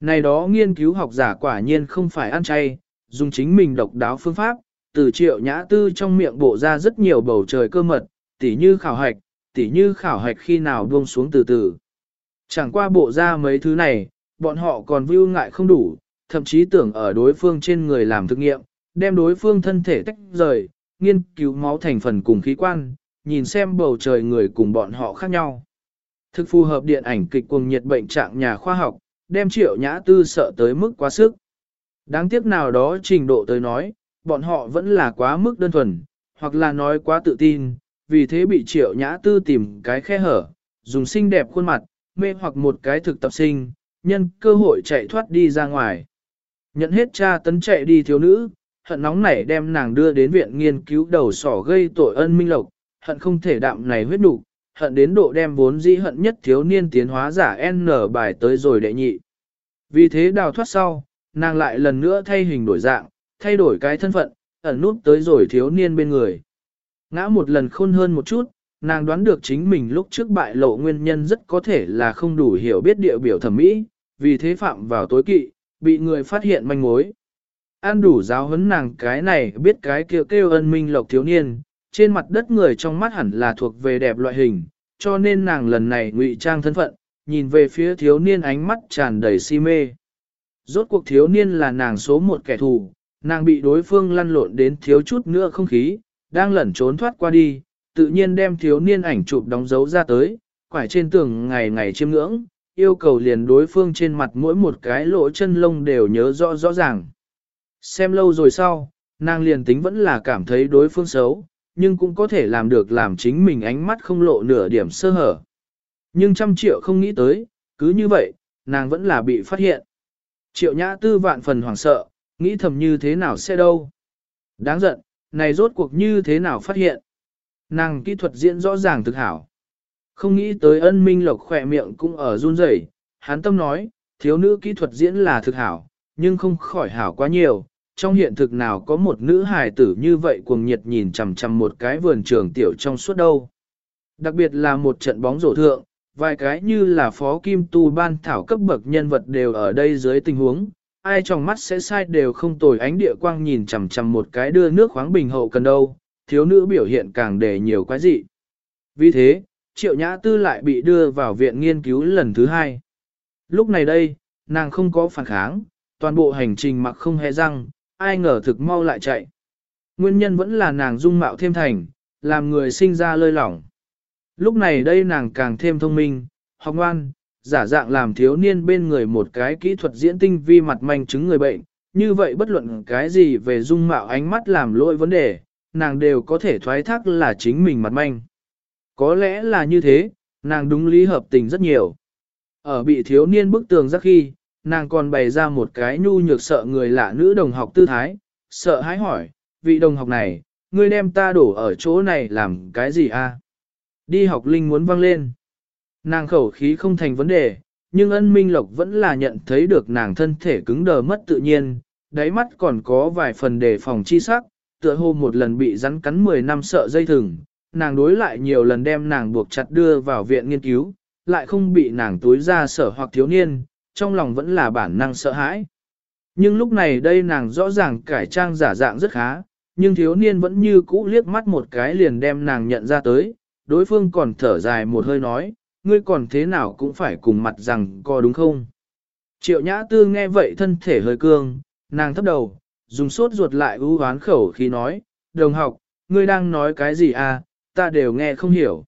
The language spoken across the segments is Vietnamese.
Này đó nghiên cứu học giả quả nhiên không phải ăn chay, dùng chính mình độc đáo phương pháp, từ triệu nhã tư trong miệng bộ ra rất nhiều bầu trời cơ mật, tỉ như khảo hạch, tỉ như khảo hạch khi nào buông xuống từ từ. Chẳng qua bộ ra mấy thứ này, bọn họ còn view ngại không đủ, thậm chí tưởng ở đối phương trên người làm thực nghiệm, đem đối phương thân thể tách rời, nghiên cứu máu thành phần cùng khí quan, nhìn xem bầu trời người cùng bọn họ khác nhau. Thực phù hợp điện ảnh kịch cùng nhiệt bệnh trạng nhà khoa học, đem triệu nhã tư sợ tới mức quá sức. Đáng tiếc nào đó trình độ tới nói, bọn họ vẫn là quá mức đơn thuần, hoặc là nói quá tự tin, vì thế bị triệu nhã tư tìm cái khe hở, dùng xinh đẹp khuôn mặt, mê hoặc một cái thực tập sinh, nhân cơ hội chạy thoát đi ra ngoài. Nhận hết cha tấn chạy đi thiếu nữ, hận nóng nảy đem nàng đưa đến viện nghiên cứu đầu sỏ gây tội ân minh lộc, hận không thể đạm này huyết đủ, hận đến độ đem vốn dĩ hận nhất thiếu niên tiến hóa giả N bài tới rồi đệ nhị. Vì thế đào thoát sau, nàng lại lần nữa thay hình đổi dạng, thay đổi cái thân phận, ẩn nút tới rồi thiếu niên bên người. Ngã một lần khôn hơn một chút, nàng đoán được chính mình lúc trước bại lộ nguyên nhân rất có thể là không đủ hiểu biết địa biểu thẩm mỹ, vì thế phạm vào tối kỵ, bị người phát hiện manh mối. An đủ giáo huấn nàng cái này biết cái kêu kêu ân minh lộc thiếu niên, trên mặt đất người trong mắt hẳn là thuộc về đẹp loại hình, cho nên nàng lần này ngụy trang thân phận, nhìn về phía thiếu niên ánh mắt tràn đầy si mê. Rốt cuộc thiếu niên là nàng số một kẻ thù, nàng bị đối phương lăn lộn đến thiếu chút nữa không khí, đang lẩn trốn thoát qua đi, tự nhiên đem thiếu niên ảnh chụp đóng dấu ra tới, quải trên tường ngày ngày chiêm ngưỡng, yêu cầu liền đối phương trên mặt mỗi một cái lỗ chân lông đều nhớ rõ rõ ràng. Xem lâu rồi sau, nàng liền tính vẫn là cảm thấy đối phương xấu, nhưng cũng có thể làm được làm chính mình ánh mắt không lộ nửa điểm sơ hở. Nhưng trăm triệu không nghĩ tới, cứ như vậy, nàng vẫn là bị phát hiện. Triệu nhã tư vạn phần hoảng sợ, nghĩ thầm như thế nào sẽ đâu. Đáng giận, này rốt cuộc như thế nào phát hiện. Nàng kỹ thuật diễn rõ ràng thực hảo. Không nghĩ tới ân minh lộc khỏe miệng cũng ở run rẩy. hán tâm nói, thiếu nữ kỹ thuật diễn là thực hảo, nhưng không khỏi hảo quá nhiều. Trong hiện thực nào có một nữ hài tử như vậy cuồng nhiệt nhìn chằm chằm một cái vườn trường tiểu trong suốt đâu. Đặc biệt là một trận bóng rổ thượng, vài cái như là phó kim tu ban thảo cấp bậc nhân vật đều ở đây dưới tình huống, ai trong mắt sẽ sai đều không tồi ánh địa quang nhìn chằm chằm một cái đưa nước khoáng bình hậu cần đâu, thiếu nữ biểu hiện càng để nhiều quái dị. Vì thế, triệu nhã tư lại bị đưa vào viện nghiên cứu lần thứ hai. Lúc này đây, nàng không có phản kháng, toàn bộ hành trình mặc không hề răng, ai ngờ thực mau lại chạy. Nguyên nhân vẫn là nàng dung mạo thêm thành, làm người sinh ra lơi lỏng. Lúc này đây nàng càng thêm thông minh, học ngoan, giả dạng làm thiếu niên bên người một cái kỹ thuật diễn tinh vi mặt manh chứng người bệnh, như vậy bất luận cái gì về dung mạo ánh mắt làm lỗi vấn đề, nàng đều có thể thoái thác là chính mình mặt manh. Có lẽ là như thế, nàng đúng lý hợp tình rất nhiều. Ở bị thiếu niên bức tường giác khi, nàng còn bày ra một cái nhu nhược sợ người lạ nữ đồng học tư thái, sợ hãi hỏi, vị đồng học này, ngươi đem ta đổ ở chỗ này làm cái gì a? Đi học linh muốn văng lên. Nàng khẩu khí không thành vấn đề, nhưng ân minh lộc vẫn là nhận thấy được nàng thân thể cứng đờ mất tự nhiên, đáy mắt còn có vài phần đề phòng chi sắc, tựa hồ một lần bị rắn cắn 10 năm sợ dây thừng, nàng đối lại nhiều lần đem nàng buộc chặt đưa vào viện nghiên cứu, lại không bị nàng túi ra sở hoặc thiếu niên, trong lòng vẫn là bản năng sợ hãi. Nhưng lúc này đây nàng rõ ràng cải trang giả dạng rất khá, nhưng thiếu niên vẫn như cũ liếc mắt một cái liền đem nàng nhận ra tới, đối phương còn thở dài một hơi nói, ngươi còn thế nào cũng phải cùng mặt rằng co đúng không? Triệu nhã tư nghe vậy thân thể hơi cương, nàng thấp đầu, dùng sốt ruột lại ưu hoán khẩu khi nói, đồng học, ngươi đang nói cái gì à, ta đều nghe không hiểu.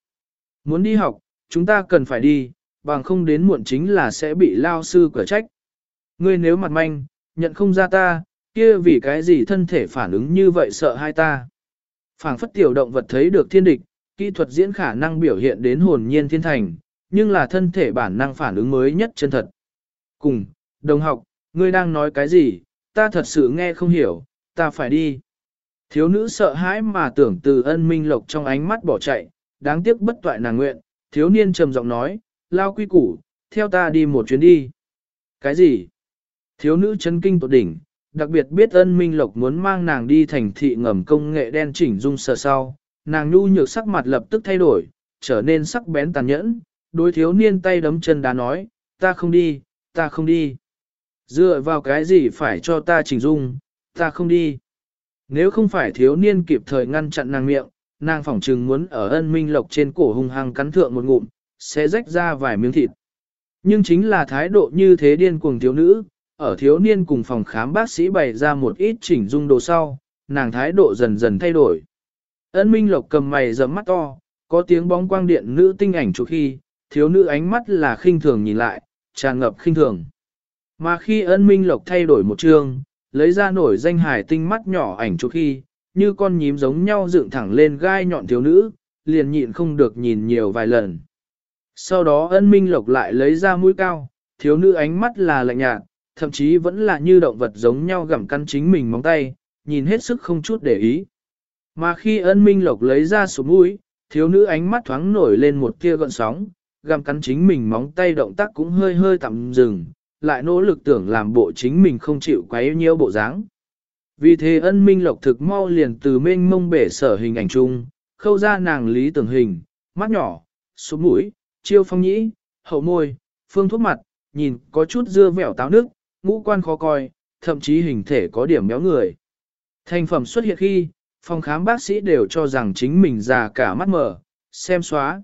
Muốn đi học, chúng ta cần phải đi, bằng không đến muộn chính là sẽ bị lao sư cửa trách. Ngươi nếu mặt manh, nhận không ra ta, kia vì cái gì thân thể phản ứng như vậy sợ hai ta. phảng phất tiểu động vật thấy được thiên địch, kỹ thuật diễn khả năng biểu hiện đến hồn nhiên thiên thành, nhưng là thân thể bản năng phản ứng mới nhất chân thật. Cùng, đồng học, ngươi đang nói cái gì, ta thật sự nghe không hiểu, ta phải đi. Thiếu nữ sợ hãi mà tưởng từ ân minh lộc trong ánh mắt bỏ chạy, đáng tiếc bất toại nàng nguyện, thiếu niên trầm giọng nói, lao quy củ, theo ta đi một chuyến đi. Cái gì? Thiếu nữ chấn kinh tột đỉnh, đặc biệt biết ân minh lộc muốn mang nàng đi thành thị ngầm công nghệ đen chỉnh dung sờ sau, nàng nhu nhược sắc mặt lập tức thay đổi, trở nên sắc bén tàn nhẫn, đối thiếu niên tay đấm chân đá nói, ta không đi, ta không đi. Dựa vào cái gì phải cho ta chỉnh dung, ta không đi. Nếu không phải thiếu niên kịp thời ngăn chặn nàng miệng, nàng phỏng trừng muốn ở ân minh lộc trên cổ hung hăng cắn thượng một ngụm, sẽ rách ra vài miếng thịt. Nhưng chính là thái độ như thế điên cuồng thiếu nữ, ở thiếu niên cùng phòng khám bác sĩ bày ra một ít chỉnh dung đồ sau, nàng thái độ dần dần thay đổi. Ân minh lộc cầm mày rậm mắt to, có tiếng bóng quang điện nữ tinh ảnh chụp khi, thiếu nữ ánh mắt là khinh thường nhìn lại, tràn ngập khinh thường. Mà khi ân minh lộc thay đổi một chương, lấy ra nổi danh hải tinh mắt nhỏ ảnh chụp khi, như con nhím giống nhau dựng thẳng lên gai nhọn thiếu nữ, liền nhịn không được nhìn nhiều vài lần. Sau đó ân minh lộc lại lấy ra mũi cao, thiếu nữ ánh mắt là lạnh nhạt, thậm chí vẫn là như động vật giống nhau gặm căn chính mình móng tay, nhìn hết sức không chút để ý. Mà khi ân minh lộc lấy ra số mũi, thiếu nữ ánh mắt thoáng nổi lên một tia gợn sóng, gặm cắn chính mình móng tay động tác cũng hơi hơi tạm dừng, lại nỗ lực tưởng làm bộ chính mình không chịu quấy nhiễu bộ dáng. Vì thế ân minh lộc thực mau liền từ mênh mông bể sở hình ảnh chung, khâu ra nàng lý tưởng hình, mắt nhỏ, số mũi, chiêu phong nhĩ, hậu môi, phương thuốc mặt, nhìn có chút dưa vẻo táo nước, ngũ quan khó coi, thậm chí hình thể có điểm méo người. Thành phẩm xuất hiện khi, phòng khám bác sĩ đều cho rằng chính mình già cả mắt mở, xem xóa.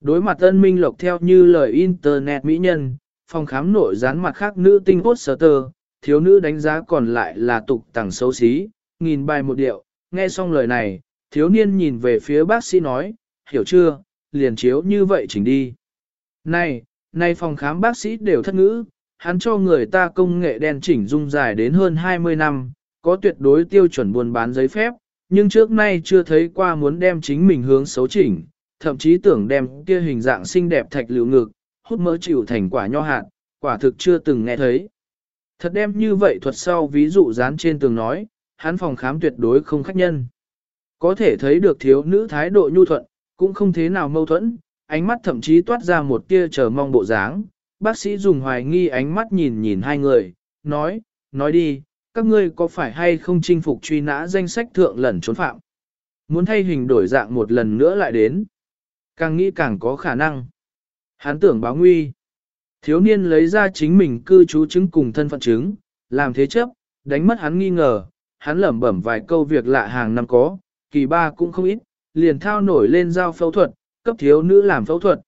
Đối mặt ân minh lộc theo như lời internet mỹ nhân, phòng khám nội dán mặt khác nữ tinh hốt sở tơ, thiếu nữ đánh giá còn lại là tục tẳng xấu xí, nghìn bài một điệu, nghe xong lời này, thiếu niên nhìn về phía bác sĩ nói, hiểu chưa, liền chiếu như vậy chỉnh đi. Này, này phòng khám bác sĩ đều thất ngữ, hắn cho người ta công nghệ đen chỉnh dung dài đến hơn 20 năm, có tuyệt đối tiêu chuẩn buôn bán giấy phép, nhưng trước nay chưa thấy qua muốn đem chính mình hướng xấu chỉnh, thậm chí tưởng đem kia hình dạng xinh đẹp thạch liệu ngực, hút mỡ chịu thành quả nho hạn, quả thực chưa từng nghe thấy. Thật đem như vậy thuật sau ví dụ dán trên tường nói, hắn phòng khám tuyệt đối không khách nhân. Có thể thấy được thiếu nữ thái độ nhu thuận, cũng không thế nào mâu thuẫn, ánh mắt thậm chí toát ra một tia chờ mong bộ dáng. Bác sĩ dùng hoài nghi ánh mắt nhìn nhìn hai người, nói, nói đi, các ngươi có phải hay không chinh phục truy nã danh sách thượng lẩn trốn phạm? Muốn thay hình đổi dạng một lần nữa lại đến. Càng nghĩ càng có khả năng. Hắn tưởng báo nguy. Thiếu niên lấy ra chính mình cư trú chứng cùng thân phận chứng, làm thế chấp, đánh mất hắn nghi ngờ, hắn lẩm bẩm vài câu việc lạ hàng năm có, kỳ ba cũng không ít, liền thao nổi lên giao phẫu thuật, cấp thiếu nữ làm phẫu thuật.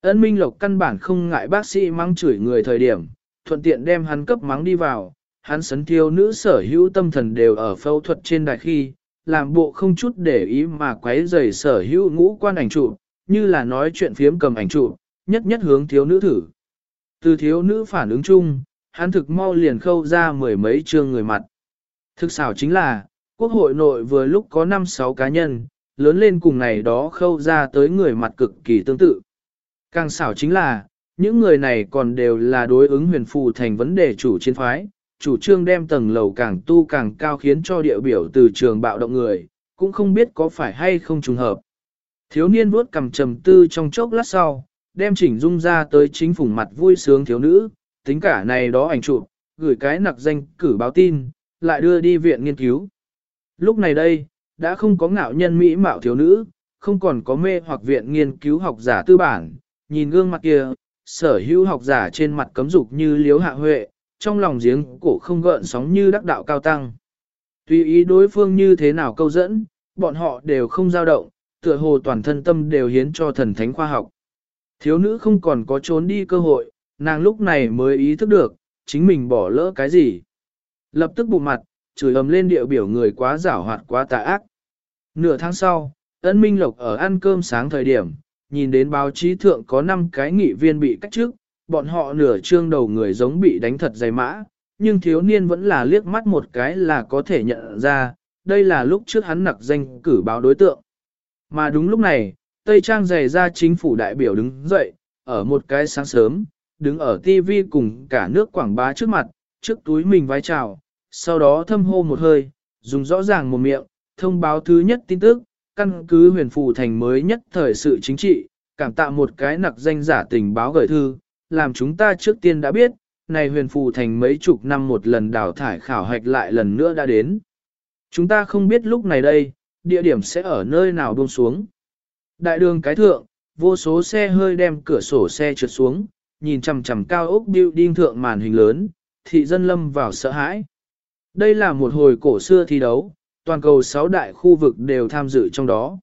Ấn Minh Lộc căn bản không ngại bác sĩ mắng chửi người thời điểm, thuận tiện đem hắn cấp mắng đi vào, hắn sấn thiếu nữ sở hữu tâm thần đều ở phẫu thuật trên đài khi, làm bộ không chút để ý mà quấy rầy sở hữu ngũ quan ảnh trụ, như là nói chuyện phiếm cầm ảnh trụ, nhất nhất hướng thiếu nữ thử. Từ thiếu nữ phản ứng chung, hắn thực mau liền khâu ra mười mấy chương người mặt. Thực xảo chính là, quốc hội nội vừa lúc có 5-6 cá nhân, lớn lên cùng này đó khâu ra tới người mặt cực kỳ tương tự. Càng xảo chính là, những người này còn đều là đối ứng huyền phù thành vấn đề chủ chiến phái, chủ trương đem tầng lầu càng tu càng cao khiến cho địa biểu từ trường bạo động người, cũng không biết có phải hay không trùng hợp. Thiếu niên vuốt cầm trầm tư trong chốc lát sau, đem chỉnh dung ra tới chính phủ mặt vui sướng thiếu nữ, tính cả này đó ảnh chụp, gửi cái nặc danh cử báo tin, lại đưa đi viện nghiên cứu. Lúc này đây, đã không có ngạo nhân mỹ mạo thiếu nữ, không còn có mê hoặc viện nghiên cứu học giả tư bản, nhìn gương mặt kia, sở hữu học giả trên mặt cấm dục như liếu hạ huệ, trong lòng giếng cổ không gợn sóng như đắc đạo cao tăng. Tùy ý đối phương như thế nào câu dẫn, bọn họ đều không dao động, tựa hồ toàn thân tâm đều hiến cho thần thánh khoa học. Thiếu nữ không còn có trốn đi cơ hội, nàng lúc này mới ý thức được, chính mình bỏ lỡ cái gì. Lập tức bụng mặt, chửi ầm lên điệu biểu người quá giảo hoạt quá tà ác. Nửa tháng sau, ân minh lộc ở ăn cơm sáng thời điểm, nhìn đến báo chí thượng có 5 cái nghị viên bị cách chức, bọn họ nửa trương đầu người giống bị đánh thật dày mã, nhưng thiếu niên vẫn là liếc mắt một cái là có thể nhận ra, đây là lúc trước hắn nặc danh cử báo đối tượng. Mà đúng lúc này, Tây Trang giày ra chính phủ đại biểu đứng dậy, ở một cái sáng sớm, đứng ở TV cùng cả nước quảng bá trước mặt, trước túi mình vái chào, sau đó thâm hô một hơi, dùng rõ ràng một miệng, thông báo thứ nhất tin tức, căn cứ huyền phù thành mới nhất thời sự chính trị, cảm tạ một cái nặc danh giả tình báo gửi thư, làm chúng ta trước tiên đã biết, này huyền phù thành mấy chục năm một lần đào thải khảo hạch lại lần nữa đã đến. Chúng ta không biết lúc này đây, địa điểm sẽ ở nơi nào buông xuống. Đại đường cái thượng, vô số xe hơi đem cửa sổ xe trượt xuống, nhìn chằm chằm cao ốc building thượng màn hình lớn, thị dân lâm vào sợ hãi. Đây là một hồi cổ xưa thi đấu, toàn cầu 6 đại khu vực đều tham dự trong đó.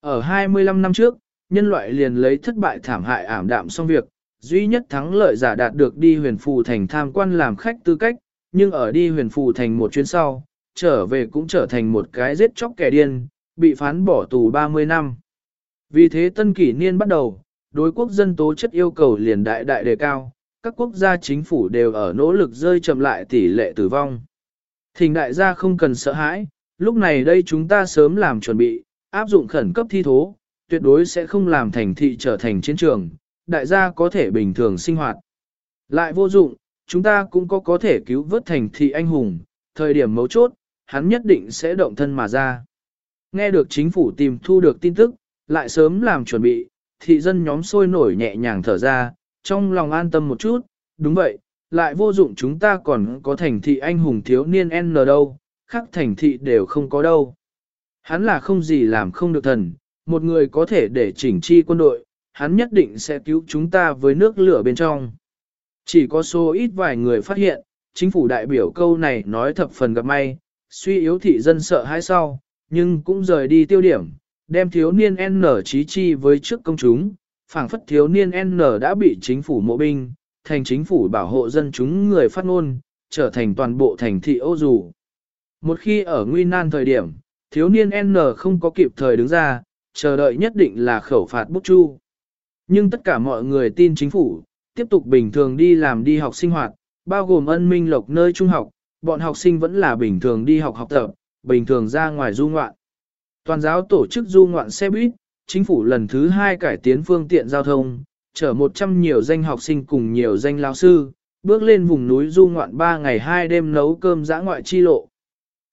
Ở 25 năm trước, nhân loại liền lấy thất bại thảm hại ảm đạm xong việc, duy nhất thắng lợi giả đạt được đi huyền phù thành tham quan làm khách tư cách, nhưng ở đi huyền phù thành một chuyến sau, trở về cũng trở thành một cái giết chóc kẻ điên, bị phán bỏ tù 30 năm. Vì thế tân kỷ niên bắt đầu, đối quốc dân tố chất yêu cầu liền đại đại đề cao, các quốc gia chính phủ đều ở nỗ lực rơi chậm lại tỷ lệ tử vong. Thỉnh đại gia không cần sợ hãi, lúc này đây chúng ta sớm làm chuẩn bị, áp dụng khẩn cấp thi thố, tuyệt đối sẽ không làm thành thị trở thành chiến trường, đại gia có thể bình thường sinh hoạt. Lại vô dụng, chúng ta cũng có có thể cứu vớt thành thị anh hùng, thời điểm mấu chốt, hắn nhất định sẽ động thân mà ra. Nghe được chính phủ tìm thu được tin tức, lại sớm làm chuẩn bị, thị dân nhóm sôi nổi nhẹ nhàng thở ra, trong lòng an tâm một chút, đúng vậy, lại vô dụng chúng ta còn có thành thị anh hùng thiếu niên N đâu, khác thành thị đều không có đâu. Hắn là không gì làm không được thần, một người có thể để chỉnh chi quân đội, hắn nhất định sẽ cứu chúng ta với nước lửa bên trong. Chỉ có số ít vài người phát hiện, chính phủ đại biểu câu này nói thập phần gặp may, suy yếu thị dân sợ hãi sau, nhưng cũng rời đi tiêu điểm, đem thiếu niên N trí chi với trước công chúng, phảng phất thiếu niên N đã bị chính phủ mộ binh, thành chính phủ bảo hộ dân chúng người phát ngôn, trở thành toàn bộ thành thị ô dù. Một khi ở nguy nan thời điểm, thiếu niên N không có kịp thời đứng ra, chờ đợi nhất định là khẩu phạt bút chu. Nhưng tất cả mọi người tin chính phủ, tiếp tục bình thường đi làm đi học sinh hoạt, bao gồm ân minh lộc nơi trung học, bọn học sinh vẫn là bình thường đi học học tập, bình thường ra ngoài du ngoạn. Toàn giáo tổ chức du ngoạn xe buýt, chính phủ lần thứ hai cải tiến phương tiện giao thông, chở 100 nhiều danh học sinh cùng nhiều danh lao sư, bước lên vùng núi du ngoạn 3 ngày 2 đêm nấu cơm dã ngoại chi lộ.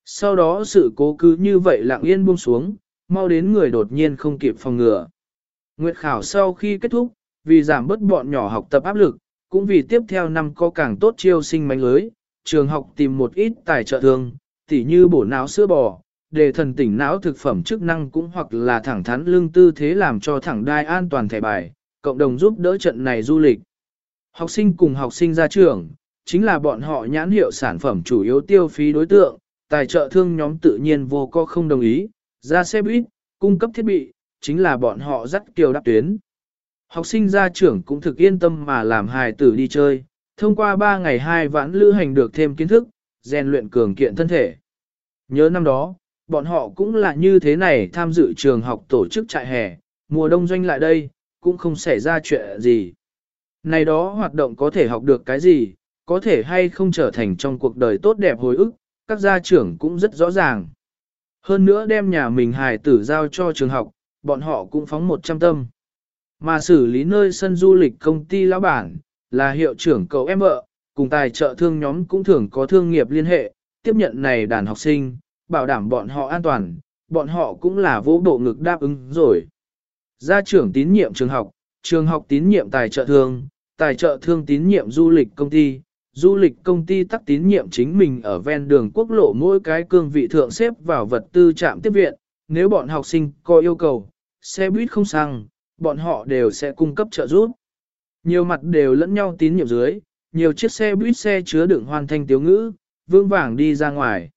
Sau đó sự cố cứ như vậy lặng yên buông xuống, mau đến người đột nhiên không kịp phòng ngừa. Nguyệt khảo sau khi kết thúc, vì giảm bớt bọn nhỏ học tập áp lực, cũng vì tiếp theo năm có càng tốt chiêu sinh mánh lưới, trường học tìm một ít tài trợ thương, tỉ như bổ não sữa bò, để thần tỉnh não thực phẩm chức năng cũng hoặc là thẳng thắn lương tư thế làm cho thẳng đai an toàn thẻ bài, cộng đồng giúp đỡ trận này du lịch. Học sinh cùng học sinh ra trường, chính là bọn họ nhãn hiệu sản phẩm chủ yếu tiêu phí đối tượng, tài trợ thương nhóm tự nhiên vô co không đồng ý, ra xe buýt, cung cấp thiết bị, chính là bọn họ dắt kiều đáp tuyến. Học sinh gia trưởng cũng thực yên tâm mà làm hài tử đi chơi, thông qua 3 ngày 2 vãn lữ hành được thêm kiến thức, rèn luyện cường kiện thân thể. Nhớ năm đó, bọn họ cũng là như thế này tham dự trường học tổ chức trại hè, mùa đông doanh lại đây, cũng không xảy ra chuyện gì. Này đó hoạt động có thể học được cái gì, có thể hay không trở thành trong cuộc đời tốt đẹp hồi ức, các gia trưởng cũng rất rõ ràng. Hơn nữa đem nhà mình hài tử giao cho trường học, bọn họ cũng phóng một trăm tâm. Mà xử lý nơi sân du lịch công ty lão bản, là hiệu trưởng cậu em vợ, cùng tài trợ thương nhóm cũng thường có thương nghiệp liên hệ, tiếp nhận này đàn học sinh, bảo đảm bọn họ an toàn, bọn họ cũng là vô bộ ngực đáp ứng rồi. Gia trưởng tín nhiệm trường học, trường học tín nhiệm tài trợ thương, tài trợ thương tín nhiệm du lịch công ty, du lịch công ty tắc tín nhiệm chính mình ở ven đường quốc lộ mỗi cái cương vị thượng xếp vào vật tư trạm tiếp viện, nếu bọn học sinh có yêu cầu, xe buýt không sang, bọn họ đều sẽ cung cấp trợ giúp. Nhiều mặt đều lẫn nhau tín nhiệm dưới, nhiều chiếc xe buýt xe chứa đựng hoàn thành tiếu ngữ, vương vàng đi ra ngoài.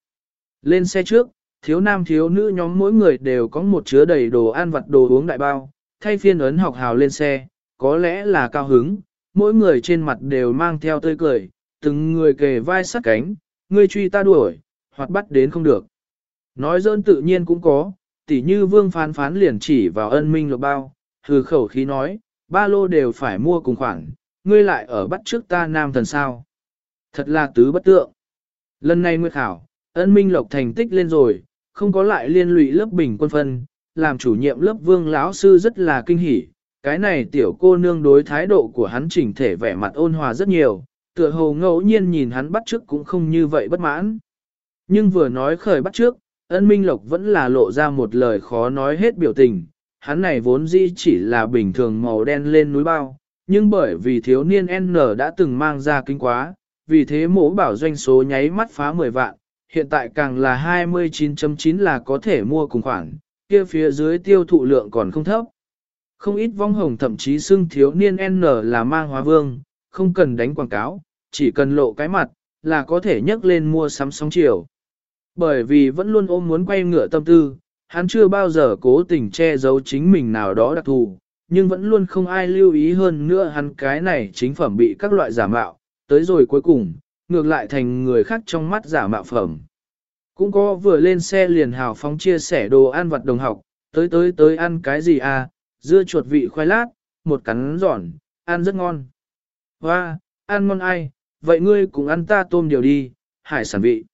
Lên xe trước, thiếu nam thiếu nữ nhóm mỗi người đều có một chứa đầy đồ ăn vặt đồ uống đại bao, thay phiên ấn học hào lên xe, có lẽ là cao hứng, mỗi người trên mặt đều mang theo tươi cười, từng người kề vai sát cánh, người truy ta đuổi, hoặc bắt đến không được. Nói dơn tự nhiên cũng có, tỉ như vương phán phán liền chỉ vào ân minh lộc bao, hừ khẩu khí nói, ba lô đều phải mua cùng khoản, ngươi lại ở bắt trước ta nam thần sao. Thật là tứ bất tượng. Lần này nguyệt khảo, ân minh lộc thành tích lên rồi, không có lại liên lụy lớp bình quân phân, làm chủ nhiệm lớp vương lão sư rất là kinh hỉ. Cái này tiểu cô nương đối thái độ của hắn chỉnh thể vẻ mặt ôn hòa rất nhiều, tựa hồ ngẫu nhiên nhìn hắn bắt trước cũng không như vậy bất mãn. Nhưng vừa nói khởi bắt trước, ân minh lộc vẫn là lộ ra một lời khó nói hết biểu tình, hắn này vốn dĩ chỉ là bình thường màu đen lên núi bao, nhưng bởi vì thiếu niên N đã từng mang ra kinh quá, vì thế mổ bảo doanh số nháy mắt phá 10 vạn, hiện tại càng là 29.9 là có thể mua cùng khoản, kia phía dưới tiêu thụ lượng còn không thấp. Không ít vong hồng thậm chí xưng thiếu niên N là mang hóa vương, không cần đánh quảng cáo, chỉ cần lộ cái mặt, là có thể nhấc lên mua sắm sóng chiều. Bởi vì vẫn luôn ôm muốn quay ngựa tâm tư, hắn chưa bao giờ cố tình che giấu chính mình nào đó đặc thù, nhưng vẫn luôn không ai lưu ý hơn nữa hắn cái này chính phẩm bị các loại giả mạo, tới rồi cuối cùng, ngược lại thành người khác trong mắt giả mạo phẩm. Cũng có vừa lên xe liền hào phóng chia sẻ đồ ăn vặt đồng học, tới tới tới ăn cái gì à, dưa chuột vị khoai lát, một cắn giòn, ăn rất ngon. Hoa, ăn ngon ai, vậy ngươi cũng ăn ta tôm điều đi, hải sản vị.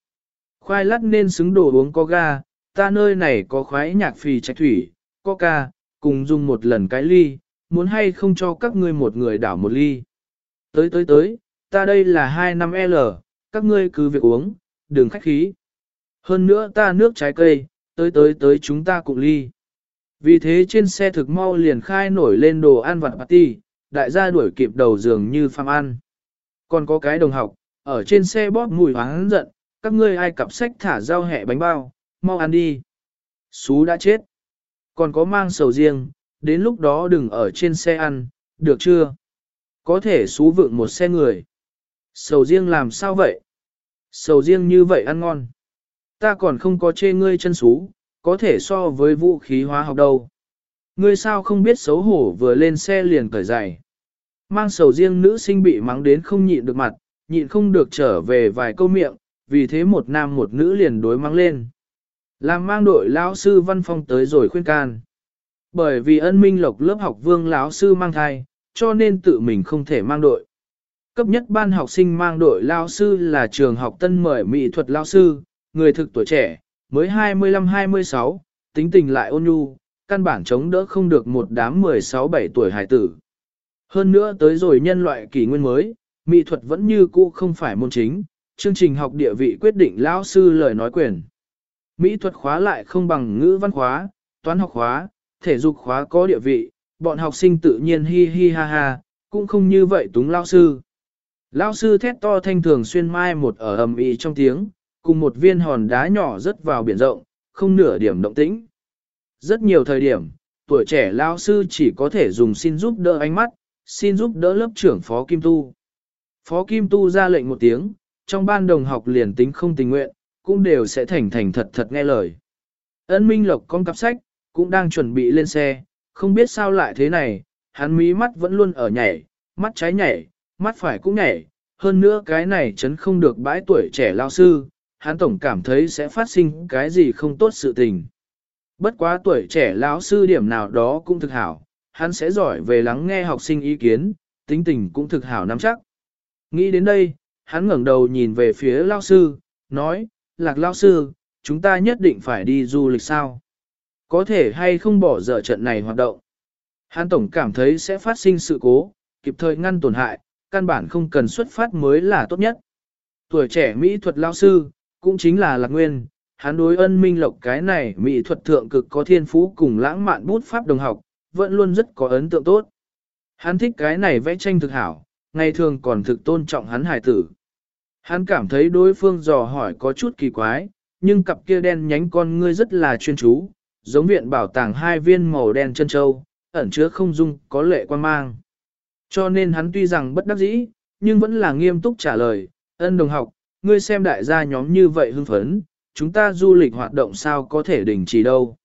Khoai lát nên xứng đồ uống có ga, ta nơi này có khoái nhạc phì trạch thủy, Coca, cùng dùng một lần cái ly, muốn hay không cho các ngươi một người đảo một ly. Tới tới tới, ta đây là 25L, các ngươi cứ việc uống, đừng khách khí. Hơn nữa ta nước trái cây, tới tới tới chúng ta cùng ly. Vì thế trên xe thực mau liền khai nổi lên đồ ăn vặt party, đại gia đuổi kịp đầu giường như pham ăn. Còn có cái đồng học, ở trên xe bóp mùi hoáng giận, các ngươi ai cặp sách thả rau hẹ bánh bao, mau ăn đi. Xú đã chết. Còn có mang sầu riêng, đến lúc đó đừng ở trên xe ăn, được chưa? Có thể xú vượng một xe người. Sầu riêng làm sao vậy? Sầu riêng như vậy ăn ngon. Ta còn không có chê ngươi chân xú, có thể so với vũ khí hóa học đâu. Ngươi sao không biết xấu hổ vừa lên xe liền cởi giày. Mang sầu riêng nữ sinh bị mắng đến không nhịn được mặt, nhịn không được trở về vài câu miệng, vì thế một nam một nữ liền đối mắng lên. Làm mang đội lão sư văn phong tới rồi khuyên can. Bởi vì ân minh lộc lớp học vương lão sư mang thai, cho nên tự mình không thể mang đội. Cấp nhất ban học sinh mang đội lao sư là trường học tân mời mỹ thuật lao sư, người thực tuổi trẻ, mới 25-26, tính tình lại ôn nhu, căn bản chống đỡ không được một đám 16-17 tuổi hải tử. Hơn nữa tới rồi nhân loại kỷ nguyên mới, mỹ thuật vẫn như cũ không phải môn chính, chương trình học địa vị quyết định lão sư lời nói quyền. Mỹ thuật khóa lại không bằng ngữ văn khóa, toán học khóa, thể dục khóa có địa vị, bọn học sinh tự nhiên hi hi ha ha, cũng không như vậy túng lão sư. Lão sư thét to thanh thường xuyên mai một ở ầm ĩ trong tiếng, cùng một viên hòn đá nhỏ rớt vào biển rộng, không nửa điểm động tĩnh. Rất nhiều thời điểm, tuổi trẻ lão sư chỉ có thể dùng xin giúp đỡ ánh mắt, xin giúp đỡ lớp trưởng Phó Kim Tu. Phó Kim Tu ra lệnh một tiếng, trong ban đồng học liền tính không tình nguyện, cũng đều sẽ thành thành thật thật nghe lời. Ân Minh Lộc con cặp sách, cũng đang chuẩn bị lên xe, không biết sao lại thế này, hắn mí mắt vẫn luôn ở nhảy, mắt trái nhảy, mắt phải cũng nhảy, hơn nữa cái này chấn không được bãi tuổi trẻ lao sư, hắn tổng cảm thấy sẽ phát sinh cái gì không tốt sự tình. Bất quá tuổi trẻ lão sư điểm nào đó cũng thực hảo, hắn sẽ giỏi về lắng nghe học sinh ý kiến, tính tình cũng thực hảo nắm chắc. Nghĩ đến đây, hắn ngẩng đầu nhìn về phía lão sư, nói, lạc lão sư, chúng ta nhất định phải đi du lịch sao? Có thể hay không bỏ dở trận này hoạt động? Hắn tổng cảm thấy sẽ phát sinh sự cố, kịp thời ngăn tổn hại, căn bản không cần xuất phát mới là tốt nhất. Tuổi trẻ mỹ thuật lao sư, cũng chính là lạc nguyên, hắn đối ân minh lộc cái này mỹ thuật thượng cực có thiên phú cùng lãng mạn bút pháp đồng học, vẫn luôn rất có ấn tượng tốt. Hắn thích cái này vẽ tranh thực hảo, ngày thường còn thực tôn trọng hắn hài tử. Hắn cảm thấy đối phương dò hỏi có chút kỳ quái, nhưng cặp kia đen nhánh con ngươi rất là chuyên chú, giống viện bảo tàng hai viên màu đen chân châu, ẩn chứa không dung có lệ quan mang. Cho nên hắn tuy rằng bất đắc dĩ, nhưng vẫn là nghiêm túc trả lời, ân đồng học, ngươi xem đại gia nhóm như vậy hưng phấn, chúng ta du lịch hoạt động sao có thể đình chỉ đâu.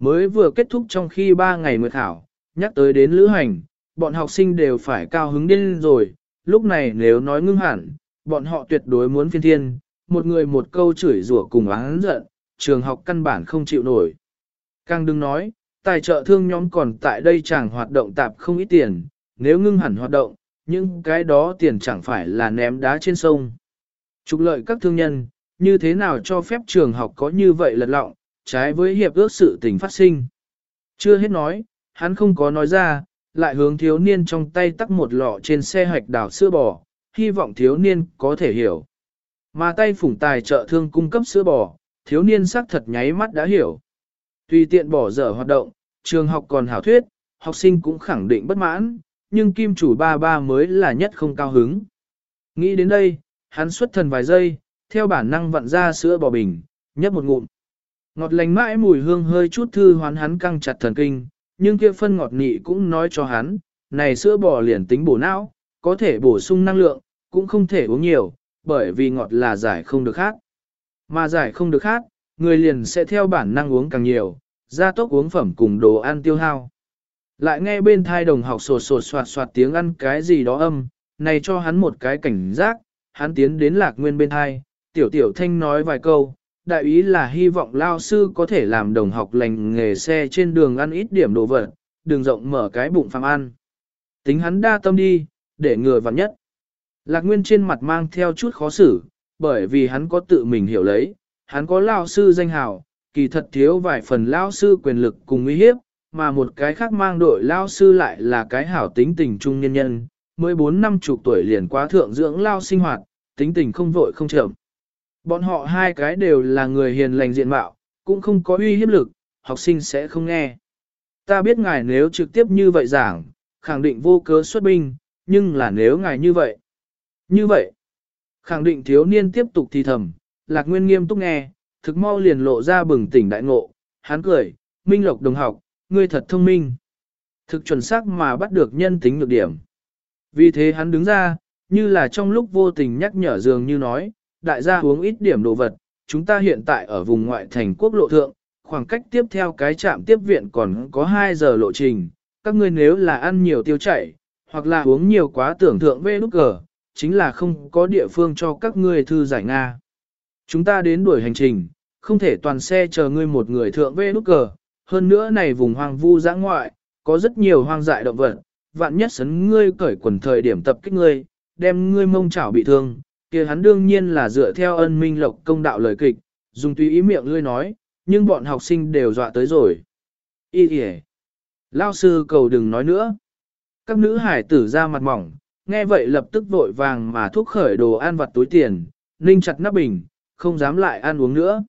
Mới vừa kết thúc trong khi 3 ngày mượt thảo, nhắc tới đến lữ hành, bọn học sinh đều phải cao hứng điên rồi, lúc này nếu nói ngưng hẳn, bọn họ tuyệt đối muốn phiên thiên, một người một câu chửi rủa cùng oán giận, trường học căn bản không chịu nổi. Càng đừng nói, tài trợ thương nhóm còn tại đây chẳng hoạt động tạp không ít tiền, nếu ngưng hẳn hoạt động, những cái đó tiền chẳng phải là ném đá trên sông. Trục lợi các thương nhân, như thế nào cho phép trường học có như vậy lật lọng, trái với hiệp ước sự tình phát sinh. Chưa hết nói, hắn không có nói ra, lại hướng thiếu niên trong tay tắc một lọ trên xe hạch đảo sữa bò, hy vọng thiếu niên có thể hiểu. Mà tay phủng tài trợ thương cung cấp sữa bò, thiếu niên sắc thật nháy mắt đã hiểu. Tùy tiện bỏ dở hoạt động, trường học còn hảo thuyết, học sinh cũng khẳng định bất mãn, nhưng kim chủ ba ba mới là nhất không cao hứng. Nghĩ đến đây, hắn xuất thần vài giây, theo bản năng vặn ra sữa bò bình, nhấp một ngụm. Ngọt lành mãi mùi hương hơi chút thư hoán hắn căng chặt thần kinh, nhưng kia phân ngọt nị cũng nói cho hắn, này sữa bò liền tính bổ não, có thể bổ sung năng lượng, cũng không thể uống nhiều, bởi vì ngọt là giải không được khác. Mà giải không được khác, người liền sẽ theo bản năng uống càng nhiều, gia tốc uống phẩm cùng đồ ăn tiêu hao. Lại nghe bên thai đồng học sột sột soạt soạt tiếng ăn cái gì đó âm, này cho hắn một cái cảnh giác, hắn tiến đến lạc nguyên bên thai, tiểu tiểu thanh nói vài câu, đại ý là hy vọng lao sư có thể làm đồng học lành nghề xe trên đường ăn ít điểm đồ vật, đường rộng mở cái bụng phạm ăn. Tính hắn đa tâm đi, để ngừa vặn nhất. Lạc Nguyên trên mặt mang theo chút khó xử, bởi vì hắn có tự mình hiểu lấy, hắn có lao sư danh hào, kỳ thật thiếu vài phần lao sư quyền lực cùng uy hiếp, mà một cái khác mang đội lao sư lại là cái hảo tính tình trung nhân nhân, 14 năm chục tuổi liền quá thượng dưỡng lao sinh hoạt, tính tình không vội không chậm. Bọn họ hai cái đều là người hiền lành diện mạo, cũng không có uy hiếp lực, học sinh sẽ không nghe. Ta biết ngài nếu trực tiếp như vậy giảng, khẳng định vô cớ xuất binh, nhưng là nếu ngài như vậy. Như vậy, khẳng định thiếu niên tiếp tục thì thầm, lạc nguyên nghiêm túc nghe, thực mau liền lộ ra bừng tỉnh đại ngộ, hắn cười, minh lộc đồng học, ngươi thật thông minh. Thực chuẩn xác mà bắt được nhân tính nhược điểm. Vì thế hắn đứng ra, như là trong lúc vô tình nhắc nhở dường như nói, đại gia uống ít điểm đồ vật, chúng ta hiện tại ở vùng ngoại thành quốc lộ thượng, khoảng cách tiếp theo cái trạm tiếp viện còn có 2 giờ lộ trình, các ngươi nếu là ăn nhiều tiêu chảy, hoặc là uống nhiều quá tưởng thượng về lúc cờ, chính là không có địa phương cho các ngươi thư giải Nga. Chúng ta đến đuổi hành trình, không thể toàn xe chờ ngươi một người thượng về lúc cờ, hơn nữa này vùng hoang vu giã ngoại, có rất nhiều hoang dại động vật, vạn nhất sấn ngươi cởi quần thời điểm tập kích ngươi, đem ngươi mông chảo bị thương, kia hắn đương nhiên là dựa theo ân minh lộc công đạo lời kịch, dùng tùy ý miệng ngươi nói, nhưng bọn học sinh đều dọa tới rồi. Ý kìa! Lao sư cầu đừng nói nữa. Các nữ hải tử ra mặt mỏng, nghe vậy lập tức vội vàng mà thúc khởi đồ ăn vặt túi tiền, ninh chặt nắp bình, không dám lại ăn uống nữa.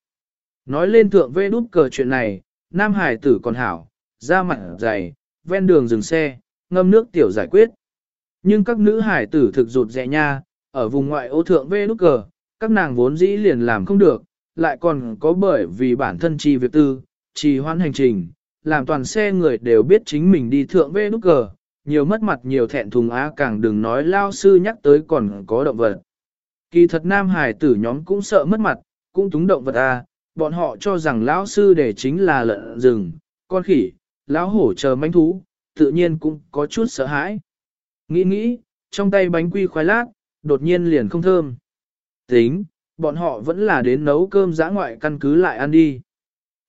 Nói lên thượng vê đút cờ chuyện này, nam hải tử còn hảo, ra mặt dày, ven đường dừng xe, ngâm nước tiểu giải quyết. Nhưng các nữ hải tử thực rụt rẻ nha, ở vùng ngoại ô thượng vê nút cờ, các nàng vốn dĩ liền làm không được, lại còn có bởi vì bản thân chi việc tư, trì hoãn hành trình, làm toàn xe người đều biết chính mình đi thượng vê nút cờ, nhiều mất mặt nhiều thẹn thùng á càng đừng nói lao sư nhắc tới còn có động vật. Kỳ thật nam hải tử nhóm cũng sợ mất mặt, cũng túng động vật a, bọn họ cho rằng lão sư để chính là lợn rừng, con khỉ, lão hổ chờ manh thú, tự nhiên cũng có chút sợ hãi. Nghĩ nghĩ, trong tay bánh quy khoái lát, đột nhiên liền không thơm. Tính, bọn họ vẫn là đến nấu cơm giã ngoại căn cứ lại ăn đi.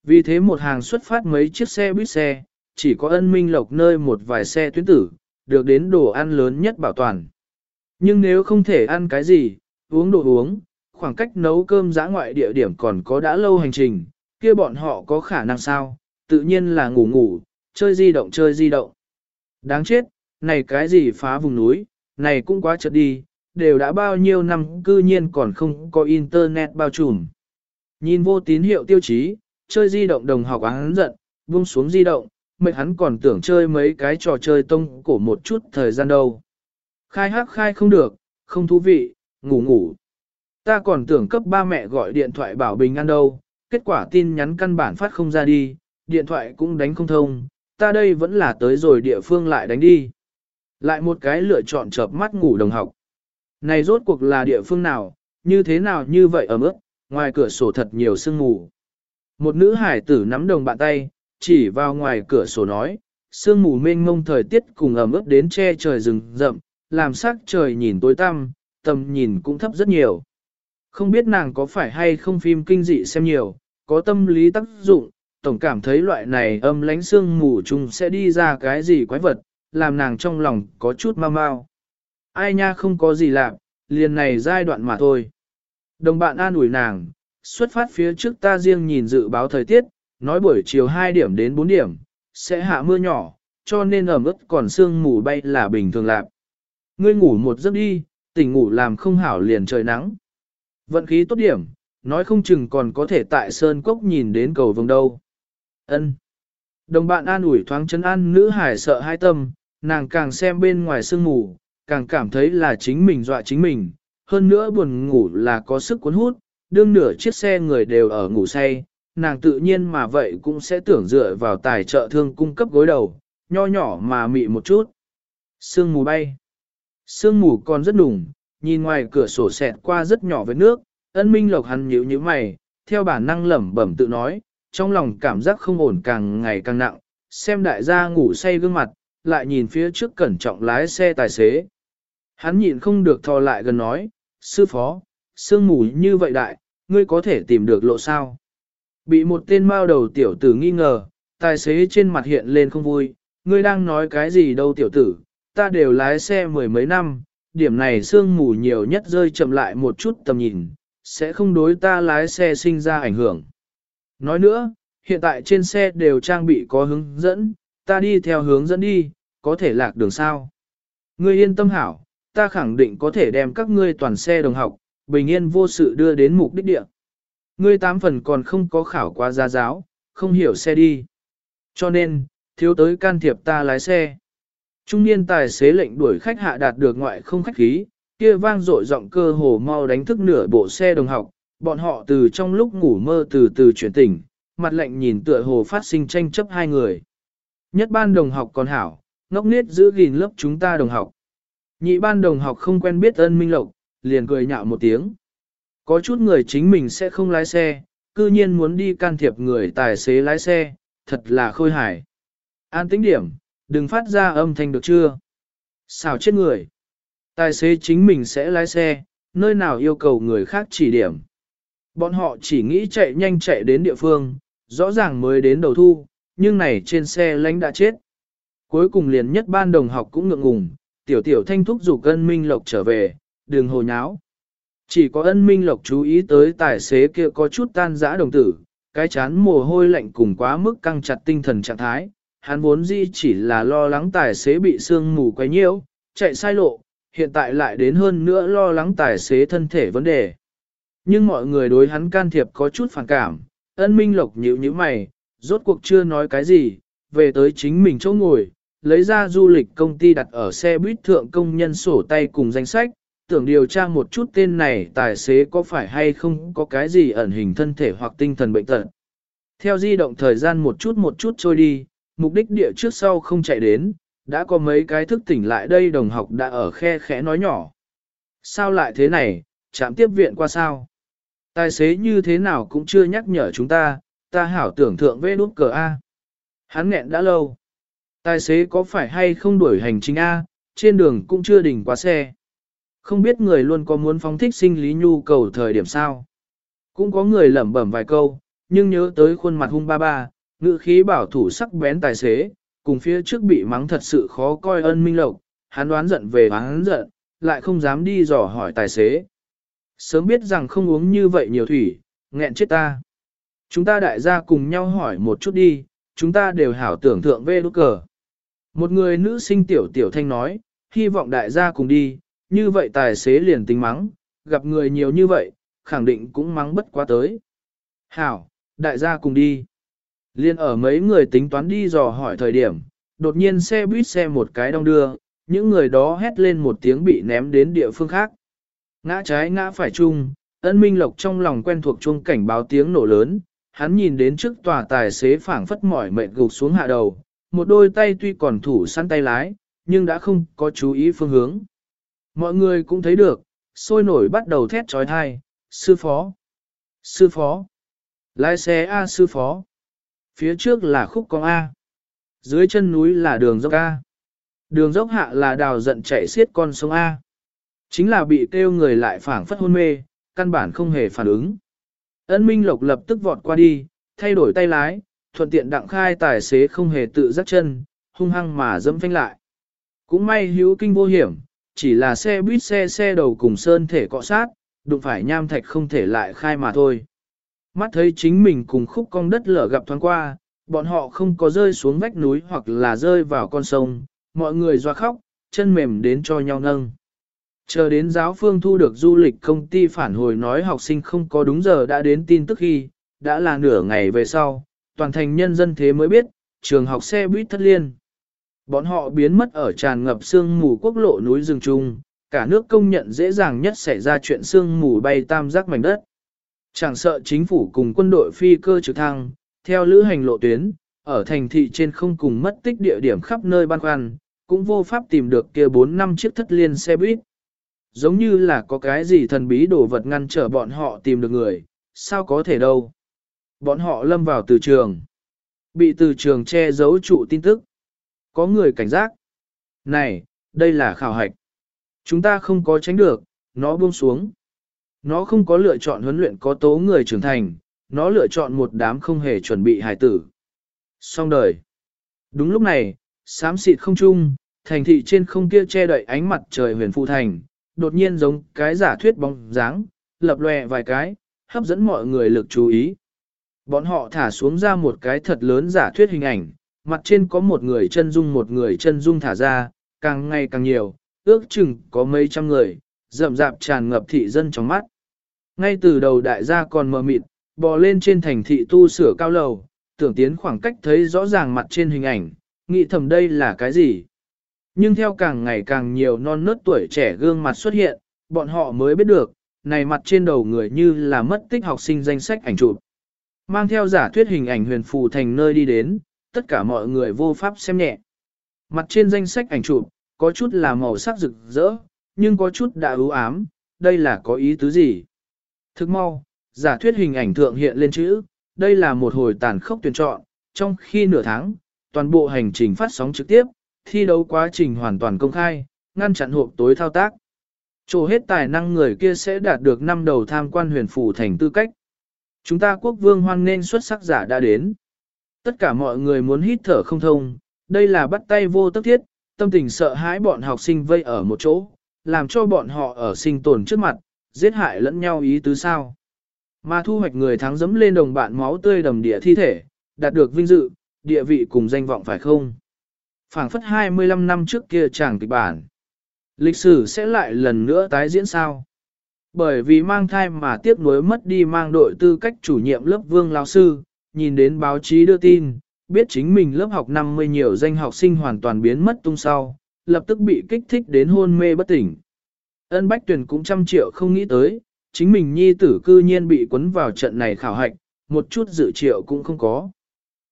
Vì thế một hàng xuất phát mấy chiếc xe buýt xe, chỉ có ân minh lộc nơi một vài xe tuyến tử, được đến đồ ăn lớn nhất bảo toàn. Nhưng nếu không thể ăn cái gì, uống đồ uống, khoảng cách nấu cơm giã ngoại địa điểm còn có đã lâu hành trình, kia bọn họ có khả năng sao, tự nhiên là ngủ ngủ, chơi di động chơi di động. Đáng chết, này cái gì phá vùng núi, này cũng quá chật đi, đều đã bao nhiêu năm cư nhiên còn không có internet bao trùm. Nhìn vô tín hiệu tiêu chí, chơi di động đồng học hắn giận, buông xuống di động, mệt hắn còn tưởng chơi mấy cái trò chơi tông cổ một chút thời gian đâu. Khai hát khai không được, không thú vị, ngủ ngủ. Ta còn tưởng cấp ba mẹ gọi điện thoại bảo bình ăn đâu, kết quả tin nhắn căn bản phát không ra đi, điện thoại cũng đánh không thông, ta đây vẫn là tới rồi địa phương lại đánh đi. Lại một cái lựa chọn chợp mắt ngủ đồng học. Này rốt cuộc là địa phương nào, như thế nào như vậy ở mức, ngoài cửa sổ thật nhiều sương mù. Một nữ hải tử nắm đồng bạn tay, chỉ vào ngoài cửa sổ nói, sương mù mênh mông thời tiết cùng ẩm ướt đến che trời rừng rậm, làm sắc trời nhìn tối tăm, tầm nhìn cũng thấp rất nhiều. Không biết nàng có phải hay không phim kinh dị xem nhiều, có tâm lý tác dụng, tổng cảm thấy loại này âm lánh sương mù chung sẽ đi ra cái gì quái vật, làm nàng trong lòng có chút mau mau. Ai nha không có gì lạ, liền này giai đoạn mà thôi. Đồng bạn an ủi nàng, xuất phát phía trước ta riêng nhìn dự báo thời tiết, nói buổi chiều 2 điểm đến 4 điểm, sẽ hạ mưa nhỏ, cho nên ẩm ướt còn sương mù bay là bình thường lạc. Ngươi ngủ một giấc đi, tỉnh ngủ làm không hảo liền trời nắng. Vận khí tốt điểm, nói không chừng còn có thể tại Sơn Cốc nhìn đến cầu vồng đâu. Ân. Đồng bạn an ủi thoáng chân an nữ hải sợ hai tâm, nàng càng xem bên ngoài sương mù, càng cảm thấy là chính mình dọa chính mình, hơn nữa buồn ngủ là có sức cuốn hút, đương nửa chiếc xe người đều ở ngủ say, nàng tự nhiên mà vậy cũng sẽ tưởng dựa vào tài trợ thương cung cấp gối đầu, nho nhỏ mà mị một chút. Sương mù bay. Sương mù còn rất đủng, nhìn ngoài cửa sổ xẹt qua rất nhỏ với nước, ân minh lộc hắn nhíu như mày, theo bản năng lẩm bẩm tự nói, trong lòng cảm giác không ổn càng ngày càng nặng, xem đại gia ngủ say gương mặt, lại nhìn phía trước cẩn trọng lái xe tài xế. Hắn nhịn không được thò lại gần nói, sư phó, sương mù như vậy đại, ngươi có thể tìm được lộ sao? Bị một tên mao đầu tiểu tử nghi ngờ, tài xế trên mặt hiện lên không vui, ngươi đang nói cái gì đâu tiểu tử, ta đều lái xe mười mấy năm, điểm này sương mù nhiều nhất rơi chậm lại một chút tầm nhìn, sẽ không đối ta lái xe sinh ra ảnh hưởng. Nói nữa, hiện tại trên xe đều trang bị có hướng dẫn, ta đi theo hướng dẫn đi, có thể lạc đường sao. Ngươi yên tâm hảo, ta khẳng định có thể đem các ngươi toàn xe đồng học, bình yên vô sự đưa đến mục đích địa. Ngươi tám phần còn không có khảo qua gia giáo, không hiểu xe đi. Cho nên, thiếu tới can thiệp ta lái xe. Trung niên tài xế lệnh đuổi khách hạ đạt được ngoại không khách khí, kia vang dội giọng cơ hồ mau đánh thức nửa bộ xe đồng học, bọn họ từ trong lúc ngủ mơ từ từ chuyển tỉnh, mặt lệnh nhìn tựa hồ phát sinh tranh chấp hai người. Nhất ban đồng học còn hảo, ngốc niết giữ gìn lớp chúng ta đồng học. Nhị ban đồng học không quen biết ân minh lộc, liền cười nhạo một tiếng. Có chút người chính mình sẽ không lái xe, cư nhiên muốn đi can thiệp người tài xế lái xe, thật là khôi hài. An tính điểm, đừng phát ra âm thanh được chưa? Xào chết người. Tài xế chính mình sẽ lái xe, nơi nào yêu cầu người khác chỉ điểm. Bọn họ chỉ nghĩ chạy nhanh chạy đến địa phương, rõ ràng mới đến đầu thu, nhưng này trên xe lánh đã chết. Cuối cùng liền nhất ban đồng học cũng ngượng ngùng, tiểu tiểu thanh thúc rủ ân minh lộc trở về, đừng hồ nháo. Chỉ có ân minh lộc chú ý tới tài xế kia có chút tan dã đồng tử, cái chán mồ hôi lạnh cùng quá mức căng chặt tinh thần trạng thái, hắn vốn dĩ chỉ là lo lắng tài xế bị sương mù quấy nhiễu, chạy sai lộ, hiện tại lại đến hơn nữa lo lắng tài xế thân thể vấn đề. Nhưng mọi người đối hắn can thiệp có chút phản cảm, ân minh lộc nhíu nhíu mày, rốt cuộc chưa nói cái gì, về tới chính mình chỗ ngồi, lấy ra du lịch công ty đặt ở xe buýt thượng công nhân sổ tay cùng danh sách, tưởng điều tra một chút tên này tài xế có phải hay không có cái gì ẩn hình thân thể hoặc tinh thần bệnh tật. Theo di động thời gian một chút một chút trôi đi, mục đích địa trước sau không chạy đến, đã có mấy cái thức tỉnh lại đây đồng học đã ở khe khẽ nói nhỏ. Sao lại thế này, chạm tiếp viện qua sao? Tài xế như thế nào cũng chưa nhắc nhở chúng ta, ta hảo tưởng thượng vê đút cờ A. Hắn nghẹn đã lâu. Tài xế có phải hay không đuổi hành trình A, trên đường cũng chưa đỉnh quá xe. Không biết người luôn có muốn phóng thích sinh lý nhu cầu thời điểm sao. Cũng có người lẩm bẩm vài câu, nhưng nhớ tới khuôn mặt hung ba ba, ngữ khí bảo thủ sắc bén tài xế, cùng phía trước bị mắng thật sự khó coi ân minh lộc, hắn đoán giận về hắn giận, lại không dám đi dò hỏi tài xế. Sớm biết rằng không uống như vậy nhiều thủy, nghẹn chết ta. Chúng ta đại gia cùng nhau hỏi một chút đi, chúng ta đều hảo tưởng thượng về đốt cờ. Một người nữ sinh tiểu tiểu thanh nói, hy vọng đại gia cùng đi, như vậy tài xế liền tính mắng, gặp người nhiều như vậy, khẳng định cũng mắng bất quá tới. Hảo, đại gia cùng đi. Liên ở mấy người tính toán đi dò hỏi thời điểm, đột nhiên xe buýt xe một cái đông đưa, những người đó hét lên một tiếng bị ném đến địa phương khác. Ngã trái ngã phải chung, ân minh lộc trong lòng quen thuộc chuông cảnh báo tiếng nổ lớn, hắn nhìn đến trước tòa tài xế phảng phất mỏi mệt gục xuống hạ đầu, một đôi tay tuy còn thủ săn tay lái, nhưng đã không có chú ý phương hướng. Mọi người cũng thấy được, sôi nổi bắt đầu thét trói thai, sư phó, sư phó, lái xe A sư phó, phía trước là khúc con A, dưới chân núi là đường dốc A, đường dốc hạ là đào giận chạy xiết con sông A. Chính là bị kêu người lại phảng phất hôn mê, căn bản không hề phản ứng. Ân Minh Lộc lập tức vọt qua đi, thay đổi tay lái, thuận tiện đặng khai tài xế không hề tự dắt chân, hung hăng mà dẫm phanh lại. Cũng may hữu kinh vô hiểm, chỉ là xe buýt xe xe đầu cùng sơn thể cọ sát, đụng phải nham thạch không thể lại khai mà thôi. Mắt thấy chính mình cùng khúc cong đất lở gặp thoáng qua, bọn họ không có rơi xuống vách núi hoặc là rơi vào con sông, mọi người doa khóc, chân mềm đến cho nhau nâng. Chờ đến giáo phương thu được du lịch công ty phản hồi nói học sinh không có đúng giờ đã đến tin tức khi, đã là nửa ngày về sau, toàn thành nhân dân thế mới biết, trường học xe buýt thất liên. Bọn họ biến mất ở tràn ngập sương mù quốc lộ núi rừng trung, cả nước công nhận dễ dàng nhất xảy ra chuyện sương mù bay tam giác mảnh đất. Chẳng sợ chính phủ cùng quân đội phi cơ trực thăng, theo lữ hành lộ tuyến, ở thành thị trên không cùng mất tích địa điểm khắp nơi ban khoăn, cũng vô pháp tìm được kia 4 năm chiếc thất liên xe buýt. giống như là có cái gì thần bí đồ vật ngăn trở bọn họ tìm được người, sao có thể đâu. Bọn họ lâm vào từ trường, bị từ trường che giấu trụ tin tức. Có người cảnh giác. Này, đây là khảo hạch. Chúng ta không có tránh được, nó buông xuống. Nó không có lựa chọn huấn luyện có tố người trưởng thành, nó lựa chọn một đám không hề chuẩn bị hài tử. Xong đời. Đúng lúc này, xám xịt không trung, thành thị trên không kia che đậy ánh mặt trời huyền phụ thành, đột nhiên giống cái giả thuyết bóng dáng, lập lòe vài cái, hấp dẫn mọi người lực chú ý. Bọn họ thả xuống ra một cái thật lớn giả thuyết hình ảnh, mặt trên có một người chân dung một người chân dung thả ra, càng ngày càng nhiều, ước chừng có mấy trăm người, rậm rạp tràn ngập thị dân trong mắt. Ngay từ đầu đại gia còn mờ mịt, bò lên trên thành thị tu sửa cao lầu, tưởng tiến khoảng cách thấy rõ ràng mặt trên hình ảnh, nghĩ thầm đây là cái gì. Nhưng theo càng ngày càng nhiều non nớt tuổi trẻ gương mặt xuất hiện, bọn họ mới biết được, này mặt trên đầu người như là mất tích học sinh danh sách ảnh chụp. Mang theo giả thuyết hình ảnh huyền phù thành nơi đi đến, tất cả mọi người vô pháp xem nhẹ. Mặt trên danh sách ảnh chụp, có chút là màu sắc rực rỡ, nhưng có chút đã ưu ám, đây là có ý tứ gì? Thức mau, giả thuyết hình ảnh thượng hiện lên chữ, đây là một hồi tàn khốc tuyển chọn, trong khi nửa tháng, toàn bộ hành trình phát sóng trực tiếp, thi đấu quá trình hoàn toàn công khai, ngăn chặn hộp tối thao tác. Chỗ hết tài năng người kia sẽ đạt được năm đầu tham quan huyền phủ thành tư cách. Chúng ta quốc vương hoan nên xuất sắc giả đã đến. Tất cả mọi người muốn hít thở không thông, đây là bắt tay vô tất thiết, tâm tình sợ hãi bọn học sinh vây ở một chỗ, làm cho bọn họ ở sinh tồn trước mặt, giết hại lẫn nhau ý tứ sao. Mà thu hoạch người thắng dẫm lên đồng bạn máu tươi đầm địa thi thể, đạt được vinh dự, địa vị cùng danh vọng phải không? phảng phất 25 năm trước kia chẳng kịch bản. Lịch sử sẽ lại lần nữa tái diễn sao? Bởi vì mang thai mà tiếc nuối mất đi mang đội tư cách chủ nhiệm lớp vương lao sư, nhìn đến báo chí đưa tin, biết chính mình lớp học 50 nhiều danh học sinh hoàn toàn biến mất tung sau, lập tức bị kích thích đến hôn mê bất tỉnh. Ân Bách Tuyền cũng trăm triệu không nghĩ tới, chính mình nhi tử cư nhiên bị quấn vào trận này khảo hạch, một chút dự triệu cũng không có.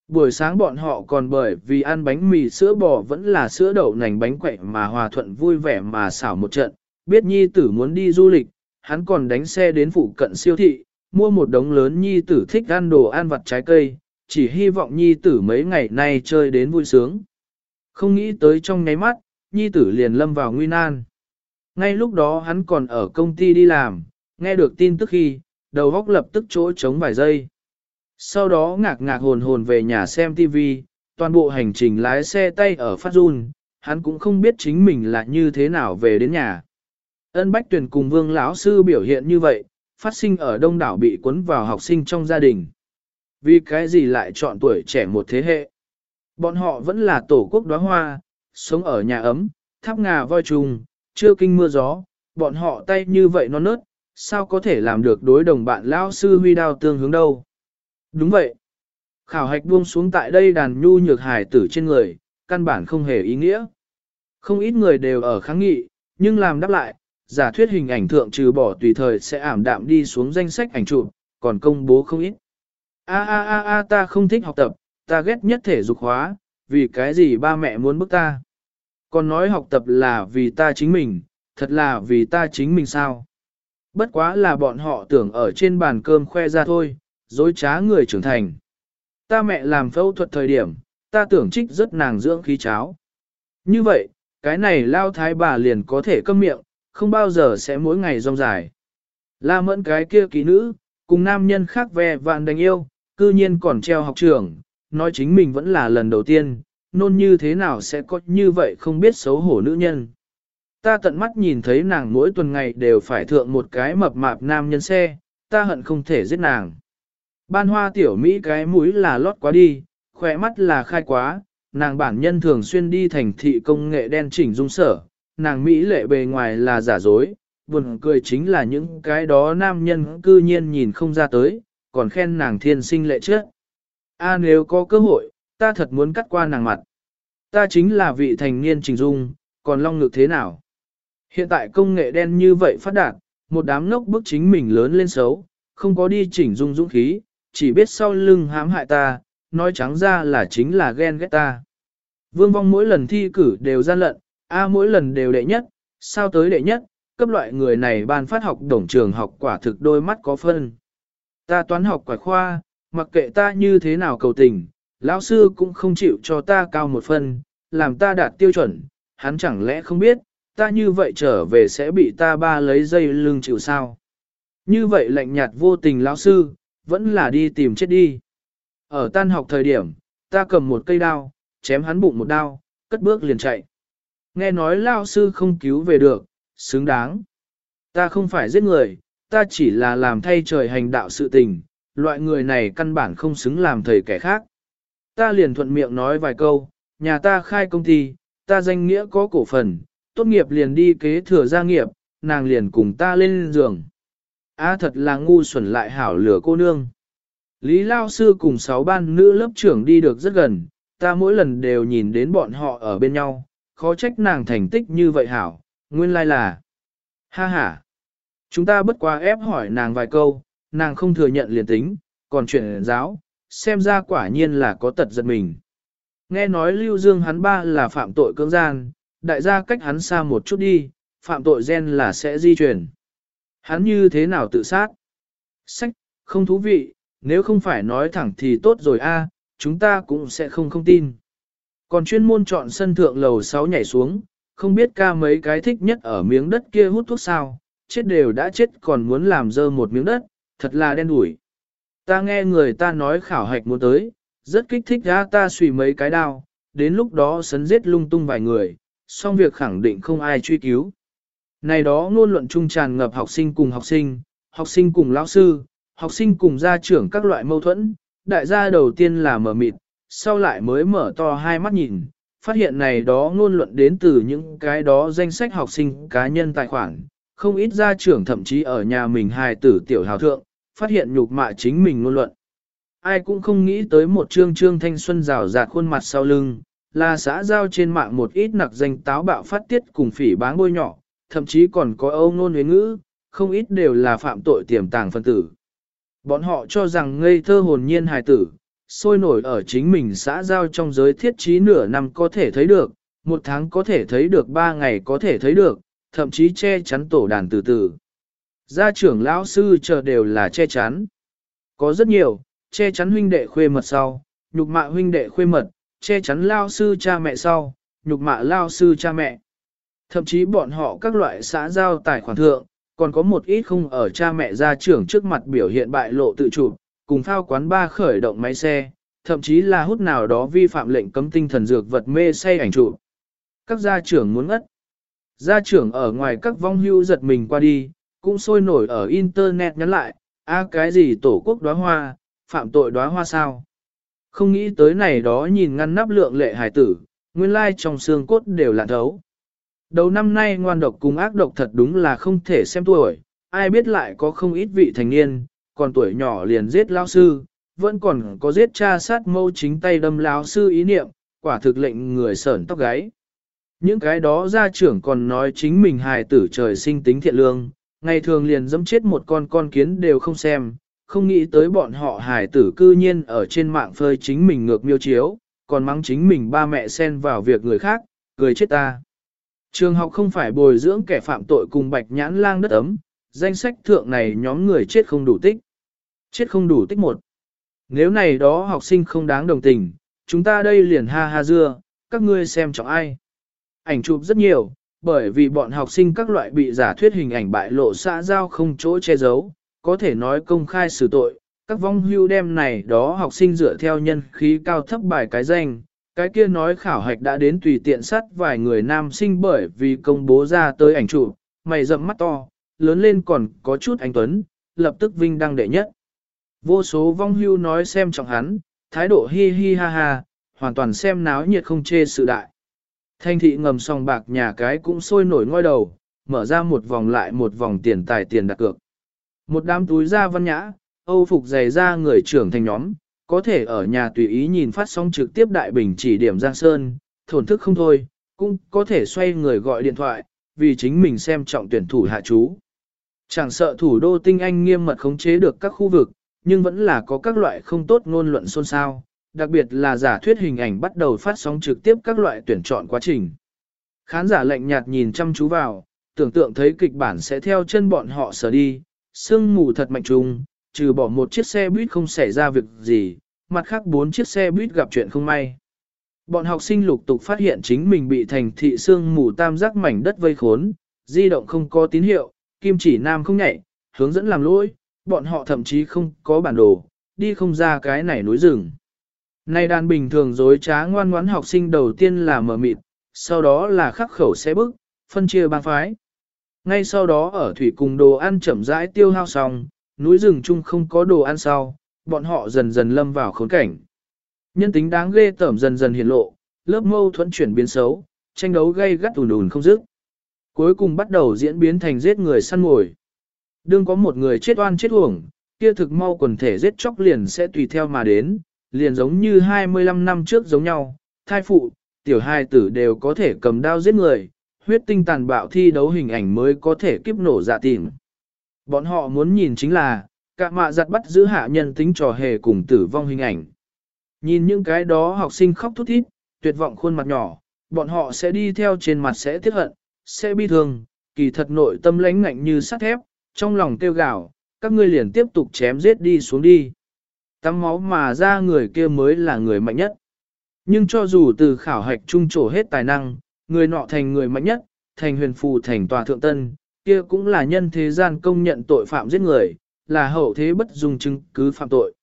Buổi sáng bọn họ còn bởi vì ăn bánh mì sữa bò vẫn là sữa đậu nành bánh quậy mà hòa thuận vui vẻ mà xảo một trận, biết nhi tử muốn đi du lịch, hắn còn đánh xe đến phụ cận siêu thị, mua một đống lớn nhi tử thích ăn đồ ăn vặt trái cây, chỉ hy vọng nhi tử mấy ngày nay chơi đến vui sướng. Không nghĩ tới trong nháy mắt, nhi tử liền lâm vào nguy nan. Ngay lúc đó hắn còn ở công ty đi làm, nghe được tin tức khi, đầu góc lập tức chỗ trống vài giây. Sau đó ngạc ngạc hồn hồn về nhà xem TV, toàn bộ hành trình lái xe tay ở phát run, hắn cũng không biết chính mình là như thế nào về đến nhà. Ân Bách Tuyền cùng Vương lão sư biểu hiện như vậy, phát sinh ở đông đảo bị cuốn vào học sinh trong gia đình. Vì cái gì lại chọn tuổi trẻ một thế hệ? Bọn họ vẫn là tổ quốc đóa hoa, sống ở nhà ấm, tháp ngà voi trùng, chưa kinh mưa gió, bọn họ tay như vậy nó nớt, sao có thể làm được đối đồng bạn lão sư huy đao tương hướng đâu? Đúng vậy. Khảo hạch buông xuống tại đây đàn nhu nhược hài tử trên người, căn bản không hề ý nghĩa. Không ít người đều ở kháng nghị, nhưng làm đáp lại, giả thuyết hình ảnh thượng trừ bỏ tùy thời sẽ ảm đạm đi xuống danh sách ảnh chụp, còn công bố không ít. A a a a ta không thích học tập, ta ghét nhất thể dục hóa, vì cái gì ba mẹ muốn bức ta. Còn nói học tập là vì ta chính mình, thật là vì ta chính mình sao. Bất quá là bọn họ tưởng ở trên bàn cơm khoe ra thôi, dối trá người trưởng thành. Ta mẹ làm phẫu thuật thời điểm, ta tưởng trích rất nàng dưỡng khí cháo. Như vậy, cái này lao thái bà liền có thể câm miệng, không bao giờ sẽ mỗi ngày rong dài. La mẫn cái kia ký nữ, cùng nam nhân khác ve vạn đánh yêu, cư nhiên còn treo học trường, nói chính mình vẫn là lần đầu tiên, nôn như thế nào sẽ có như vậy không biết xấu hổ nữ nhân. Ta tận mắt nhìn thấy nàng mỗi tuần ngày đều phải thượng một cái mập mạp nam nhân xe, ta hận không thể giết nàng. Ban hoa tiểu Mỹ cái mũi là lót quá đi, khỏe mắt là khai quá, nàng bản nhân thường xuyên đi thành thị công nghệ đen chỉnh dung sở, nàng Mỹ lệ bề ngoài là giả dối, buồn cười chính là những cái đó nam nhân cư nhiên nhìn không ra tới, còn khen nàng thiên sinh lệ trước. A nếu có cơ hội, ta thật muốn cắt qua nàng mặt. Ta chính là vị thành niên trình dung, còn long ngực thế nào? Hiện tại công nghệ đen như vậy phát đạt, một đám ngốc bức chính mình lớn lên xấu, không có đi chỉnh dung dũng khí, chỉ biết sau lưng hãm hại ta, nói trắng ra là chính là ghen ghét ta. Vương vong mỗi lần thi cử đều gian lận, A mỗi lần đều đệ nhất, sao tới đệ nhất, cấp loại người này ban phát học đồng trường học quả thực đôi mắt có phân. Ta toán học quả khoa, mặc kệ ta như thế nào cầu tình, lão sư cũng không chịu cho ta cao một phân, làm ta đạt tiêu chuẩn, hắn chẳng lẽ không biết, ta như vậy trở về sẽ bị ta ba lấy dây lưng chịu sao. Như vậy lạnh nhạt vô tình lão sư, vẫn là đi tìm chết đi. Ở tan học thời điểm, ta cầm một cây đao, chém hắn bụng một đao, cất bước liền chạy. Nghe nói lao sư không cứu về được, xứng đáng. Ta không phải giết người, ta chỉ là làm thay trời hành đạo sự tình, loại người này căn bản không xứng làm thầy kẻ khác. Ta liền thuận miệng nói vài câu, nhà ta khai công ty, ta danh nghĩa có cổ phần, tốt nghiệp liền đi kế thừa gia nghiệp, nàng liền cùng ta lên giường. Á thật là ngu xuẩn lại hảo lửa cô nương. Lý Lao Sư cùng sáu ban nữ lớp trưởng đi được rất gần, ta mỗi lần đều nhìn đến bọn họ ở bên nhau, khó trách nàng thành tích như vậy hảo, nguyên lai là. Ha ha. Chúng ta bất quá ép hỏi nàng vài câu, nàng không thừa nhận liền tính, còn chuyện giáo, xem ra quả nhiên là có tật giật mình. Nghe nói Lưu Dương hắn ba là phạm tội cưỡng gian, đại gia cách hắn xa một chút đi, phạm tội gen là sẽ di chuyển. Hắn như thế nào tự sát? Sách, không thú vị, nếu không phải nói thẳng thì tốt rồi a, à, chúng ta cũng sẽ không không tin. Còn chuyên môn chọn sân thượng lầu 6 nhảy xuống, không biết ca mấy cái thích nhất ở miếng đất kia hút thuốc sao, chết đều đã chết còn muốn làm dơ một miếng đất, thật là đen đủi. Ta nghe người ta nói khảo hạch muốn tới, rất kích thích ra ta xùy mấy cái đao, đến lúc đó sấn giết lung tung vài người, xong việc khẳng định không ai truy cứu. Này đó ngôn luận trung tràn ngập học sinh cùng học sinh, học sinh cùng lão sư, học sinh cùng gia trưởng các loại mâu thuẫn, đại gia đầu tiên là mở mịt, sau lại mới mở to hai mắt nhìn, phát hiện này đó ngôn luận đến từ những cái đó danh sách học sinh cá nhân tài khoản, không ít gia trưởng thậm chí ở nhà mình hài tử tiểu hào thượng, phát hiện nhục mạ chính mình ngôn luận. Ai cũng không nghĩ tới một trương trương thanh xuân rào rạt khuôn mặt sau lưng, là xã giao trên mạng một ít nặc danh táo bạo phát tiết cùng phỉ báng bôi nhỏ, thậm chí còn có âu ngôn huyến ngữ, không ít đều là phạm tội tiềm tàng phân tử. Bọn họ cho rằng ngây thơ hồn nhiên hài tử, sôi nổi ở chính mình xã giao trong giới thiết trí nửa năm có thể thấy được, một tháng có thể thấy được ba ngày có thể thấy được, thậm chí che chắn tổ đàn từ từ. Gia trưởng lão sư chờ đều là che chắn. Có rất nhiều, che chắn huynh đệ khuê mật sau, nhục mạ huynh đệ khuê mật, che chắn lao sư cha mẹ sau, nhục mạ lao sư cha mẹ. Thậm chí bọn họ các loại xã giao tài khoản thượng, còn có một ít không ở cha mẹ gia trưởng trước mặt biểu hiện bại lộ tự chủ, cùng phao quán ba khởi động máy xe, thậm chí là hút nào đó vi phạm lệnh cấm tinh thần dược vật mê say ảnh trụ. Các gia trưởng muốn ngất. Gia trưởng ở ngoài các vong hưu giật mình qua đi, cũng sôi nổi ở internet nhắn lại, a cái gì tổ quốc đóa hoa, phạm tội đóa hoa sao. Không nghĩ tới này đó nhìn ngăn nắp lượng lệ hải tử, nguyên lai trong xương cốt đều là thấu. Đầu năm nay ngoan độc cùng ác độc thật đúng là không thể xem tuổi, ai biết lại có không ít vị thành niên, còn tuổi nhỏ liền giết lao sư, vẫn còn có giết cha sát mâu chính tay đâm lao sư ý niệm, quả thực lệnh người sởn tóc gáy. Những cái đó gia trưởng còn nói chính mình hài tử trời sinh tính thiện lương, ngày thường liền dẫm chết một con con kiến đều không xem, không nghĩ tới bọn họ hài tử cư nhiên ở trên mạng phơi chính mình ngược miêu chiếu, còn mắng chính mình ba mẹ xen vào việc người khác, cười chết ta. Trường học không phải bồi dưỡng kẻ phạm tội cùng bạch nhãn lang đất ấm, danh sách thượng này nhóm người chết không đủ tích. Chết không đủ tích một. Nếu này đó học sinh không đáng đồng tình, chúng ta đây liền ha ha dưa, các ngươi xem trọng ai. Ảnh chụp rất nhiều, bởi vì bọn học sinh các loại bị giả thuyết hình ảnh bại lộ xã giao không chỗ che giấu, có thể nói công khai xử tội. Các vong hưu đem này đó học sinh dựa theo nhân khí cao thấp bài cái danh, cái kia nói khảo hạch đã đến tùy tiện sát vài người nam sinh bởi vì công bố ra tới ảnh chụp, mày rậm mắt to, lớn lên còn có chút anh Tuấn, lập tức vinh đăng đệ nhất. Vô số vong hưu nói xem trọng hắn, thái độ hi hi ha ha, hoàn toàn xem náo nhiệt không chê sự đại. Thanh thị ngầm song bạc nhà cái cũng sôi nổi ngoi đầu, mở ra một vòng lại một vòng tiền tài tiền đặt cược. Một đám túi da văn nhã, âu phục giày ra người trưởng thành nhóm, có thể ở nhà tùy ý nhìn phát sóng trực tiếp đại bình chỉ điểm Giang Sơn, thổn thức không thôi, cũng có thể xoay người gọi điện thoại, vì chính mình xem trọng tuyển thủ hạ chú. Chẳng sợ thủ đô tinh anh nghiêm mật khống chế được các khu vực, nhưng vẫn là có các loại không tốt ngôn luận xôn xao, đặc biệt là giả thuyết hình ảnh bắt đầu phát sóng trực tiếp các loại tuyển chọn quá trình. Khán giả lạnh nhạt nhìn chăm chú vào, tưởng tượng thấy kịch bản sẽ theo chân bọn họ sở đi, sương mù thật mạnh trùng, trừ bỏ một chiếc xe buýt không xảy ra việc gì, mặt khác bốn chiếc xe buýt gặp chuyện không may. Bọn học sinh lục tục phát hiện chính mình bị thành thị sương mù tam giác mảnh đất vây khốn, di động không có tín hiệu, kim chỉ nam không nhảy, hướng dẫn làm lỗi, bọn họ thậm chí không có bản đồ, đi không ra cái này núi rừng. Này đàn bình thường dối trá ngoan ngoãn học sinh đầu tiên là mở mịt, sau đó là khắc khẩu xe bức, phân chia bang phái. Ngay sau đó ở thủy cùng đồ ăn chậm rãi tiêu hao xong, núi rừng chung không có đồ ăn sau, bọn họ dần dần lâm vào khốn cảnh. Nhân tính đáng ghê tởm dần dần hiện lộ, lớp mâu thuẫn chuyển biến xấu, tranh đấu gây gắt ùn ùn không dứt. Cuối cùng bắt đầu diễn biến thành giết người săn mồi. Đương có một người chết oan chết uổng, kia thực mau quần thể giết chóc liền sẽ tùy theo mà đến, liền giống như 25 năm trước giống nhau, thai phụ, tiểu hai tử đều có thể cầm đao giết người, huyết tinh tàn bạo thi đấu hình ảnh mới có thể kiếp nổ dạ tìm. Bọn họ muốn nhìn chính là, cả mạ giặt bắt giữ hạ nhân tính trò hề cùng tử vong hình ảnh. Nhìn những cái đó học sinh khóc thút thít, tuyệt vọng khuôn mặt nhỏ, bọn họ sẽ đi theo trên mặt sẽ tiếc hận, sẽ bi thương, kỳ thật nội tâm lãnh ngạnh như sắt thép, trong lòng tiêu gạo, các ngươi liền tiếp tục chém giết đi xuống đi. Tắm máu mà ra người kia mới là người mạnh nhất. Nhưng cho dù từ khảo hạch trung trổ hết tài năng, người nọ thành người mạnh nhất, thành huyền phù thành tòa thượng tân, kia cũng là nhân thế gian công nhận tội phạm giết người, là hậu thế bất dùng chứng cứ phạm tội.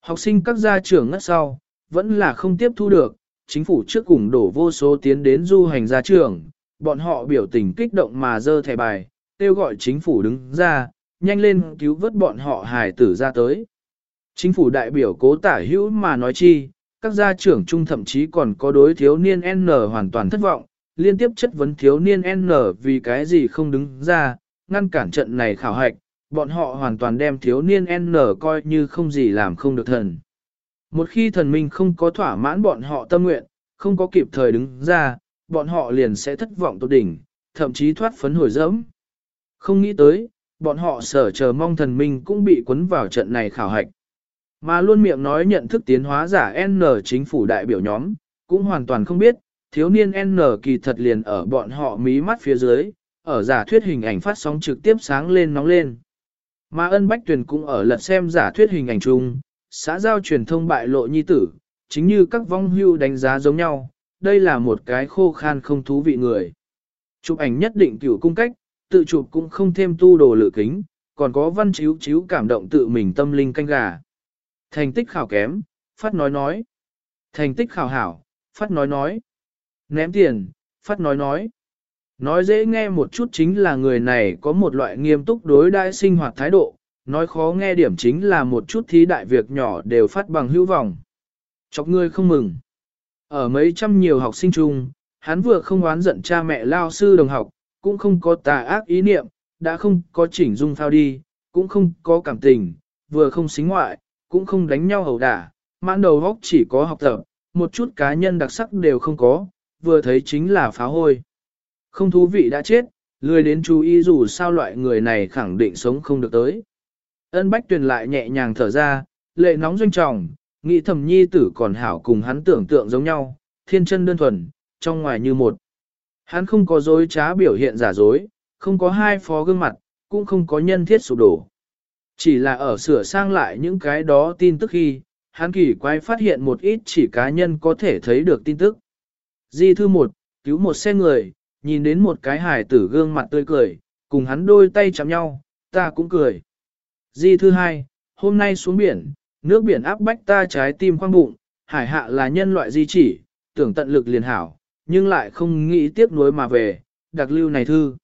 Học sinh các gia trưởng ngất sau, vẫn là không tiếp thu được, chính phủ trước cùng đổ vô số tiến đến du hành gia trưởng, bọn họ biểu tình kích động mà dơ thẻ bài, kêu gọi chính phủ đứng ra, nhanh lên cứu vớt bọn họ hài tử ra tới. Chính phủ đại biểu cố tả hữu mà nói chi, các gia trưởng trung thậm chí còn có đối thiếu niên N hoàn toàn thất vọng, liên tiếp chất vấn thiếu niên N vì cái gì không đứng ra, ngăn cản trận này khảo hạch, bọn họ hoàn toàn đem thiếu niên N coi như không gì làm không được thần. Một khi thần minh không có thỏa mãn bọn họ tâm nguyện, không có kịp thời đứng ra, bọn họ liền sẽ thất vọng tột đỉnh, thậm chí thoát phấn hồi dẫm. Không nghĩ tới, bọn họ sở chờ mong thần minh cũng bị cuốn vào trận này khảo hạch. Mà luôn miệng nói nhận thức tiến hóa giả N chính phủ đại biểu nhóm, cũng hoàn toàn không biết, thiếu niên N kỳ thật liền ở bọn họ mí mắt phía dưới, ở giả thuyết hình ảnh phát sóng trực tiếp sáng lên nóng lên. Mà ân bách tuyển cũng ở lật xem giả thuyết hình ảnh chung, xã giao truyền thông bại lộ nhi tử, chính như các vong hưu đánh giá giống nhau, đây là một cái khô khan không thú vị người. Chụp ảnh nhất định cửu cung cách, tự chụp cũng không thêm tu đồ lự kính, còn có văn chiếu chiếu cảm động tự mình tâm linh canh gà. Thành tích khảo kém, phát nói nói. Thành tích khảo hảo, phát nói nói. Ném tiền, phát nói nói. Nói dễ nghe một chút chính là người này có một loại nghiêm túc đối đãi sinh hoạt thái độ, nói khó nghe điểm chính là một chút thí đại việc nhỏ đều phát bằng hữu vọng. Chọc người không mừng. Ở mấy trăm nhiều học sinh chung, hắn vừa không oán giận cha mẹ lao sư đồng học, cũng không có tà ác ý niệm, đã không có chỉnh dung phao đi, cũng không có cảm tình, vừa không xính ngoại, cũng không đánh nhau hầu đả, mãn đầu góc chỉ có học tập, một chút cá nhân đặc sắc đều không có, vừa thấy chính là phá hôi. Không thú vị đã chết, lười đến chú ý dù sao loại người này khẳng định sống không được tới. Ân Bách Tuyền lại nhẹ nhàng thở ra, lệ nóng doanh trọng, nghĩ thầm nhi tử còn hảo cùng hắn tưởng tượng giống nhau, thiên chân đơn thuần, trong ngoài như một. Hắn không có dối trá biểu hiện giả dối, không có hai phó gương mặt, cũng không có nhân thiết sụp đổ. Chỉ là ở sửa sang lại những cái đó tin tức khi, hắn kỳ quái phát hiện một ít chỉ cá nhân có thể thấy được tin tức. Di thư một, cứu một xe người, nhìn đến một cái hải tử gương mặt tươi cười, cùng hắn đôi tay chạm nhau, ta cũng cười. Di thư hai, hôm nay xuống biển, nước biển áp bách ta trái tim khoang bụng, hải hạ là nhân loại di chỉ, tưởng tận lực liền hảo, nhưng lại không nghĩ tiếp nối mà về, đặc lưu này thư.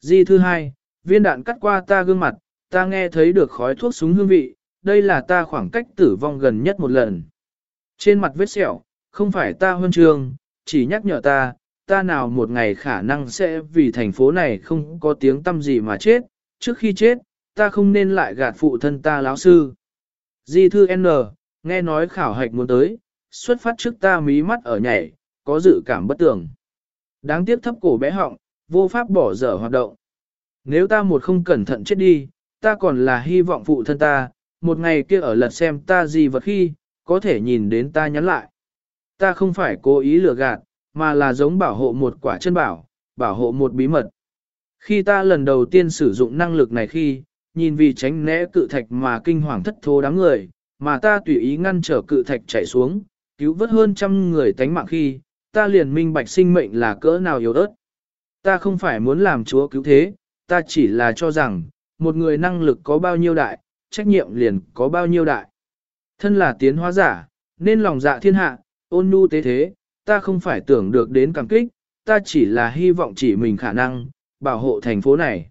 Di thư hai, viên đạn cắt qua ta gương mặt, ta nghe thấy được khói thuốc súng hương vị, đây là ta khoảng cách tử vong gần nhất một lần. Trên mặt vết sẹo, không phải ta huân trường, chỉ nhắc nhở ta, ta nào một ngày khả năng sẽ vì thành phố này không có tiếng tâm gì mà chết, trước khi chết, ta không nên lại gạt phụ thân ta láo sư. Di thư N, nghe nói khảo hạch muốn tới, xuất phát trước ta mí mắt ở nhảy, có dự cảm bất tường. Đáng tiếc thấp cổ bé họng, vô pháp bỏ dở hoạt động. Nếu ta một không cẩn thận chết đi, ta còn là hy vọng phụ thân ta, một ngày kia ở lật xem ta gì vật khi, có thể nhìn đến ta nhắn lại. Ta không phải cố ý lừa gạt, mà là giống bảo hộ một quả chân bảo, bảo hộ một bí mật. Khi ta lần đầu tiên sử dụng năng lực này khi, nhìn vì tránh né cự thạch mà kinh hoàng thất thố đám người, mà ta tùy ý ngăn trở cự thạch chảy xuống, cứu vớt hơn trăm người tánh mạng khi, ta liền minh bạch sinh mệnh là cỡ nào yếu ớt. Ta không phải muốn làm chúa cứu thế, ta chỉ là cho rằng, một người năng lực có bao nhiêu đại, trách nhiệm liền có bao nhiêu đại. Thân là tiến hóa giả, nên lòng dạ thiên hạ, ôn nhu tế thế, ta không phải tưởng được đến cảm kích, ta chỉ là hy vọng chỉ mình khả năng, bảo hộ thành phố này.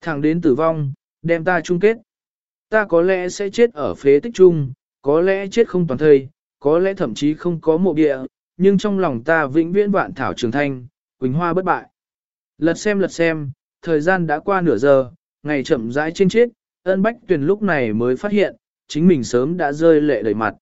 Thẳng đến tử vong, đem ta chung kết. Ta có lẽ sẽ chết ở phế tích chung, có lẽ chết không toàn thây, có lẽ thậm chí không có mộ địa, nhưng trong lòng ta vĩnh viễn vạn thảo trường thanh, quỳnh hoa bất bại. Lật xem lật xem, thời gian đã qua nửa giờ, ngày chậm rãi trên chết, ân bách tuyển lúc này mới phát hiện, chính mình sớm đã rơi lệ đầy mặt.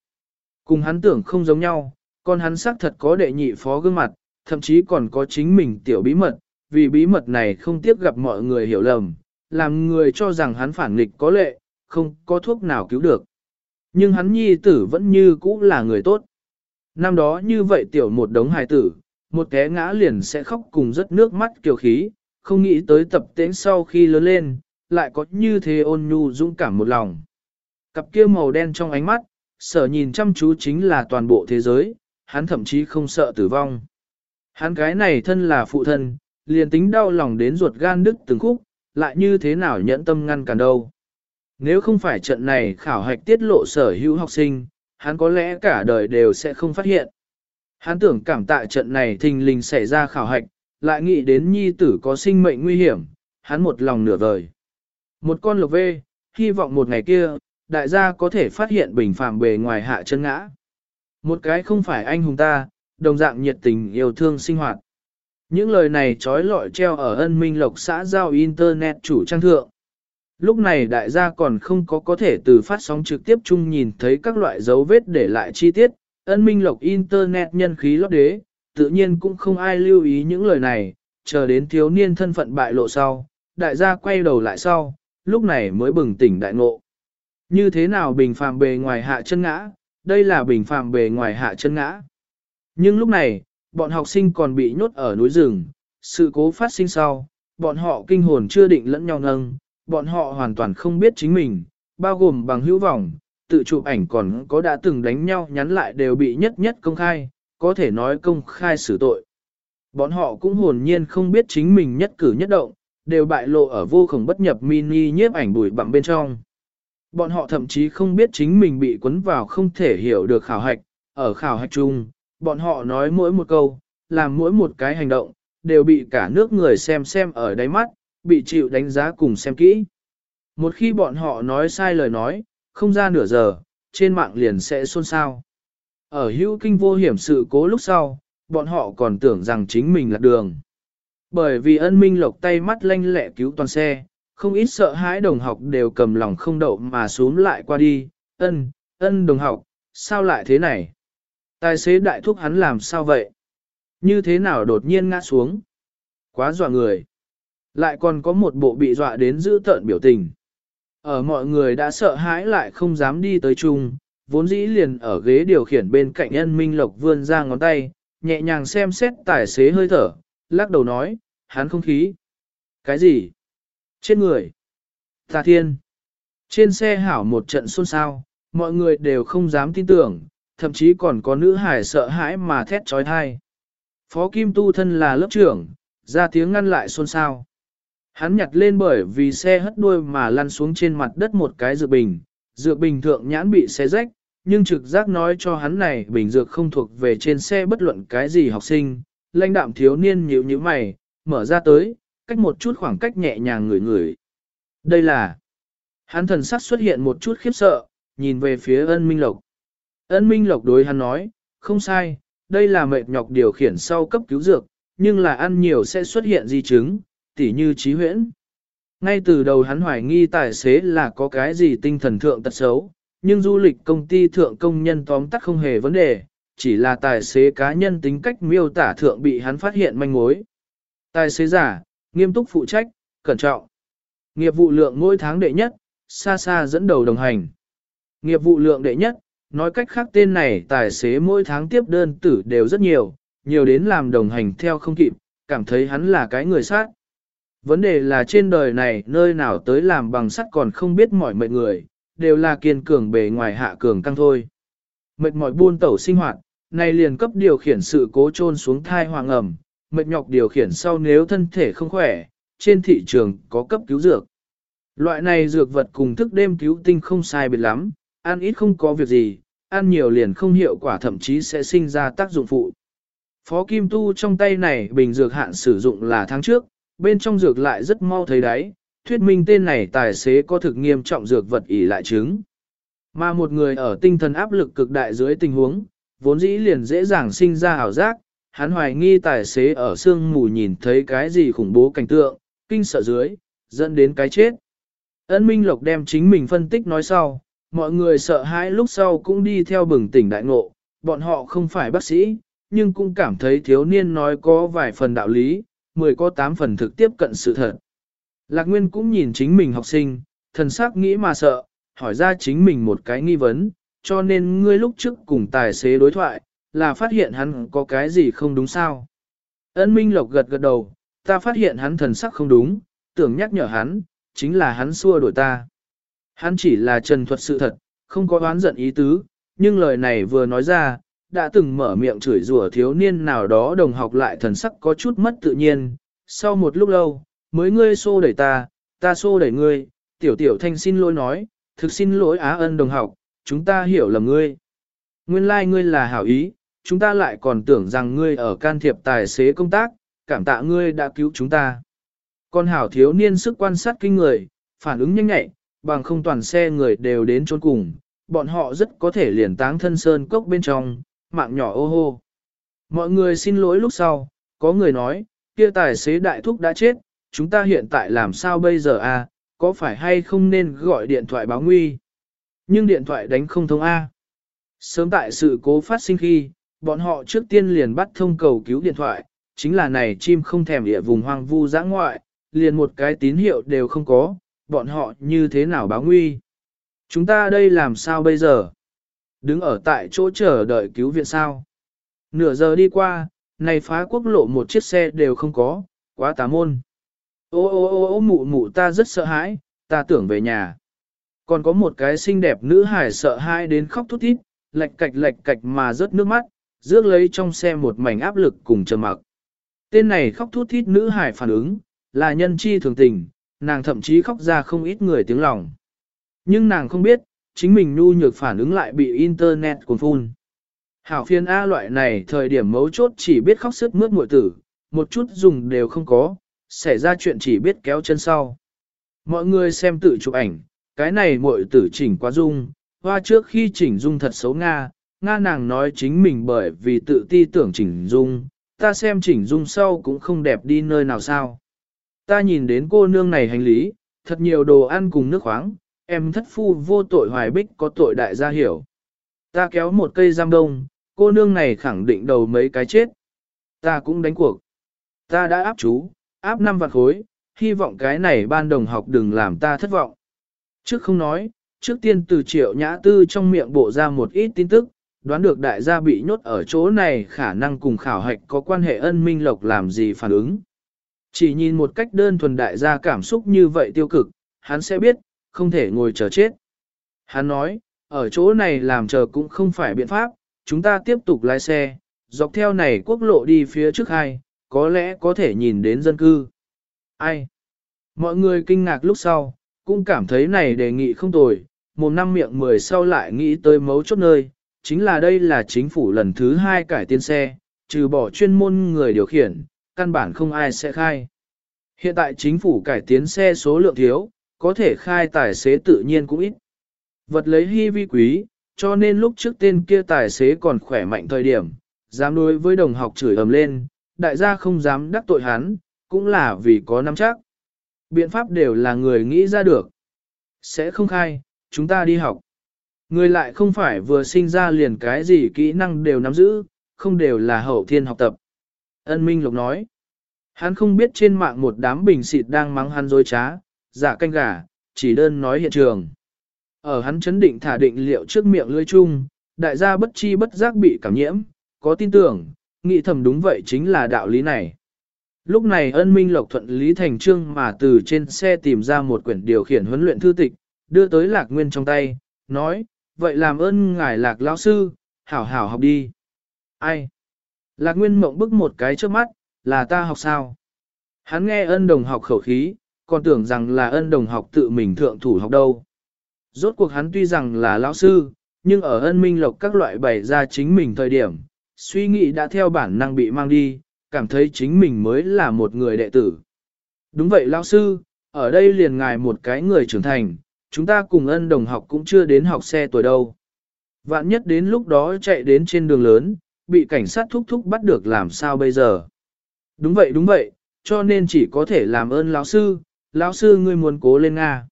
Cùng hắn tưởng không giống nhau, còn hắn xác thật có đệ nhị phó gương mặt, thậm chí còn có chính mình tiểu bí mật, vì bí mật này không tiếc gặp mọi người hiểu lầm, làm người cho rằng hắn phản nghịch có lệ, không có thuốc nào cứu được. Nhưng hắn nhi tử vẫn như cũ là người tốt. Năm đó như vậy tiểu một đống hài tử, một té ngã liền sẽ khóc cùng rất nước mắt kiều khí, không nghĩ tới tập tễnh sau khi lớn lên, lại có như thế ôn nhu dũng cảm một lòng. Cặp kia màu đen trong ánh mắt, sở nhìn chăm chú chính là toàn bộ thế giới, hắn thậm chí không sợ tử vong. Hắn cái này thân là phụ thân, liền tính đau lòng đến ruột gan đứt từng khúc, lại như thế nào nhẫn tâm ngăn cản đâu. Nếu không phải trận này khảo hạch tiết lộ sở hữu học sinh, hắn có lẽ cả đời đều sẽ không phát hiện. Hắn tưởng cảm tạ trận này thình lình xảy ra khảo hạch, lại nghĩ đến nhi tử có sinh mệnh nguy hiểm, hắn một lòng nửa vời. Một con lộc vê, hy vọng một ngày kia, đại gia có thể phát hiện bình phàm bề ngoài hạ chân ngã. Một cái không phải anh hùng ta, đồng dạng nhiệt tình yêu thương sinh hoạt. Những lời này trói lọi treo ở ân minh lộc xã giao Internet chủ trang thượng. Lúc này đại gia còn không có có thể từ phát sóng trực tiếp chung nhìn thấy các loại dấu vết để lại chi tiết, ân minh lộc Internet nhân khí lót đế, tự nhiên cũng không ai lưu ý những lời này, chờ đến thiếu niên thân phận bại lộ sau, đại gia quay đầu lại sau, lúc này mới bừng tỉnh đại ngộ. Như thế nào bình phàm bề ngoài hạ chân ngã, đây là bình phàm bề ngoài hạ chân ngã. Nhưng lúc này, bọn học sinh còn bị nhốt ở núi rừng, sự cố phát sinh sau, bọn họ kinh hồn chưa định lẫn nhau nâng, bọn họ hoàn toàn không biết chính mình, bao gồm bằng hữu vọng, tự chụp ảnh còn có đã từng đánh nhau nhắn lại đều bị nhất nhất công khai, có thể nói công khai xử tội. Bọn họ cũng hồn nhiên không biết chính mình nhất cử nhất động, đều bại lộ ở vô khổng bất nhập mini nhiếp ảnh bụi bặm bên trong. Bọn họ thậm chí không biết chính mình bị cuốn vào không thể hiểu được khảo hạch, ở khảo hạch chung, bọn họ nói mỗi một câu, làm mỗi một cái hành động, đều bị cả nước người xem xem ở đáy mắt, bị chịu đánh giá cùng xem kỹ. Một khi bọn họ nói sai lời nói, không ra nửa giờ, trên mạng liền sẽ xôn xao. Ở hữu kinh vô hiểm sự cố lúc sau, bọn họ còn tưởng rằng chính mình là đường. Bởi vì ân minh lộc tay mắt lanh lẹ cứu toàn xe, không ít sợ hãi đồng học đều cầm lòng không đậu mà xuống lại qua đi, ân, ân đồng học, sao lại thế này? Tài xế đại thúc hắn làm sao vậy? Như thế nào đột nhiên ngã xuống? Quá dọa người. Lại còn có một bộ bị dọa đến giữ tợn biểu tình. Ở mọi người đã sợ hãi lại không dám đi tới chung, vốn dĩ liền ở ghế điều khiển bên cạnh ân minh lộc vươn ra ngón tay, nhẹ nhàng xem xét tài xế hơi thở, lắc đầu nói, hắn không khí. Cái gì? Chết người. Tà thiên. Trên xe hảo một trận xôn xao, mọi người đều không dám tin tưởng, thậm chí còn có nữ hải sợ hãi mà thét trói thai. Phó Kim Tu thân là lớp trưởng, ra tiếng ngăn lại xôn xao. Hắn nhặt lên bởi vì xe hất đuôi mà lăn xuống trên mặt đất một cái dược bình, dược bình thượng nhãn bị xe rách, nhưng trực giác nói cho hắn này bình dược không thuộc về trên xe bất luận cái gì học sinh, lãnh đạm thiếu niên nhíu nhíu mày, mở ra tới, cách một chút khoảng cách nhẹ nhàng ngửi ngửi. Đây là... Hắn thần sắc xuất hiện một chút khiếp sợ, nhìn về phía ân minh lộc. Ân minh lộc đối hắn nói, không sai, đây là mệt nhọc điều khiển sau cấp cứu dược, nhưng là ăn nhiều sẽ xuất hiện di chứng, tỉ như trí huyễn. Ngay từ đầu hắn hoài nghi tài xế là có cái gì tinh thần thượng tật xấu, nhưng du lịch công ty thượng công nhân tóm tắt không hề vấn đề, chỉ là tài xế cá nhân tính cách miêu tả thượng bị hắn phát hiện manh mối. Tài xế giả, nghiêm túc phụ trách, cẩn trọng. Nghiệp vụ lượng mỗi tháng đệ nhất, xa xa dẫn đầu đồng hành. Nghiệp vụ lượng đệ nhất, nói cách khác tên này tài xế mỗi tháng tiếp đơn tử đều rất nhiều, nhiều đến làm đồng hành theo không kịp, cảm thấy hắn là cái người sát. Vấn đề là trên đời này nơi nào tới làm bằng sắt còn không biết mỏi mệt người, đều là kiên cường bề ngoài hạ cường căng thôi. Mệt mỏi buôn tẩu sinh hoạt, này liền cấp điều khiển sự cố trôn xuống thai hoàng ẩm, mệt nhọc điều khiển sau nếu thân thể không khỏe, trên thị trường có cấp cứu dược. Loại này dược vật cùng thức đêm cứu tinh không sai biệt lắm, ăn ít không có việc gì, ăn nhiều liền không hiệu quả thậm chí sẽ sinh ra tác dụng phụ. Phó Kim Tu trong tay này bình dược hạn sử dụng là tháng trước, bên trong dược lại rất mau thấy đáy, thuyết minh tên này tài xế có thực nghiêm trọng dược vật ỉ lại chứng. Mà một người ở tinh thần áp lực cực đại dưới tình huống, vốn dĩ liền dễ dàng sinh ra ảo giác, hắn hoài nghi tài xế ở sương mù nhìn thấy cái gì khủng bố cảnh tượng, kinh sợ dưới, dẫn đến cái chết. ấn Minh Lộc đem chính mình phân tích nói sau, mọi người sợ hãi lúc sau cũng đi theo bừng tỉnh đại ngộ, bọn họ không phải bác sĩ, nhưng cũng cảm thấy thiếu niên nói có vài phần đạo lý, mười có tám phần thực tiếp cận sự thật. Lạc Nguyên cũng nhìn chính mình học sinh, thần sắc nghĩ mà sợ, hỏi ra chính mình một cái nghi vấn, cho nên ngươi lúc trước cùng tài xế đối thoại, là phát hiện hắn có cái gì không đúng sao. Ân Minh Lộc gật gật đầu, ta phát hiện hắn thần sắc không đúng, tưởng nhắc nhở hắn, chính là hắn xua đổi ta. Hắn chỉ là trần thuật sự thật, không có oán giận ý tứ, nhưng lời này vừa nói ra, đã từng mở miệng chửi rủa thiếu niên nào đó đồng học lại thần sắc có chút mất tự nhiên. Sau một lúc lâu, mới ngươi xô đẩy ta, ta xô đẩy ngươi, tiểu tiểu thanh xin lỗi nói, thực xin lỗi á ân đồng học, chúng ta hiểu lầm ngươi. Nguyên lai like ngươi là hảo ý, chúng ta lại còn tưởng rằng ngươi ở can thiệp tài xế công tác, cảm tạ ngươi đã cứu chúng ta. Con hảo thiếu niên sức quan sát kinh người, phản ứng nhanh nhạy, bằng không toàn xe người đều đến chôn cùng, bọn họ rất có thể liền táng thân sơn cốc bên trong, mạng nhỏ ô hô. Mọi người xin lỗi lúc sau, có người nói, kia tài xế đại thúc đã chết, chúng ta hiện tại làm sao bây giờ a? À? có phải hay không nên gọi điện thoại báo nguy? Nhưng điện thoại đánh không thông A. Sớm tại sự cố phát sinh khi, bọn họ trước tiên liền bắt thông cầu cứu điện thoại, chính là này chim không thèm địa vùng hoang vu giã ngoại, liền một cái tín hiệu đều không có, bọn họ như thế nào báo nguy. Chúng ta đây làm sao bây giờ? Đứng ở tại chỗ chờ đợi cứu viện sao? Nửa giờ đi qua, này phá quốc lộ một chiếc xe đều không có, quá tà môn. Ô ô ô ô mụ mụ ta rất sợ hãi, ta tưởng về nhà. Còn có một cái xinh đẹp nữ hải sợ hãi đến khóc thút thít, lệch cạch lệch cạch mà rớt nước mắt, rước lấy trong xe một mảnh áp lực cùng trầm mặc. Tên này khóc thút thít nữ hải phản ứng, là nhân chi thường tình, nàng thậm chí khóc ra không ít người tiếng lòng. Nhưng nàng không biết, chính mình nhu nhược phản ứng lại bị internet cuốn phun. Hảo phiên A loại này thời điểm mấu chốt chỉ biết khóc sức mướt muội tử, một chút dùng đều không có, xảy ra chuyện chỉ biết kéo chân sau. Mọi người xem tự chụp ảnh, cái này muội tử chỉnh quá dung, hoa trước khi chỉnh dung thật xấu Nga, Nga nàng nói chính mình bởi vì tự ti tưởng chỉnh dung, ta xem chỉnh dung sau cũng không đẹp đi nơi nào sao. Ta nhìn đến cô nương này hành lý, thật nhiều đồ ăn cùng nước khoáng, em thất phu vô tội hoài bích có tội đại gia hiểu. Ta kéo một cây giam đông, cô nương này khẳng định đầu mấy cái chết. Ta cũng đánh cuộc. Ta đã áp chú, áp năm vạn khối, hy vọng cái này ban đồng học đừng làm ta thất vọng. Trước không nói, trước tiên từ triệu nhã tư trong miệng bộ ra một ít tin tức, đoán được đại gia bị nhốt ở chỗ này khả năng cùng khảo hạch có quan hệ ân minh lộc làm gì phản ứng. Chỉ nhìn một cách đơn thuần đại gia cảm xúc như vậy tiêu cực, hắn sẽ biết, không thể ngồi chờ chết. Hắn nói, ở chỗ này làm chờ cũng không phải biện pháp, chúng ta tiếp tục lái xe, dọc theo này quốc lộ đi phía trước hai, có lẽ có thể nhìn đến dân cư. Ai? Mọi người kinh ngạc lúc sau, cũng cảm thấy này đề nghị không tồi, một năm miệng mười sau lại nghĩ tới mấu chốt nơi, chính là đây là chính phủ lần thứ hai cải tiến xe, trừ bỏ chuyên môn người điều khiển, căn bản không ai sẽ khai. Hiện tại chính phủ cải tiến xe số lượng thiếu, có thể khai tài xế tự nhiên cũng ít. Vật lấy hy vi quý, cho nên lúc trước tên kia tài xế còn khỏe mạnh thời điểm, dám đối với đồng học chửi ầm lên, đại gia không dám đắc tội hắn, cũng là vì có nắm chắc. Biện pháp đều là người nghĩ ra được. Sẽ không khai, chúng ta đi học. Người lại không phải vừa sinh ra liền cái gì kỹ năng đều nắm giữ, không đều là hậu thiên học tập. Ân Minh Lộc nói. Hắn không biết trên mạng một đám bình xịt đang mắng hắn dối trá, giả canh gà, chỉ đơn nói hiện trường. Ở hắn chấn định thả định liệu trước miệng lưỡi chung, đại gia bất chi bất giác bị cảm nhiễm, có tin tưởng, nghĩ thầm đúng vậy chính là đạo lý này. Lúc này ân minh lộc thuận lý thành trương mà từ trên xe tìm ra một quyển điều khiển huấn luyện thư tịch, đưa tới lạc nguyên trong tay, nói, vậy làm ơn ngài lạc lão sư, hảo hảo học đi. Ai? Lạc nguyên mộng bức một cái trước mắt, là ta học sao? Hắn nghe ân đồng học khẩu khí, còn tưởng rằng là ân đồng học tự mình thượng thủ học đâu. Rốt cuộc hắn tuy rằng là lão sư, nhưng ở ân minh lộc các loại bày ra chính mình thời điểm, suy nghĩ đã theo bản năng bị mang đi, cảm thấy chính mình mới là một người đệ tử. Đúng vậy lão sư, ở đây liền ngài một cái người trưởng thành, chúng ta cùng ân đồng học cũng chưa đến học xe tuổi đâu. Vạn nhất đến lúc đó chạy đến trên đường lớn, bị cảnh sát thúc thúc bắt được làm sao bây giờ. Đúng vậy đúng vậy, cho nên chỉ có thể làm ơn lão sư, lão sư ngươi muốn cố lên Nga.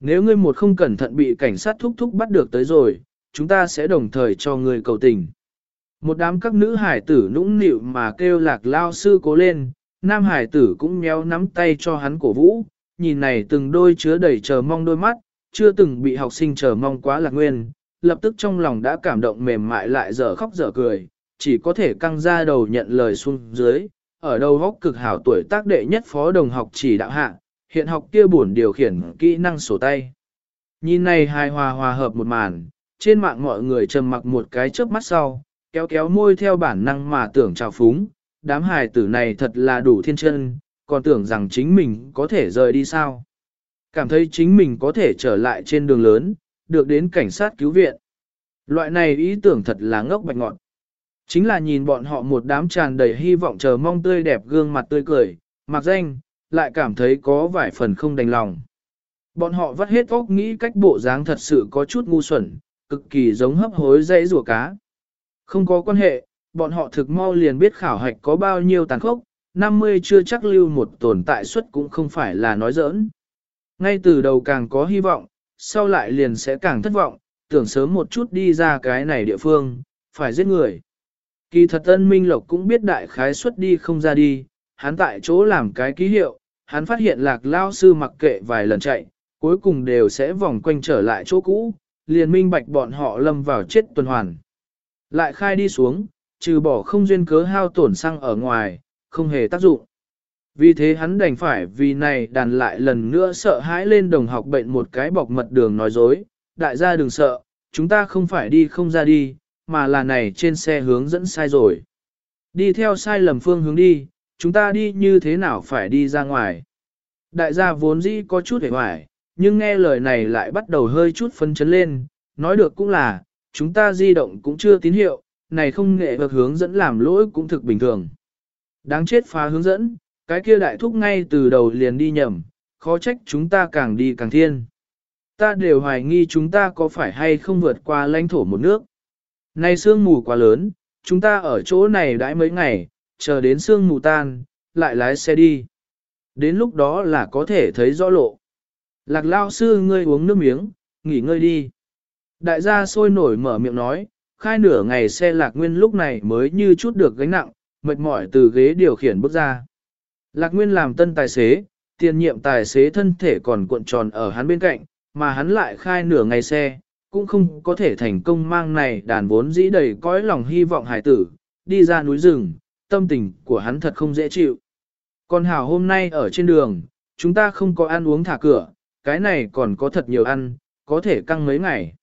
Nếu ngươi một không cẩn thận bị cảnh sát thúc thúc bắt được tới rồi, chúng ta sẽ đồng thời cho ngươi cầu tình. Một đám các nữ hải tử nũng nịu mà kêu lạc lao sư cố lên, nam hải tử cũng méo nắm tay cho hắn cổ vũ, nhìn này từng đôi chứa đầy chờ mong đôi mắt, chưa từng bị học sinh chờ mong quá lạc nguyên, lập tức trong lòng đã cảm động mềm mại lại dở khóc dở cười, chỉ có thể căng ra đầu nhận lời xuống dưới, ở đầu góc cực hảo tuổi tác đệ nhất phó đồng học chỉ đạo hạ, hiện học kia buồn điều khiển kỹ năng sổ tay. Nhìn này hài hòa hòa hợp một màn, trên mạng mọi người trầm mặc một cái chớp mắt sau, kéo kéo môi theo bản năng mà tưởng trào phúng, đám hài tử này thật là đủ thiên chân, còn tưởng rằng chính mình có thể rời đi sao. Cảm thấy chính mình có thể trở lại trên đường lớn, được đến cảnh sát cứu viện. Loại này ý tưởng thật là ngốc bạch ngọn. Chính là nhìn bọn họ một đám tràn đầy hy vọng chờ mong tươi đẹp gương mặt tươi cười, mặc danh, lại cảm thấy có vài phần không đành lòng. Bọn họ vắt hết óc nghĩ cách bộ dáng thật sự có chút ngu xuẩn, cực kỳ giống hấp hối dãy rùa cá. Không có quan hệ, bọn họ thực mau liền biết khảo hạch có bao nhiêu tàn khốc, 50 chưa chắc lưu một tồn tại suất cũng không phải là nói giỡn. Ngay từ đầu càng có hy vọng, sau lại liền sẽ càng thất vọng, tưởng sớm một chút đi ra cái này địa phương, phải giết người. Kỳ thật ân Minh Lộc cũng biết đại khái suất đi không ra đi, hắn tại chỗ làm cái ký hiệu, hắn phát hiện lạc lao sư mặc kệ vài lần chạy, cuối cùng đều sẽ vòng quanh trở lại chỗ cũ, liền minh bạch bọn họ lâm vào chết tuần hoàn. Lại khai đi xuống, trừ bỏ không duyên cớ hao tổn xăng ở ngoài, không hề tác dụng. Vì thế hắn đành phải vì này đàn lại lần nữa sợ hãi lên đồng học bệnh một cái bọc mật đường nói dối, đại gia đừng sợ, chúng ta không phải đi không ra đi, mà là này trên xe hướng dẫn sai rồi. Đi theo sai lầm phương hướng đi, chúng ta đi như thế nào phải đi ra ngoài. Đại gia vốn dĩ có chút hề hoài, nhưng nghe lời này lại bắt đầu hơi chút phân chấn lên, nói được cũng là, chúng ta di động cũng chưa tín hiệu, này không nghệ vật hướng dẫn làm lỗi cũng thực bình thường. Đáng chết phá hướng dẫn, cái kia đại thúc ngay từ đầu liền đi nhầm, khó trách chúng ta càng đi càng thiên. Ta đều hoài nghi chúng ta có phải hay không vượt qua lãnh thổ một nước. Này sương mù quá lớn, chúng ta ở chỗ này đãi mấy ngày, chờ đến sương mù tan, lại lái xe đi. Đến lúc đó là có thể thấy rõ lộ. Lạc lao sư ngươi uống nước miếng, nghỉ ngơi đi. Đại gia sôi nổi mở miệng nói, khai nửa ngày xe lạc nguyên lúc này mới như chút được gánh nặng, mệt mỏi từ ghế điều khiển bước ra. Lạc nguyên làm tân tài xế, tiền nhiệm tài xế thân thể còn cuộn tròn ở hắn bên cạnh, mà hắn lại khai nửa ngày xe, cũng không có thể thành công mang này đàn vốn dĩ đầy cõi lòng hy vọng hải tử, đi ra núi rừng, tâm tình của hắn thật không dễ chịu. Còn hảo hôm nay ở trên đường, chúng ta không có ăn uống thả cửa, cái này còn có thật nhiều ăn, có thể căng mấy ngày.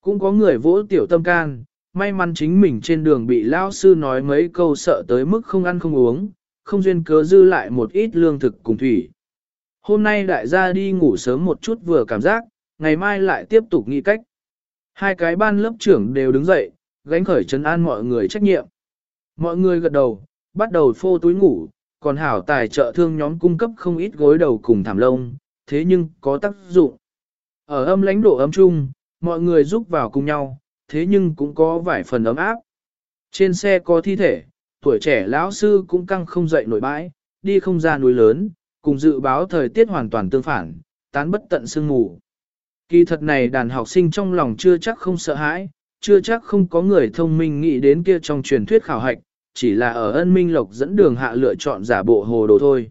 Cũng có người vỗ tiểu tâm can, may mắn chính mình trên đường bị lao sư nói mấy câu sợ tới mức không ăn không uống, không duyên cớ dư lại một ít lương thực cùng thủy. Hôm nay đại gia đi ngủ sớm một chút vừa cảm giác, ngày mai lại tiếp tục nghĩ cách. Hai cái ban lớp trưởng đều đứng dậy, gánh khởi trấn an mọi người trách nhiệm. Mọi người gật đầu, bắt đầu phô túi ngủ, còn hảo tài trợ thương nhóm cung cấp không ít gối đầu cùng thảm lông, thế nhưng có tác dụng. Ở âm lãnh độ ấm chung, mọi người giúp vào cùng nhau, thế nhưng cũng có vài phần ấm áp. Trên xe có thi thể, tuổi trẻ lão sư cũng căng không dậy nổi bãi, đi không ra núi lớn, cùng dự báo thời tiết hoàn toàn tương phản, tán bất tận sương ngủ. Kỳ thật này đàn học sinh trong lòng chưa chắc không sợ hãi, chưa chắc không có người thông minh nghĩ đến kia trong truyền thuyết khảo hạch, chỉ là ở ân minh lộc dẫn đường hạ lựa chọn giả bộ hồ đồ thôi.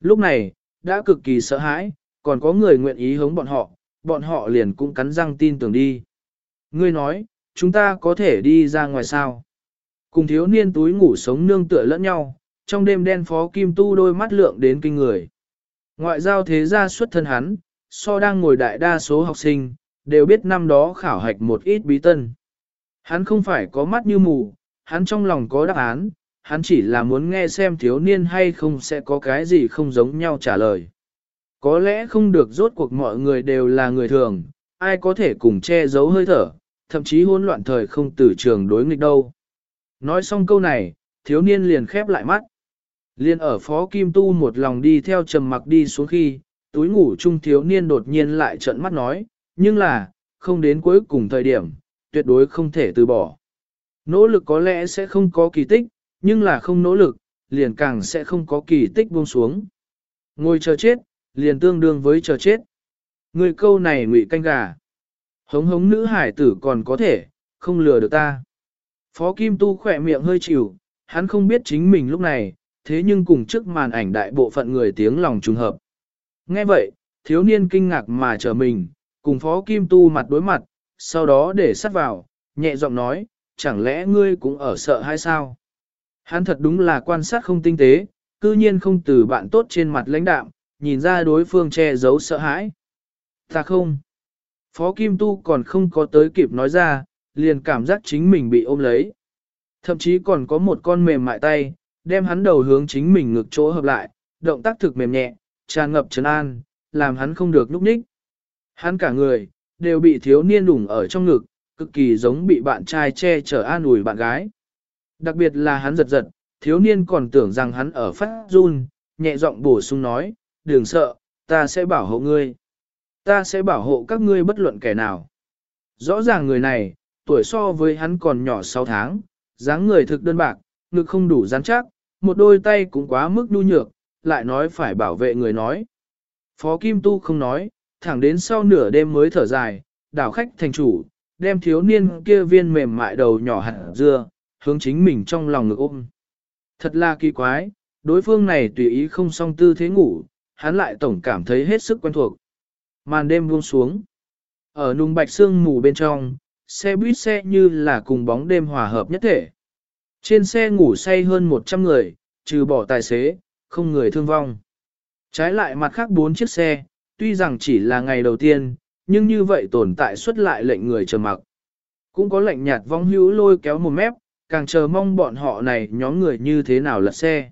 Lúc này, đã cực kỳ sợ hãi, còn có người nguyện ý hống bọn họ, bọn họ liền cũng cắn răng tin tưởng đi. Ngươi nói, chúng ta có thể đi ra ngoài sao? Cùng thiếu niên túi ngủ sống nương tựa lẫn nhau, trong đêm đen phó kim tu đôi mắt lượng đến kinh người. Ngoại giao thế gia xuất thân hắn, so đang ngồi đại đa số học sinh, đều biết năm đó khảo hạch một ít bí tân. Hắn không phải có mắt như mù, hắn trong lòng có đáp án, hắn chỉ là muốn nghe xem thiếu niên hay không sẽ có cái gì không giống nhau trả lời. Có lẽ không được rốt cuộc mọi người đều là người thường, ai có thể cùng che giấu hơi thở, thậm chí hỗn loạn thời không tử trường đối nghịch đâu. Nói xong câu này, thiếu niên liền khép lại mắt. Liên ở phó kim tu một lòng đi theo trầm mặc đi xuống khi, túi ngủ chung thiếu niên đột nhiên lại trợn mắt nói, nhưng là, không đến cuối cùng thời điểm, tuyệt đối không thể từ bỏ. Nỗ lực có lẽ sẽ không có kỳ tích, nhưng là không nỗ lực, liền càng sẽ không có kỳ tích buông xuống. Ngồi chờ chết, liền tương đương với chờ chết. Người câu này ngụy canh gà. Hống hống nữ hải tử còn có thể, không lừa được ta. Phó Kim Tu khỏe miệng hơi chịu, hắn không biết chính mình lúc này, thế nhưng cùng trước màn ảnh đại bộ phận người tiếng lòng trùng hợp. Nghe vậy, thiếu niên kinh ngạc mà trở mình, cùng Phó Kim Tu mặt đối mặt, sau đó để sắt vào, nhẹ giọng nói, chẳng lẽ ngươi cũng ở sợ hay sao? Hắn thật đúng là quan sát không tinh tế, cư nhiên không từ bạn tốt trên mặt lãnh đạm, nhìn ra đối phương che giấu sợ hãi. Ta không. Phó Kim Tu còn không có tới kịp nói ra, liền cảm giác chính mình bị ôm lấy. Thậm chí còn có một con mềm mại tay, đem hắn đầu hướng chính mình ngực chỗ hợp lại, động tác thực mềm nhẹ, tràn ngập trấn an, làm hắn không được núp ních. Hắn cả người, đều bị thiếu niên đủng ở trong ngực, cực kỳ giống bị bạn trai che chở an ủi bạn gái. Đặc biệt là hắn giật giật, thiếu niên còn tưởng rằng hắn ở phát run, nhẹ giọng bổ sung nói, đừng sợ, ta sẽ bảo hộ ngươi. Ta sẽ bảo hộ các ngươi bất luận kẻ nào. Rõ ràng người này, tuổi so với hắn còn nhỏ 6 tháng, dáng người thực đơn bạc, ngực không đủ rắn chắc, một đôi tay cũng quá mức nhu nhược, lại nói phải bảo vệ người nói. Phó Kim Tu không nói, thẳng đến sau nửa đêm mới thở dài, đảo khách thành chủ, đem thiếu niên kia viên mềm mại đầu nhỏ hạt dưa, hướng chính mình trong lòng ngực ôm. Thật là kỳ quái, đối phương này tùy ý không song tư thế ngủ, hắn lại tổng cảm thấy hết sức quen thuộc. Màn đêm buông xuống. Ở nung bạch sương mù bên trong, xe buýt xe như là cùng bóng đêm hòa hợp nhất thể. Trên xe ngủ say hơn 100 người, trừ bỏ tài xế, không người thương vong. Trái lại mặt khác bốn chiếc xe, tuy rằng chỉ là ngày đầu tiên, nhưng như vậy tồn tại xuất lại lệnh người chờ mặc. Cũng có lệnh nhạt vong hữu lôi kéo một mép, càng chờ mong bọn họ này nhóm người như thế nào lật xe.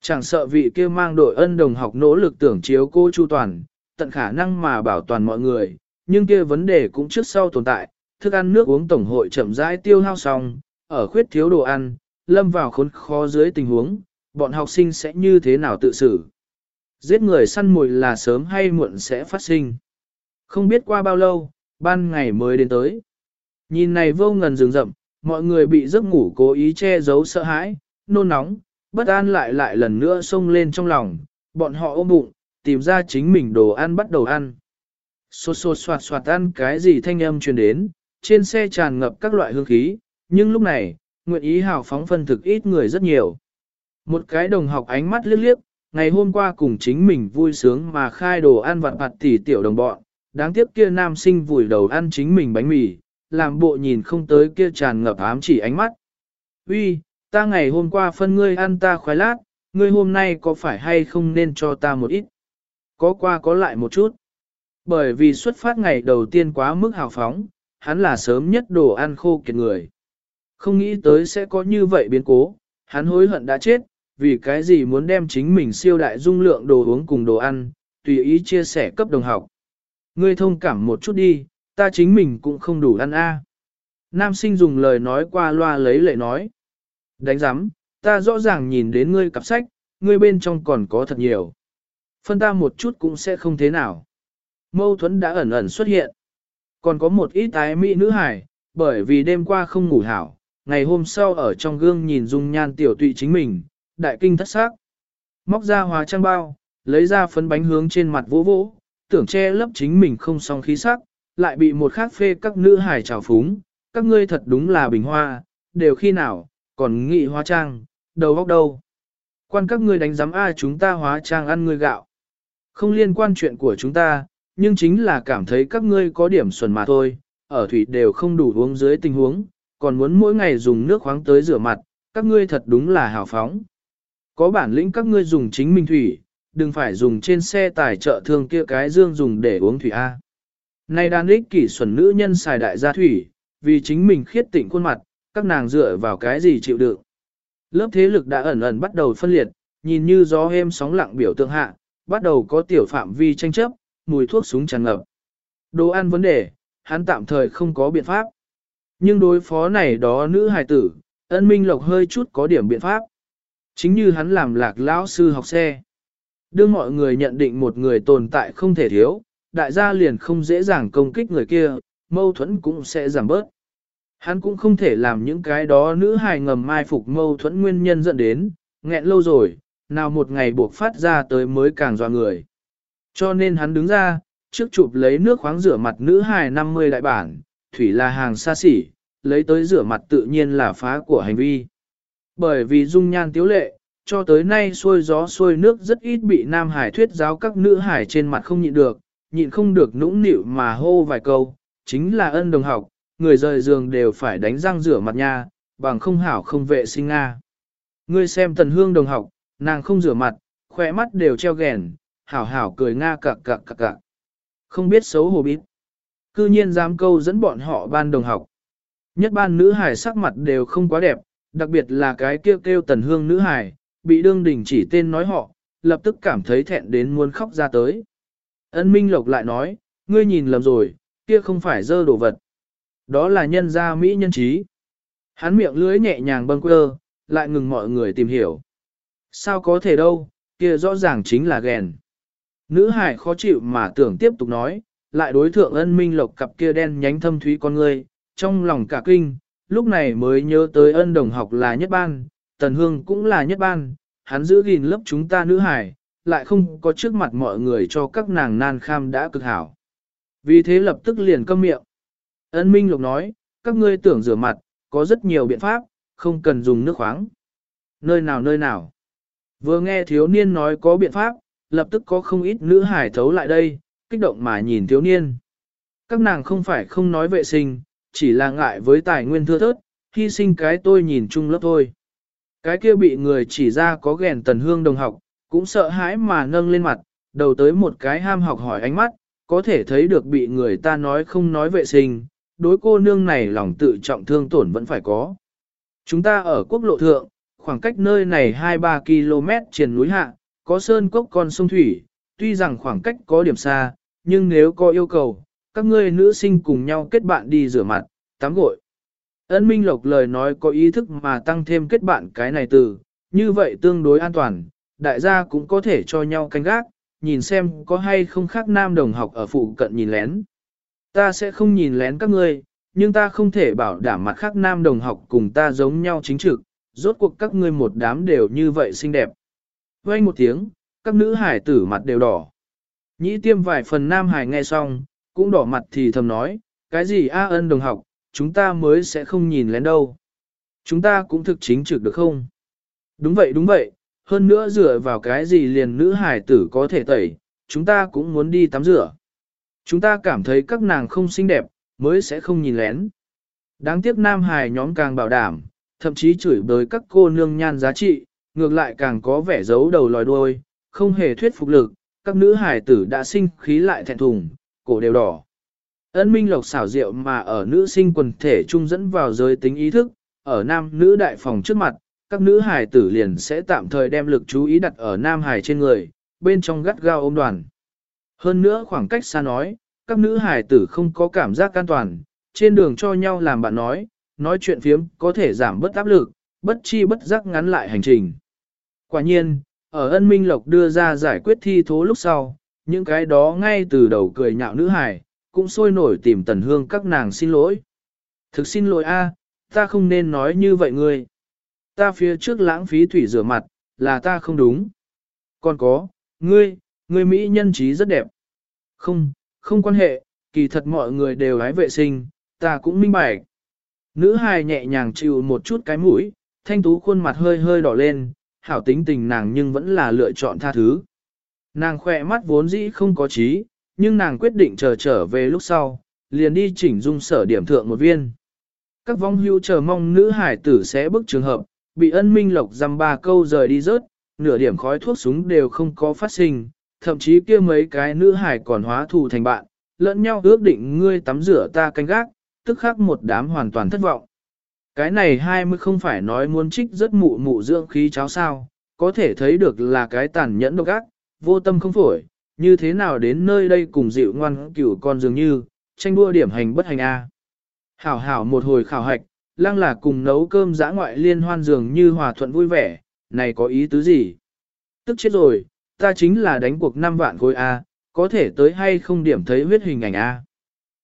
Chẳng sợ vị kia mang đội ân đồng học nỗ lực tưởng chiếu cô chu toàn, tận khả năng mà bảo toàn mọi người, nhưng kia vấn đề cũng trước sau tồn tại, thức ăn nước uống tổng hội chậm rãi tiêu hao xong, ở khuyết thiếu đồ ăn, lâm vào khốn khó dưới tình huống, bọn học sinh sẽ như thế nào tự xử. Giết người săn mồi là sớm hay muộn sẽ phát sinh. Không biết qua bao lâu, ban ngày mới đến tới. Nhìn này vô ngần rừng rậm, mọi người bị giấc ngủ cố ý che giấu sợ hãi, nôn nóng, bất an lại lại lần nữa xông lên trong lòng, bọn họ ôm bụng, tìm ra chính mình đồ ăn bắt đầu ăn. Xô xô soạt soạt ăn cái gì thanh âm truyền đến, trên xe tràn ngập các loại hương khí, nhưng lúc này, nguyện ý hào phóng phân thực ít người rất nhiều. Một cái đồng học ánh mắt liếc liếc, ngày hôm qua cùng chính mình vui sướng mà khai đồ ăn vặt vặt tỉ tiểu đồng bọn, đáng tiếc kia nam sinh vùi đầu ăn chính mình bánh mì, làm bộ nhìn không tới kia tràn ngập ám chỉ ánh mắt. Uy, ta ngày hôm qua phân ngươi ăn ta khoái lát, ngươi hôm nay có phải hay không nên cho ta một ít? Có qua có lại một chút. Bởi vì xuất phát ngày đầu tiên quá mức hào phóng, hắn là sớm nhất đồ ăn khô kiệt người. Không nghĩ tới sẽ có như vậy biến cố, hắn hối hận đã chết, vì cái gì muốn đem chính mình siêu đại dung lượng đồ uống cùng đồ ăn, tùy ý chia sẻ cấp đồng học. Ngươi thông cảm một chút đi, ta chính mình cũng không đủ ăn a. Nam sinh dùng lời nói qua loa lấy lệ nói. Đánh giám, ta rõ ràng nhìn đến ngươi cặp sách, ngươi bên trong còn có thật nhiều. Phân ta một chút cũng sẽ không thế nào. Mâu thuẫn đã ẩn ẩn xuất hiện. Còn có một ít tái mỹ nữ hải, bởi vì đêm qua không ngủ hảo, ngày hôm sau ở trong gương nhìn dung nhan tiểu tụy chính mình, đại kinh thất xác. Móc ra hóa trang bao, lấy ra phấn bánh hướng trên mặt vỗ vỗ, tưởng che lấp chính mình không song khí sắc, lại bị một khác phê các nữ hải trào phúng, các ngươi thật đúng là bình hoa, đều khi nào, còn nghị hóa trang, đầu góc đâu. Quan các ngươi đánh giám ai chúng ta hóa trang ăn ngươi gạo. Không liên quan chuyện của chúng ta, nhưng chính là cảm thấy các ngươi có điểm xuẩn mà thôi, ở thủy đều không đủ uống dưới tình huống, còn muốn mỗi ngày dùng nước khoáng tới rửa mặt, các ngươi thật đúng là hào phóng. Có bản lĩnh các ngươi dùng chính mình thủy, đừng phải dùng trên xe tài trợ thương kia cái dương dùng để uống thủy A. nay đàn ích kỷ xuẩn nữ nhân xài đại gia thủy, vì chính mình khiết tịnh khuôn mặt, các nàng dựa vào cái gì chịu đựng. Lớp thế lực đã ẩn ẩn bắt đầu phân liệt, nhìn như gió êm sóng lặng biểu tượng hạ, bắt đầu có tiểu phạm vi tranh chấp, mùi thuốc súng tràn ngập. Đồ ăn vấn đề, hắn tạm thời không có biện pháp. Nhưng đối phó này đó nữ hài tử, ân minh lộc hơi chút có điểm biện pháp. Chính như hắn làm lạc lão sư học xe. Đưa mọi người nhận định một người tồn tại không thể thiếu, đại gia liền không dễ dàng công kích người kia, mâu thuẫn cũng sẽ giảm bớt. Hắn cũng không thể làm những cái đó nữ hài ngầm mai phục mâu thuẫn nguyên nhân dẫn đến, nghẹn lâu rồi, nào một ngày buộc phát ra tới mới càng dọa người. Cho nên hắn đứng ra, trước chụp lấy nước khoáng rửa mặt nữ hài 50 đại bản, thủy là hàng xa xỉ, lấy tới rửa mặt tự nhiên là phá của hành vi. Bởi vì dung nhan tiếu lệ, cho tới nay xuôi gió xuôi nước rất ít bị nam hải thuyết giáo các nữ hải trên mặt không nhịn được, nhịn không được nũng nịu mà hô vài câu, chính là ân đồng học, người rời giường đều phải đánh răng rửa mặt nha, bằng không hảo không vệ sinh nga. Ngươi xem tần hương đồng học, nàng không rửa mặt, khỏe mắt đều treo ghèn, hảo hảo cười nga cặc cặc cặc cặc. Không biết xấu hổ biết. Cư nhiên dám câu dẫn bọn họ ban đồng học. Nhất ban nữ hải sắc mặt đều không quá đẹp, đặc biệt là cái kêu kêu tần hương nữ hải, bị đương đình chỉ tên nói họ, lập tức cảm thấy thẹn đến muốn khóc ra tới. Ân Minh Lộc lại nói, ngươi nhìn lầm rồi, kia không phải dơ đồ vật. Đó là nhân gia Mỹ nhân trí. Hắn miệng lưới nhẹ nhàng bâng quơ, lại ngừng mọi người tìm hiểu. Sao có thể đâu, kia rõ ràng chính là ghen. Nữ hải khó chịu mà tưởng tiếp tục nói, lại đối thượng ân minh lộc cặp kia đen nhánh thâm thúy con ngươi, trong lòng cả kinh, lúc này mới nhớ tới ân đồng học là nhất ban, tần hương cũng là nhất ban, hắn giữ gìn lớp chúng ta nữ hải, lại không có trước mặt mọi người cho các nàng nan kham đã cực hảo. Vì thế lập tức liền câm miệng. Ân Minh Lục nói, các ngươi tưởng rửa mặt, có rất nhiều biện pháp, không cần dùng nước khoáng. Nơi nào nơi nào. Vừa nghe thiếu niên nói có biện pháp, lập tức có không ít nữ hải thấu lại đây, kích động mà nhìn thiếu niên. Các nàng không phải không nói vệ sinh, chỉ là ngại với tài nguyên thưa thớt, hy sinh cái tôi nhìn chung lớp thôi. Cái kia bị người chỉ ra có ghèn tần hương đồng học, cũng sợ hãi mà nâng lên mặt, đầu tới một cái ham học hỏi ánh mắt, có thể thấy được bị người ta nói không nói vệ sinh, đối cô nương này lòng tự trọng thương tổn vẫn phải có. Chúng ta ở quốc lộ thượng, khoảng cách nơi này 2-3 km trên núi hạ, có sơn cốc con sông thủy, tuy rằng khoảng cách có điểm xa, nhưng nếu có yêu cầu, các ngươi nữ sinh cùng nhau kết bạn đi rửa mặt, tắm gội. Ân Minh Lộc lời nói có ý thức mà tăng thêm kết bạn cái này từ, như vậy tương đối an toàn, đại gia cũng có thể cho nhau canh gác, nhìn xem có hay không khác nam đồng học ở phụ cận nhìn lén. Ta sẽ không nhìn lén các ngươi, nhưng ta không thể bảo đảm mặt khác nam đồng học cùng ta giống nhau chính trực, rốt cuộc các ngươi một đám đều như vậy xinh đẹp. Quay một tiếng, các nữ hải tử mặt đều đỏ. Nhĩ tiêm vài phần nam hải nghe xong, cũng đỏ mặt thì thầm nói, cái gì A ân đồng học, chúng ta mới sẽ không nhìn lén đâu. Chúng ta cũng thực chính trực được không? Đúng vậy đúng vậy, hơn nữa dựa vào cái gì liền nữ hải tử có thể tẩy, chúng ta cũng muốn đi tắm rửa. Chúng ta cảm thấy các nàng không xinh đẹp, mới sẽ không nhìn lén. Đáng tiếc nam hải nhóm càng bảo đảm, thậm chí chửi bới các cô nương nhan giá trị, ngược lại càng có vẻ giấu đầu lòi đuôi, không hề thuyết phục lực, các nữ hải tử đã sinh khí lại thẹn thùng, cổ đều đỏ. Ân minh lộc xảo diệu mà ở nữ sinh quần thể trung dẫn vào giới tính ý thức, ở nam nữ đại phòng trước mặt, các nữ hài tử liền sẽ tạm thời đem lực chú ý đặt ở nam hài trên người, bên trong gắt gao ôm đoàn. Hơn nữa khoảng cách xa nói, các nữ hài tử không có cảm giác an toàn, trên đường cho nhau làm bạn nói, nói chuyện phiếm có thể giảm bớt áp lực, bất chi bất giác ngắn lại hành trình. Quả nhiên, ở ân minh lộc đưa ra giải quyết thi thố lúc sau, những cái đó ngay từ đầu cười nhạo nữ hài cũng sôi nổi tìm tần hương các nàng xin lỗi. Thực xin lỗi a, ta không nên nói như vậy ngươi. Ta phía trước lãng phí thủy rửa mặt, là ta không đúng. Còn có, ngươi, ngươi Mỹ nhân trí rất đẹp. Không, không quan hệ, kỳ thật mọi người đều hái vệ sinh, ta cũng minh bạch. Nữ hài nhẹ nhàng chịu một chút cái mũi, thanh tú khuôn mặt hơi hơi đỏ lên, hảo tính tình nàng nhưng vẫn là lựa chọn tha thứ. Nàng khỏe mắt vốn dĩ không có trí, nhưng nàng quyết định chờ trở về lúc sau, liền đi chỉnh dung sở điểm thượng một viên. Các vong hưu chờ mong nữ hải tử sẽ bức trường hợp, bị ân minh lộc dăm ba câu rời đi rớt, nửa điểm khói thuốc súng đều không có phát sinh, thậm chí kia mấy cái nữ hải còn hóa thù thành bạn, lẫn nhau ước định ngươi tắm rửa ta canh gác, tức khắc một đám hoàn toàn thất vọng. Cái này hai mươi không phải nói muốn trích rất mụ mụ dưỡng khí cháo sao, có thể thấy được là cái tàn nhẫn độc ác, vô tâm không phổi, như thế nào đến nơi đây cùng dịu ngoan cửu con dường như, tranh đua điểm hành bất hành A. Hảo hảo một hồi khảo hạch, lăng là cùng nấu cơm giã ngoại liên hoan dường như hòa thuận vui vẻ, này có ý tứ gì? Tức chết rồi, ta chính là đánh cuộc 5 vạn khối A, có thể tới hay không điểm thấy huyết hình ảnh A.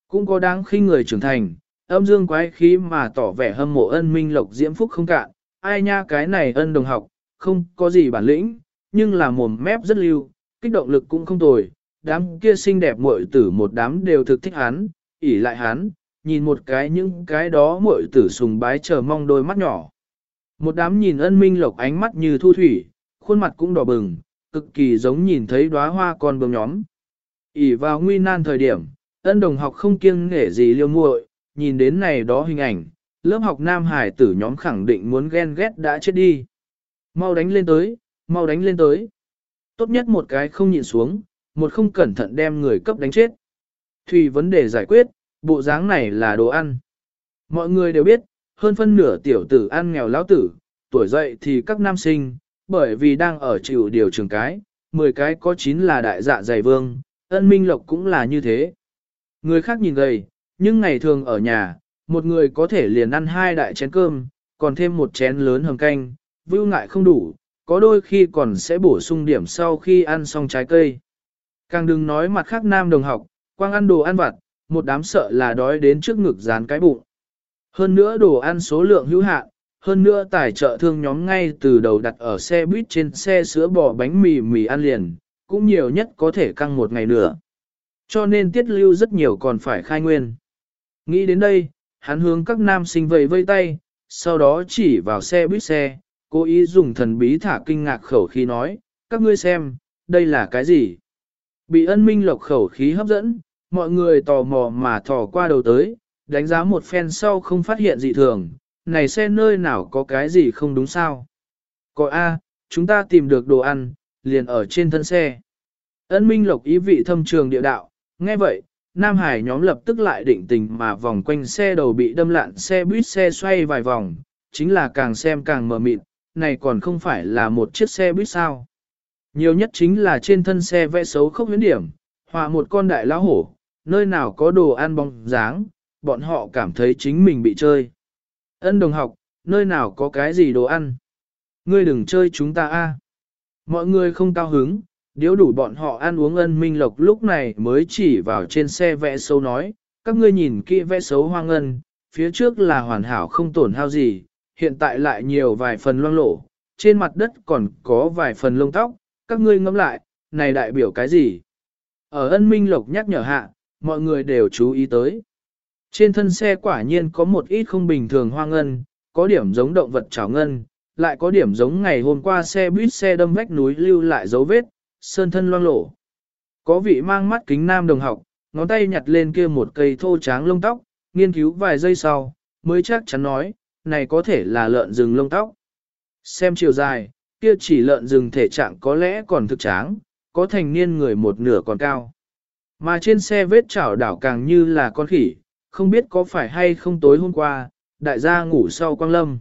Cũng có đáng khi người trưởng thành, âm dương quái khí mà tỏ vẻ hâm mộ ân minh lộc diễm phúc không cạn, ai nha cái này ân đồng học, không có gì bản lĩnh, nhưng là mồm mép rất lưu, kích động lực cũng không tồi, đám kia xinh đẹp muội tử một đám đều thực thích hắn, ỉ lại hắn, nhìn một cái những cái đó muội tử sùng bái chờ mong đôi mắt nhỏ. Một đám nhìn ân minh lộc ánh mắt như thu thủy, khuôn mặt cũng đỏ bừng, cực kỳ giống nhìn thấy đóa hoa con bướm nhóm. ỉ vào nguy nan thời điểm, ân đồng học không kiêng nghể gì liêu muội, nhìn đến này đó hình ảnh, lớp học nam hải tử nhóm khẳng định muốn ghen ghét đã chết đi. Mau đánh lên tới, mau đánh lên tới. Tốt nhất một cái không nhịn xuống, một không cẩn thận đem người cấp đánh chết. Thùy vấn đề giải quyết, bộ dáng này là đồ ăn. Mọi người đều biết, hơn phân nửa tiểu tử ăn nghèo lão tử, tuổi dậy thì các nam sinh, bởi vì đang ở chịu điều trường cái, 10 cái có 9 là đại dạ dày vương, ân minh lộc cũng là như thế. Người khác nhìn gầy, nhưng ngày thường ở nhà, một người có thể liền ăn hai đại chén cơm, còn thêm một chén lớn hầm canh, vưu ngại không đủ, có đôi khi còn sẽ bổ sung điểm sau khi ăn xong trái cây. Càng đừng nói mặt khác nam đồng học, quang ăn đồ ăn vặt, một đám sợ là đói đến trước ngực dán cái bụng. Hơn nữa đồ ăn số lượng hữu hạn, hơn nữa tài trợ thương nhóm ngay từ đầu đặt ở xe buýt trên xe sữa bò bánh mì mì ăn liền, cũng nhiều nhất có thể căng một ngày nữa. Cho nên tiết lưu rất nhiều còn phải khai nguyên. Nghĩ đến đây, hắn hướng các nam sinh vầy vây tay, sau đó chỉ vào xe buýt xe, cố ý dùng thần bí thả kinh ngạc khẩu khí nói, các ngươi xem, đây là cái gì? Bị ân minh lộc khẩu khí hấp dẫn, mọi người tò mò mà thò qua đầu tới, đánh giá một phen sau không phát hiện gì thường, này xe nơi nào có cái gì không đúng sao? Có A, chúng ta tìm được đồ ăn, liền ở trên thân xe. Ân minh lộc ý vị thâm trường địa đạo, nghe vậy, Nam Hải nhóm lập tức lại định tình mà vòng quanh xe đầu bị đâm lạn xe buýt xe xoay vài vòng, chính là càng xem càng mờ mịt, này còn không phải là một chiếc xe buýt sao. Nhiều nhất chính là trên thân xe vẽ xấu khốc huyến điểm, hòa một con đại lão hổ, nơi nào có đồ ăn bóng dáng, bọn họ cảm thấy chính mình bị chơi. Ân đồng học, nơi nào có cái gì đồ ăn? Ngươi đừng chơi chúng ta a. Mọi người không cao hứng, điếu đủ bọn họ ăn uống ân minh lộc lúc này mới chỉ vào trên xe vẽ xấu nói, các ngươi nhìn kỹ vẽ xấu hoang ân, phía trước là hoàn hảo không tổn hao gì, hiện tại lại nhiều vài phần loang lổ, trên mặt đất còn có vài phần lông tóc, các ngươi ngẫm lại, này đại biểu cái gì? Ở ân minh lộc nhắc nhở hạ, mọi người đều chú ý tới. Trên thân xe quả nhiên có một ít không bình thường hoang ngân, có điểm giống động vật trào ngân, lại có điểm giống ngày hôm qua xe buýt xe đâm vách núi lưu lại dấu vết, sơn thân loang lổ. Có vị mang mắt kính nam đồng học, ngón tay nhặt lên kia một cây thô tráng lông tóc, nghiên cứu vài giây sau, mới chắc chắn nói, này có thể là lợn rừng lông tóc. Xem chiều dài, kia chỉ lợn rừng thể trạng có lẽ còn thực tráng, có thành niên người một nửa còn cao. Mà trên xe vết chảo đảo càng như là con khỉ, không biết có phải hay không tối hôm qua, đại gia ngủ sau quang lâm.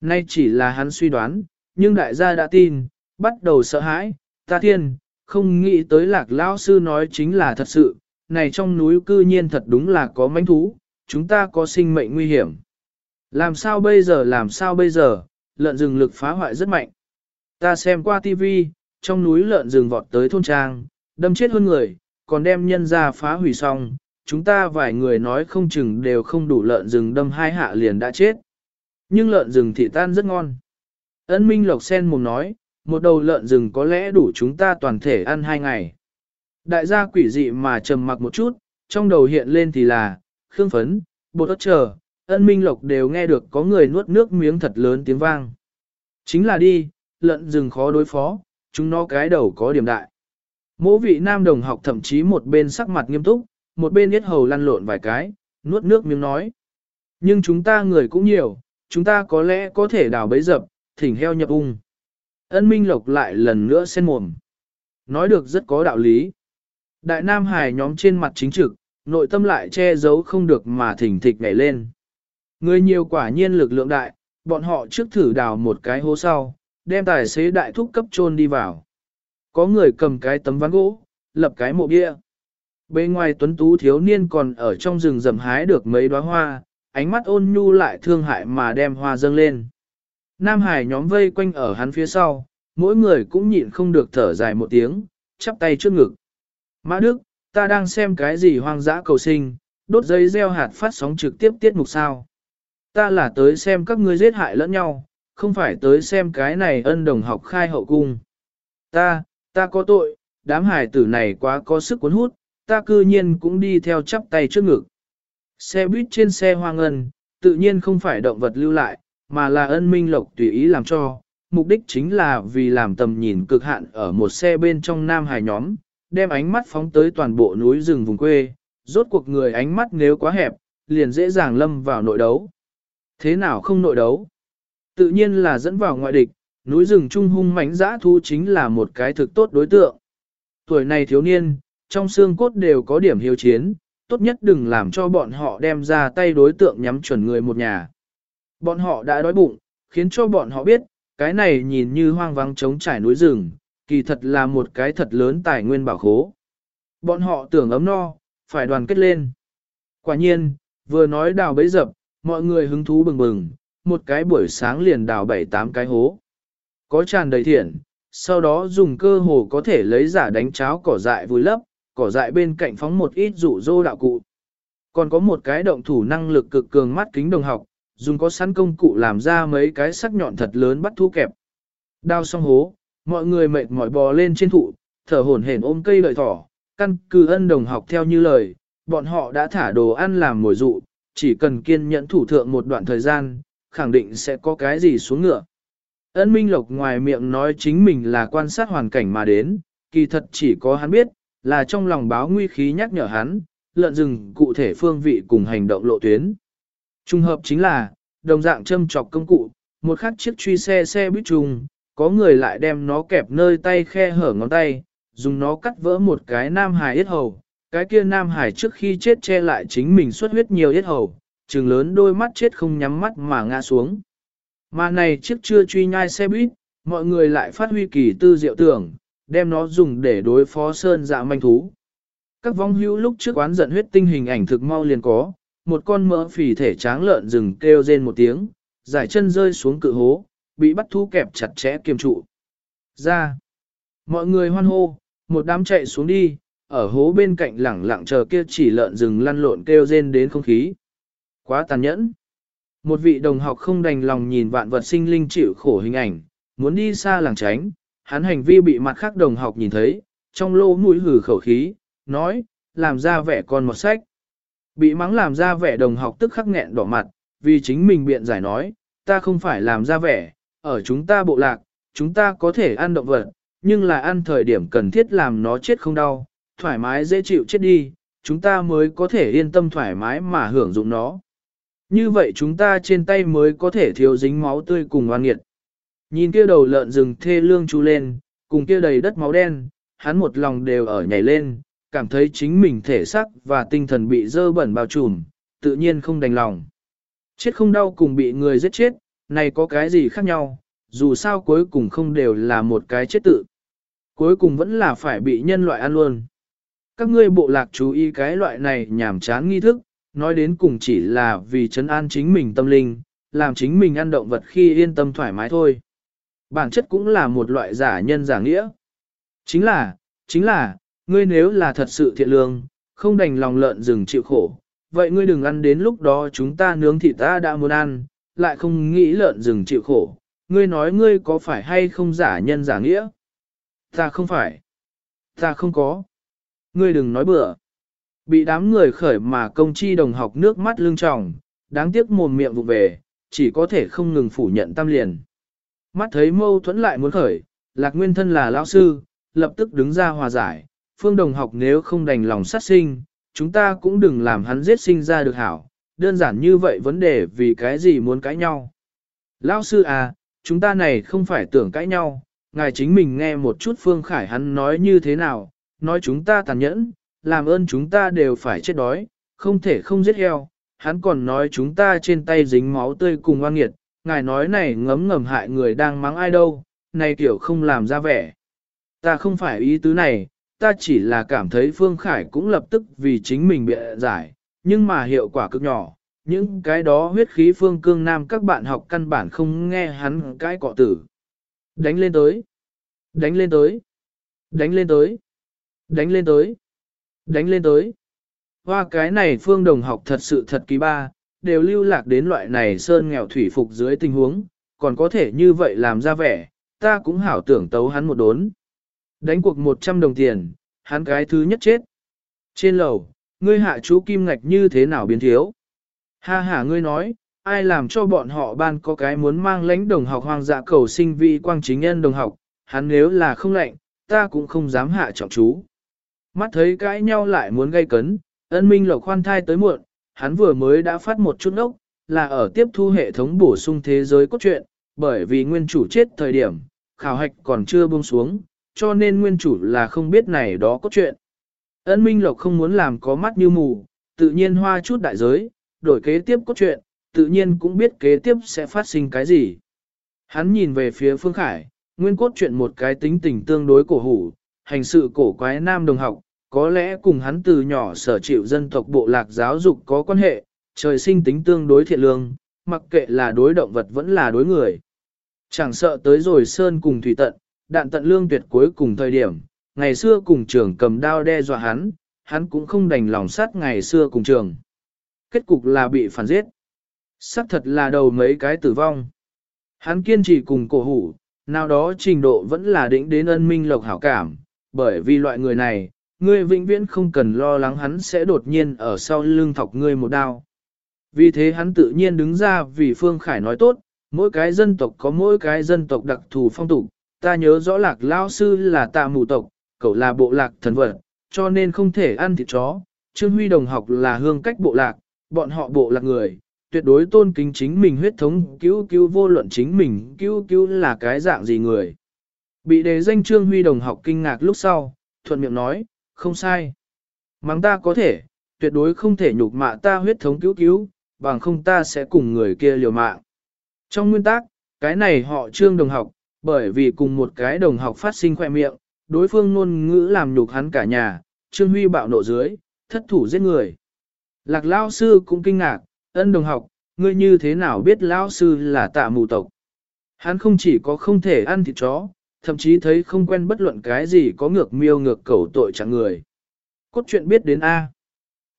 Nay chỉ là hắn suy đoán, nhưng đại gia đã tin, bắt đầu sợ hãi, ta thiên, không nghĩ tới lạc lão sư nói chính là thật sự, này trong núi cư nhiên thật đúng là có manh thú, chúng ta có sinh mệnh nguy hiểm. Làm sao bây giờ làm sao bây giờ, lợn rừng lực phá hoại rất mạnh. Ta xem qua tivi, trong núi lợn rừng vọt tới thôn trang, đâm chết hơn người, còn đem nhân ra phá hủy xong, chúng ta vài người nói không chừng đều không đủ lợn rừng đâm hai hạ liền đã chết. Nhưng lợn rừng thì tan rất ngon. Ấn Minh Lộc Sen mồm nói, một đầu lợn rừng có lẽ đủ chúng ta toàn thể ăn hai ngày. Đại gia quỷ dị mà trầm mặc một chút, trong đầu hiện lên thì là, khương phấn, bột ớt chờ, ân minh lộc đều nghe được có người nuốt nước miếng thật lớn tiếng vang. Chính là đi, lợn rừng khó đối phó, chúng nó cái đầu có điểm đại. Mỗi vị nam đồng học thậm chí một bên sắc mặt nghiêm túc, một bên yết hầu lăn lộn vài cái, nuốt nước miếng nói. Nhưng chúng ta người cũng nhiều, chúng ta có lẽ có thể đào bấy dập, thỉnh heo nhập ung. Ân Minh Lộc lại lần nữa sen mồm. Nói được rất có đạo lý. Đại Nam Hải nhóm trên mặt chính trực, nội tâm lại che giấu không được mà thỉnh thịch nhảy lên. Người nhiều quả nhiên lực lượng đại, bọn họ trước thử đào một cái hố sau, đem tài xế đại thúc cấp chôn đi vào. Có người cầm cái tấm ván gỗ, lập cái mộ bia. Bên ngoài tuấn tú thiếu niên còn ở trong rừng rậm hái được mấy đóa hoa, ánh mắt ôn nhu lại thương hại mà đem hoa dâng lên. Nam Hải nhóm vây quanh ở hắn phía sau, mỗi người cũng nhịn không được thở dài một tiếng, chắp tay trước ngực. Mã Đức, ta đang xem cái gì hoang dã cầu sinh, đốt giấy gieo hạt phát sóng trực tiếp tiết mục sao. Ta là tới xem các ngươi giết hại lẫn nhau, không phải tới xem cái này ân đồng học khai hậu cung. Ta, ta có tội, đám hải tử này quá có sức cuốn hút, ta cư nhiên cũng đi theo chắp tay trước ngực. Xe buýt trên xe hoang ân, tự nhiên không phải động vật lưu lại, mà là ân minh lộc tùy ý làm cho, mục đích chính là vì làm tầm nhìn cực hạn ở một xe bên trong nam hải nhóm, đem ánh mắt phóng tới toàn bộ núi rừng vùng quê, rốt cuộc người ánh mắt nếu quá hẹp, liền dễ dàng lâm vào nội đấu. Thế nào không nội đấu? Tự nhiên là dẫn vào ngoại địch, núi rừng trung hung mãnh dã thu chính là một cái thực tốt đối tượng. Tuổi này thiếu niên, trong xương cốt đều có điểm hiếu chiến, tốt nhất đừng làm cho bọn họ đem ra tay đối tượng nhắm chuẩn người một nhà. Bọn họ đã đói bụng, khiến cho bọn họ biết, cái này nhìn như hoang vắng trống trải núi rừng, kỳ thật là một cái thật lớn tài nguyên bảo khố. Bọn họ tưởng ấm no, phải đoàn kết lên. Quả nhiên, vừa nói đào bấy dập, mọi người hứng thú bừng bừng, một cái buổi sáng liền đào bảy tám cái hố. Có tràn đầy thiện, sau đó dùng cơ hồ có thể lấy giả đánh cháo cỏ dại vùi lấp, cỏ dại bên cạnh phóng một ít rụ rô đạo cụ. Còn có một cái động thủ năng lực cực cường mắt kính đồng học, dùng có sẵn công cụ làm ra mấy cái sắc nhọn thật lớn bắt thu kẹp. Đao xong hố, mọi người mệt mỏi bò lên trên thụ, thở hổn hển ôm cây lợi thỏ, căn cứ ân đồng học theo như lời, bọn họ đã thả đồ ăn làm mồi dụ, chỉ cần kiên nhẫn thủ thượng một đoạn thời gian, khẳng định sẽ có cái gì xuống ngựa. Ân Minh Lộc ngoài miệng nói chính mình là quan sát hoàn cảnh mà đến, kỳ thật chỉ có hắn biết, là trong lòng báo nguy khí nhắc nhở hắn, lợn rừng cụ thể phương vị cùng hành động lộ tuyến. Trung hợp chính là, đồng dạng châm chọc công cụ, một khắc chiếc truy xe xe buýt trùng, có người lại đem nó kẹp nơi tay khe hở ngón tay, dùng nó cắt vỡ một cái nam hải yết hầu. Cái kia nam hải trước khi chết che lại chính mình xuất huyết nhiều yết hầu, trừng lớn đôi mắt chết không nhắm mắt mà ngã xuống. Mà này chiếc chưa truy nhai xe buýt, mọi người lại phát huy kỳ tư diệu tưởng, đem nó dùng để đối phó sơn dạ manh thú. Các vong hữu lúc trước quán giận huyết tinh hình ảnh thực mau liền có, một con mỡ phì thể tráng lợn rừng kêu rên một tiếng, giải chân rơi xuống cự hố, bị bắt thú kẹp chặt chẽ kiềm trụ. Ra. Mọi người hoan hô, một đám chạy xuống đi, ở hố bên cạnh lẳng lặng chờ kia chỉ lợn rừng lăn lộn kêu rên đến không khí. Quá tàn nhẫn. Một vị đồng học không đành lòng nhìn vạn vật sinh linh chịu khổ hình ảnh, muốn đi xa làng tránh, hắn hành vi bị mặt khác đồng học nhìn thấy, trong lô mũi hử khẩu khí, nói, làm ra vẻ con một sách. Bị mắng làm ra vẻ đồng học tức khắc nghẹn đỏ mặt, vì chính mình biện giải nói, ta không phải làm ra vẻ, ở chúng ta bộ lạc, chúng ta có thể ăn động vật, nhưng là ăn thời điểm cần thiết làm nó chết không đau, thoải mái dễ chịu chết đi, chúng ta mới có thể yên tâm thoải mái mà hưởng dụng nó. Như vậy chúng ta trên tay mới có thể thiếu dính máu tươi cùng oan nghiệt. Nhìn kia đầu lợn rừng thê lương chu lên, cùng kia đầy đất máu đen, hắn một lòng đều ở nhảy lên, cảm thấy chính mình thể xác và tinh thần bị dơ bẩn bao trùm, tự nhiên không đành lòng. Chết không đau cùng bị người giết chết, này có cái gì khác nhau, dù sao cuối cùng không đều là một cái chết tự. Cuối cùng vẫn là phải bị nhân loại ăn luôn. Các ngươi bộ lạc chú ý cái loại này nhảm chán nghi thức, nói đến cùng chỉ là vì chấn an chính mình tâm linh, làm chính mình ăn động vật khi yên tâm thoải mái thôi. Bản chất cũng là một loại giả nhân giả nghĩa. Chính là, chính là, ngươi nếu là thật sự thiện lương, không đành lòng lợn rừng chịu khổ, vậy ngươi đừng ăn đến lúc đó chúng ta nướng thịt ta đã muốn ăn, lại không nghĩ lợn rừng chịu khổ. Ngươi nói ngươi có phải hay không giả nhân giả nghĩa? Ta không phải. Ta không có. Ngươi đừng nói bừa. Bị đám người khởi mà công chi đồng học nước mắt lưng tròng, đáng tiếc mồm miệng vụ về, chỉ có thể không ngừng phủ nhận tam liền. Mắt thấy mâu thuẫn lại muốn khởi, lạc nguyên thân là lão sư, lập tức đứng ra hòa giải, phương đồng học nếu không đành lòng sát sinh, chúng ta cũng đừng làm hắn giết sinh ra được hảo, đơn giản như vậy vấn đề vì cái gì muốn cãi nhau. Lão sư à, chúng ta này không phải tưởng cãi nhau, ngài chính mình nghe một chút Phương Khải hắn nói như thế nào, nói chúng ta tàn nhẫn, làm ơn chúng ta đều phải chết đói, không thể không giết heo, hắn còn nói chúng ta trên tay dính máu tươi cùng oan nghiệt, ngài nói này ngấm ngầm hại người đang mắng ai đâu, này kiểu không làm ra vẻ. Ta không phải ý tứ này, ta chỉ là cảm thấy Phương Khải cũng lập tức vì chính mình bị giải, nhưng mà hiệu quả cực nhỏ. Những cái đó huyết khí phương cương nam các bạn học căn bản không nghe hắn cái cọ tử. Đánh lên tới. Đánh lên tới. Đánh lên tới. Đánh lên tới. Đánh lên tới. Hoa cái này phương đồng học thật sự thật kỳ ba, đều lưu lạc đến loại này sơn nghèo thủy phục dưới tình huống, còn có thể như vậy làm ra vẻ, ta cũng hảo tưởng tấu hắn một đốn. Đánh cuộc 100 đồng tiền, hắn cái thứ nhất chết. Trên lầu, ngươi hạ chú kim ngạch như thế nào biến thiếu? Ha ha ngươi nói, ai làm cho bọn họ ban có cái muốn mang lãnh đồng học hoang dạ cầu sinh vị quang chính nhân đồng học, hắn nếu là không lệnh, ta cũng không dám hạ trọng chú. Mắt thấy cãi nhau lại muốn gây cấn, ân minh lộc khoan thai tới muộn, hắn vừa mới đã phát một chút ốc, là ở tiếp thu hệ thống bổ sung thế giới cốt truyện, bởi vì nguyên chủ chết thời điểm, khảo hạch còn chưa buông xuống, cho nên nguyên chủ là không biết này đó cốt truyện. Ân minh lộc không muốn làm có mắt như mù, tự nhiên hoa chút đại giới, đổi kế tiếp cốt truyện, tự nhiên cũng biết kế tiếp sẽ phát sinh cái gì. Hắn nhìn về phía Phương Khải, nguyên cốt truyện một cái tính tình tương đối cổ hủ, hành sự cổ quái nam đồng học, có lẽ cùng hắn từ nhỏ sở chịu dân tộc bộ lạc giáo dục có quan hệ, trời sinh tính tương đối thiện lương, mặc kệ là đối động vật vẫn là đối người. Chẳng sợ tới rồi sơn cùng thủy tận, đạn tận lương tuyệt cuối cùng thời điểm, ngày xưa cùng trường cầm đao đe dọa hắn, hắn cũng không đành lòng sát ngày xưa cùng trường. Kết cục là bị phản giết. Sắc thật là đầu mấy cái tử vong. Hắn kiên trì cùng cổ hủ, nào đó trình độ vẫn là đỉnh đến ân minh lộc hảo cảm, bởi vì loại người này, ngươi vĩnh viễn không cần lo lắng hắn sẽ đột nhiên ở sau lưng thọc ngươi một đao. Vì thế hắn tự nhiên đứng ra vì Phương Khải nói tốt, mỗi cái dân tộc có mỗi cái dân tộc đặc thù phong tục, ta nhớ rõ lạc lao sư là tạ mù tộc, cậu là bộ lạc thần vật, cho nên không thể ăn thịt chó. Trương Huy đồng học là hương cách bộ lạc, bọn họ bộ lạc người, tuyệt đối tôn kính chính mình huyết thống cứu cứu vô luận chính mình cứu cứu là cái dạng gì người. Bị đề danh Trương Huy đồng học kinh ngạc lúc sau, thuận miệng nói, không sai. Mắng ta có thể, tuyệt đối không thể nhục mạ ta huyết thống cứu cứu, bằng không ta sẽ cùng người kia liều mạng. Trong nguyên tắc, cái này họ Trương đồng học, bởi vì cùng một cái đồng học phát sinh khoe miệng, đối phương ngôn ngữ làm nhục hắn cả nhà, Trương Huy bạo nộ dưới, thất thủ giết người. Lạc Lao Sư cũng kinh ngạc, ân đồng học, ngươi như thế nào biết Lao Sư là tạ mù tộc. Hắn không chỉ có không thể ăn thịt chó, thậm chí thấy không quen bất luận cái gì có ngược miêu ngược cầu tội chẳng người. Cốt truyện biết đến A.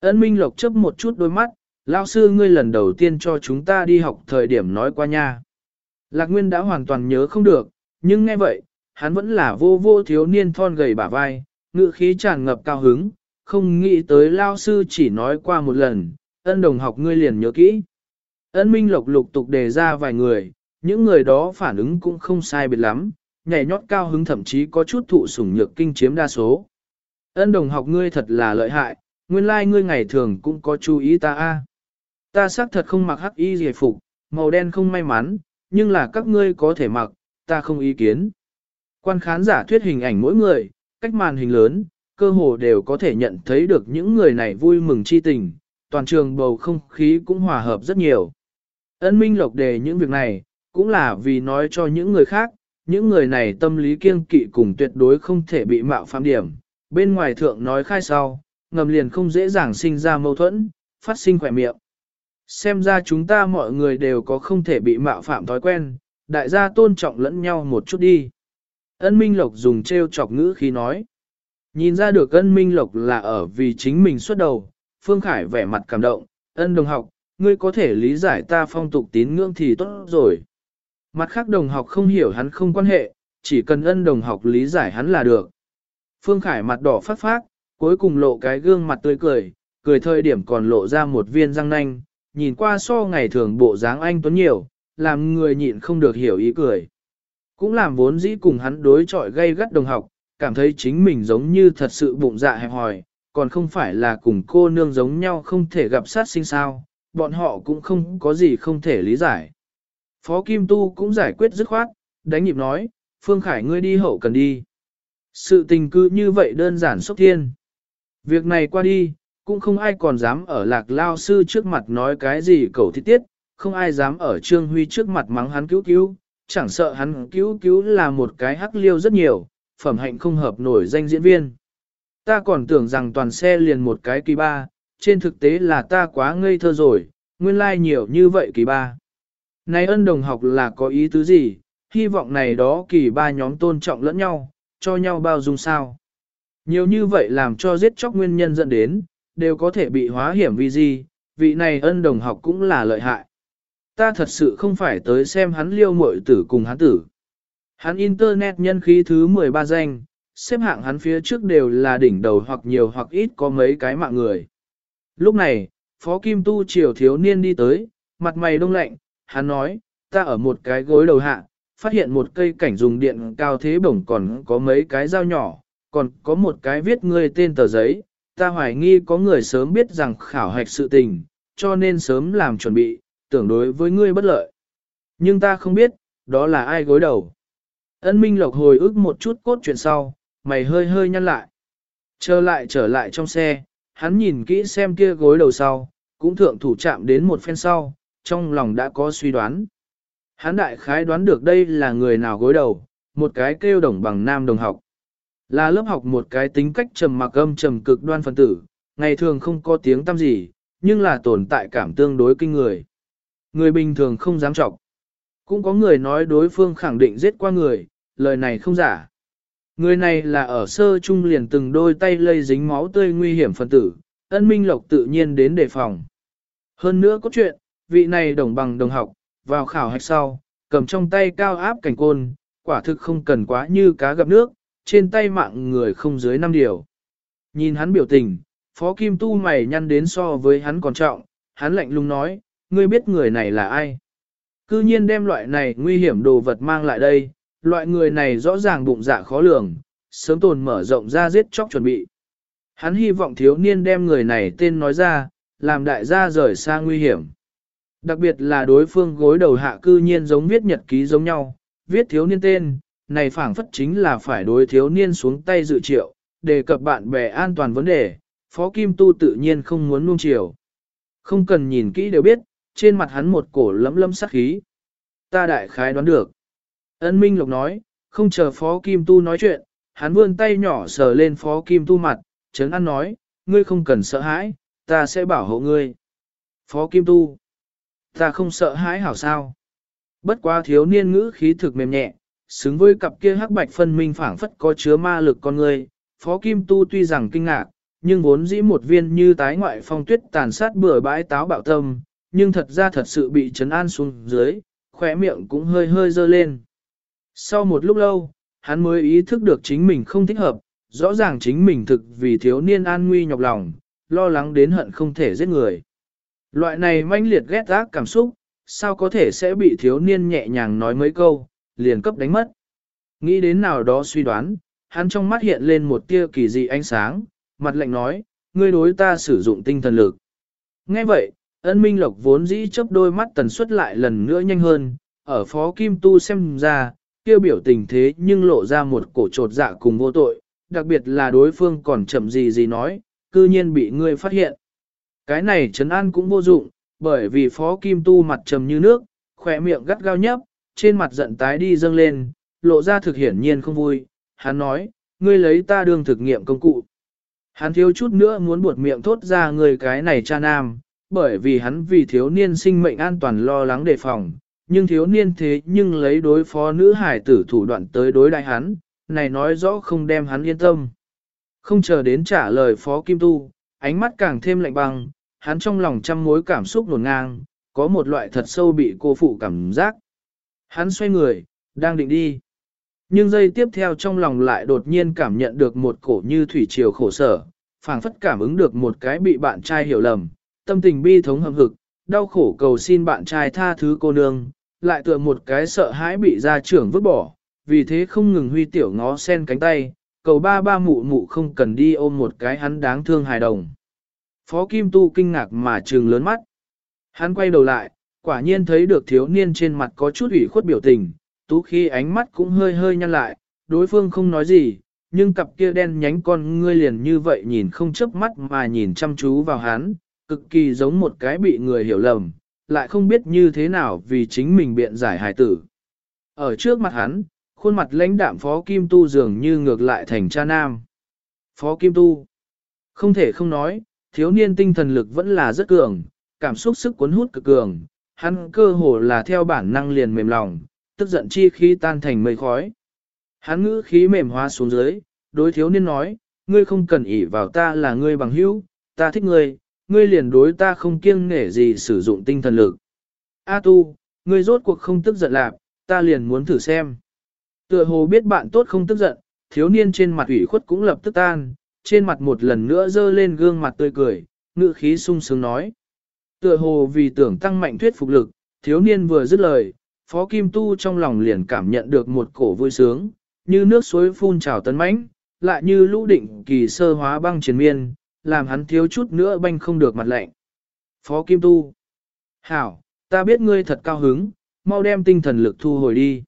Ân Minh Lộc chấp một chút đôi mắt, Lao Sư ngươi lần đầu tiên cho chúng ta đi học thời điểm nói qua nha. Lạc Nguyên đã hoàn toàn nhớ không được, nhưng nghe vậy, hắn vẫn là vô vô thiếu niên thon gầy bả vai, ngự khí tràn ngập cao hứng, không nghĩ tới lao sư chỉ nói qua một lần, ân đồng học ngươi liền nhớ kỹ. Ân minh lộc lục tục đề ra vài người, những người đó phản ứng cũng không sai biệt lắm, nhảy nhót cao hứng thậm chí có chút thụ sủng nhược kinh chiếm đa số. Ân đồng học ngươi thật là lợi hại, nguyên lai like ngươi ngày thường cũng có chú ý ta a. Ta xác thật không mặc hắc y giải phục, màu đen không may mắn, nhưng là các ngươi có thể mặc, ta không ý kiến. Quan khán giả thuyết hình ảnh mỗi người, cách màn hình lớn, cơ hồ đều có thể nhận thấy được những người này vui mừng chi tình, toàn trường bầu không khí cũng hòa hợp rất nhiều. Ân Minh Lộc đề những việc này, cũng là vì nói cho những người khác, những người này tâm lý kiêng kỵ cùng tuyệt đối không thể bị mạo phạm điểm. Bên ngoài thượng nói khai sau, ngầm liền không dễ dàng sinh ra mâu thuẫn, phát sinh khỏe miệng. Xem ra chúng ta mọi người đều có không thể bị mạo phạm thói quen, đại gia tôn trọng lẫn nhau một chút đi. Ân Minh Lộc dùng treo chọc ngữ khi nói. Nhìn ra được ân Minh Lộc là ở vì chính mình xuất đầu, Phương Khải vẻ mặt cảm động, ân đồng học, ngươi có thể lý giải ta phong tục tín ngưỡng thì tốt rồi. Mặt khác đồng học không hiểu hắn không quan hệ, chỉ cần ân đồng học lý giải hắn là được. Phương Khải mặt đỏ phát phát, cuối cùng lộ cái gương mặt tươi cười, cười thời điểm còn lộ ra một viên răng nanh, nhìn qua so ngày thường bộ dáng anh tuấn nhiều, làm người nhịn không được hiểu ý cười. Cũng làm vốn dĩ cùng hắn đối chọi gây gắt đồng học, cảm thấy chính mình giống như thật sự bụng dạ hẹp hòi, còn không phải là cùng cô nương giống nhau không thể gặp sát sinh sao, bọn họ cũng không có gì không thể lý giải. Phó Kim Tu cũng giải quyết dứt khoát, đánh nhịp nói, Phương Khải ngươi đi hậu cần đi. Sự tình cứ như vậy đơn giản sốc thiên. Việc này qua đi, cũng không ai còn dám ở lạc lao sư trước mặt nói cái gì cầu thiết tiết, không ai dám ở Trương Huy trước mặt mắng hắn cứu cứu, chẳng sợ hắn cứu cứu là một cái hắc liêu rất nhiều, phẩm hạnh không hợp nổi danh diễn viên. Ta còn tưởng rằng toàn xe liền một cái kỳ ba, trên thực tế là ta quá ngây thơ rồi, nguyên lai like nhiều như vậy kỳ ba. Này ân đồng học là có ý tứ gì, hy vọng này đó kỳ ba nhóm tôn trọng lẫn nhau, cho nhau bao dung sao. Nhiều như vậy làm cho giết chóc nguyên nhân dẫn đến, đều có thể bị hóa hiểm vì gì, vị này ân đồng học cũng là lợi hại. Ta thật sự không phải tới xem hắn liêu muội tử cùng hắn tử. Hắn internet nhân khí thứ 13 danh, xếp hạng hắn phía trước đều là đỉnh đầu hoặc nhiều hoặc ít có mấy cái mạng người. Lúc này, Phó Kim Tu triều thiếu niên đi tới, mặt mày đông lạnh, hắn nói, ta ở một cái gối đầu hạ, phát hiện một cây cảnh dùng điện cao thế bổng còn có mấy cái dao nhỏ, còn có một cái viết ngươi tên tờ giấy, ta hoài nghi có người sớm biết rằng khảo hạch sự tình, cho nên sớm làm chuẩn bị, tưởng đối với ngươi bất lợi. Nhưng ta không biết, đó là ai gối đầu. Ân Minh Lộc hồi ức một chút cốt chuyện sau, mày hơi hơi nhăn lại. Trở lại trở lại trong xe, hắn nhìn kỹ xem kia gối đầu sau, cũng thượng thủ chạm đến một phen sau, trong lòng đã có suy đoán. Hắn đại khái đoán được đây là người nào gối đầu, một cái kêu đồng bằng nam đồng học. Là lớp học một cái tính cách trầm mặc âm trầm cực đoan phân tử, ngày thường không có tiếng tăm gì, nhưng là tồn tại cảm tương đối kinh người. Người bình thường không dám trọng. Cũng có người nói đối phương khẳng định giết qua người, lời này không giả. Người này là ở sơ trung liền từng đôi tay lây dính máu tươi nguy hiểm phân tử, ân minh lộc tự nhiên đến đề phòng. Hơn nữa có chuyện, vị này đồng bằng đồng học, vào khảo hạch sau, cầm trong tay cao áp cảnh côn, quả thực không cần quá như cá gặp nước, trên tay mạng người không dưới năm điều. Nhìn hắn biểu tình, Phó Kim Tu mày nhăn đến so với hắn còn trọng, hắn lạnh lùng nói, ngươi biết người này là ai? Cư nhiên đem loại này nguy hiểm đồ vật mang lại đây, loại người này rõ ràng bụng dạ khó lường, sớm tồn mở rộng ra giết chóc chuẩn bị. Hắn hy vọng thiếu niên đem người này tên nói ra, làm đại gia rời xa nguy hiểm. Đặc biệt là đối phương gối đầu hạ cư nhiên giống viết nhật ký giống nhau, viết thiếu niên tên, này phảng phất chính là phải đối thiếu niên xuống tay dự triệu, đề cập bạn bè an toàn vấn đề, Phó Kim Tu tự nhiên không muốn nuông chiều. Không cần nhìn kỹ đều biết, trên mặt hắn một cổ lấm lấm sắc khí. Ta đại khái đoán được. Ân Minh Lộc nói, không chờ Phó Kim Tu nói chuyện, hắn vươn tay nhỏ sờ lên Phó Kim Tu mặt, chấn an nói, ngươi không cần sợ hãi, ta sẽ bảo hộ ngươi. Phó Kim Tu, ta không sợ hãi hảo sao. Bất quá thiếu niên ngữ khí thực mềm nhẹ, xứng với cặp kia hắc bạch phân minh phảng phất có chứa ma lực con người, Phó Kim Tu tuy rằng kinh ngạc, nhưng vốn dĩ một viên như tái ngoại phong tuyết tàn sát bừa bãi táo bạo tâm, nhưng thật ra thật sự bị trấn an xuống dưới, khỏe miệng cũng hơi hơi dơ lên. Sau một lúc lâu, hắn mới ý thức được chính mình không thích hợp, rõ ràng chính mình thực vì thiếu niên an nguy nhọc lòng, lo lắng đến hận không thể giết người. Loại này manh liệt ghét ác cảm xúc, sao có thể sẽ bị thiếu niên nhẹ nhàng nói mấy câu, liền cấp đánh mất. Nghĩ đến nào đó suy đoán, hắn trong mắt hiện lên một tia kỳ dị ánh sáng, mặt lạnh nói, ngươi đối ta sử dụng tinh thần lực. Nghe vậy, ân minh lộc vốn dĩ chớp đôi mắt tần suất lại lần nữa nhanh hơn, ở phó kim tu xem ra, kêu biểu tình thế nhưng lộ ra một cổ trột dạ cùng vô tội, đặc biệt là đối phương còn chậm gì gì nói, cư nhiên bị ngươi phát hiện. Cái này trấn an cũng vô dụng, bởi vì phó kim tu mặt trầm như nước, khỏe miệng gắt gao nhấp, trên mặt giận tái đi dâng lên, lộ ra thực hiển nhiên không vui. Hắn nói, ngươi lấy ta đương thực nghiệm công cụ. Hắn thiếu chút nữa muốn buột miệng thốt ra người cái này cha nam, bởi vì hắn vì thiếu niên sinh mệnh an toàn lo lắng đề phòng, nhưng thiếu niên thế nhưng lấy đối phó nữ hải tử thủ đoạn tới đối đại hắn, này nói rõ không đem hắn yên tâm. Không chờ đến trả lời phó Kim Tu, ánh mắt càng thêm lạnh băng, hắn trong lòng trăm mối cảm xúc nổn ngang, có một loại thật sâu bị cô phụ cảm giác. Hắn xoay người, đang định đi. Nhưng giây tiếp theo trong lòng lại đột nhiên cảm nhận được một cổ như thủy triều khổ sở, phảng phất cảm ứng được một cái bị bạn trai hiểu lầm, tâm tình bi thống hầm hực, đau khổ cầu xin bạn trai tha thứ cô nương, lại tựa một cái sợ hãi bị gia trưởng vứt bỏ, vì thế không ngừng huy tiểu ngó sen cánh tay, cầu ba ba mụ mụ không cần đi ôm một cái hắn đáng thương hài đồng. Phó Kim Tu kinh ngạc mà trừng lớn mắt. Hắn quay đầu lại, quả nhiên thấy được thiếu niên trên mặt có chút ủy khuất biểu tình, tú khi ánh mắt cũng hơi hơi nhăn lại, đối phương không nói gì, nhưng cặp kia đen nhánh con ngươi liền như vậy nhìn không chớp mắt mà nhìn chăm chú vào hắn, cực kỳ giống một cái bị người hiểu lầm, lại không biết như thế nào vì chính mình biện giải hài tử. Ở trước mặt hắn, khuôn mặt lãnh đạm Phó Kim Tu dường như ngược lại thành cha nam. Phó Kim Tu, không thể không nói, thiếu niên tinh thần lực vẫn là rất cường, cảm xúc sức cuốn hút cực cường, hắn cơ hồ là theo bản năng liền mềm lòng, tức giận chi khí tan thành mây khói. Hắn ngữ khí mềm hóa xuống dưới, đối thiếu niên nói, ngươi không cần ỷ vào ta là ngươi bằng hữu, ta thích ngươi, ngươi liền đối ta không kiêng nể gì sử dụng tinh thần lực. A tu, ngươi rốt cuộc không tức giận lạp, ta liền muốn thử xem. Tựa hồ biết bạn tốt không tức giận, thiếu niên trên mặt ủy khuất cũng lập tức tan, trên mặt một lần nữa dơ lên gương mặt tươi cười, ngữ khí sung sướng nói. Tựa hồ vì tưởng tăng mạnh thuyết phục lực, thiếu niên vừa dứt lời, Phó Kim Tu trong lòng liền cảm nhận được một cổ vui sướng, như nước suối phun trào tấn mãnh, lại như lũ định kỳ sơ hóa băng triền miên, làm hắn thiếu chút nữa banh không được mặt lạnh. Phó Kim Tu Hảo, ta biết ngươi thật cao hứng, mau đem tinh thần lực thu hồi đi.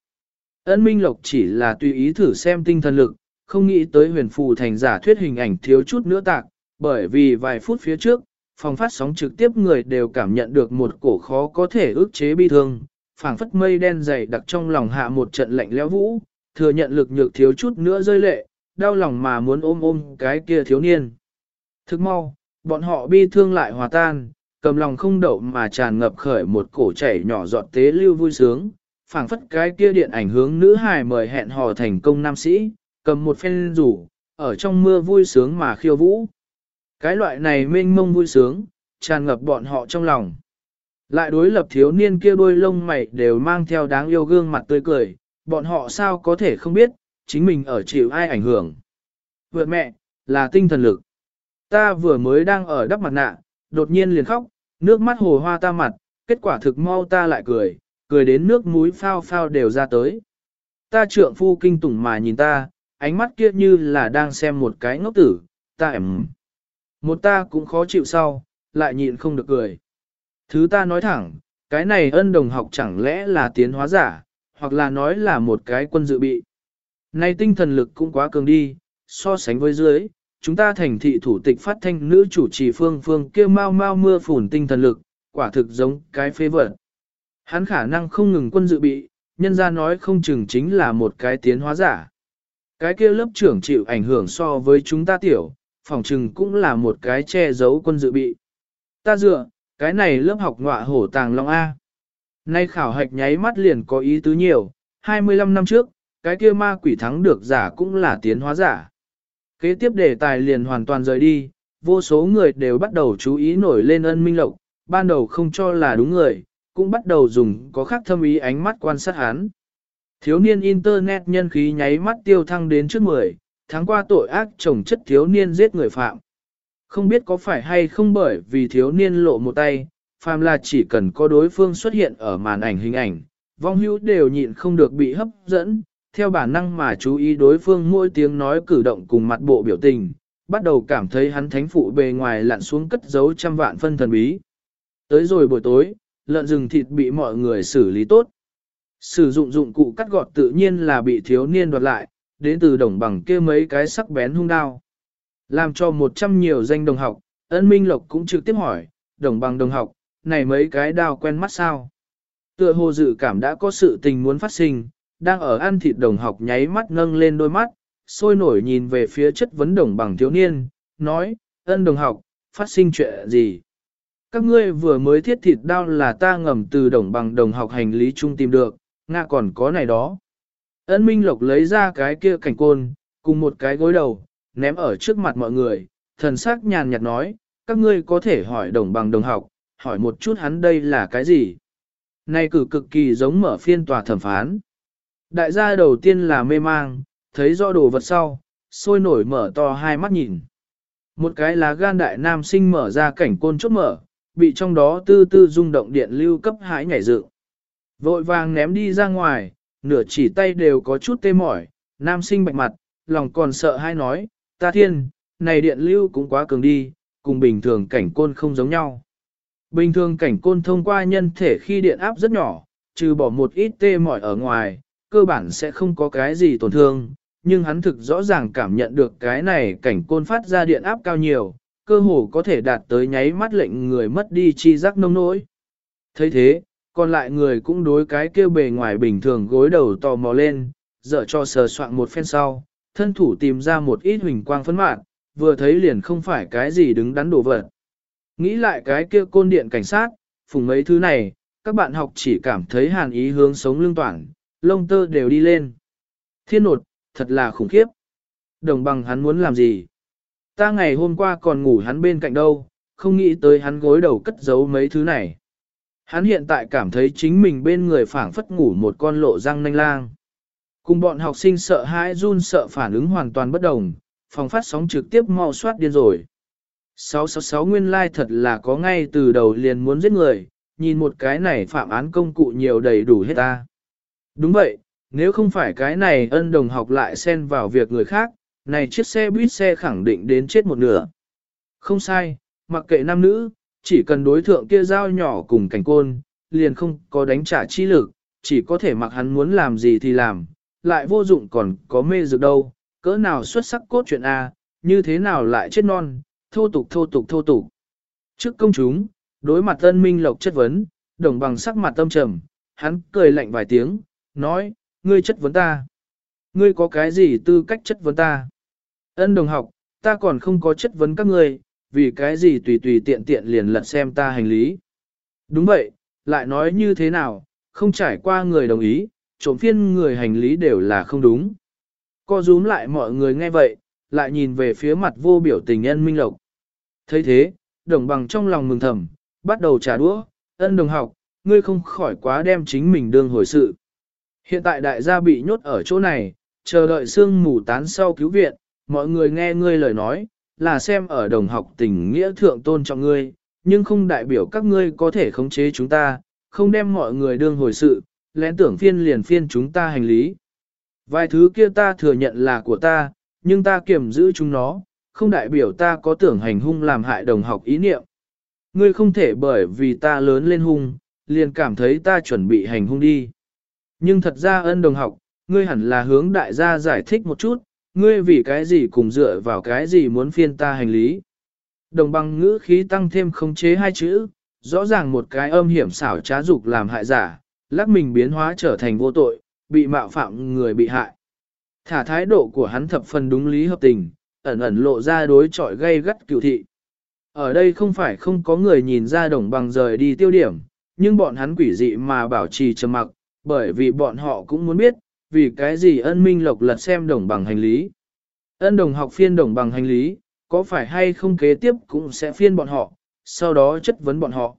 ấn Minh Lộc chỉ là tùy ý thử xem tinh thần lực, không nghĩ tới huyền phù thành giả thuyết hình ảnh thiếu chút nữa tạc, bởi vì vài phút phía trước, phòng phát sóng trực tiếp người đều cảm nhận được một cổ khó có thể ức chế bi thương, phảng phất mây đen dày đặc trong lòng hạ một trận lạnh lẽo vũ, thừa nhận lực nhược thiếu chút nữa rơi lệ, đau lòng mà muốn ôm ôm cái kia thiếu niên. Thức mau, bọn họ bi thương lại hòa tan, cầm lòng không đậu mà tràn ngập khởi một cổ chảy nhỏ giọt tế lưu vui sướng, phảng phất cái kia điện ảnh hướng nữ hài mời hẹn hò thành công nam sĩ, cầm một phen rủ, ở trong mưa vui sướng mà khiêu vũ. Cái loại này mênh mông vui sướng, tràn ngập bọn họ trong lòng. Lại đối lập thiếu niên kia đôi lông mày đều mang theo đáng yêu gương mặt tươi cười, bọn họ sao có thể không biết, chính mình ở chịu ai ảnh hưởng. Vượt mẹ, là tinh thần lực. Ta vừa mới đang ở đắp mặt nạ, đột nhiên liền khóc, nước mắt hồ hoa ta mặt, kết quả thực mau ta lại cười, cười đến nước mũi phao phao đều ra tới. Ta trượng phu kinh tủng mà nhìn ta, ánh mắt kia như là đang xem một cái ngốc tử, ta ẻm. Một ta cũng khó chịu sau, lại nhịn không được cười. Thứ ta nói thẳng, cái này ân đồng học chẳng lẽ là tiến hóa giả, hoặc là nói là một cái quân dự bị. Này tinh thần lực cũng quá cường đi, so sánh với dưới, chúng ta thành thị thủ tịch phát thanh nữ chủ trì phương phương kêu mau mau mưa phủn tinh thần lực, quả thực giống cái phê vật. Hắn khả năng không ngừng quân dự bị, nhân ra nói không chừng chính là một cái tiến hóa giả. Cái kia lớp trưởng chịu ảnh hưởng so với chúng ta tiểu, phòng trừng cũng là một cái che giấu quân dự bị. Ta dựa, cái này lớp học ngọa hổ tàng long A. Nay khảo hạch nháy mắt liền có ý tứ nhiều, 25 năm trước, cái kia ma quỷ thắng được giả cũng là tiến hóa giả. Kế tiếp đề tài liền hoàn toàn rời đi, vô số người đều bắt đầu chú ý nổi lên ân minh lộc, ban đầu không cho là đúng người, cũng bắt đầu dùng có khác thâm ý ánh mắt quan sát hắn. Thiếu niên Internet nhân khí nháy mắt tiêu thăng đến trước 10, tháng qua tội ác chồng chất thiếu niên giết người phạm. Không biết có phải hay không bởi vì thiếu niên lộ một tay, phàm là chỉ cần có đối phương xuất hiện ở màn ảnh hình ảnh, vong hữu đều nhịn không được bị hấp dẫn, theo bản năng mà chú ý đối phương mỗi tiếng nói cử động cùng mặt bộ biểu tình, bắt đầu cảm thấy hắn thánh phụ bề ngoài lặn xuống cất giấu trăm vạn phân thần bí. Tới rồi buổi tối, lợn rừng thịt bị mọi người xử lý tốt. Sử dụng dụng cụ cắt gọt tự nhiên là bị thiếu niên đoạt lại, đến từ đồng bằng kia mấy cái sắc bén hung đao. Làm cho một trăm nhiều danh đồng học, ân minh lộc cũng trực tiếp hỏi, đồng bằng đồng học, này mấy cái đao quen mắt sao? Tựa hồ dự cảm đã có sự tình muốn phát sinh, đang ở ăn thịt đồng học nháy mắt nâng lên đôi mắt, sôi nổi nhìn về phía chất vấn đồng bằng thiếu niên, nói, ân đồng học, phát sinh chuyện gì? Các ngươi vừa mới thiết thịt đao là ta ngầm từ đồng bằng đồng học hành lý chung tìm được, Nga còn có này đó. Ân Minh Lộc lấy ra cái kia cảnh côn, cùng một cái gối đầu, ném ở trước mặt mọi người, thần sắc nhàn nhạt nói, các ngươi có thể hỏi đồng bằng đồng học, hỏi một chút hắn đây là cái gì. Này cử cực kỳ giống mở phiên tòa thẩm phán. Đại gia đầu tiên là mê mang, thấy rõ đồ vật sau, sôi nổi mở to hai mắt nhìn. Một cái là gan đại nam sinh mở ra cảnh côn chốt mở, bị trong đó tư tư rung động điện lưu cấp hãi nhảy dựng. Vội vàng ném đi ra ngoài, nửa chỉ tay đều có chút tê mỏi, nam sinh bạch mặt, lòng còn sợ hai nói, ta thiên, này điện lưu cũng quá cường đi, cùng bình thường cảnh côn không giống nhau. Bình thường cảnh côn thông qua nhân thể khi điện áp rất nhỏ, trừ bỏ một ít tê mỏi ở ngoài, cơ bản sẽ không có cái gì tổn thương, nhưng hắn thực rõ ràng cảm nhận được cái này cảnh côn phát ra điện áp cao nhiều, cơ hồ có thể đạt tới nháy mắt lệnh người mất đi chi giác nông nỗi. thấy thế, còn lại người cũng đối cái kia bề ngoài bình thường gối đầu tò mò lên, dở cho sờ soạn một phen sau, thân thủ tìm ra một ít huỳnh quang phấn mạn, vừa thấy liền không phải cái gì đứng đắn đổ vật. Nghĩ lại cái kia côn điện cảnh sát, phùng mấy thứ này, các bạn học chỉ cảm thấy hàn ý hướng sống lưng toàn, lông tơ đều đi lên. Thiên nột, thật là khủng khiếp. Đồng bằng hắn muốn làm gì? Ta ngày hôm qua còn ngủ hắn bên cạnh đâu, không nghĩ tới hắn gối đầu cất giấu mấy thứ này. Hắn hiện tại cảm thấy chính mình bên người phảng phất ngủ một con lộ răng nanh lang. Cùng bọn học sinh sợ hãi run sợ phản ứng hoàn toàn bất đồng, phòng phát sóng trực tiếp mau soát điên rồi. 666 nguyên lai like thật là có ngay từ đầu liền muốn giết người, nhìn một cái này phạm án công cụ nhiều đầy đủ hết ta. Đúng vậy, nếu không phải cái này ân đồng học lại xen vào việc người khác, này chiếc xe buýt xe khẳng định đến chết một nửa. Không sai, mặc kệ nam nữ, chỉ cần đối thượng kia dao nhỏ cùng cảnh côn, liền không có đánh trả chi lực, chỉ có thể mặc hắn muốn làm gì thì làm, lại vô dụng còn có mê dược đâu, cỡ nào xuất sắc cốt chuyện A, như thế nào lại chết non, thô tục thô tục thô tục. Trước công chúng, đối mặt tân minh lộc chất vấn, đồng bằng sắc mặt tâm trầm, hắn cười lạnh vài tiếng, nói, ngươi chất vấn ta. Ngươi có cái gì tư cách chất vấn ta? Ân đồng học, ta còn không có chất vấn các ngươi, vì cái gì tùy tùy tiện tiện liền lật xem ta hành lý. Đúng vậy, lại nói như thế nào, không trải qua người đồng ý, trộm phiên người hành lý đều là không đúng. Co rúm lại mọi người nghe vậy, lại nhìn về phía mặt vô biểu tình nhân minh lộc. thấy thế, đồng bằng trong lòng mừng thầm, bắt đầu trả đũa, ân đồng học, ngươi không khỏi quá đem chính mình đương hồi sự. Hiện tại đại gia bị nhốt ở chỗ này, chờ đợi sương mù tán sau cứu viện, mọi người nghe ngươi lời nói, là xem ở đồng học tình nghĩa thượng tôn trọng ngươi, nhưng không đại biểu các ngươi có thể khống chế chúng ta, không đem mọi người đương hồi sự, lén tưởng phiên liền phiên chúng ta hành lý. Vài thứ kia ta thừa nhận là của ta, nhưng ta kiểm giữ chúng nó, không đại biểu ta có tưởng hành hung làm hại đồng học ý niệm. Ngươi không thể bởi vì ta lớn lên hung, liền cảm thấy ta chuẩn bị hành hung đi. Nhưng thật ra ân đồng học, ngươi hẳn là hướng đại gia giải thích một chút, ngươi vì cái gì cùng dựa vào cái gì muốn phiên ta hành lý. Đồng bằng ngữ khí tăng thêm khống chế hai chữ, rõ ràng một cái âm hiểm xảo trá dục làm hại giả, lắc mình biến hóa trở thành vô tội, bị mạo phạm người bị hại. Thả thái độ của hắn thập phần đúng lý hợp tình, ẩn ẩn lộ ra đối trọi gây gắt cựu thị. Ở đây không phải không có người nhìn ra đồng bằng rời đi tiêu điểm, nhưng bọn hắn quỷ dị mà bảo trì trầm mặc, bởi vì bọn họ cũng muốn biết, vì cái gì ân minh lộc lật xem đồng bằng hành lý. Ân đồng học phiên đồng bằng hành lý, có phải hay không kế tiếp cũng sẽ phiên bọn họ, sau đó chất vấn bọn họ.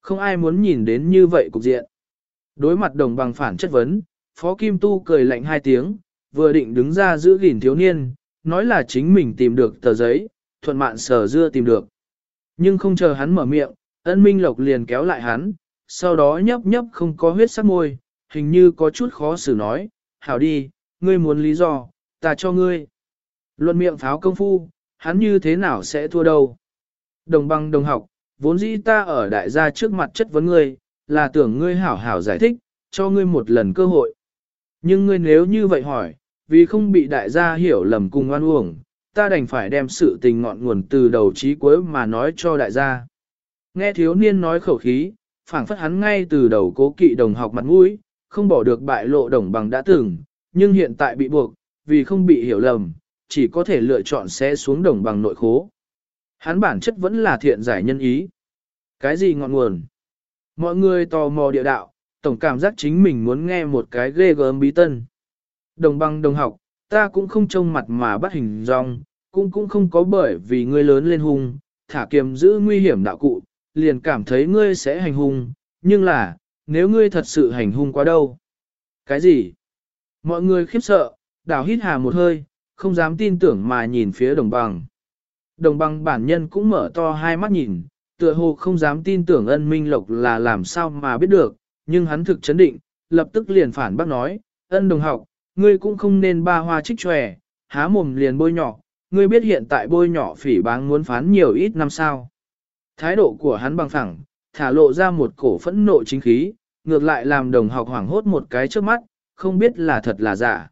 Không ai muốn nhìn đến như vậy cục diện. Đối mặt đồng bằng phản chất vấn, Phó Kim Tu cười lạnh hai tiếng, vừa định đứng ra giữ gìn thiếu niên, nói là chính mình tìm được tờ giấy, thuận mạn sở dưa tìm được. Nhưng không chờ hắn mở miệng, ân minh lộc liền kéo lại hắn, sau đó nhấp nhấp không có huyết sắc môi, hình như có chút khó xử nói, hảo đi, ngươi muốn lý do, ta cho ngươi. Luận miệng pháo công phu, hắn như thế nào sẽ thua đâu. Đồng bằng đồng học, vốn dĩ ta ở đại gia trước mặt chất vấn ngươi, là tưởng ngươi hảo hảo giải thích, cho ngươi một lần cơ hội. Nhưng ngươi nếu như vậy hỏi, vì không bị đại gia hiểu lầm cùng oan uổng, ta đành phải đem sự tình ngọn nguồn từ đầu chí cuối mà nói cho đại gia. Nghe thiếu niên nói khẩu khí, phảng phất hắn ngay từ đầu cố kỵ đồng học mặt mũi, không bỏ được bại lộ đồng bằng đã từng, nhưng hiện tại bị buộc, vì không bị hiểu lầm, chỉ có thể lựa chọn sẽ xuống đồng bằng nội khố. Hắn bản chất vẫn là thiện giải nhân ý. Cái gì ngọn nguồn? Mọi người tò mò địa đạo, tổng cảm giác chính mình muốn nghe một cái ghê gớm bí tân. Đồng bằng đồng học, ta cũng không trông mặt mà bắt hình dong, cũng cũng không có bởi vì ngươi lớn lên hung, thả kiềm giữ nguy hiểm đạo cụ, liền cảm thấy ngươi sẽ hành hung, nhưng là, nếu ngươi thật sự hành hung quá đâu. Cái gì? Mọi người khiếp sợ, đảo hít hà một hơi, không dám tin tưởng mà nhìn phía đồng bằng. Đồng bằng bản nhân cũng mở to hai mắt nhìn, tựa hồ không dám tin tưởng ân minh lộc là làm sao mà biết được, nhưng hắn thực chấn định, lập tức liền phản bác nói, ân đồng học, ngươi cũng không nên ba hoa trích tròe, há mồm liền bôi nhỏ, ngươi biết hiện tại bôi nhỏ phỉ báng muốn phán nhiều ít năm sao. Thái độ của hắn bằng phẳng, thả lộ ra một cổ phẫn nộ chính khí, ngược lại làm đồng học hoảng hốt một cái trước mắt, không biết là thật là giả.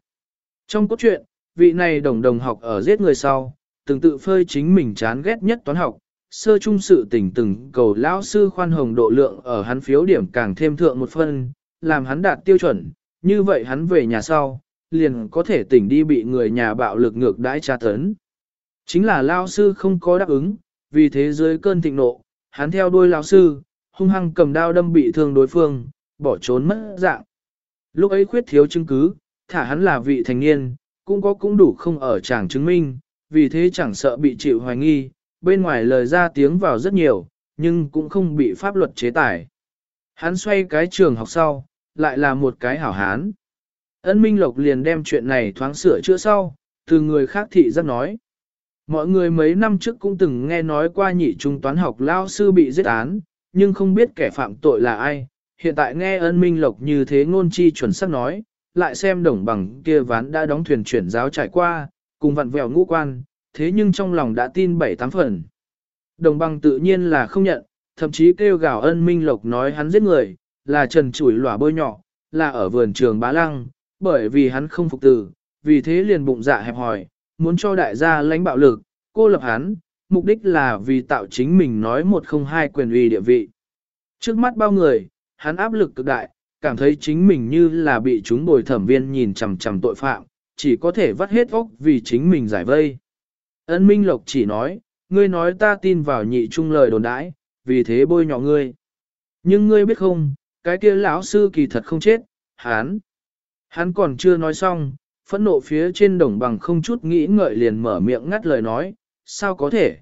Trong cốt truyện, vị này đồng đồng học ở giết người sau, từng tự phơi chính mình chán ghét nhất toán học, sơ trung sự tình từng cầu lão sư khoan hồng độ lượng ở hắn phiếu điểm càng thêm thượng một phân, làm hắn đạt tiêu chuẩn, như vậy hắn về nhà sau, liền có thể tỉnh đi bị người nhà bạo lực ngược đãi tra tấn. Chính là lão sư không có đáp ứng, vì thế dưới cơn thịnh nộ, hắn theo đuôi lão sư, hung hăng cầm đao đâm bị thương đối phương, bỏ trốn mất dạng. Lúc ấy khuyết thiếu chứng cứ, thả hắn là vị thành niên, cũng có cũng đủ không ở chàng chứng minh, vì thế chẳng sợ bị chịu hoài nghi, bên ngoài lời ra tiếng vào rất nhiều, nhưng cũng không bị pháp luật chế tải. Hắn xoay cái trường học sau, lại là một cái hảo hán. Ân Minh Lộc liền đem chuyện này thoáng sửa chữa sau, từ người khác thị giác nói. Mọi người mấy năm trước cũng từng nghe nói qua nhị trung toán học lao sư bị giết án, nhưng không biết kẻ phạm tội là ai. Hiện tại nghe ân Minh Lộc như thế ngôn chi chuẩn xác nói, lại xem đồng bằng kia ván đã đóng thuyền chuyển giáo trải qua, cùng vặn vẹo ngũ quan, thế nhưng trong lòng đã tin bảy tám phần. Đồng bằng tự nhiên là không nhận, thậm chí kêu gào ân minh lộc nói hắn giết người, là trần chủi lỏa bơi nhỏ, là ở vườn trường bá lăng, bởi vì hắn không phục tử vì thế liền bụng dạ hẹp hòi, muốn cho đại gia lãnh bạo lực, cô lập hắn, mục đích là vì tạo chính mình nói một không hai quyền uy địa vị. Trước mắt bao người, hắn áp lực cực đại, cảm thấy chính mình như là bị chúng bồi thẩm viên nhìn chằm chằm tội phạm, chỉ có thể vắt hết óc vì chính mình giải vây. Ân Minh Lộc chỉ nói, ngươi nói ta tin vào nhị trung lời đồn đãi, vì thế bôi nhọ ngươi. Nhưng ngươi biết không, cái kia lão sư kỳ thật không chết, hắn. Hắn còn chưa nói xong, phẫn nộ phía trên đồng bằng không chút nghĩ ngợi liền mở miệng ngắt lời nói, sao có thể?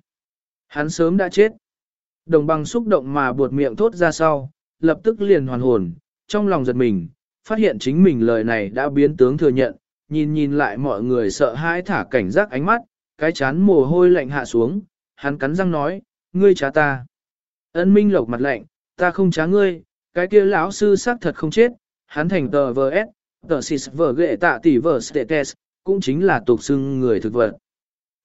Hắn sớm đã chết. Đồng bằng xúc động mà buột miệng thốt ra sau, lập tức liền hoàn hồn, trong lòng giật mình, phát hiện chính mình lời này đã biến tướng thừa nhận, nhìn nhìn lại mọi người sợ hãi thả cảnh giác ánh mắt, cái chán mồ hôi lạnh hạ xuống, hắn cắn răng nói, ngươi trá ta. Ân Minh lộc mặt lạnh, ta không trá ngươi, cái kia lão sư xác thật không chết, hắn thành tờ vs, tờ sis vờ ghệ tạ tỷ vờ stetes, cũng chính là tục xưng người thực vật.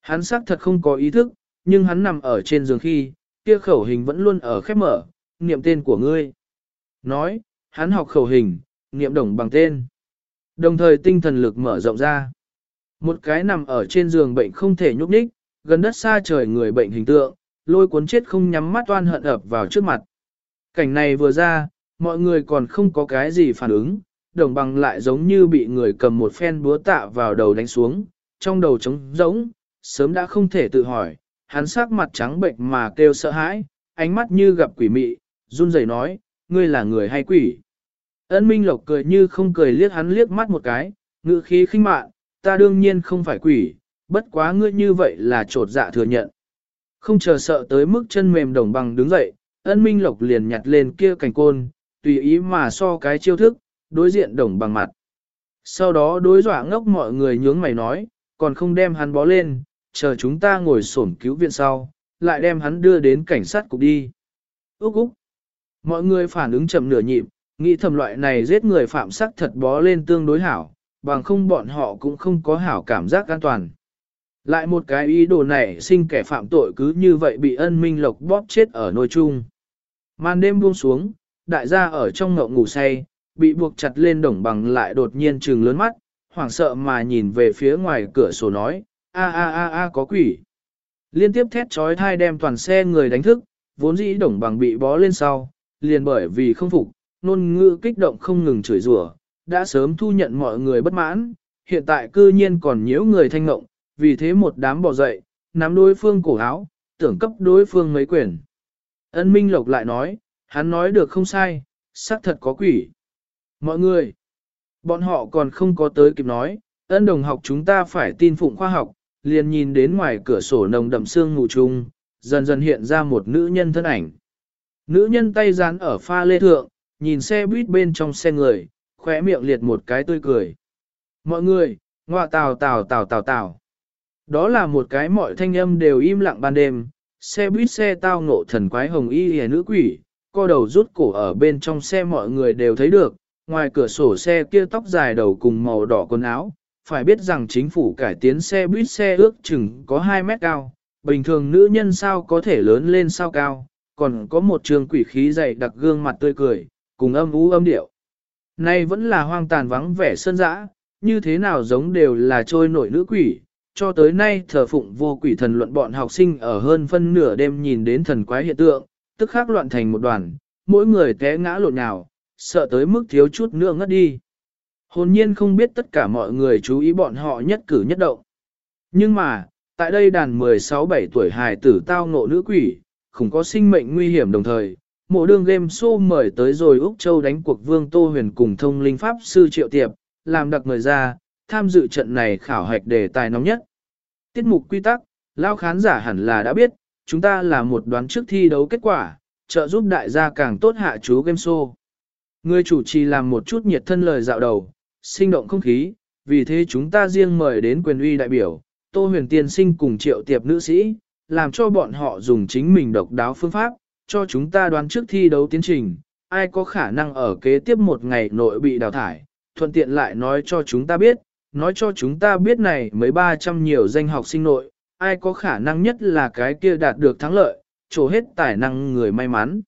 Hắn xác thật không có ý thức, nhưng hắn nằm ở trên giường khi, kia khẩu hình vẫn luôn ở khép mở, niệm tên của ngươi. Nói, hắn học khẩu hình, niệm đồng bằng tên. Đồng thời tinh thần lực mở rộng ra. Một cái nằm ở trên giường bệnh không thể nhúc nhích, gần đất xa trời người bệnh hình tượng, lôi cuốn chết không nhắm mắt oan hận ập vào trước mặt. Cảnh này vừa ra, mọi người còn không có cái gì phản ứng, đồng bằng lại giống như bị người cầm một phen búa tạ vào đầu đánh xuống, trong đầu trống rỗng, sớm đã không thể tự hỏi, hắn sắc mặt trắng bệnh mà kêu sợ hãi, ánh mắt như gặp quỷ mị, run rẩy nói, ngươi là người hay quỷ. Ân Minh Lộc cười như không cười liếc hắn liếc mắt một cái, ngữ khí khinh mạn, ta đương nhiên không phải quỷ, bất quá ngươi như vậy là trột dạ thừa nhận. Không chờ sợ tới mức chân mềm đồng bằng đứng dậy, ân minh lộc liền nhặt lên kia cành côn, tùy ý mà so cái chiêu thức, đối diện đồng bằng mặt. Sau đó đối dọa ngốc mọi người nhướng mày nói, còn không đem hắn bó lên, chờ chúng ta ngồi sổn cứu viện sau, lại đem hắn đưa đến cảnh sát cục đi. Úc Úc! Mọi người phản ứng chậm nửa nhịp, nghĩ thầm loại này giết người phạm sắc thật bó lên tương đối hảo, bằng không bọn họ cũng không có hảo cảm giác an toàn. Lại một cái ý đồ này sinh kẻ phạm tội cứ như vậy bị ân minh lộc bóp chết ở nôi chung. Màn đêm buông xuống, đại gia ở trong ngậu ngủ say, bị buộc chặt lên đồng bằng lại đột nhiên trừng lớn mắt, hoảng sợ mà nhìn về phía ngoài cửa sổ nói, a a a a có quỷ. Liên tiếp thét trói thai đem toàn xe người đánh thức, vốn dĩ đồng bằng bị bó lên sau, liền bởi vì không phục, nôn ngữ kích động không ngừng chửi rủa, đã sớm thu nhận mọi người bất mãn, hiện tại cư nhiên còn nhiễu người thanh ngộng, vì thế một đám bỏ dậy, nắm đối phương cổ áo, tưởng cấp đối phương mấy quyền. Ân Minh Lộc lại nói, hắn nói được không sai, xác thật có quỷ. Mọi người, bọn họ còn không có tới kịp nói, ân đồng học chúng ta phải tin phụng khoa học, liền nhìn đến ngoài cửa sổ nồng đậm sương mù trung, dần dần hiện ra một nữ nhân thân ảnh. Nữ nhân tay dán ở pha lê thượng, nhìn xe buýt bên trong xe người, khóe miệng liệt một cái tươi cười. Mọi người, ngọa tào tào tào tào tào. Đó là một cái mọi thanh âm đều im lặng ban đêm, xe buýt xe tao ngộ thần quái hồng y hề nữ quỷ, co đầu rút cổ ở bên trong xe mọi người đều thấy được, ngoài cửa sổ xe kia tóc dài đầu cùng màu đỏ quần áo, phải biết rằng chính phủ cải tiến xe buýt xe ước chừng có 2 mét cao, bình thường nữ nhân sao có thể lớn lên sao cao, còn có một trường quỷ khí dày đặc gương mặt tươi cười, cùng âm ú âm điệu. Nay vẫn là hoang tàn vắng vẻ sơn dã, như thế nào giống đều là trôi nổi nữ quỷ, cho tới nay thờ phụng vô quỷ thần luận bọn học sinh ở hơn phân nửa đêm nhìn đến thần quái hiện tượng, tức khắc loạn thành một đoàn, mỗi người té ngã lộn nhào, sợ tới mức thiếu chút nữa ngất đi. Hồn nhiên không biết tất cả mọi người chú ý bọn họ nhất cử nhất động. Nhưng mà, tại đây đàn 16-17 tuổi hài tử tao ngộ nữ quỷ, không có sinh mệnh nguy hiểm đồng thời, mộ đường game show mời tới rồi Úc Châu đánh cuộc vương Tô Huyền cùng thông linh pháp sư Triệu Tiệp, làm đặc mời ra, tham dự trận này khảo hạch đề tài nóng nhất. Tiết mục quy tắc, lao khán giả hẳn là đã biết, chúng ta là một đoán trước thi đấu kết quả, trợ giúp đại gia càng tốt hạ chú game show. Người chủ trì làm một chút nhiệt thân lời dạo đầu, sinh động không khí, vì thế chúng ta riêng mời đến quyền uy đại biểu, Tô Huyền Tiên Sinh cùng triệu tiệp nữ sĩ, làm cho bọn họ dùng chính mình độc đáo phương pháp, cho chúng ta đoán trước thi đấu tiến trình, ai có khả năng ở kế tiếp một ngày nội bị đào thải, thuận tiện lại nói cho chúng ta biết, nói cho chúng ta biết này mấy ba trăm nhiều danh học sinh nội, ai có khả năng nhất là cái kia đạt được thắng lợi, trổ hết tài năng người may mắn.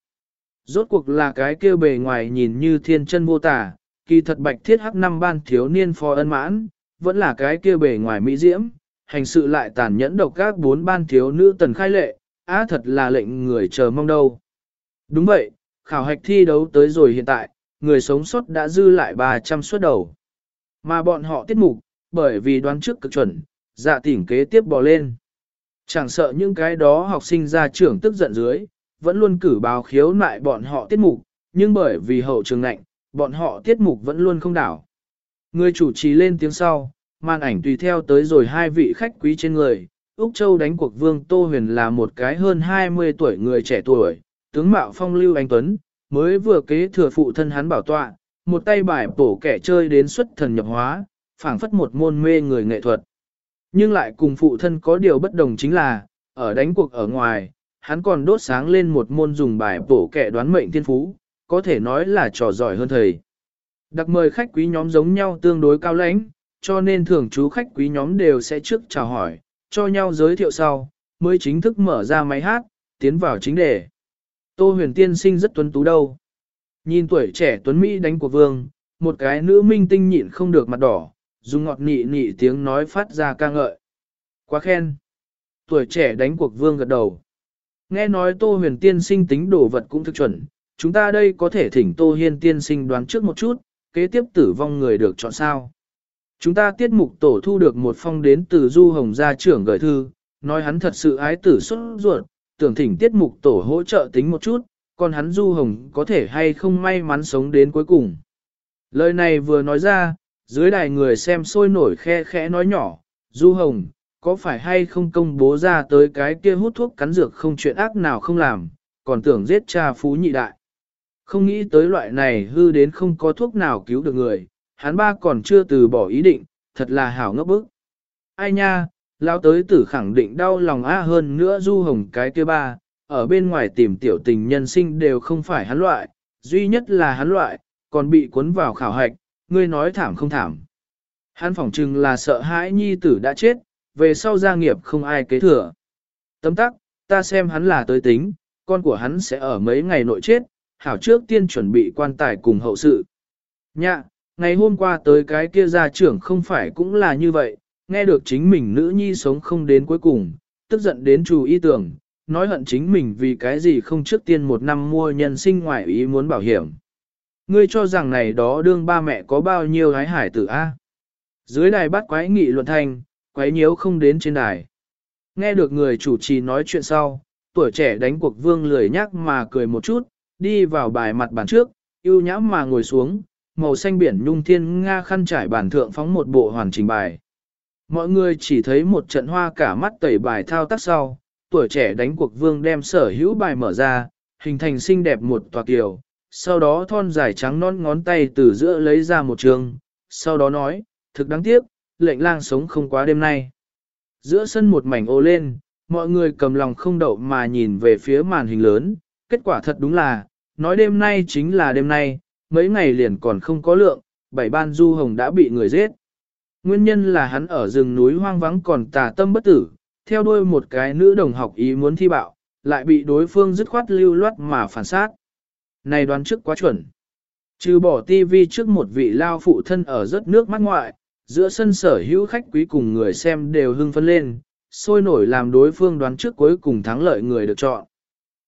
Rốt cuộc là cái kia bề ngoài nhìn như thiên chân vô tả, kỳ thật bạch thiết hắc năm ban thiếu niên phò ân mãn, vẫn là cái kia bề ngoài mỹ diễm, hành sự lại tàn nhẫn độc các bốn ban thiếu nữ tần khai lệ, á thật là lệnh người chờ mong đâu. Đúng vậy, khảo hạch thi đấu tới rồi hiện tại, người sống sót đã dư lại 300 suất đầu. Mà bọn họ tiết mục, bởi vì đoán trước cực chuẩn, dạ tỉnh kế tiếp bò lên. Chẳng sợ những cái đó học sinh ra trưởng tức giận dưới, vẫn luôn cử báo khiếu nại bọn họ tiết mục, nhưng bởi vì hậu trường lạnh, bọn họ tiết mục vẫn luôn không đảo. Người chủ trì lên tiếng sau, màn ảnh tùy theo tới rồi hai vị khách quý trên người. Úc Châu đánh cuộc vương Tô Huyền là một cái hơn 20 tuổi người trẻ tuổi, tướng mạo phong lưu anh Tuấn, mới vừa kế thừa phụ thân hắn bảo tọa, một tay bài bổ kẻ chơi đến xuất thần nhập hóa, phảng phất một môn mê người nghệ thuật. Nhưng lại cùng phụ thân có điều bất đồng chính là, ở đánh cuộc ở ngoài, hắn còn đốt sáng lên một môn dùng bài bổ kẻ đoán mệnh thiên phú, có thể nói là trò giỏi hơn thầy. Đặc mời khách quý nhóm giống nhau tương đối cao lãnh, cho nên thường chú khách quý nhóm đều sẽ trước chào hỏi, cho nhau giới thiệu sau, mới chính thức mở ra máy hát, tiến vào chính đề. Tô huyền tiên sinh rất tuấn tú đâu. Nhìn tuổi trẻ tuấn Mỹ đánh của vương, một cái nữ minh tinh nhịn không được mặt đỏ, dùng ngọt nị nị tiếng nói phát ra ca ngợi. Quá khen. Tuổi trẻ đánh cuộc vương gật đầu. Nghe nói Tô huyền tiên sinh tính đồ vật cũng thực chuẩn, chúng ta đây có thể thỉnh Tô Hiên tiên sinh đoán trước một chút, kế tiếp tử vong người được chọn sao. Chúng ta tiết mục tổ thu được một phong đến từ Du Hồng gia trưởng gửi thư, nói hắn thật sự ái tử xuất ruột, tưởng thỉnh tiết mục tổ hỗ trợ tính một chút, còn hắn Du Hồng có thể hay không may mắn sống đến cuối cùng. Lời này vừa nói ra, dưới đài người xem sôi nổi khe khẽ nói nhỏ, Du Hồng, có phải hay không công bố ra tới cái kia hút thuốc cắn dược không chuyện ác nào không làm, còn tưởng giết cha phú nhị đại. Không nghĩ tới loại này hư đến không có thuốc nào cứu được người, hắn ba còn chưa từ bỏ ý định, thật là hảo ngốc bức. Ai nha, lao tới tử khẳng định đau lòng a hơn nữa du hồng cái kia ba, ở bên ngoài tìm tiểu tình nhân sinh đều không phải hắn loại, duy nhất là hắn loại, còn bị cuốn vào khảo hạch, ngươi nói thảm không thảm. Hắn phỏng chừng là sợ hãi nhi tử đã chết, về sau gia nghiệp không ai kế thừa. Tấm tắc, ta xem hắn là tới tính, con của hắn sẽ ở mấy ngày nội chết, hảo trước tiên chuẩn bị quan tài cùng hậu sự. Nhạ, ngày hôm qua tới cái kia gia trưởng không phải cũng là như vậy, nghe được chính mình nữ nhi sống không đến cuối cùng, tức giận đến chủ ý tưởng, nói hận chính mình vì cái gì không trước tiên một năm mua nhân sinh ngoại ý muốn bảo hiểm. Ngươi cho rằng này đó đương ba mẹ có bao nhiêu gái hải tử A. Dưới đài bắt quái nghị luận thành, quái nhiễu không đến trên đài. Nghe được người chủ trì nói chuyện sau, tuổi trẻ đánh cuộc vương lười nhắc mà cười một chút, đi vào bài mặt bàn trước, yêu nhã mà ngồi xuống, màu xanh biển nhung thiên nga khăn trải bàn thượng phóng một bộ hoàn chỉnh bài. Mọi người chỉ thấy một trận hoa cả mắt tẩy bài thao tác sau, tuổi trẻ đánh cuộc vương đem sở hữu bài mở ra, hình thành xinh đẹp một tòa kiều, sau đó thon dài trắng non ngón tay từ giữa lấy ra một trường, sau đó nói, thực đáng tiếc, lệnh lang sống không quá đêm nay. Giữa sân một mảnh ô lên, mọi người cầm lòng không đậu mà nhìn về phía màn hình lớn, kết quả thật đúng là, nói đêm nay chính là đêm nay, mấy ngày liền còn không có lượng, bảy ban du hồng đã bị người giết. Nguyên nhân là hắn ở rừng núi hoang vắng còn tà tâm bất tử, theo đuôi một cái nữ đồng học ý muốn thi bạo, lại bị đối phương dứt khoát lưu loát mà phản sát. Này đoán trước quá chuẩn. Trừ bỏ tivi trước một vị lao phụ thân ở rất nước mắt ngoại, giữa sân sở hữu khách quý cùng người xem đều hưng phấn lên, sôi nổi làm đối phương đoán trước cuối cùng thắng lợi người được chọn.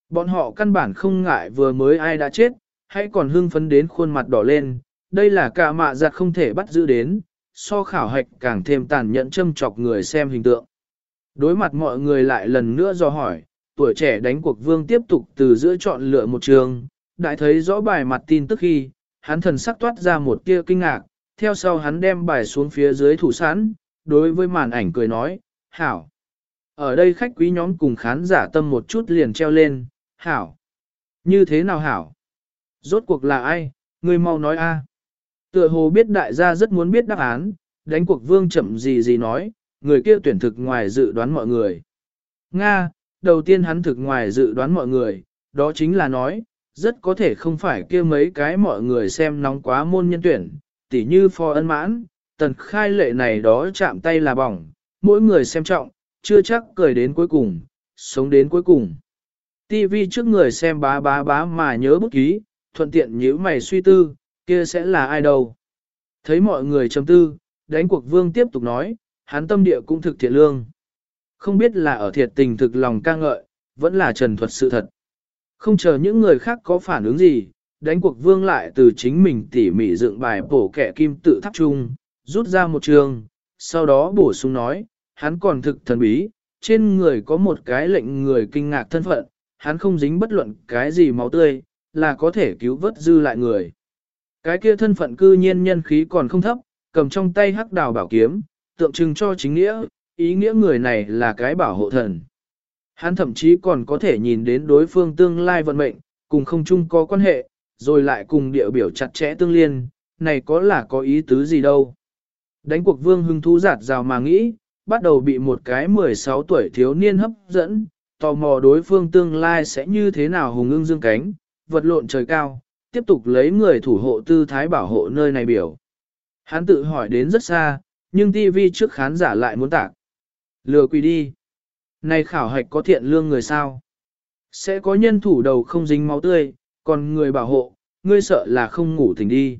Bọn họ căn bản không ngại vừa mới ai đã chết, hay còn hưng phấn đến khuôn mặt đỏ lên, đây là cả mạ giặt không thể bắt giữ đến, so khảo hạch càng thêm tàn nhẫn châm chọc người xem hình tượng. Đối mặt mọi người lại lần nữa do hỏi, tuổi trẻ đánh cuộc vương tiếp tục từ giữa chọn lựa một trường, đại thấy rõ bài mặt tin tức khi, hắn thần sắc toát ra một tia kinh ngạc, theo sau hắn đem bài xuống phía dưới thủ sẵn, đối với màn ảnh cười nói, hảo. Ở đây khách quý nhóm cùng khán giả tâm một chút liền treo lên, hảo. Như thế nào hảo? Rốt cuộc là ai? Ngươi mau nói a. Tựa hồ biết đại gia rất muốn biết đáp án, đánh cuộc vương chậm gì gì nói, người kia tuyển thực ngoài dự đoán mọi người. Nga, đầu tiên hắn thực ngoài dự đoán mọi người, đó chính là nói, rất có thể không phải kia mấy cái mọi người xem nóng quá môn nhân tuyển, tỉ như phò ân mãn, tần khai lệ này đó chạm tay là bỏng, mỗi người xem trọng, chưa chắc cười đến cuối cùng, sống đến cuối cùng. TV trước người xem bá bá bá mà nhớ bút ký, thuận tiện nhíu mày suy tư, kia sẽ là ai đâu. Thấy mọi người chấm tư, đánh cuộc vương tiếp tục nói, hắn tâm địa cũng thực thiện lương. Không biết là ở thiệt tình thực lòng ca ngợi, vẫn là trần thuật sự thật. Không chờ những người khác có phản ứng gì, đánh cuộc vương lại từ chính mình tỉ mỉ dựng bài bổ kẻ kim tự tháp chung, rút ra một trường, sau đó bổ sung nói, hắn còn thực thần bí, trên người có một cái lệnh người kinh ngạc thân phận, hắn không dính bất luận cái gì máu tươi, là có thể cứu vớt dư lại người. Cái kia thân phận cư nhiên nhân khí còn không thấp, cầm trong tay hắc đào bảo kiếm, tượng trưng cho chính nghĩa, ý nghĩa người này là cái bảo hộ thần. Hắn thậm chí còn có thể nhìn đến đối phương tương lai vận mệnh, cùng không chung có quan hệ, rồi lại cùng địa biểu chặt chẽ tương liên, này có là có ý tứ gì đâu. Đánh cuộc vương hưng thú giạt rào mà nghĩ, bắt đầu bị một cái 16 tuổi thiếu niên hấp dẫn, tò mò đối phương tương lai sẽ như thế nào hùng ưng dương cánh, vật lộn trời cao, tiếp tục lấy người thủ hộ tư thái bảo hộ nơi này biểu. Hắn tự hỏi đến rất xa, nhưng TV trước khán giả lại muốn tạc. Lừa quỳ đi. Này khảo hạch có thiện lương người sao? Sẽ có nhân thủ đầu không dính máu tươi, còn người bảo hộ, ngươi sợ là không ngủ tỉnh đi.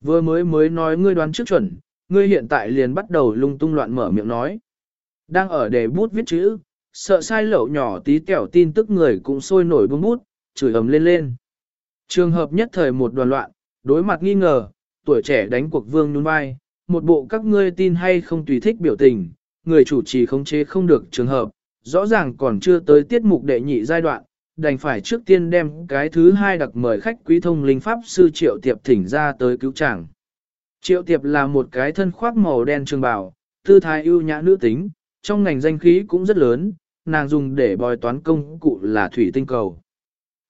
Vừa mới mới nói ngươi đoán trước chuẩn, ngươi hiện tại liền bắt đầu lung tung loạn mở miệng nói. Đang ở để bút viết chữ, sợ sai lậu nhỏ tí kẹo tin tức người cũng sôi nổi bút bút, chửi ầm lên lên. Trường hợp nhất thời một đoàn loạn, đối mặt nghi ngờ, tuổi trẻ đánh cuộc vương nhún vai, một bộ các ngươi tin hay không tùy thích biểu tình, người chủ trì khống chế không được trường hợp, rõ ràng còn chưa tới tiết mục đệ nhị giai đoạn, đành phải trước tiên đem cái thứ hai đặc mời khách quý thông linh pháp sư Triệu Tiệp thỉnh ra tới cứu chàng. Triệu Tiệp là một cái thân khoác màu đen trường bào, tư thái ưu nhã nữ tính, trong ngành danh khí cũng rất lớn, nàng dùng để bòi toán công cụ là thủy tinh cầu.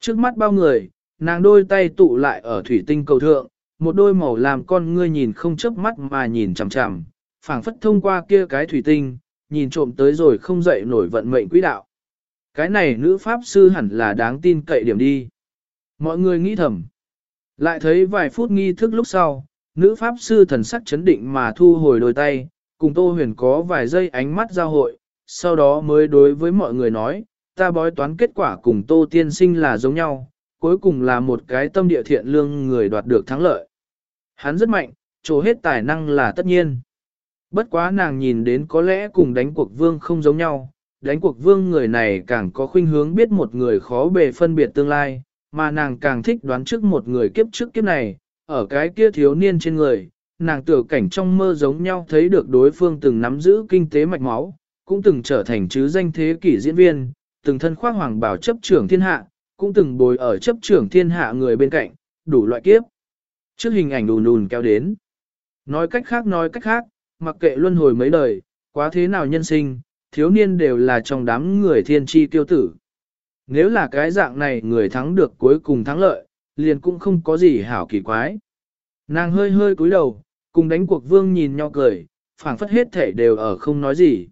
Trước mắt bao người, nàng đôi tay tụ lại ở thủy tinh cầu thượng, một đôi màu làm con ngươi nhìn không chớp mắt mà nhìn chằm chằm, phảng phất thông qua kia cái thủy tinh, nhìn trộm tới rồi không dậy nổi vận mệnh quỹ đạo. Cái này nữ pháp sư hẳn là đáng tin cậy điểm đi. Mọi người nghĩ thầm. Lại thấy vài phút nghi thức lúc sau, nữ pháp sư thần sắc chấn định mà thu hồi đôi tay, cùng Tô Huyền có vài giây ánh mắt giao hội, sau đó mới đối với mọi người nói, ta bói toán kết quả cùng Tô Tiên Sinh là giống nhau, cuối cùng là một cái tâm địa thiện lương người đoạt được thắng lợi. Hắn rất mạnh, trổ hết tài năng là tất nhiên. Bất quá nàng nhìn đến có lẽ cùng đánh cuộc vương không giống nhau, đánh cuộc vương người này càng có khuynh hướng biết một người khó bề phân biệt tương lai, mà nàng càng thích đoán trước một người kiếp trước kiếp này, ở cái kia thiếu niên trên người, nàng tưởng cảnh trong mơ giống nhau thấy được đối phương từng nắm giữ kinh tế mạch máu, cũng từng trở thành chứ danh thế kỷ diễn viên, từng thân khoác hoàng bảo chấp trưởng thiên hạ, cũng từng bồi ở chấp trưởng thiên hạ người bên cạnh, đủ loại kiếp. Trước hình ảnh đùn đùn kéo đến. Nói cách khác nói cách khác, mặc kệ luân hồi mấy đời, quá thế nào nhân sinh, thiếu niên đều là trong đám người thiên tri tiêu tử. Nếu là cái dạng này người thắng được cuối cùng thắng lợi, liền cũng không có gì hảo kỳ quái. Nàng hơi hơi cúi đầu, cùng đánh cuộc vương nhìn nhau cười, phảng phất hết thể đều ở không nói gì.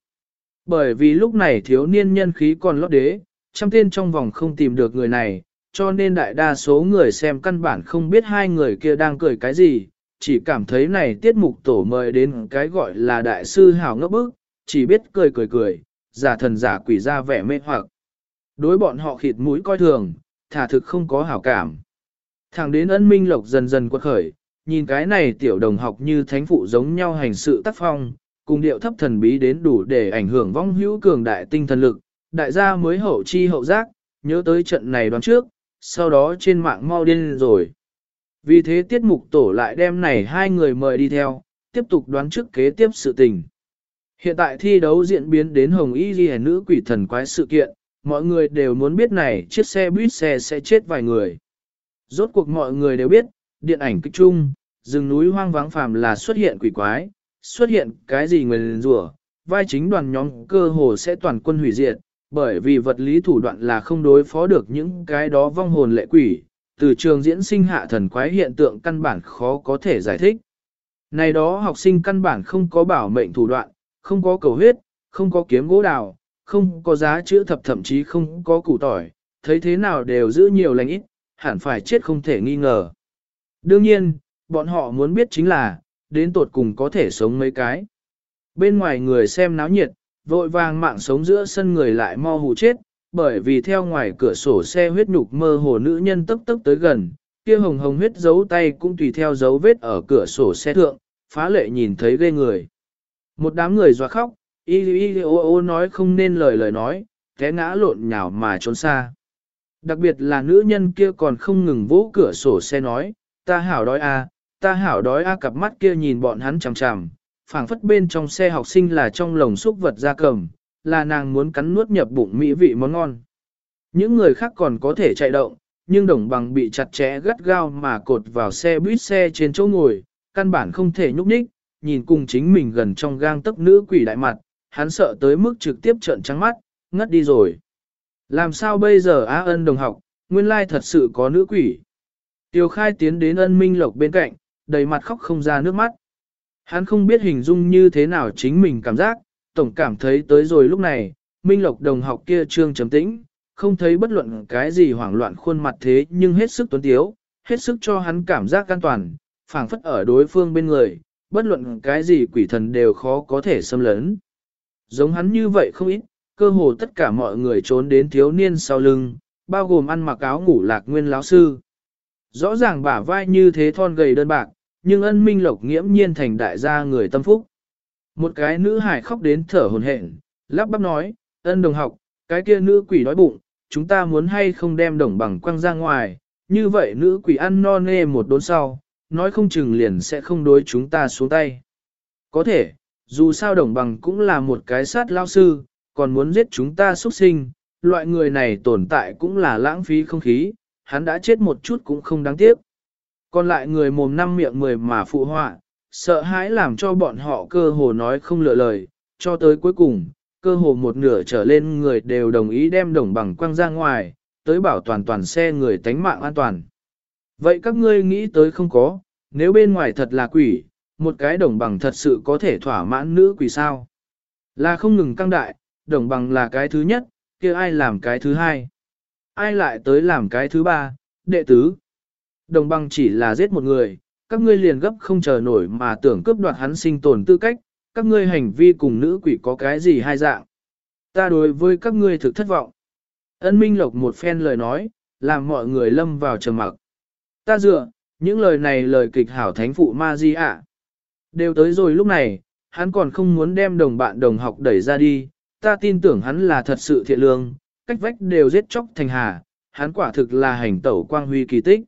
Bởi vì lúc này thiếu niên nhân khí còn lót đế, trăm tên trong vòng không tìm được người này, cho nên đại đa số người xem căn bản không biết hai người kia đang cười cái gì, chỉ cảm thấy này tiết mục tổ mời đến cái gọi là đại sư hào ngốc bức, chỉ biết cười cười cười, giả thần giả quỷ ra vẻ mê hoặc. Đối bọn họ khịt mũi coi thường, thả thực không có hảo cảm. Thẳng đến ân minh lộc dần dần quật khởi, nhìn cái này tiểu đồng học như thánh phụ giống nhau hành sự tác phong, cùng điệu thấp thần bí đến đủ để ảnh hưởng vong hữu cường đại tinh thần lực, đại gia mới hậu chi hậu giác, nhớ tới trận này đoán trước, sau đó trên mạng mau điên rồi. Vì thế tiết mục tổ lại đem này hai người mời đi theo, tiếp tục đoán trước kế tiếp sự tình. Hiện tại thi đấu diễn biến đến hồng y ghi nữ quỷ thần quái sự kiện, mọi người đều muốn biết này chiếc xe buýt xe sẽ chết vài người. Rốt cuộc mọi người đều biết, điện ảnh kích chung rừng núi hoang vắng phàm là xuất hiện quỷ quái, xuất hiện cái gì người rủa, vai chính đoàn nhóm cơ hồ sẽ toàn quân hủy diệt, bởi vì vật lý thủ đoạn là không đối phó được những cái đó vong hồn lệ quỷ, từ trường diễn sinh hạ thần quái hiện tượng căn bản khó có thể giải thích. Này đó học sinh căn bản không có bảo mệnh thủ đoạn, không có cầu huyết, không có kiếm gỗ đào, không có giá chữa thập thậm chí không có củ tỏi, thấy thế nào đều giữ nhiều lành ít, hẳn phải chết không thể nghi ngờ. Đương nhiên, bọn họ muốn biết chính là, đến tột cùng có thể sống mấy cái. Bên ngoài người xem náo nhiệt, vội vàng mạng sống giữa sân người lại mo hù chết, bởi vì theo ngoài cửa sổ xe huyết nhục mơ hồ nữ nhân tức tức tới gần, kia hồng hồng huyết dấu tay cũng tùy theo dấu vết ở cửa sổ xe thượng, phá lệ nhìn thấy ghê người. Một đám người dọa khóc, y y ô ô nói không nên lời lời nói, té ngã lộn nhào mà trốn xa. Đặc biệt là nữ nhân kia còn không ngừng vỗ cửa sổ xe nói, ta hảo đói a, à, ta hảo đói a cặp mắt kia nhìn bọn hắn chằm chằm, phảng phất bên trong xe học sinh là trong lồng xúc vật da cầm, là nàng muốn cắn nuốt nhập bụng mỹ vị món ngon. Những người khác còn có thể chạy động, nhưng đồng bằng bị chặt chẽ gắt gao mà cột vào xe buýt xe trên chỗ ngồi, căn bản không thể nhúc nhích, nhìn cùng chính mình gần trong gang tấc nữ quỷ đại mặt, hắn sợ tới mức trực tiếp trợn trắng mắt, ngất đi rồi. Làm sao bây giờ á ân đồng học, nguyên lai thật sự có nữ quỷ. Tiêu khai tiến đến ân minh lộc bên cạnh, đầy mặt khóc không ra nước mắt. Hắn không biết hình dung như thế nào chính mình cảm giác, tổng cảm thấy tới rồi lúc này, minh lộc đồng học kia trương chấm tĩnh, không thấy bất luận cái gì hoảng loạn khuôn mặt thế nhưng hết sức tuấn tiếu, hết sức cho hắn cảm giác an toàn, phảng phất ở đối phương bên người, bất luận cái gì quỷ thần đều khó có thể xâm lấn. Giống hắn như vậy không ít, cơ hồ tất cả mọi người trốn đến thiếu niên sau lưng, bao gồm ăn mặc áo ngủ lạc nguyên lão sư. Rõ ràng bả vai như thế thon gầy đơn bạc, nhưng ân minh lộc nghiễm nhiên thành đại gia người tâm phúc. Một cái nữ hải khóc đến thở hồn hển, lắp bắp nói, ân đồng học, cái kia nữ quỷ đói bụng, chúng ta muốn hay không đem đồng bằng quăng ra ngoài, như vậy nữ quỷ ăn no nê một đốn sau, nói không chừng liền sẽ không đối chúng ta xuống tay. Có thể, dù sao đồng bằng cũng là một cái sát lao sư, còn muốn giết chúng ta xuất sinh, loại người này tồn tại cũng là lãng phí không khí, hắn đã chết một chút cũng không đáng tiếc. Còn lại người mồm năm miệng mười mà phụ họa, sợ hãi làm cho bọn họ cơ hồ nói không lựa lời, cho tới cuối cùng, cơ hồ một nửa trở lên người đều đồng ý đem đồng bằng quăng ra ngoài, tới bảo toàn toàn xe người tánh mạng an toàn. Vậy các ngươi nghĩ tới không có, nếu bên ngoài thật là quỷ, một cái đồng bằng thật sự có thể thỏa mãn nữ quỷ sao? Là không ngừng căng đại, đồng bằng là cái thứ nhất, kia ai làm cái thứ hai? Ai lại tới làm cái thứ ba, đệ tứ? Đồng bằng chỉ là giết một người, các ngươi liền gấp không chờ nổi mà tưởng cướp đoạt hắn sinh tồn tư cách, các ngươi hành vi cùng nữ quỷ có cái gì hai dạng. Ta đối với các ngươi thực thất vọng. Ân Minh Lộc một phen lời nói, làm mọi người lâm vào trầm mặc. Ta dựa, những lời này lời kịch hảo thánh phụ ma di ạ. Đều tới rồi lúc này, hắn còn không muốn đem đồng bạn đồng học đẩy ra đi, ta tin tưởng hắn là thật sự thiện lương, cách vách đều giết chóc thành hà, hắn quả thực là hành tẩu quang huy kỳ tích.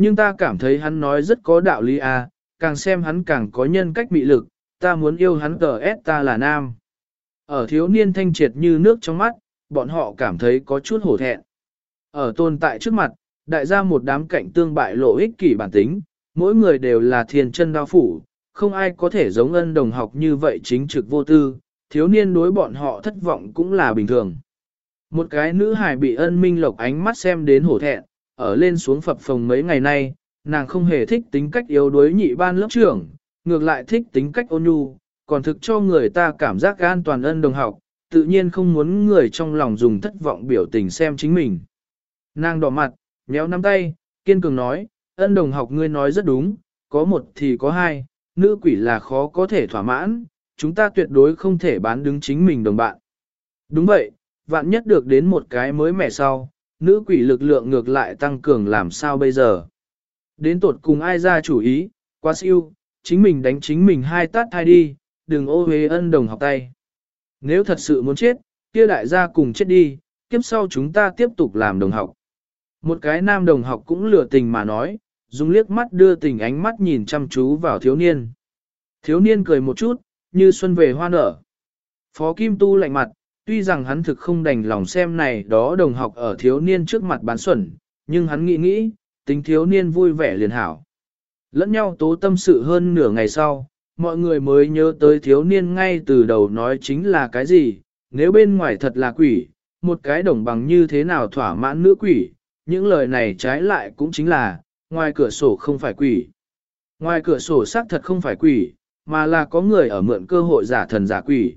Nhưng ta cảm thấy hắn nói rất có đạo lý à, càng xem hắn càng có nhân cách mị lực, ta muốn yêu hắn cờ ép ta là nam. Ở thiếu niên thanh triệt như nước trong mắt, bọn họ cảm thấy có chút hổ thẹn. Ở tồn tại trước mặt, đại gia một đám cạnh tương bại lộ ích kỷ bản tính, mỗi người đều là thiền chân đao phủ, không ai có thể giống ân đồng học như vậy chính trực vô tư, thiếu niên đối bọn họ thất vọng cũng là bình thường. Một cái nữ hài bị ân minh lộc ánh mắt xem đến hổ thẹn, ở lên xuống phập phồng mấy ngày nay, nàng không hề thích tính cách yếu đuối nhị ban lớp trưởng, ngược lại thích tính cách ôn nhu, còn thực cho người ta cảm giác an toàn ân đồng học, tự nhiên không muốn người trong lòng dùng thất vọng biểu tình xem chính mình. Nàng đỏ mặt, nhéo nắm tay, kiên cường nói, ân đồng học ngươi nói rất đúng, có một thì có hai, nữ quỷ là khó có thể thỏa mãn, chúng ta tuyệt đối không thể bán đứng chính mình đồng bạn. Đúng vậy, vạn nhất được đến một cái mới mẻ sau, nữ quỷ lực lượng ngược lại tăng cường làm sao bây giờ. Đến tột cùng ai ra chủ ý, quá siêu, chính mình đánh chính mình hai tát hai đi, đừng ô hế ân đồng học tay. Nếu thật sự muốn chết, kia đại gia cùng chết đi, kiếp sau chúng ta tiếp tục làm đồng học. Một cái nam đồng học cũng lừa tình mà nói, dùng liếc mắt đưa tình ánh mắt nhìn chăm chú vào thiếu niên. Thiếu niên cười một chút, như xuân về hoa nở. Phó Kim Tu lạnh mặt, tuy rằng hắn thực không đành lòng xem này đó đồng học ở thiếu niên trước mặt bán xuẩn, nhưng hắn nghĩ nghĩ, tính thiếu niên vui vẻ liền hảo. Lẫn nhau tố tâm sự hơn nửa ngày sau, mọi người mới nhớ tới thiếu niên ngay từ đầu nói chính là cái gì, nếu bên ngoài thật là quỷ, một cái đồng bằng như thế nào thỏa mãn nữ quỷ, những lời này trái lại cũng chính là, ngoài cửa sổ không phải quỷ. Ngoài cửa sổ xác thật không phải quỷ, mà là có người ở mượn cơ hội giả thần giả quỷ.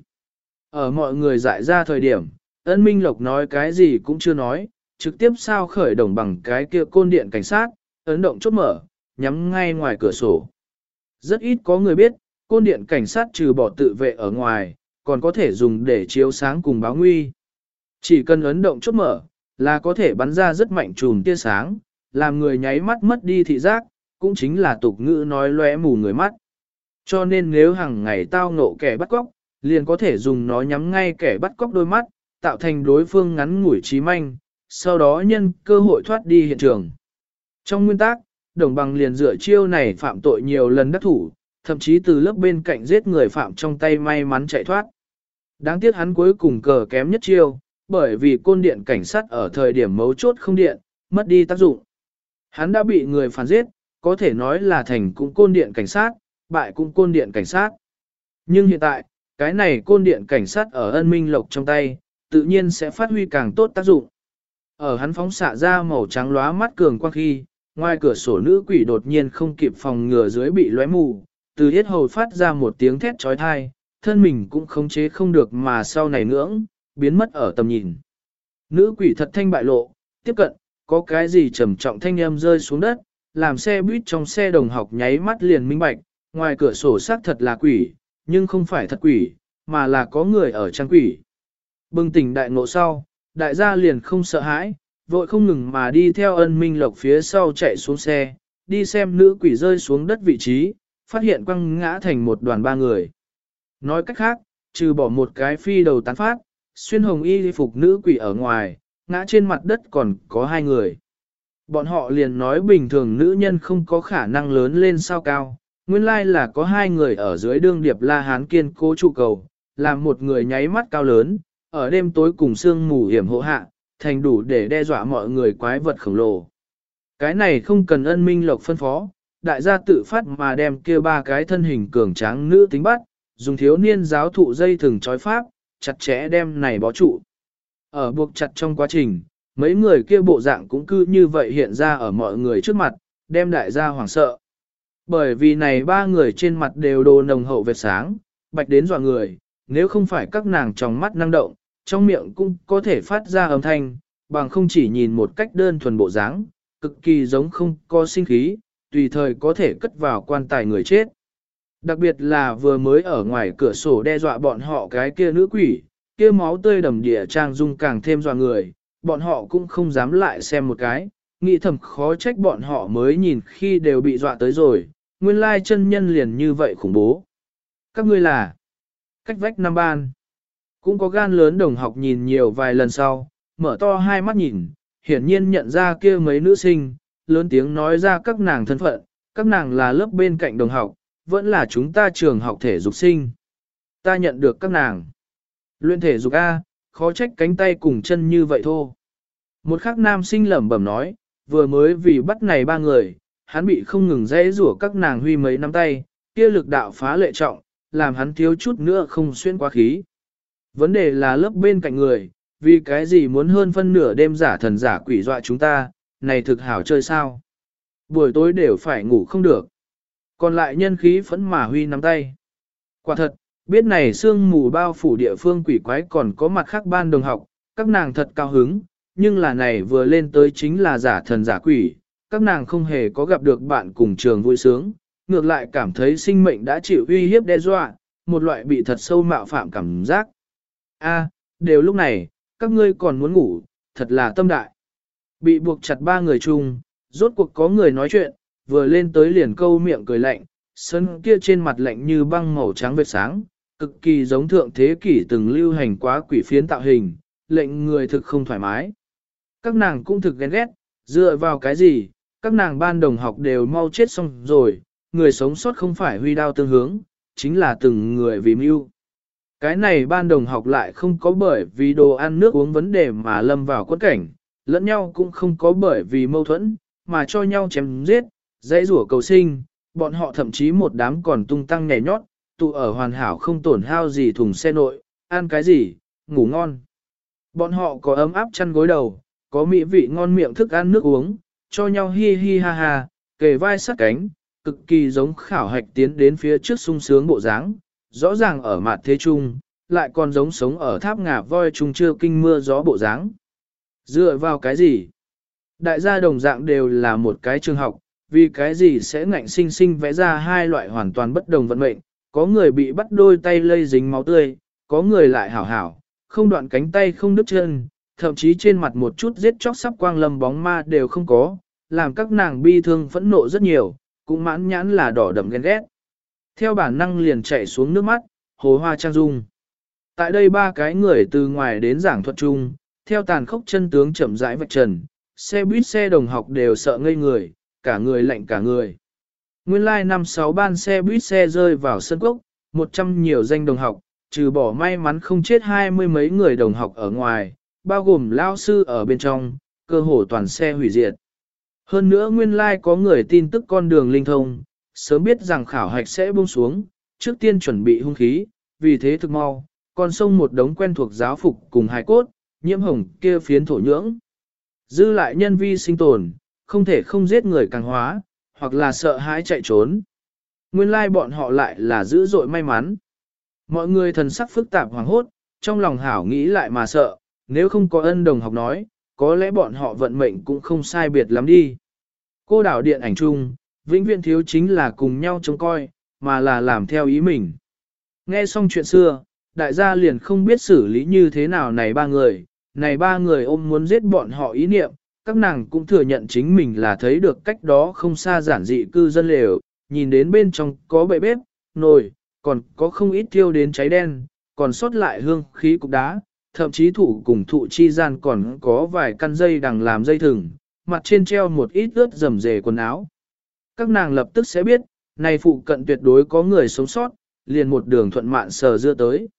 Ở mọi người dại ra thời điểm, ân minh lộc nói cái gì cũng chưa nói, trực tiếp sao khởi đồng bằng cái kia côn điện cảnh sát, ấn động chốt mở, nhắm ngay ngoài cửa sổ. Rất ít có người biết, côn điện cảnh sát trừ bỏ tự vệ ở ngoài, còn có thể dùng để chiếu sáng cùng báo nguy. Chỉ cần ấn động chốt mở, là có thể bắn ra rất mạnh chùm tia sáng, làm người nháy mắt mất đi thị giác, cũng chính là tục ngữ nói lóe mù người mắt. Cho nên nếu hàng ngày tao ngộ kẻ bắt cóc, liền có thể dùng nó nhắm ngay kẻ bắt cóc đôi mắt, tạo thành đối phương ngắn ngủi trí manh, sau đó nhân cơ hội thoát đi hiện trường. Trong nguyên tắc, đồng bằng liền dựa chiêu này phạm tội nhiều lần đắc thủ, thậm chí từ lớp bên cạnh giết người phạm trong tay may mắn chạy thoát. Đáng tiếc hắn cuối cùng cờ kém nhất chiêu, bởi vì côn điện cảnh sát ở thời điểm mấu chốt không điện, mất đi tác dụng. Hắn đã bị người phản giết, có thể nói là thành cũng côn điện cảnh sát, bại cũng côn điện cảnh sát. Nhưng hiện tại, cái này côn điện cảnh sát ở ân minh lộc trong tay, tự nhiên sẽ phát huy càng tốt tác dụng. Ở hắn phóng xạ ra màu trắng lóa mắt cường quang khi, ngoài cửa sổ nữ quỷ đột nhiên không kịp phòng ngừa dưới bị lóe mù, từ hết hầu phát ra một tiếng thét trói thai, thân mình cũng khống chế không được mà sau này ngưỡng, biến mất ở tầm nhìn. Nữ quỷ thật thanh bại lộ, tiếp cận, có cái gì trầm trọng thanh âm rơi xuống đất, làm xe buýt trong xe đồng học nháy mắt liền minh bạch, ngoài cửa sổ xác thật là quỷ, nhưng không phải thật quỷ, mà là có người ở trang quỷ. Bừng tỉnh đại ngộ sau, đại gia liền không sợ hãi, vội không ngừng mà đi theo ân minh lộc phía sau chạy xuống xe, đi xem nữ quỷ rơi xuống đất vị trí, phát hiện quăng ngã thành một đoàn ba người. Nói cách khác, trừ bỏ một cái phi đầu tán phát, xuyên hồng y phục nữ quỷ ở ngoài, ngã trên mặt đất còn có hai người. Bọn họ liền nói bình thường nữ nhân không có khả năng lớn lên sao cao, nguyên lai là có hai người ở dưới đương điệp la hán kiên cố trụ cầu, làm một người nháy mắt cao lớn, ở đêm tối cùng sương mù hiểm hộ hạ, thành đủ để đe dọa mọi người quái vật khổng lồ. Cái này không cần ân minh lộc phân phó, đại gia tự phát mà đem kia ba cái thân hình cường tráng nữ tính bắt, dùng thiếu niên giáo thụ dây thừng trói pháp, chặt chẽ đem này bó trụ. Ở buộc chặt trong quá trình, mấy người kia bộ dạng cũng cứ như vậy hiện ra ở mọi người trước mặt, đem đại gia hoảng sợ. Bởi vì này ba người trên mặt đều đồ nồng hậu vệt sáng, bạch đến dọa người, nếu không phải các nàng trong mắt năng động, trong miệng cũng có thể phát ra âm thanh, bằng không chỉ nhìn một cách đơn thuần bộ dáng, cực kỳ giống không có sinh khí, tùy thời có thể cất vào quan tài người chết. Đặc biệt là vừa mới ở ngoài cửa sổ đe dọa bọn họ cái kia nữ quỷ, kia máu tươi đầm địa trang dung càng thêm dọa người, bọn họ cũng không dám lại xem một cái, nghĩ thầm khó trách bọn họ mới nhìn khi đều bị dọa tới rồi, nguyên lai chân nhân liền như vậy khủng bố. Các ngươi là cách vách năm ban. Cũng có gan lớn đồng học nhìn nhiều vài lần sau, mở to hai mắt nhìn, hiển nhiên nhận ra kia mấy nữ sinh, lớn tiếng nói ra các nàng thân phận, các nàng là lớp bên cạnh đồng học, vẫn là chúng ta trường học thể dục sinh. Ta nhận được các nàng. Luyện thể dục A, khó trách cánh tay cùng chân như vậy thô. Một khắc nam sinh lẩm bẩm nói, vừa mới vì bắt này ba người, hắn bị không ngừng dễ rủa các nàng huy mấy nắm tay, kia lực đạo phá lệ trọng, làm hắn thiếu chút nữa không xuyên qua khí. Vấn đề là lớp bên cạnh người, vì cái gì muốn hơn phân nửa đêm giả thần giả quỷ dọa chúng ta, này thực hảo chơi sao? Buổi tối đều phải ngủ không được. Còn lại nhân khí phẫn mà huy nắm tay. Quả thật, biết này sương mù bao phủ địa phương quỷ quái còn có mặt khác ban đồng học, các nàng thật cao hứng, nhưng là này vừa lên tới chính là giả thần giả quỷ, các nàng không hề có gặp được bạn cùng trường vui sướng, ngược lại cảm thấy sinh mệnh đã chịu uy hiếp đe dọa, một loại bị thật sâu mạo phạm cảm giác. A, đều lúc này, các ngươi còn muốn ngủ, thật là tâm đại. Bị buộc chặt ba người chung, rốt cuộc có người nói chuyện, vừa lên tới liền câu miệng cười lạnh, sân kia trên mặt lạnh như băng màu trắng vệt sáng, cực kỳ giống thượng thế kỷ từng lưu hành quá quỷ phiến tạo hình, lệnh người thực không thoải mái. Các nàng cũng thực ghen ghét, dựa vào cái gì, các nàng ban đồng học đều mau chết xong rồi, người sống sót không phải huy đao tương hướng, chính là từng người vì mưu. Cái này ban đồng học lại không có bởi vì đồ ăn nước uống vấn đề mà lâm vào quất cảnh, lẫn nhau cũng không có bởi vì mâu thuẫn, mà cho nhau chém giết, dãy rủa cầu sinh, bọn họ thậm chí một đám còn tung tăng nhảy nhót, tụ ở hoàn hảo không tổn hao gì thùng xe nội, ăn cái gì, ngủ ngon. Bọn họ có ấm áp chăn gối đầu, có mỹ vị ngon miệng thức ăn nước uống, cho nhau hi hi ha ha, kề vai sát cánh, cực kỳ giống khảo hạch tiến đến phía trước sung sướng bộ dáng, rõ ràng ở mặt thế trung, lại còn giống sống ở tháp ngà voi trung chưa kinh mưa gió bộ dáng. Dựa vào cái gì? Đại gia đồng dạng đều là một cái trường học, vì cái gì sẽ ngạnh sinh sinh vẽ ra hai loại hoàn toàn bất đồng vận mệnh, có người bị bắt đôi tay lây dính máu tươi, có người lại hảo hảo, không đoạn cánh tay không đứt chân, thậm chí trên mặt một chút giết chóc sắp quang lâm bóng ma đều không có, làm các nàng bi thương phẫn nộ rất nhiều, cũng mãn nhãn là đỏ đậm ghen ghét. Theo bản năng liền chạy xuống nước mắt, hồ hoa trang dung. Tại đây ba cái người từ ngoài đến giảng thuật chung, theo tàn khốc chân tướng chậm rãi vạch trần, xe buýt xe đồng học đều sợ ngây người, cả người lạnh cả người. Nguyên lai like năm sáu ban xe buýt xe rơi vào sân cốc, một trăm nhiều danh đồng học, trừ bỏ may mắn không chết hai mươi mấy người đồng học ở ngoài, bao gồm lao sư ở bên trong, cơ hồ toàn xe hủy diệt. Hơn nữa nguyên lai like có người tin tức con đường linh thông, sớm biết rằng khảo hạch sẽ buông xuống, trước tiên chuẩn bị hung khí, vì thế thực mau, còn sông một đống quen thuộc giáo phục cùng hài cốt, nhiễm hồng kia phiến thổ nhưỡng. Dư lại nhân vi sinh tồn, không thể không giết người càng hóa, hoặc là sợ hãi chạy trốn. Nguyên lai bọn họ lại là dữ dội may mắn. Mọi người thần sắc phức tạp hoàng hốt, trong lòng hảo nghĩ lại mà sợ, nếu không có ân đồng học nói, có lẽ bọn họ vận mệnh cũng không sai biệt lắm đi. Cô đảo điện ảnh chung, vĩnh viễn thiếu chính là cùng nhau trông coi, mà là làm theo ý mình. Nghe xong chuyện xưa, đại gia liền không biết xử lý như thế nào này ba người, này ba người ôm muốn giết bọn họ ý niệm, các nàng cũng thừa nhận chính mình là thấy được cách đó không xa giản dị cư dân lều, nhìn đến bên trong có bệ bếp, nồi, còn có không ít tiêu đến cháy đen, còn sót lại hương khí cục đá, thậm chí thủ cùng thụ chi gian còn có vài căn dây đằng làm dây thừng, mặt trên treo một ít ướt rầm rề quần áo. Các nàng lập tức sẽ biết, này phụ cận tuyệt đối có người sống sót, liền một đường thuận mạn sờ dưa tới.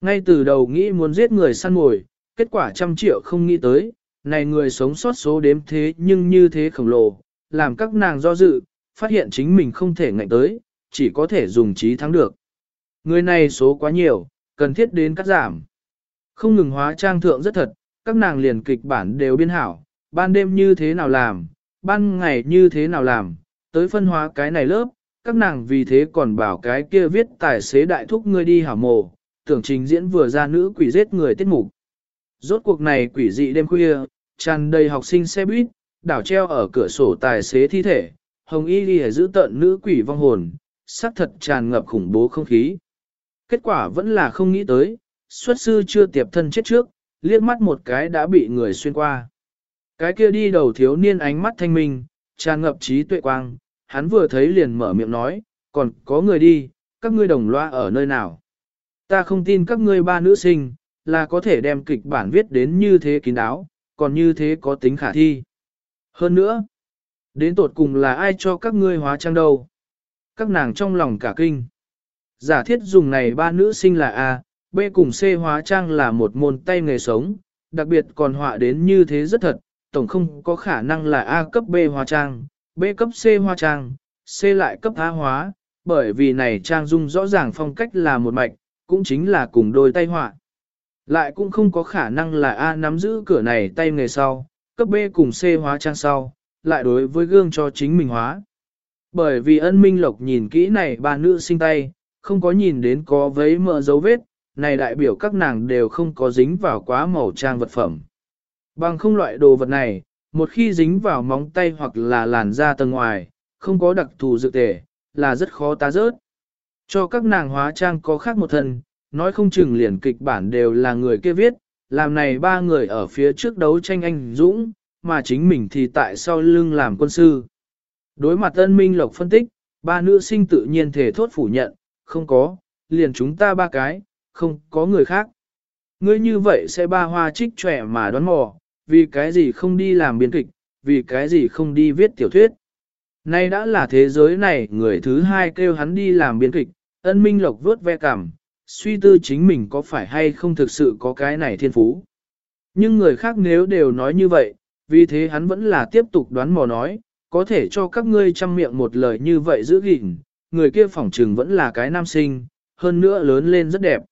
Ngay từ đầu nghĩ muốn giết người săn mồi, kết quả trăm triệu không nghĩ tới, này người sống sót số đếm thế nhưng như thế khổng lồ, làm các nàng do dự, phát hiện chính mình không thể ngạnh tới, chỉ có thể dùng trí thắng được. Người này số quá nhiều, cần thiết đến cắt giảm. Không ngừng hóa trang thượng rất thật, các nàng liền kịch bản đều biên hảo, ban đêm như thế nào làm, ban ngày như thế nào làm, tới phân hóa cái này lớp, các nàng vì thế còn bảo cái kia viết tài xế đại thúc ngươi đi hảo mồ, tưởng trình diễn vừa ra nữ quỷ giết người tiết mục. Rốt cuộc này quỷ dị đêm khuya, tràn đầy học sinh xe buýt, đảo treo ở cửa sổ tài xế thi thể, hồng y ghi giữ tận nữ quỷ vong hồn, sắc thật tràn ngập khủng bố không khí. Kết quả vẫn là không nghĩ tới, xuất sư chưa tiệp thân chết trước, liếc mắt một cái đã bị người xuyên qua. Cái kia đi đầu thiếu niên ánh mắt thanh minh, tràn ngập trí tuệ quang, hắn vừa thấy liền mở miệng nói, còn có người đi, các ngươi đồng loa ở nơi nào. Ta không tin các ngươi ba nữ sinh, là có thể đem kịch bản viết đến như thế kín đáo, còn như thế có tính khả thi. Hơn nữa, đến tột cùng là ai cho các ngươi hóa trang đâu? Các nàng trong lòng cả kinh. Giả thiết dùng này ba nữ sinh là A, B cùng C hóa trang là một môn tay nghề sống, đặc biệt còn họa đến như thế rất thật, tổng không có khả năng là A cấp B hóa trang, B cấp C hóa trang, C lại cấp A hóa, bởi vì này trang dung rõ ràng phong cách là một mạch, cũng chính là cùng đôi tay họa. Lại cũng không có khả năng là A nắm giữ cửa này tay nghề sau, cấp B cùng C hóa trang sau, lại đối với gương cho chính mình hóa. Bởi vì ân minh lộc nhìn kỹ này ba nữ sinh tay, không có nhìn đến có vấy mỡ dấu vết, này đại biểu các nàng đều không có dính vào quá màu trang vật phẩm. Bằng không loại đồ vật này, một khi dính vào móng tay hoặc là làn da tầng ngoài, không có đặc thù dự tể, là rất khó tá rớt. Cho các nàng hóa trang có khác một thân, nói không chừng liền kịch bản đều là người kia viết, làm này ba người ở phía trước đấu tranh anh Dũng, mà chính mình thì tại sau lưng làm quân sư. Đối mặt ân minh lộc phân tích, ba nữ sinh tự nhiên thể thốt phủ nhận, không có, liền chúng ta ba cái, không có người khác. Ngươi như vậy sẽ ba hoa trích trẻ mà đoán mò, vì cái gì không đi làm biên kịch, vì cái gì không đi viết tiểu thuyết. Nay đã là thế giới này người thứ hai kêu hắn đi làm biên kịch, ân minh lộc vớt ve cảm, suy tư chính mình có phải hay không thực sự có cái này thiên phú. Nhưng người khác nếu đều nói như vậy, vì thế hắn vẫn là tiếp tục đoán mò nói, có thể cho các ngươi chăm miệng một lời như vậy giữ gìn, người kia phỏng trừng vẫn là cái nam sinh, hơn nữa lớn lên rất đẹp.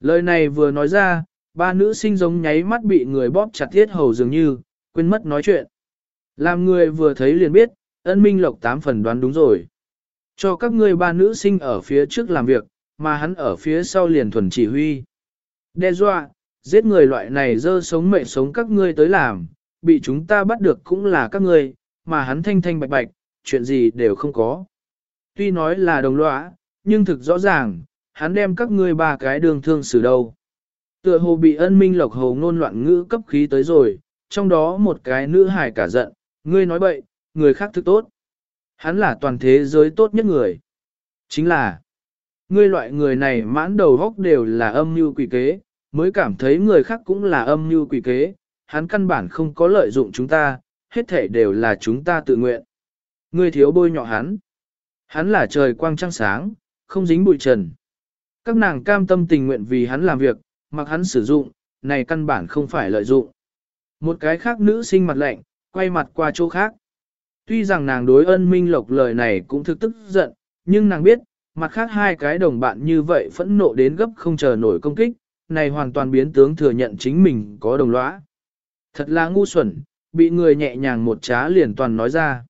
Lời này vừa nói ra, ba nữ sinh giống nháy mắt bị người bóp chặt thiết hầu dường như, quên mất nói chuyện. Làm người vừa thấy liền biết, ân minh lộc tám phần đoán đúng rồi. Cho các ngươi ba nữ sinh ở phía trước làm việc, mà hắn ở phía sau liền thuần chỉ huy. Đe dọa, giết người loại này dơ sống mệnh sống các ngươi tới làm, bị chúng ta bắt được cũng là các ngươi, mà hắn thanh thanh bạch bạch, chuyện gì đều không có. Tuy nói là đồng lõa, nhưng thực rõ ràng, hắn đem các ngươi ba cái đường thương xử đâu. Tựa hồ bị ân minh lộc hồ ngôn loạn ngữ cấp khí tới rồi, trong đó một cái nữ hài cả giận, ngươi nói bậy, người khác thức tốt. Hắn là toàn thế giới tốt nhất người. Chính là, ngươi loại người này mãn đầu góc đều là âm mưu quỷ kế, mới cảm thấy người khác cũng là âm mưu quỷ kế, hắn căn bản không có lợi dụng chúng ta, hết thể đều là chúng ta tự nguyện. Ngươi thiếu bôi nhọ hắn. Hắn là trời quang trăng sáng, không dính bụi trần. Các nàng cam tâm tình nguyện vì hắn làm việc, mặc hắn sử dụng, này căn bản không phải lợi dụng. Một cái khác nữ sinh mặt lạnh, quay mặt qua chỗ khác. Tuy rằng nàng đối ân minh lộc lời này cũng thực tức giận, nhưng nàng biết, mặt khác hai cái đồng bạn như vậy phẫn nộ đến gấp không chờ nổi công kích, này hoàn toàn biến tướng thừa nhận chính mình có đồng lõa. Thật là ngu xuẩn, bị người nhẹ nhàng một trá liền toàn nói ra.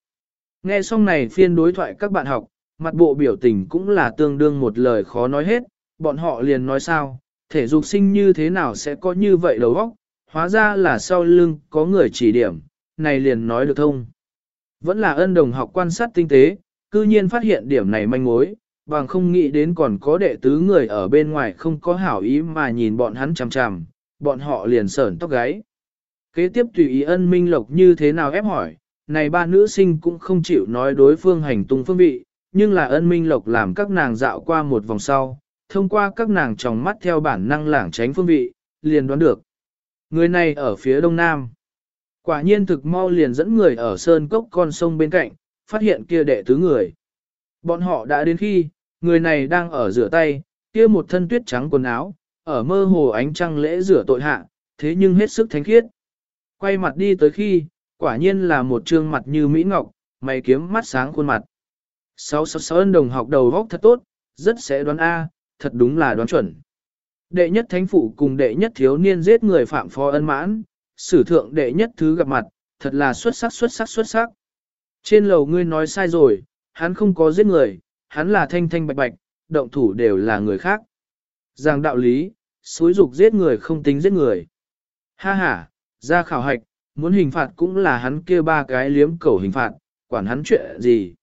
Nghe xong này phiên đối thoại các bạn học, mặt bộ biểu tình cũng là tương đương một lời khó nói hết, bọn họ liền nói sao, thể dục sinh như thế nào sẽ có như vậy đầu óc, hóa ra là sau lưng có người chỉ điểm, này liền nói được thông. Vẫn là ân đồng học quan sát tinh tế, cư nhiên phát hiện điểm này manh mối, bằng không nghĩ đến còn có đệ tứ người ở bên ngoài không có hảo ý mà nhìn bọn hắn chằm chằm, bọn họ liền sởn tóc gáy. Kế tiếp tùy ý ân minh lộc như thế nào ép hỏi, này ba nữ sinh cũng không chịu nói đối phương hành tung phương vị, nhưng là ân minh lộc làm các nàng dạo qua một vòng sau, thông qua các nàng tròng mắt theo bản năng lảng tránh phương vị, liền đoán được. Người này ở phía đông nam. Quả nhiên thực mau liền dẫn người ở sơn cốc con sông bên cạnh, phát hiện kia đệ tứ người. Bọn họ đã đến khi, người này đang ở rửa tay, kia một thân tuyết trắng quần áo, ở mơ hồ ánh trăng lễ rửa tội hạ, thế nhưng hết sức thánh khiết. Quay mặt đi tới khi, quả nhiên là một trương mặt như Mỹ Ngọc, mày kiếm mắt sáng khuôn mặt. Sáu sáu sáu ân đồng học đầu góc thật tốt, rất sẽ đoán A, thật đúng là đoán chuẩn. Đệ nhất thánh phụ cùng đệ nhất thiếu niên giết người phạm phó ân mãn, sử thượng đệ nhất thứ gặp mặt, thật là xuất sắc xuất sắc xuất sắc. Trên lầu ngươi nói sai rồi, hắn không có giết người, hắn là thanh thanh bạch bạch, động thủ đều là người khác. Giang đạo lý, xúi dục giết người không tính giết người. Ha ha, ra khảo hạch, muốn hình phạt cũng là hắn kia ba cái liếm cầu hình phạt, quản hắn chuyện gì.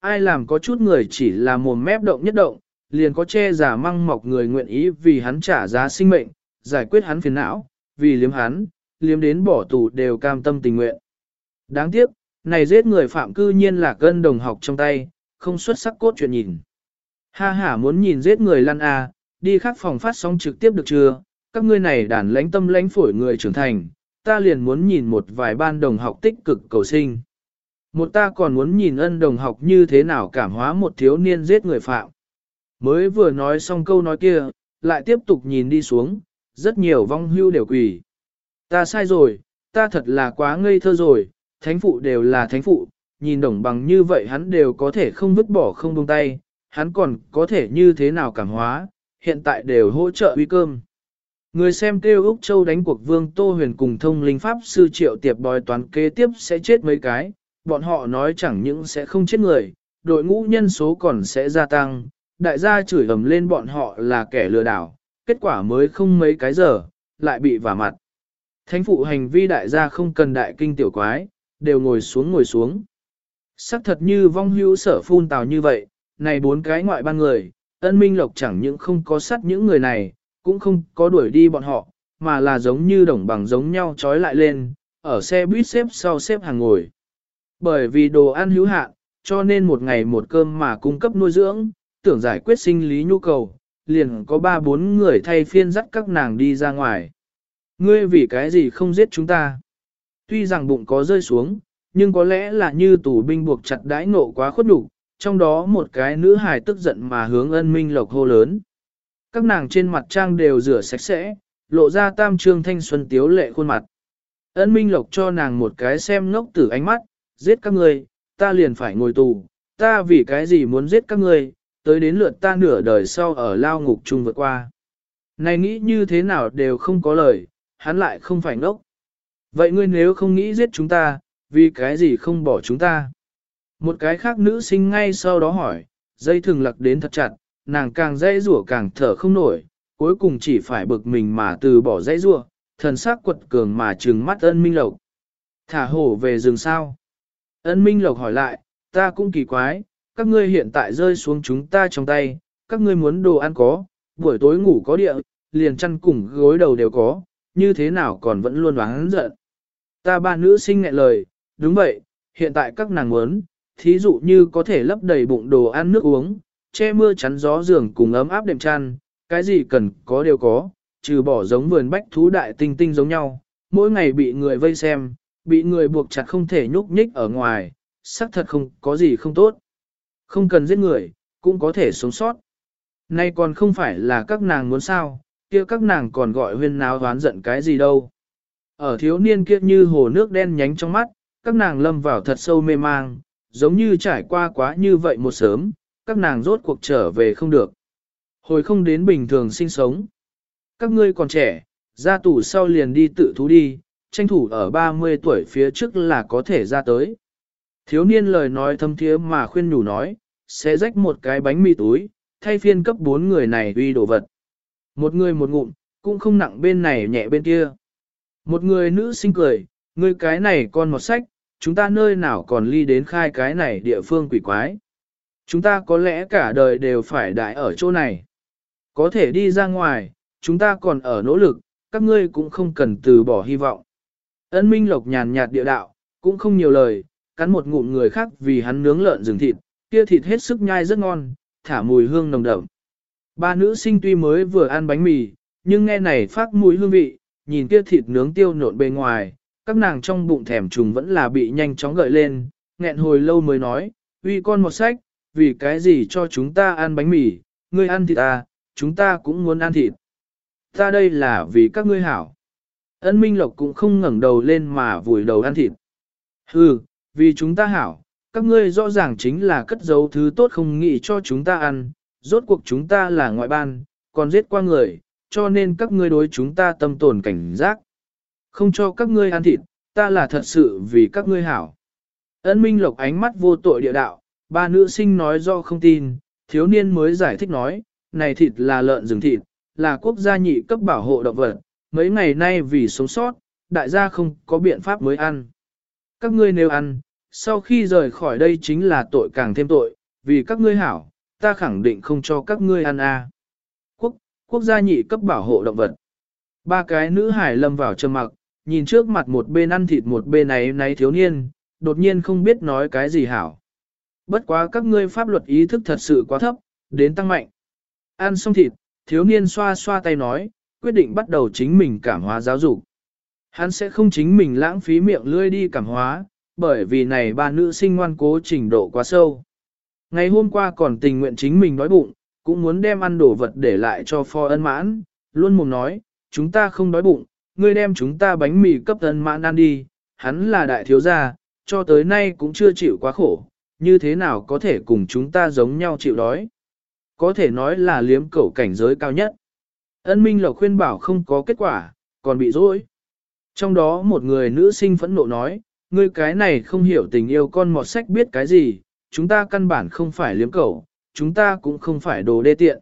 Ai làm có chút người chỉ là mồm mép động nhất động, liền có che giả măng mọc người nguyện ý vì hắn trả giá sinh mệnh, giải quyết hắn phiền não, vì liếm hắn, liếm đến bỏ tù đều cam tâm tình nguyện. Đáng tiếc, này giết người phạm cư nhiên là cân đồng học trong tay, không xuất sắc cốt chuyện nhìn. Ha ha muốn nhìn giết người lăn à, đi khác phòng phát sóng trực tiếp được chưa, các ngươi này đàn lãnh tâm lãnh phổi người trưởng thành, ta liền muốn nhìn một vài ban đồng học tích cực cầu sinh. Một ta còn muốn nhìn ân đồng học như thế nào cảm hóa một thiếu niên giết người phạm. Mới vừa nói xong câu nói kia, lại tiếp tục nhìn đi xuống, rất nhiều vong hưu đều quỳ. Ta sai rồi, ta thật là quá ngây thơ rồi, thánh phụ đều là thánh phụ, nhìn đồng bằng như vậy hắn đều có thể không vứt bỏ không buông tay, hắn còn có thể như thế nào cảm hóa, hiện tại đều hỗ trợ uy cơm. Người xem kêu Úc Châu đánh cuộc vương Tô Huyền cùng thông linh pháp sư triệu tiệp bòi toán kế tiếp sẽ chết mấy cái, bọn họ nói chẳng những sẽ không chết người, đội ngũ nhân số còn sẽ gia tăng, đại gia chửi ầm lên bọn họ là kẻ lừa đảo, kết quả mới không mấy cái giờ, lại bị vả mặt. Thánh phụ hành vi đại gia không cần đại kinh tiểu quái, đều ngồi xuống ngồi xuống. Sắc thật như vong hữu sở phun tào như vậy, này bốn cái ngoại ban người, ân minh lộc chẳng những không có sát những người này, cũng không có đuổi đi bọn họ, mà là giống như đồng bằng giống nhau trói lại lên, ở xe buýt xếp sau xếp hàng ngồi. Bởi vì đồ ăn hữu hạn, cho nên một ngày một cơm mà cung cấp nuôi dưỡng, tưởng giải quyết sinh lý nhu cầu, liền có ba bốn người thay phiên dắt các nàng đi ra ngoài. Ngươi vì cái gì không giết chúng ta? Tuy rằng bụng có rơi xuống, nhưng có lẽ là như tù binh buộc chặt đãi ngộ quá khuất đủ, trong đó một cái nữ hài tức giận mà hướng ân minh lộc hô lớn. Các nàng trên mặt trang đều rửa sạch sẽ, lộ ra tam trương thanh xuân tiếu lệ khuôn mặt. Ân minh lộc cho nàng một cái xem ngốc tử ánh mắt, giết các ngươi, ta liền phải ngồi tù, ta vì cái gì muốn giết các ngươi, tới đến lượt ta nửa đời sau ở lao ngục chung vượt qua. Này nghĩ như thế nào đều không có lời, hắn lại không phải ngốc. Vậy ngươi nếu không nghĩ giết chúng ta, vì cái gì không bỏ chúng ta? Một cái khác nữ sinh ngay sau đó hỏi, dây thường lặc đến thật chặt, nàng càng dây rủa càng thở không nổi, cuối cùng chỉ phải bực mình mà từ bỏ dây rủa, thần sắc quật cường mà trừng mắt ân minh lộc. Thả hổ về rừng sao? Ân minh lộc hỏi lại, ta cũng kỳ quái, các ngươi hiện tại rơi xuống chúng ta trong tay, các ngươi muốn đồ ăn có, buổi tối ngủ có địa, liền chăn cùng gối đầu đều có, như thế nào còn vẫn luôn oán giận. Ta ba nữ sinh ngại lời, đúng vậy, hiện tại các nàng muốn, thí dụ như có thể lấp đầy bụng đồ ăn nước uống, che mưa chắn gió giường cùng ấm áp đệm chăn, cái gì cần có đều có, trừ bỏ giống vườn bách thú đại tinh tinh giống nhau, mỗi ngày bị người vây xem, bị người buộc chặt không thể nhúc nhích ở ngoài, xác thật không có gì không tốt. Không cần giết người, cũng có thể sống sót. Nay còn không phải là các nàng muốn sao, kia các nàng còn gọi huyên náo đoán giận cái gì đâu. Ở thiếu niên kia như hồ nước đen nhánh trong mắt, các nàng lâm vào thật sâu mê mang, giống như trải qua quá như vậy một sớm, các nàng rốt cuộc trở về không được. Hồi không đến bình thường sinh sống. Các ngươi còn trẻ, ra tù sau liền đi tự thú đi, tranh thủ ở 30 tuổi phía trước là có thể ra tới. Thiếu niên lời nói thâm thiế mà khuyên nhủ nói, sẽ rách một cái bánh mì túi, thay phiên cấp bốn người này uy đồ vật. Một người một ngụm, cũng không nặng bên này nhẹ bên kia. Một người nữ sinh cười, người cái này con một sách, chúng ta nơi nào còn ly đến khai cái này địa phương quỷ quái. Chúng ta có lẽ cả đời đều phải đại ở chỗ này. Có thể đi ra ngoài, chúng ta còn ở nỗ lực, các ngươi cũng không cần từ bỏ hy vọng. Ân Minh Lộc nhàn nhạt địa đạo, cũng không nhiều lời, cắn một ngụm người khác vì hắn nướng lợn rừng thịt, kia thịt hết sức nhai rất ngon, thả mùi hương nồng đậm. Ba nữ sinh tuy mới vừa ăn bánh mì, nhưng nghe này phát mùi hương vị, nhìn kia thịt nướng tiêu nộn bề ngoài, các nàng trong bụng thèm trùng vẫn là bị nhanh chóng gợi lên, nghẹn hồi lâu mới nói, uy con một sách, vì cái gì cho chúng ta ăn bánh mì, ngươi ăn thịt à, chúng ta cũng muốn ăn thịt. Ta đây là vì các ngươi hảo. Ân Minh Lộc cũng không ngẩng đầu lên mà vùi đầu ăn thịt. Hừ, vì chúng ta hảo, các ngươi rõ ràng chính là cất giấu thứ tốt không nghĩ cho chúng ta ăn, rốt cuộc chúng ta là ngoại ban, còn giết qua người, cho nên các ngươi đối chúng ta tâm tồn cảnh giác. Không cho các ngươi ăn thịt, ta là thật sự vì các ngươi hảo. ấn Minh Lộc ánh mắt vô tội địa đạo, ba nữ sinh nói do không tin, thiếu niên mới giải thích nói, này thịt là lợn rừng thịt, là quốc gia nhị cấp bảo hộ động vật, mấy ngày nay vì sống sót, đại gia không có biện pháp mới ăn. Các ngươi nếu ăn, sau khi rời khỏi đây chính là tội càng thêm tội, vì các ngươi hảo, ta khẳng định không cho các ngươi ăn a. Quốc, quốc gia nhị cấp bảo hộ động vật. Ba cái nữ hải lâm vào trầm mặc, nhìn trước mặt một bên ăn thịt một bên này náy thiếu niên, đột nhiên không biết nói cái gì hảo. Bất quá các ngươi pháp luật ý thức thật sự quá thấp, đến tăng mạnh. Ăn xong thịt, thiếu niên xoa xoa tay nói, quyết định bắt đầu chính mình cảm hóa giáo dục. Hắn sẽ không chính mình lãng phí miệng lươi đi cảm hóa, bởi vì này ba nữ sinh ngoan cố trình độ quá sâu. Ngày hôm qua còn tình nguyện chính mình đói bụng, cũng muốn đem ăn đồ vật để lại cho pho ân mãn, luôn mồm nói, chúng ta không đói bụng, ngươi đem chúng ta bánh mì cấp ân mãn ăn đi, hắn là đại thiếu gia, cho tới nay cũng chưa chịu quá khổ, như thế nào có thể cùng chúng ta giống nhau chịu đói. Có thể nói là liếm cẩu cảnh giới cao nhất. Ân Minh Lộc khuyên bảo không có kết quả, còn bị dối. Trong đó một người nữ sinh phẫn nộ nói, ngươi cái này không hiểu tình yêu con mọt sách biết cái gì, chúng ta căn bản không phải liếm cẩu, chúng ta cũng không phải đồ đê tiện.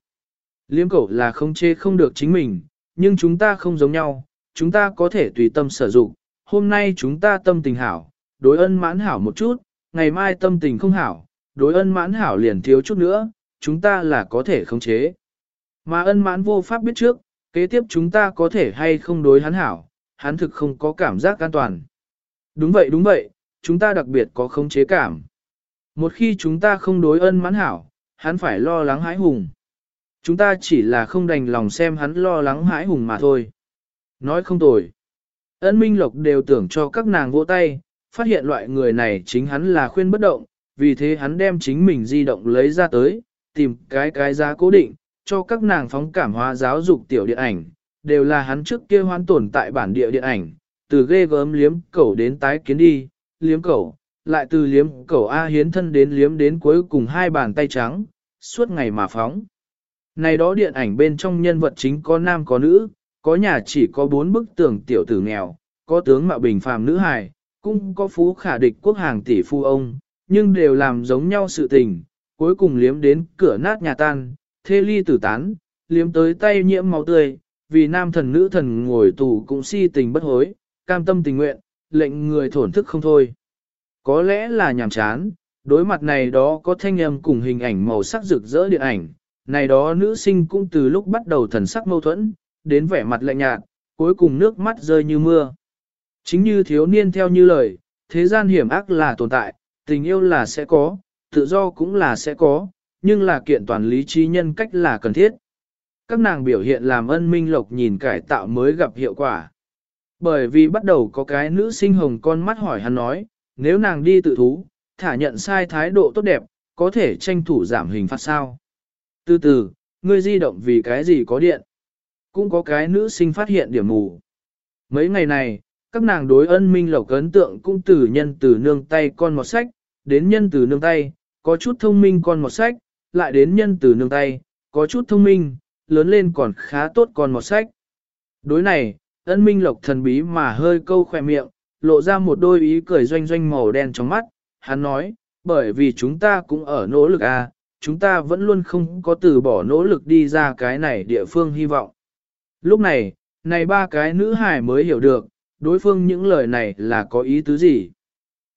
Liếm cẩu là không chê không được chính mình, nhưng chúng ta không giống nhau, chúng ta có thể tùy tâm sử dụng. Hôm nay chúng ta tâm tình hảo, đối ân mãn hảo một chút, ngày mai tâm tình không hảo, đối ân mãn hảo liền thiếu chút nữa, chúng ta là có thể khống chế. Mà ân mãn vô pháp biết trước, kế tiếp chúng ta có thể hay không đối hắn hảo, hắn thực không có cảm giác an toàn. Đúng vậy đúng vậy, chúng ta đặc biệt có khống chế cảm. Một khi chúng ta không đối ân mãn hảo, hắn phải lo lắng hãi hùng. Chúng ta chỉ là không đành lòng xem hắn lo lắng hãi hùng mà thôi. Nói không tồi. Ân Minh Lộc đều tưởng cho các nàng vỗ tay, phát hiện loại người này chính hắn là khuyên bất động, vì thế hắn đem chính mình di động lấy ra tới, tìm cái cái giá cố định, cho các nàng phóng cảm hóa giáo dục tiểu điện ảnh, đều là hắn trước kia hoan tồn tại bản địa điện ảnh, từ ghê gớm liếm cẩu đến tái kiến đi, liếm cẩu, lại từ liếm cẩu A hiến thân đến liếm đến cuối cùng hai bàn tay trắng, suốt ngày mà phóng. Này đó điện ảnh bên trong nhân vật chính có nam có nữ, có nhà chỉ có bốn bức tường tiểu tử nghèo, có tướng mạo bình phàm nữ hài, cũng có phú khả địch quốc hàng tỷ phu ông, nhưng đều làm giống nhau sự tình, cuối cùng liếm đến cửa nát nhà tan, thê ly tử tán, liếm tới tay nhiễm máu tươi, vì nam thần nữ thần ngồi tù cũng si tình bất hối, cam tâm tình nguyện, lệnh người thổn thức không thôi. Có lẽ là nhàm chán, đối mặt này đó có thanh âm cùng hình ảnh màu sắc rực rỡ điện ảnh, này đó nữ sinh cũng từ lúc bắt đầu thần sắc mâu thuẫn, đến vẻ mặt lạnh nhạt, cuối cùng nước mắt rơi như mưa. Chính như thiếu niên theo như lời, thế gian hiểm ác là tồn tại, tình yêu là sẽ có, tự do cũng là sẽ có, nhưng là kiện toàn lý trí nhân cách là cần thiết. Các nàng biểu hiện làm ân minh lộc nhìn cải tạo mới gặp hiệu quả. Bởi vì bắt đầu có cái nữ sinh hồng con mắt hỏi hắn nói, nếu nàng đi tự thú, thả nhận sai thái độ tốt đẹp, có thể tranh thủ giảm hình phạt sao. Từ từ, ngươi di động vì cái gì có điện. Cũng có cái nữ sinh phát hiện điểm mù. Mấy ngày này, các nàng đối ân minh lộc ấn tượng cũng từ nhân từ nương tay con một sách, đến nhân từ nương tay, có chút thông minh con một sách, lại đến nhân từ nương tay, có chút thông minh, lớn lên còn khá tốt còn một sách. Đối này, ân minh lộc thần bí mà hơi câu khỏe miệng, lộ ra một đôi ý cười doanh doanh màu đen trong mắt, hắn nói, bởi vì chúng ta cũng ở nỗ lực à, chúng ta vẫn luôn không có từ bỏ nỗ lực đi ra cái này địa phương hy vọng. Lúc này, này ba cái nữ hải mới hiểu được, đối phương những lời này là có ý tứ gì.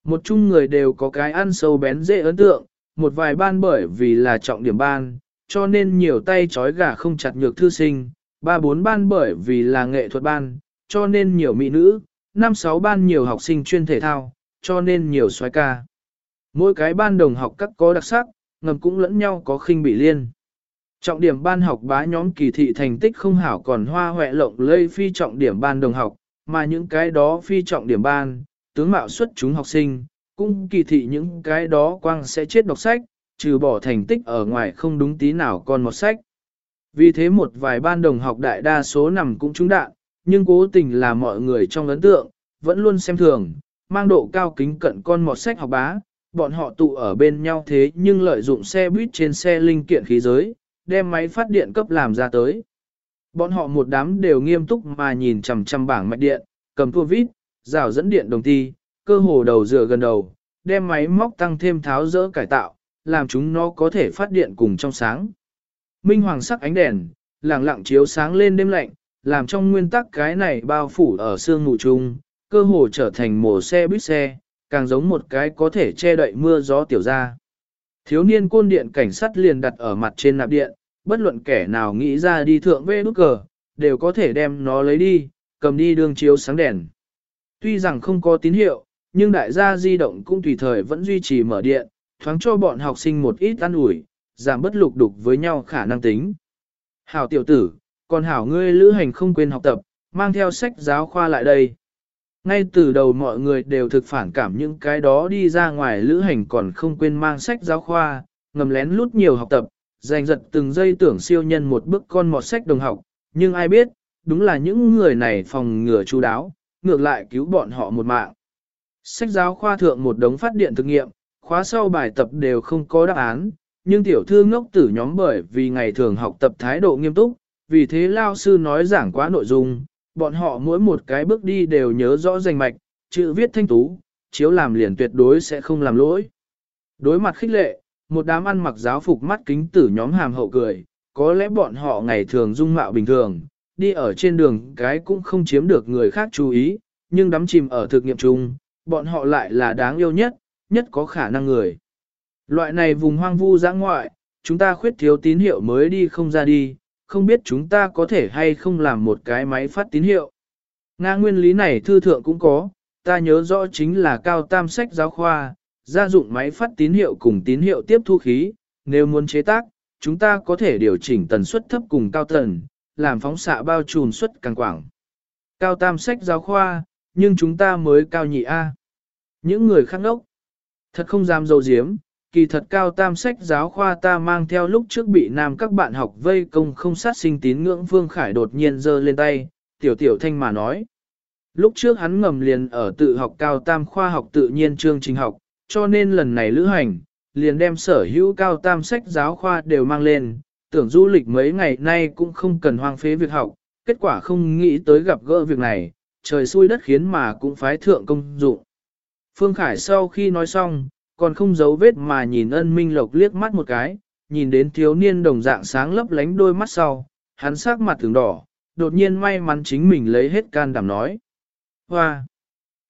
Một chung người đều có cái ăn sâu bén dễ ấn tượng, một vài ban bởi vì là trọng điểm ban, cho nên nhiều tay chói gà không chặt nhược thư sinh, ba bốn ban bởi vì là nghệ thuật ban, cho nên nhiều mỹ nữ, năm sáu ban nhiều học sinh chuyên thể thao, cho nên nhiều xoái ca. Mỗi cái ban đồng học các có đặc sắc, ngầm cũng lẫn nhau có khinh bị liên. Trọng điểm ban học bá nhóm kỳ thị thành tích không hảo còn hoa hoẹ lộng lây phi trọng điểm ban đồng học, mà những cái đó phi trọng điểm ban, tướng mạo xuất chúng học sinh, cũng kỳ thị những cái đó quang sẽ chết đọc sách, trừ bỏ thành tích ở ngoài không đúng tí nào còn một sách. Vì thế một vài ban đồng học đại đa số nằm cũng trúng đạn, nhưng cố tình là mọi người trong ấn tượng, vẫn luôn xem thường, mang độ cao kính cận con một sách học bá, bọn họ tụ ở bên nhau thế nhưng lợi dụng xe buýt trên xe linh kiện khí giới, đem máy phát điện cấp làm ra tới. Bọn họ một đám đều nghiêm túc mà nhìn chằm chằm bảng mạch điện, cầm tua vít, rào dẫn điện đồng ti, cơ hồ đầu dựa gần đầu, đem máy móc tăng thêm tháo rỡ cải tạo, làm chúng nó có thể phát điện cùng trong sáng. Minh hoàng sắc ánh đèn, lẳng lặng chiếu sáng lên đêm lạnh, làm trong nguyên tắc cái này bao phủ ở sương mù chung, cơ hồ trở thành mổ xe buýt xe, càng giống một cái có thể che đậy mưa gió tiểu ra. Thiếu niên côn điện cảnh sát liền đặt ở mặt trên nạp điện, bất luận kẻ nào nghĩ ra đi thượng về nút cờ, đều có thể đem nó lấy đi, cầm đi đường chiếu sáng đèn. Tuy rằng không có tín hiệu, nhưng đại gia di động cũng tùy thời vẫn duy trì mở điện, thoáng cho bọn học sinh một ít ăn ủi, giảm bất lục đục với nhau khả năng tính. Hảo tiểu tử, còn hảo ngươi lữ hành không quên học tập, mang theo sách giáo khoa lại đây. Ngay từ đầu mọi người đều thực phản cảm những cái đó đi ra ngoài lữ hành còn không quên mang sách giáo khoa, ngầm lén lút nhiều học tập, giành giật từng giây tưởng siêu nhân một bước con mọt sách đồng học, nhưng ai biết, đúng là những người này phòng ngừa chú đáo, ngược lại cứu bọn họ một mạng. Sách giáo khoa thượng một đống phát điện thực nghiệm, khóa sau bài tập đều không có đáp án, nhưng tiểu thư ngốc tử nhóm bởi vì ngày thường học tập thái độ nghiêm túc, vì thế lao sư nói giảng quá nội dung, bọn họ mỗi một cái bước đi đều nhớ rõ danh mạch, chữ viết thanh tú, chiếu làm liền tuyệt đối sẽ không làm lỗi. Đối mặt khích lệ, một đám ăn mặc giáo phục mắt kính tử nhóm hàm hậu cười, có lẽ bọn họ ngày thường dung mạo bình thường, đi ở trên đường cái cũng không chiếm được người khác chú ý, nhưng đắm chìm ở thực nghiệm chung, bọn họ lại là đáng yêu nhất, nhất có khả năng người. Loại này vùng hoang vu giã ngoại, chúng ta khuyết thiếu tín hiệu mới đi không ra đi, không biết chúng ta có thể hay không làm một cái máy phát tín hiệu. Nga nguyên lý này thư thượng cũng có, ta nhớ rõ chính là cao tam sách giáo khoa, gia dụng máy phát tín hiệu cùng tín hiệu tiếp thu khí, nếu muốn chế tác, chúng ta có thể điều chỉnh tần suất thấp cùng cao tần, làm phóng xạ bao trùm suất càng quảng. Cao tam sách giáo khoa, nhưng chúng ta mới cao nhị A. Những người khác ốc, thật không dám dâu diếm, kỳ thật cao tam sách giáo khoa ta mang theo lúc trước bị nam các bạn học vây công không sát sinh tín ngưỡng Vương Khải đột nhiên giơ lên tay, tiểu tiểu thanh mà nói. Lúc trước hắn ngầm liền ở tự học cao tam khoa học tự nhiên chương trình học, cho nên lần này lữ hành, liền đem sở hữu cao tam sách giáo khoa đều mang lên, tưởng du lịch mấy ngày nay cũng không cần hoang phế việc học, kết quả không nghĩ tới gặp gỡ việc này, trời xui đất khiến mà cũng phái thượng công dụng. Phương Khải sau khi nói xong, còn không giấu vết mà nhìn ân minh lộc liếc mắt một cái, nhìn đến thiếu niên đồng dạng sáng lấp lánh đôi mắt sau, hắn sắc mặt thường đỏ, đột nhiên may mắn chính mình lấy hết can đảm nói. Hoa!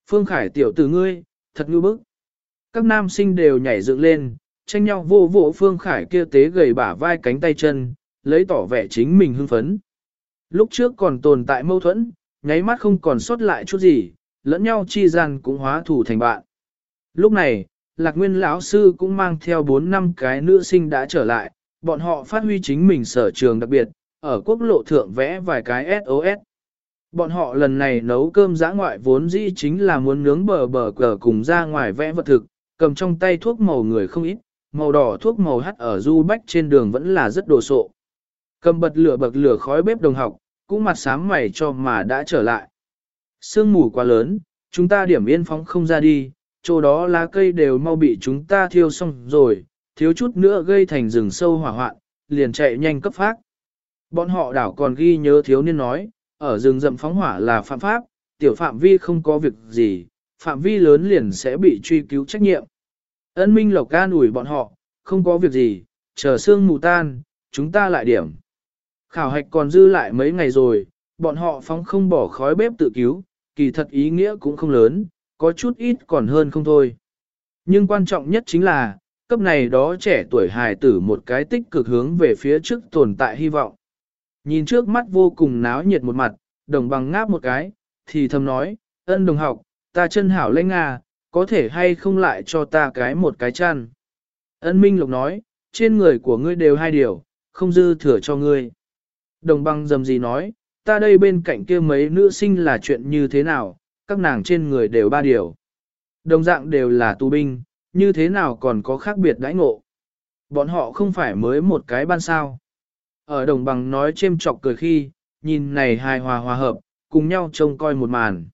Phương Khải tiểu tử ngươi, thật ngư bức. Các nam sinh đều nhảy dựng lên, tranh nhau vô vỗ Phương Khải kia tế gầy bả vai cánh tay chân, lấy tỏ vẻ chính mình hưng phấn. Lúc trước còn tồn tại mâu thuẫn, nháy mắt không còn sót lại chút gì, lẫn nhau chi gian cũng hóa thủ thành bạn. Lúc này, Lạc Nguyên lão sư cũng mang theo 4 năm cái nữ sinh đã trở lại, bọn họ phát huy chính mình sở trường đặc biệt, ở quốc lộ thượng vẽ vài cái SOS. Bọn họ lần này nấu cơm giã ngoại vốn dĩ chính là muốn nướng bờ bờ cờ cùng ra ngoài vẽ vật thực, cầm trong tay thuốc màu người không ít, màu đỏ thuốc màu hắt ở du bách trên đường vẫn là rất đồ sộ. Cầm bật lửa bậc lửa khói bếp đồng học, cũng mặt sám mày cho mà đã trở lại. Sương mù quá lớn, chúng ta điểm yên phóng không ra đi, chỗ đó lá cây đều mau bị chúng ta thiêu xong rồi, thiếu chút nữa gây thành rừng sâu hỏa hoạn, liền chạy nhanh cấp phát. Bọn họ đảo còn ghi nhớ thiếu niên nói, ở rừng rậm phóng hỏa là phạm pháp, tiểu phạm vi không có việc gì, phạm vi lớn liền sẽ bị truy cứu trách nhiệm. Ân Minh Lộc ca ủi bọn họ, không có việc gì, chờ sương mù tan, chúng ta lại điểm. Khảo hạch còn dư lại mấy ngày rồi, bọn họ phóng không bỏ khói bếp tự cứu, kỳ thật ý nghĩa cũng không lớn, có chút ít còn hơn không thôi. Nhưng quan trọng nhất chính là, cấp này đó trẻ tuổi hài tử một cái tích cực hướng về phía trước tồn tại hy vọng. Nhìn trước mắt vô cùng náo nhiệt một mặt, đồng bằng ngáp một cái, thì thầm nói, ân đồng học, ta chân hảo lên à, có thể hay không lại cho ta cái một cái chăn. Ân Minh Lộc nói, trên người của ngươi đều hai điều, không dư thừa cho ngươi. Đồng băng dầm gì nói, ta đây bên cạnh kia mấy nữ sinh là chuyện như thế nào, các nàng trên người đều ba điều. Đồng dạng đều là tù binh, như thế nào còn có khác biệt đãi ngộ. Bọn họ không phải mới một cái ban sao. Ở đồng bằng nói chêm chọc cười khi, nhìn này hài hòa hòa hợp, cùng nhau trông coi một màn.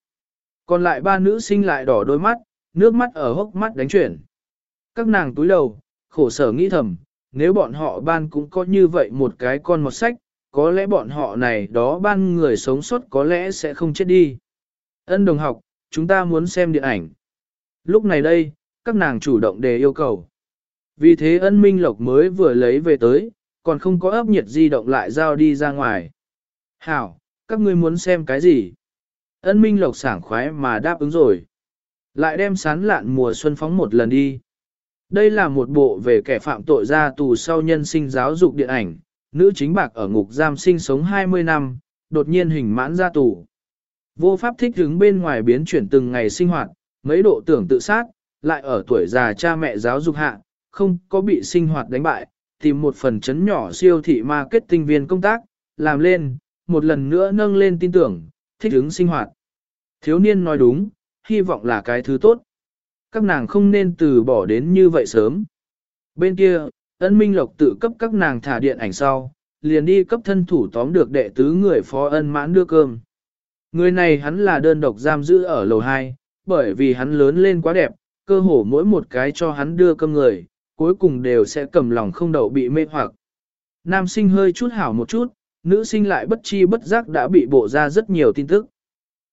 Còn lại ba nữ sinh lại đỏ đôi mắt, nước mắt ở hốc mắt đánh chuyển. Các nàng túi đầu, khổ sở nghĩ thầm, nếu bọn họ ban cũng có như vậy một cái con một sách, có lẽ bọn họ này đó ban người sống sót có lẽ sẽ không chết đi. Ân đồng học, chúng ta muốn xem điện ảnh. Lúc này đây, các nàng chủ động đề yêu cầu. Vì thế ân minh lộc mới vừa lấy về tới, còn không có ấp nhiệt di động lại giao đi ra ngoài. Hảo, các ngươi muốn xem cái gì? Ân minh lộc sảng khoái mà đáp ứng rồi. Lại đem sán lạn mùa xuân phóng một lần đi. Đây là một bộ về kẻ phạm tội ra tù sau nhân sinh giáo dục điện ảnh, nữ chính bạc ở ngục giam sinh sống 20 năm, đột nhiên hình mãn ra tù. Vô pháp thích ứng bên ngoài biến chuyển từng ngày sinh hoạt, mấy độ tưởng tự sát, lại ở tuổi già cha mẹ giáo dục hạ, không có bị sinh hoạt đánh bại, tìm một phần chấn nhỏ siêu thị marketing viên công tác, làm lên, một lần nữa nâng lên tin tưởng, thích ứng sinh hoạt. Thiếu niên nói đúng, hy vọng là cái thứ tốt. Các nàng không nên từ bỏ đến như vậy sớm. Bên kia, ân minh lộc tự cấp các nàng thả điện ảnh sau, liền đi cấp thân thủ tóm được đệ tứ người phó ân mãn đưa cơm. Người này hắn là đơn độc giam giữ ở lầu 2, bởi vì hắn lớn lên quá đẹp, cơ hồ mỗi một cái cho hắn đưa cơm người, cuối cùng đều sẽ cầm lòng không đậu bị mê hoặc. Nam sinh hơi chút hảo một chút, nữ sinh lại bất chi bất giác đã bị bộ ra rất nhiều tin tức.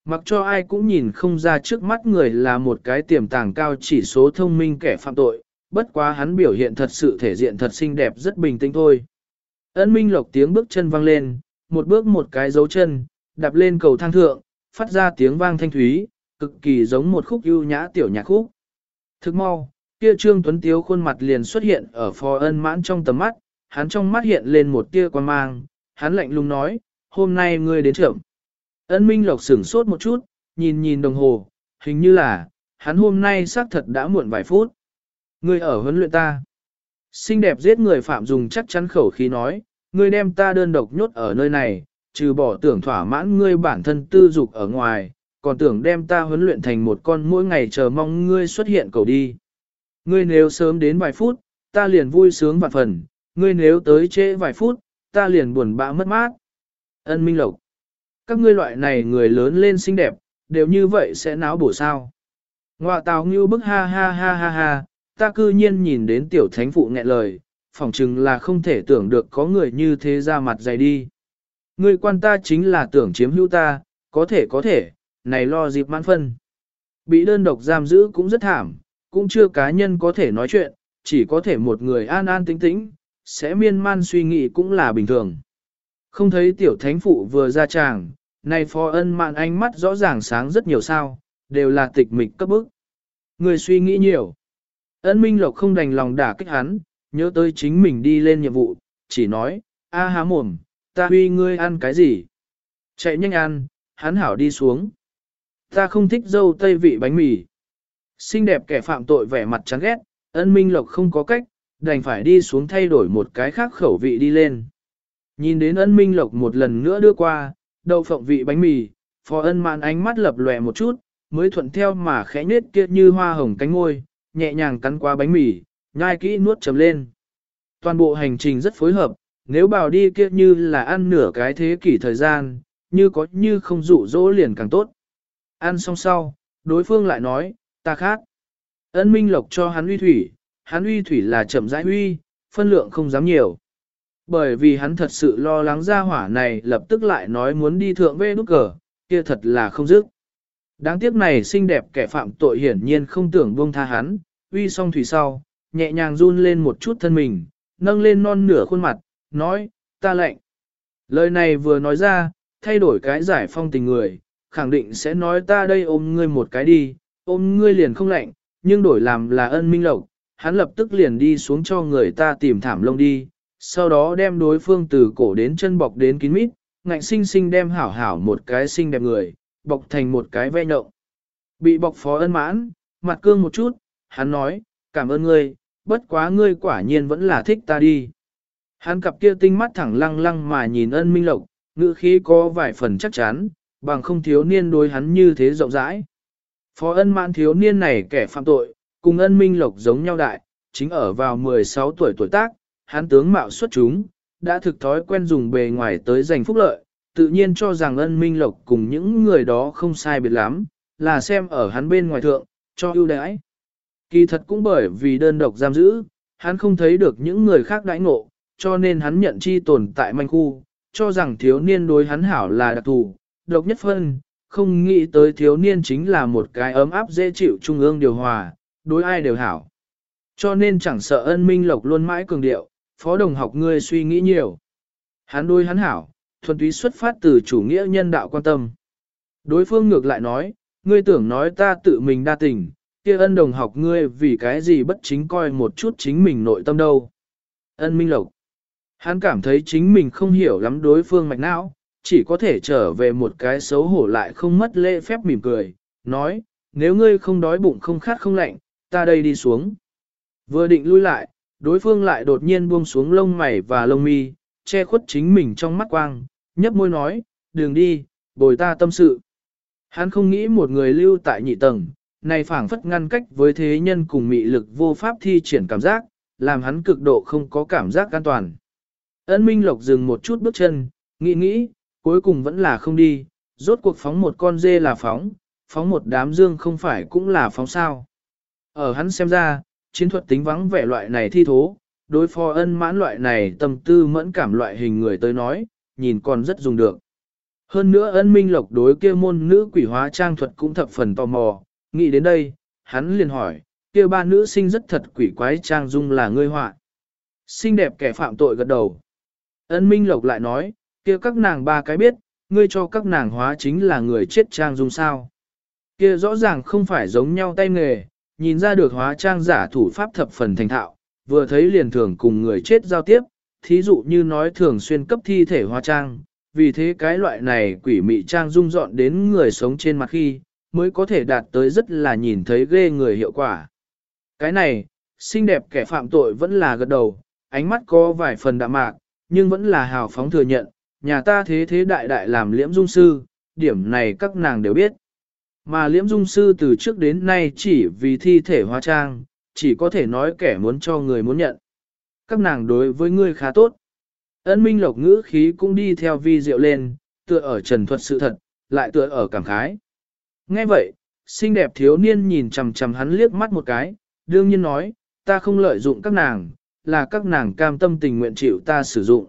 Mặc cho ai cũng nhìn không ra trước mắt người là một cái tiềm tàng cao chỉ số thông minh kẻ phạm tội, bất quá hắn biểu hiện thật sự thể diện thật xinh đẹp rất bình tĩnh thôi. Ân Minh Lộc tiếng bước chân vang lên, một bước một cái dấu chân, đạp lên cầu thang thượng, phát ra tiếng vang thanh thúy, cực kỳ giống một khúc ưu nhã tiểu nhạc khúc. Thức mau, kia Trương Tuấn Tiếu khuôn mặt liền xuất hiện ở phò ân mãn trong tầm mắt, hắn trong mắt hiện lên một tia quan mang, hắn lạnh lùng nói, hôm nay ngươi đến trưởng. Ân Minh Lộc sửng sốt một chút, nhìn nhìn đồng hồ, hình như là, hắn hôm nay xác thật đã muộn vài phút. Ngươi ở huấn luyện ta. Xinh đẹp giết người phạm dùng chắc chắn khẩu khí nói, ngươi đem ta đơn độc nhốt ở nơi này, trừ bỏ tưởng thỏa mãn ngươi bản thân tư dục ở ngoài, còn tưởng đem ta huấn luyện thành một con mỗi ngày chờ mong ngươi xuất hiện cầu đi. Ngươi nếu sớm đến vài phút, ta liền vui sướng vạn phần, ngươi nếu tới trễ vài phút, ta liền buồn bã mất mát. Ân Minh Lộc. Các ngươi loại này người lớn lên xinh đẹp, đều như vậy sẽ náo bổ sao. Ngoạ tào như bức ha ha ha ha ha, ta cư nhiên nhìn đến tiểu thánh phụ nghẹn lời, phỏng chừng là không thể tưởng được có người như thế ra mặt dày đi. người quan ta chính là tưởng chiếm hữu ta, có thể có thể, này lo dịp mãn phân. Bị đơn độc giam giữ cũng rất thảm, cũng chưa cá nhân có thể nói chuyện, chỉ có thể một người an an tĩnh tĩnh, sẽ miên man suy nghĩ cũng là bình thường. Không thấy tiểu thánh phụ vừa ra tràng, này phó ân mạn ánh mắt rõ ràng sáng rất nhiều sao, đều là tịch mịch cấp bức. Người suy nghĩ nhiều. Ân minh lộc không đành lòng đả kích hắn, nhớ tới chính mình đi lên nhiệm vụ, chỉ nói, a há mồm, ta huy ngươi ăn cái gì? Chạy nhanh ăn, hắn hảo đi xuống. Ta không thích dâu tây vị bánh mì. Xinh đẹp kẻ phạm tội vẻ mặt chán ghét, ân minh lộc không có cách, đành phải đi xuống thay đổi một cái khác khẩu vị đi lên. Nhìn đến ân minh lộc một lần nữa đưa qua, đậu phộng vị bánh mì, phó ân mạn ánh mắt lập lòe một chút, mới thuận theo mà khẽ nết kia như hoa hồng cánh ngôi, nhẹ nhàng cắn qua bánh mì, nhai kỹ nuốt chấm lên. Toàn bộ hành trình rất phối hợp, nếu bảo đi kia như là ăn nửa cái thế kỷ thời gian, như có như không dụ dỗ liền càng tốt. Ăn xong sau, đối phương lại nói, ta khác. Ân minh lộc cho hắn uy thủy, hắn uy thủy là chậm rãi uy, phân lượng không dám nhiều. Bởi vì hắn thật sự lo lắng ra hỏa này lập tức lại nói muốn đi thượng về nút cờ, kia thật là không dứt. Đáng tiếc này xinh đẹp kẻ phạm tội hiển nhiên không tưởng buông tha hắn, uy song thủy sau, nhẹ nhàng run lên một chút thân mình, nâng lên non nửa khuôn mặt, nói, ta lệnh. Lời này vừa nói ra, thay đổi cái giải phong tình người, khẳng định sẽ nói ta đây ôm ngươi một cái đi, ôm ngươi liền không lạnh, nhưng đổi làm là ân minh lộc, hắn lập tức liền đi xuống cho người ta tìm thảm lông đi, sau đó đem đối phương từ cổ đến chân bọc đến kín mít, ngạnh sinh sinh đem hảo hảo một cái xinh đẹp người, bọc thành một cái ve nhậu. Bị bọc phó ân mãn, mặt cương một chút, hắn nói, cảm ơn ngươi, bất quá ngươi quả nhiên vẫn là thích ta đi. Hắn cặp kia tinh mắt thẳng lăng lăng mà nhìn ân minh lộc, ngữ khí có vài phần chắc chắn, bằng không thiếu niên đối hắn như thế rộng rãi. Phó ân mãn thiếu niên này kẻ phạm tội, cùng ân minh lộc giống nhau đại, chính ở vào 16 tuổi tuổi tác, hắn tướng mạo xuất chúng, đã thực thói quen dùng bề ngoài tới giành phúc lợi, tự nhiên cho rằng ân minh lộc cùng những người đó không sai biệt lắm, là xem ở hắn bên ngoài thượng, cho ưu đãi. Kỳ thật cũng bởi vì đơn độc giam giữ, hắn không thấy được những người khác đãi ngộ, cho nên hắn nhận chi tồn tại manh khu, cho rằng thiếu niên đối hắn hảo là đặc thù, độc nhất phân, không nghĩ tới thiếu niên chính là một cái ấm áp dễ chịu trung ương điều hòa, đối ai đều hảo. Cho nên chẳng sợ ân minh lộc luôn mãi cường điệu, phó đồng học ngươi suy nghĩ nhiều. Hắn đối hắn hảo, thuần túy xuất phát từ chủ nghĩa nhân đạo quan tâm. Đối phương ngược lại nói, ngươi tưởng nói ta tự mình đa tình, kia ân đồng học ngươi vì cái gì bất chính coi một chút chính mình nội tâm đâu. Ân minh lộc. Hắn cảm thấy chính mình không hiểu lắm đối phương mạch não, chỉ có thể trở về một cái xấu hổ lại không mất lễ phép mỉm cười, nói, nếu ngươi không đói bụng không khát không lạnh, ta đây đi xuống. Vừa định lui lại, đối phương lại đột nhiên buông xuống lông mày và lông mi, che khuất chính mình trong mắt quang, nhấp môi nói, đường đi, bồi ta tâm sự. Hắn không nghĩ một người lưu tại nhị tầng, này phảng phất ngăn cách với thế nhân cùng mị lực vô pháp thi triển cảm giác, làm hắn cực độ không có cảm giác an toàn. Ân Minh Lộc dừng một chút bước chân, nghĩ nghĩ, cuối cùng vẫn là không đi, rốt cuộc phóng một con dê là phóng, phóng một đám dương không phải cũng là phóng sao. Ở hắn xem ra, chiến thuật tính vắng vẻ loại này thi thố, đối phó ân mãn loại này tâm tư mẫn cảm loại hình người tới nói, nhìn còn rất dùng được. Hơn nữa ân minh lộc đối kia môn nữ quỷ hóa trang thuật cũng thập phần tò mò, nghĩ đến đây, hắn liền hỏi, kia ba nữ sinh rất thật quỷ quái trang dung là ngươi họa. Xinh đẹp kẻ phạm tội gật đầu. Ân minh lộc lại nói, kia các nàng ba cái biết, ngươi cho các nàng hóa chính là người chết trang dung sao. Kia rõ ràng không phải giống nhau tay nghề, nhìn ra được hóa trang giả thủ pháp thập phần thành thạo, vừa thấy liền thường cùng người chết giao tiếp, thí dụ như nói thường xuyên cấp thi thể hóa trang, vì thế cái loại này quỷ mị trang dung dọn đến người sống trên mặt khi, mới có thể đạt tới rất là nhìn thấy ghê người hiệu quả. Cái này, Xinh đẹp kẻ phạm tội vẫn là gật đầu, ánh mắt có vài phần đạm mạc, nhưng vẫn là hào phóng thừa nhận, nhà ta thế thế đại đại làm liễm dung sư, điểm này các nàng đều biết. Mà liễm dung sư từ trước đến nay chỉ vì thi thể hóa trang, chỉ có thể nói kẻ muốn cho người muốn nhận. Các nàng đối với ngươi khá tốt. Ân minh lộc ngữ khí cũng đi theo vi diệu lên, tựa ở trần thuật sự thật, lại tựa ở cảm khái. Nghe vậy, xinh đẹp thiếu niên nhìn chằm chằm hắn liếc mắt một cái, đương nhiên nói, ta không lợi dụng các nàng, là các nàng cam tâm tình nguyện chịu ta sử dụng.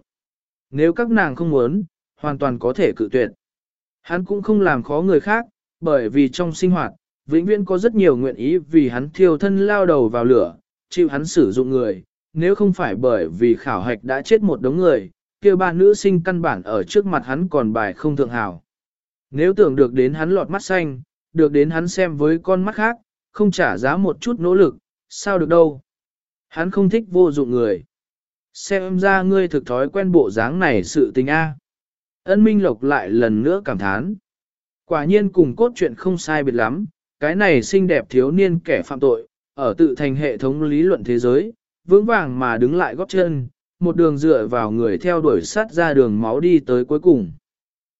Nếu các nàng không muốn, hoàn toàn có thể cự tuyệt. Hắn cũng không làm khó người khác, bởi vì trong sinh hoạt, vĩnh viễn có rất nhiều nguyện ý vì hắn thiêu thân lao đầu vào lửa, chịu hắn sử dụng người, nếu không phải bởi vì khảo hạch đã chết một đống người, kia ba nữ sinh căn bản ở trước mặt hắn còn bài không thượng hảo. Nếu tưởng được đến hắn lọt mắt xanh, được đến hắn xem với con mắt khác, không trả giá một chút nỗ lực, sao được đâu. Hắn không thích vô dụng người. Xem ra ngươi thực thói quen bộ dáng này sự tình A. Ân Minh Lộc lại lần nữa cảm thán. Quả nhiên cùng cốt truyện không sai biệt lắm, cái này xinh đẹp thiếu niên kẻ phạm tội, ở tự thành hệ thống lý luận thế giới, vững vàng mà đứng lại góp chân, một đường dựa vào người theo đuổi sát ra đường máu đi tới cuối cùng.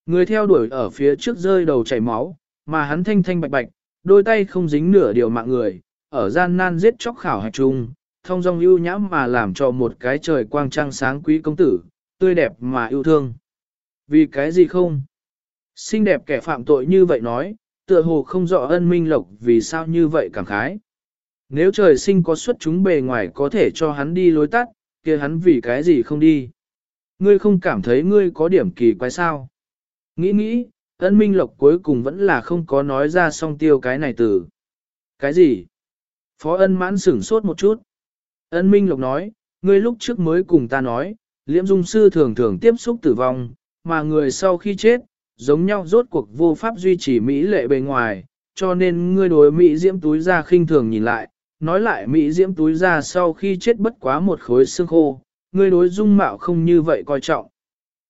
Người theo đuổi ở phía trước rơi đầu chảy máu, mà hắn thanh thanh bạch bạch, đôi tay không dính nửa điều mạng người, ở gian nan giết chóc khảo hạch chung, thông dong ưu nhãm mà làm cho một cái trời quang trăng sáng quý công tử, tươi đẹp mà yêu thương. Vì cái gì không? Xinh đẹp kẻ phạm tội như vậy nói, tựa hồ không rõ ân minh lộc vì sao như vậy cảm khái. Nếu trời sinh có xuất chúng bề ngoài có thể cho hắn đi lối tắt, kia hắn vì cái gì không đi? Ngươi không cảm thấy ngươi có điểm kỳ quái sao? Nghĩ nghĩ, ân minh lộc cuối cùng vẫn là không có nói ra song tiêu cái này từ. Cái gì? Phó ân mãn sửng sốt một chút. Ân minh lộc nói, ngươi lúc trước mới cùng ta nói, liễm dung sư thường thường tiếp xúc tử vong, mà người sau khi chết, giống nhau rốt cuộc vô pháp duy trì Mỹ lệ bề ngoài, cho nên ngươi đối Mỹ diễm túi ra khinh thường nhìn lại, nói lại Mỹ diễm túi ra sau khi chết bất quá một khối xương khô, ngươi đối dung mạo không như vậy coi trọng.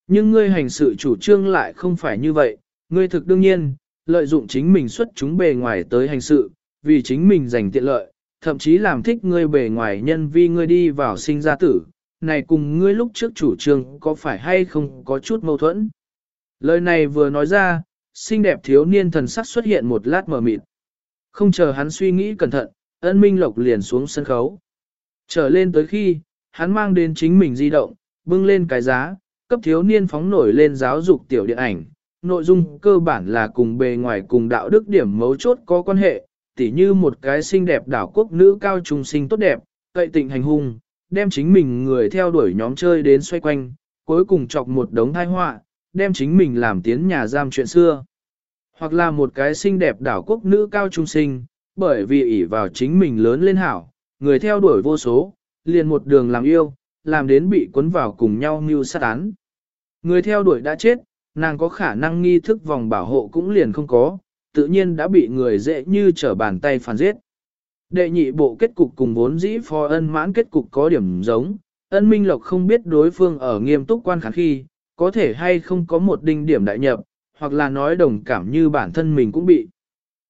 Nhưng ngươi hành sự chủ trương lại không phải như vậy, ngươi thực đương nhiên, lợi dụng chính mình xuất chúng bề ngoài tới hành sự, vì chính mình giành tiện lợi, thậm chí làm thích ngươi bề ngoài nhân vi ngươi đi vào sinh ra tử, này cùng ngươi lúc trước chủ trương có phải hay không có chút mâu thuẫn. Lời này vừa nói ra, xinh đẹp thiếu niên thần sắc xuất hiện một lát mờ mịt. Không chờ hắn suy nghĩ cẩn thận, ân minh lộc liền xuống sân khấu. Trở lên tới khi, hắn mang đến chính mình di động, bưng lên cái giá, cấp thiếu niên phóng nổi lên giáo dục tiểu điện ảnh. Nội dung cơ bản là cùng bề ngoài cùng đạo đức điểm mấu chốt có quan hệ, tỉ như một cái xinh đẹp đảo quốc nữ cao trung sinh tốt đẹp, cậy tịnh hành hung, đem chính mình người theo đuổi nhóm chơi đến xoay quanh, cuối cùng chọc một đống thai họa, đem chính mình làm tiến nhà giam chuyện xưa. Hoặc là một cái xinh đẹp đảo quốc nữ cao trung sinh, bởi vì ỷ vào chính mình lớn lên hảo, người theo đuổi vô số, liền một đường làm yêu, làm đến bị cuốn vào cùng nhau mưu sát án. Người theo đuổi đã chết, nàng có khả năng nghi thức vòng bảo hộ cũng liền không có, tự nhiên đã bị người dễ như trở bàn tay phản giết. Đệ nhị bộ kết cục cùng vốn dĩ phò ân mãn kết cục có điểm giống, ân minh lộc không biết đối phương ở nghiêm túc quan khả khi, có thể hay không có một đinh điểm đại nhập, hoặc là nói đồng cảm như bản thân mình cũng bị.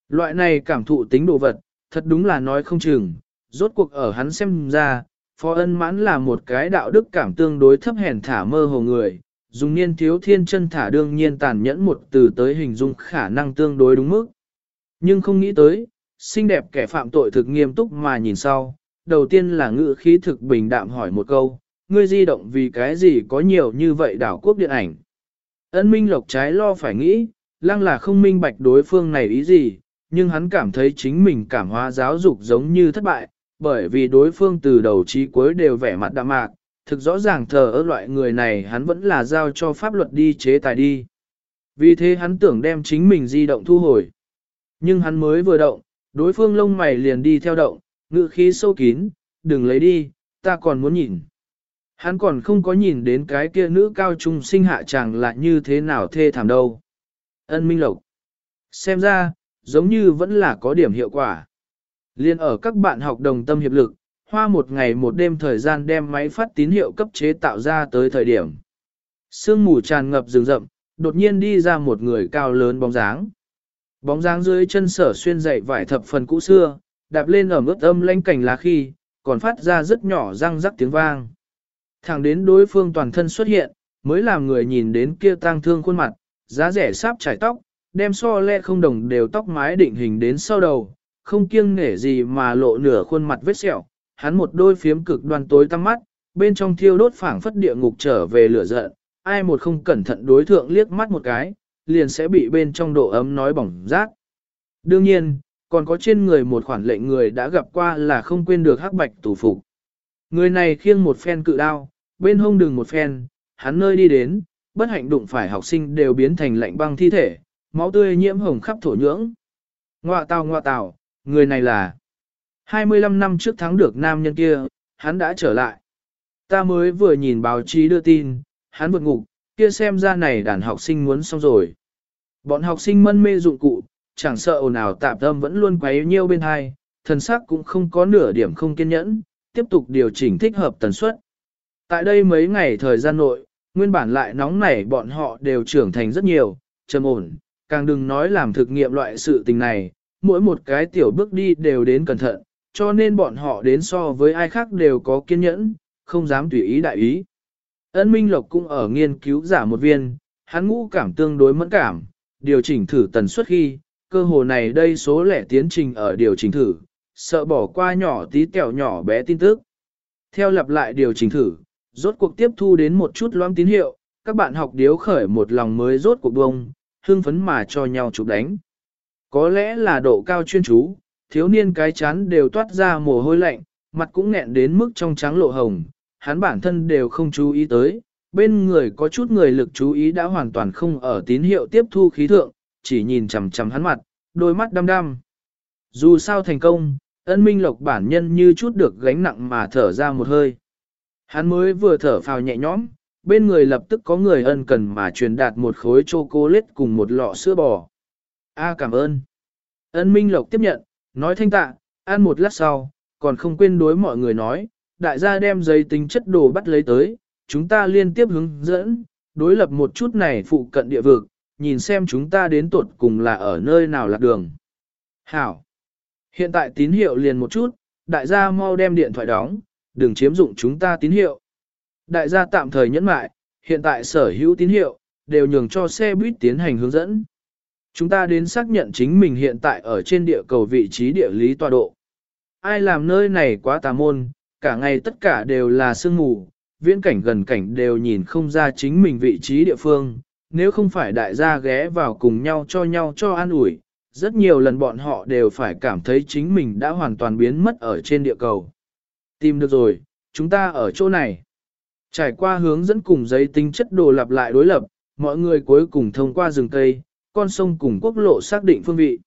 Loại này cảm thụ tính đồ vật, thật đúng là nói không chừng, rốt cuộc ở hắn xem ra, phó ân mãn là một cái đạo đức cảm tương đối thấp hèn thả mơ hồ người, dùng niên thiếu thiên chân thả đương nhiên tàn nhẫn một từ tới hình dung khả năng tương đối đúng mức. Nhưng không nghĩ tới, xinh đẹp kẻ phạm tội thực nghiêm túc mà nhìn sau, đầu tiên là ngữ khí thực bình đạm hỏi một câu, ngươi di động vì cái gì có nhiều như vậy đảo quốc điện ảnh. Ân Minh Lộc trái lo phải nghĩ, lăng là không minh bạch đối phương này ý gì, nhưng hắn cảm thấy chính mình cảm hóa giáo dục giống như thất bại, bởi vì đối phương từ đầu chí cuối đều vẻ mặt đạm mạc, thực rõ ràng thờ ở loại người này hắn vẫn là giao cho pháp luật đi chế tài đi. Vì thế hắn tưởng đem chính mình di động thu hồi. Nhưng hắn mới vừa động, đối phương lông mày liền đi theo động, ngự khí sâu kín, đừng lấy đi, ta còn muốn nhìn. Hắn còn không có nhìn đến cái kia nữ cao trung sinh hạ chàng là như thế nào thê thảm đâu. Ân Minh Lộc. Xem ra, giống như vẫn là có điểm hiệu quả. Liên ở các bạn học đồng tâm hiệp lực, hoa một ngày một đêm thời gian đem máy phát tín hiệu cấp chế tạo ra tới thời điểm. Sương mù tràn ngập rừng rậm, đột nhiên đi ra một người cao lớn bóng dáng. Bóng dáng dưới chân sở xuyên dậy vải thập phần cũ xưa, đạp lên ở mức âm lanh cảnh lá khi, còn phát ra rất nhỏ răng rắc tiếng vang. Thẳng đến đối phương toàn thân xuất hiện, mới làm người nhìn đến kia tang thương khuôn mặt, giá rẻ sáp trải tóc, đem so lẹ không đồng đều tóc mái định hình đến sau đầu, không kiêng nể gì mà lộ nửa khuôn mặt vết sẹo, hắn một đôi phiếm cực đoan tối tăm mắt, bên trong thiêu đốt phảng phất địa ngục trở về lửa giận, ai một không cẩn thận đối thượng liếc mắt một cái, liền sẽ bị bên trong độ ấm nói bỏng rác. Đương nhiên, còn có trên người một khoản lệnh người đã gặp qua là không quên được hắc bạch tủ phục. Người này khiêng một phen cự đao, bên hông đường một phen, hắn nơi đi đến, bất hạnh đụng phải học sinh đều biến thành lạnh băng thi thể, máu tươi nhiễm hồng khắp thổ nhưỡng. Ngoạ tào ngoạ tào, người này là 25 năm trước thắng được nam nhân kia, hắn đã trở lại. Ta mới vừa nhìn báo chí đưa tin, hắn vượt ngục, kia xem ra này đàn học sinh muốn xong rồi. Bọn học sinh mân mê dụng cụ, chẳng sợ ồn ào tạp tâm vẫn luôn quấy nhiêu bên hai, thần sắc cũng không có nửa điểm không kiên nhẫn, tiếp tục điều chỉnh thích hợp tần suất. Tại đây mấy ngày thời gian nội, nguyên bản lại nóng nảy bọn họ đều trưởng thành rất nhiều, trầm ổn, càng đừng nói làm thực nghiệm loại sự tình này, mỗi một cái tiểu bước đi đều đến cẩn thận, cho nên bọn họ đến so với ai khác đều có kiên nhẫn, không dám tùy ý đại ý. Ân Minh Lộc cũng ở nghiên cứu giả một viên, hắn ngũ cảm tương đối mẫn cảm, điều chỉnh thử tần suất khi, cơ hồ này đây số lẻ tiến trình ở điều chỉnh thử, sợ bỏ qua nhỏ tí tẹo nhỏ bé tin tức. Theo lặp lại điều chỉnh thử, rốt cuộc tiếp thu đến một chút loãng tín hiệu, các bạn học điếu khởi một lòng mới rốt cuộc bông, hưng phấn mà cho nhau chụp đánh. Có lẽ là độ cao chuyên chú, thiếu niên cái chán đều toát ra mồ hôi lạnh, mặt cũng nghẹn đến mức trong trắng lộ hồng, hắn bản thân đều không chú ý tới, bên người có chút người lực chú ý đã hoàn toàn không ở tín hiệu tiếp thu khí thượng, chỉ nhìn chằm chằm hắn mặt, đôi mắt đăm đăm. Dù sao thành công, ân minh lộc bản nhân như chút được gánh nặng mà thở ra một hơi. Hắn mới vừa thở phào nhẹ nhõm, bên người lập tức có người ân cần mà truyền đạt một khối chocolate cùng một lọ sữa bò. A cảm ơn. Ân minh lộc tiếp nhận, nói thanh tạ, ăn một lát sau, còn không quên đối mọi người nói, đại gia đem giấy tính chất đồ bắt lấy tới, chúng ta liên tiếp hướng dẫn, đối lập một chút này phụ cận địa vực, nhìn xem chúng ta đến tuột cùng là ở nơi nào lạc đường. Hảo! Hiện tại tín hiệu liền một chút, đại gia mau đem điện thoại đóng, đừng chiếm dụng chúng ta tín hiệu. Đại gia tạm thời nhẫn mại, hiện tại sở hữu tín hiệu, đều nhường cho xe buýt tiến hành hướng dẫn. Chúng ta đến xác nhận chính mình hiện tại ở trên địa cầu vị trí địa lý tọa độ. Ai làm nơi này quá tà môn, cả ngày tất cả đều là sương mù, viễn cảnh gần cảnh đều nhìn không ra chính mình vị trí địa phương, nếu không phải đại gia ghé vào cùng nhau cho nhau cho an ủi, rất nhiều lần bọn họ đều phải cảm thấy chính mình đã hoàn toàn biến mất ở trên địa cầu. Tìm được rồi, chúng ta ở chỗ này. Trải qua hướng dẫn cùng giấy tính chất đồ lặp lại đối lập, mọi người cuối cùng thông qua rừng cây, con sông cùng quốc lộ xác định phương vị.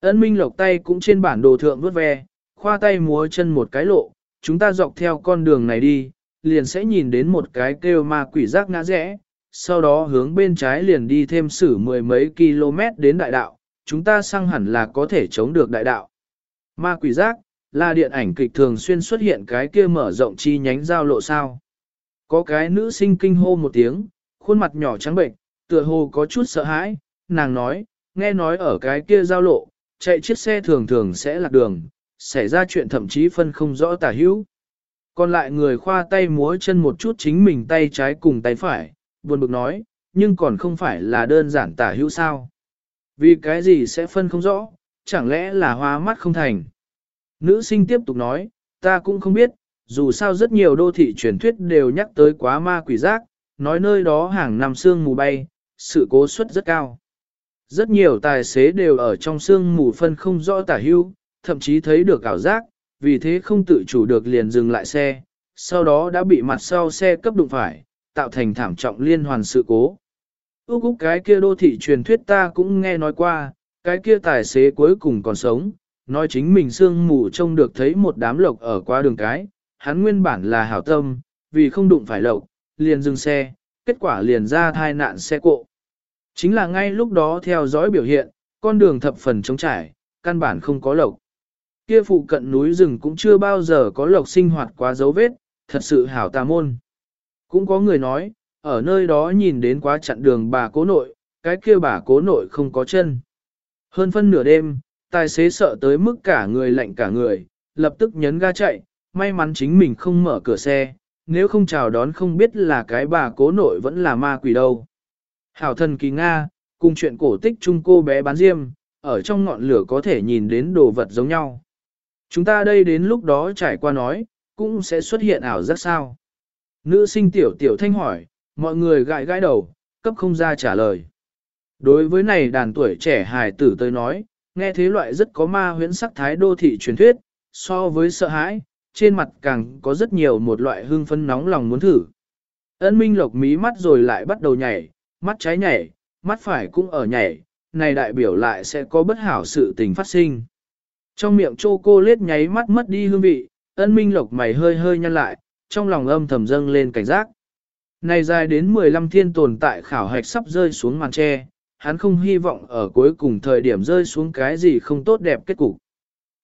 Ấn Minh lộc tay cũng trên bản đồ thượng vớt ve, khoa tay múa chân một cái lộ, chúng ta dọc theo con đường này đi, liền sẽ nhìn đến một cái kêu ma quỷ rác ngã rẽ, sau đó hướng bên trái liền đi thêm xử mười mấy km đến đại đạo, chúng ta sang hẳn là có thể chống được đại đạo. Ma quỷ rác là điện ảnh kịch thường xuyên xuất hiện cái kia mở rộng chi nhánh giao lộ sao. Có cái nữ sinh kinh hô một tiếng, khuôn mặt nhỏ trắng bệnh, tựa hồ có chút sợ hãi, nàng nói, nghe nói ở cái kia giao lộ, chạy chiếc xe thường thường sẽ lạc đường, xảy ra chuyện thậm chí phân không rõ tả hữu. Còn lại người khoa tay múa chân một chút chính mình tay trái cùng tay phải, buồn bực nói, nhưng còn không phải là đơn giản tả hữu sao. Vì cái gì sẽ phân không rõ, chẳng lẽ là hoa mắt không thành. Nữ sinh tiếp tục nói, ta cũng không biết, dù sao rất nhiều đô thị truyền thuyết đều nhắc tới quá ma quỷ giác, nói nơi đó hàng năm sương mù bay, sự cố suất rất cao. Rất nhiều tài xế đều ở trong sương mù phân không rõ tả hữu, thậm chí thấy được ảo giác, vì thế không tự chủ được liền dừng lại xe, sau đó đã bị mặt sau xe cấp đụng phải, tạo thành thảm trọng liên hoàn sự cố. Úc Úc cái kia đô thị truyền thuyết ta cũng nghe nói qua, cái kia tài xế cuối cùng còn sống, nói chính mình sương mù trông được thấy một đám lộc ở qua đường cái, hắn nguyên bản là hảo tâm, vì không đụng phải lộc, liền dừng xe, kết quả liền ra thai nạn xe cộ. Chính là ngay lúc đó theo dõi biểu hiện, con đường thập phần trống trải, căn bản không có lộc. Kia phụ cận núi rừng cũng chưa bao giờ có lộc sinh hoạt quá dấu vết, thật sự hảo tà môn. Cũng có người nói, ở nơi đó nhìn đến quá chặn đường bà cố nội, cái kia bà cố nội không có chân. Hơn phân nửa đêm, tài xế sợ tới mức cả người lạnh cả người, lập tức nhấn ga chạy, may mắn chính mình không mở cửa xe, nếu không chào đón không biết là cái bà cố nội vẫn là ma quỷ đâu. Hảo thần kỳ Nga, cùng chuyện cổ tích chung cô bé bán diêm, ở trong ngọn lửa có thể nhìn đến đồ vật giống nhau. Chúng ta đây đến lúc đó trải qua nói, cũng sẽ xuất hiện ảo giác sao. Nữ sinh tiểu tiểu thanh hỏi, mọi người gãi gãi đầu, cấp không ra trả lời. Đối với này đàn tuổi trẻ hài tử tới nói, nghe thế loại rất có ma huyễn sắc thái đô thị truyền thuyết, so với sợ hãi, trên mặt càng có rất nhiều một loại hương phân nóng lòng muốn thử. Ân Minh lộc mí mắt rồi lại bắt đầu nhảy, mắt trái nhảy, mắt phải cũng ở nhảy, này đại biểu lại sẽ có bất hảo sự tình phát sinh. Trong miệng chô cô lết nháy mắt mất đi hương vị, ân minh lộc mày hơi hơi nhăn lại, trong lòng âm thầm dâng lên cảnh giác. Này dài đến 15 thiên tồn tại khảo hạch sắp rơi xuống màn tre, hắn không hy vọng ở cuối cùng thời điểm rơi xuống cái gì không tốt đẹp kết cục.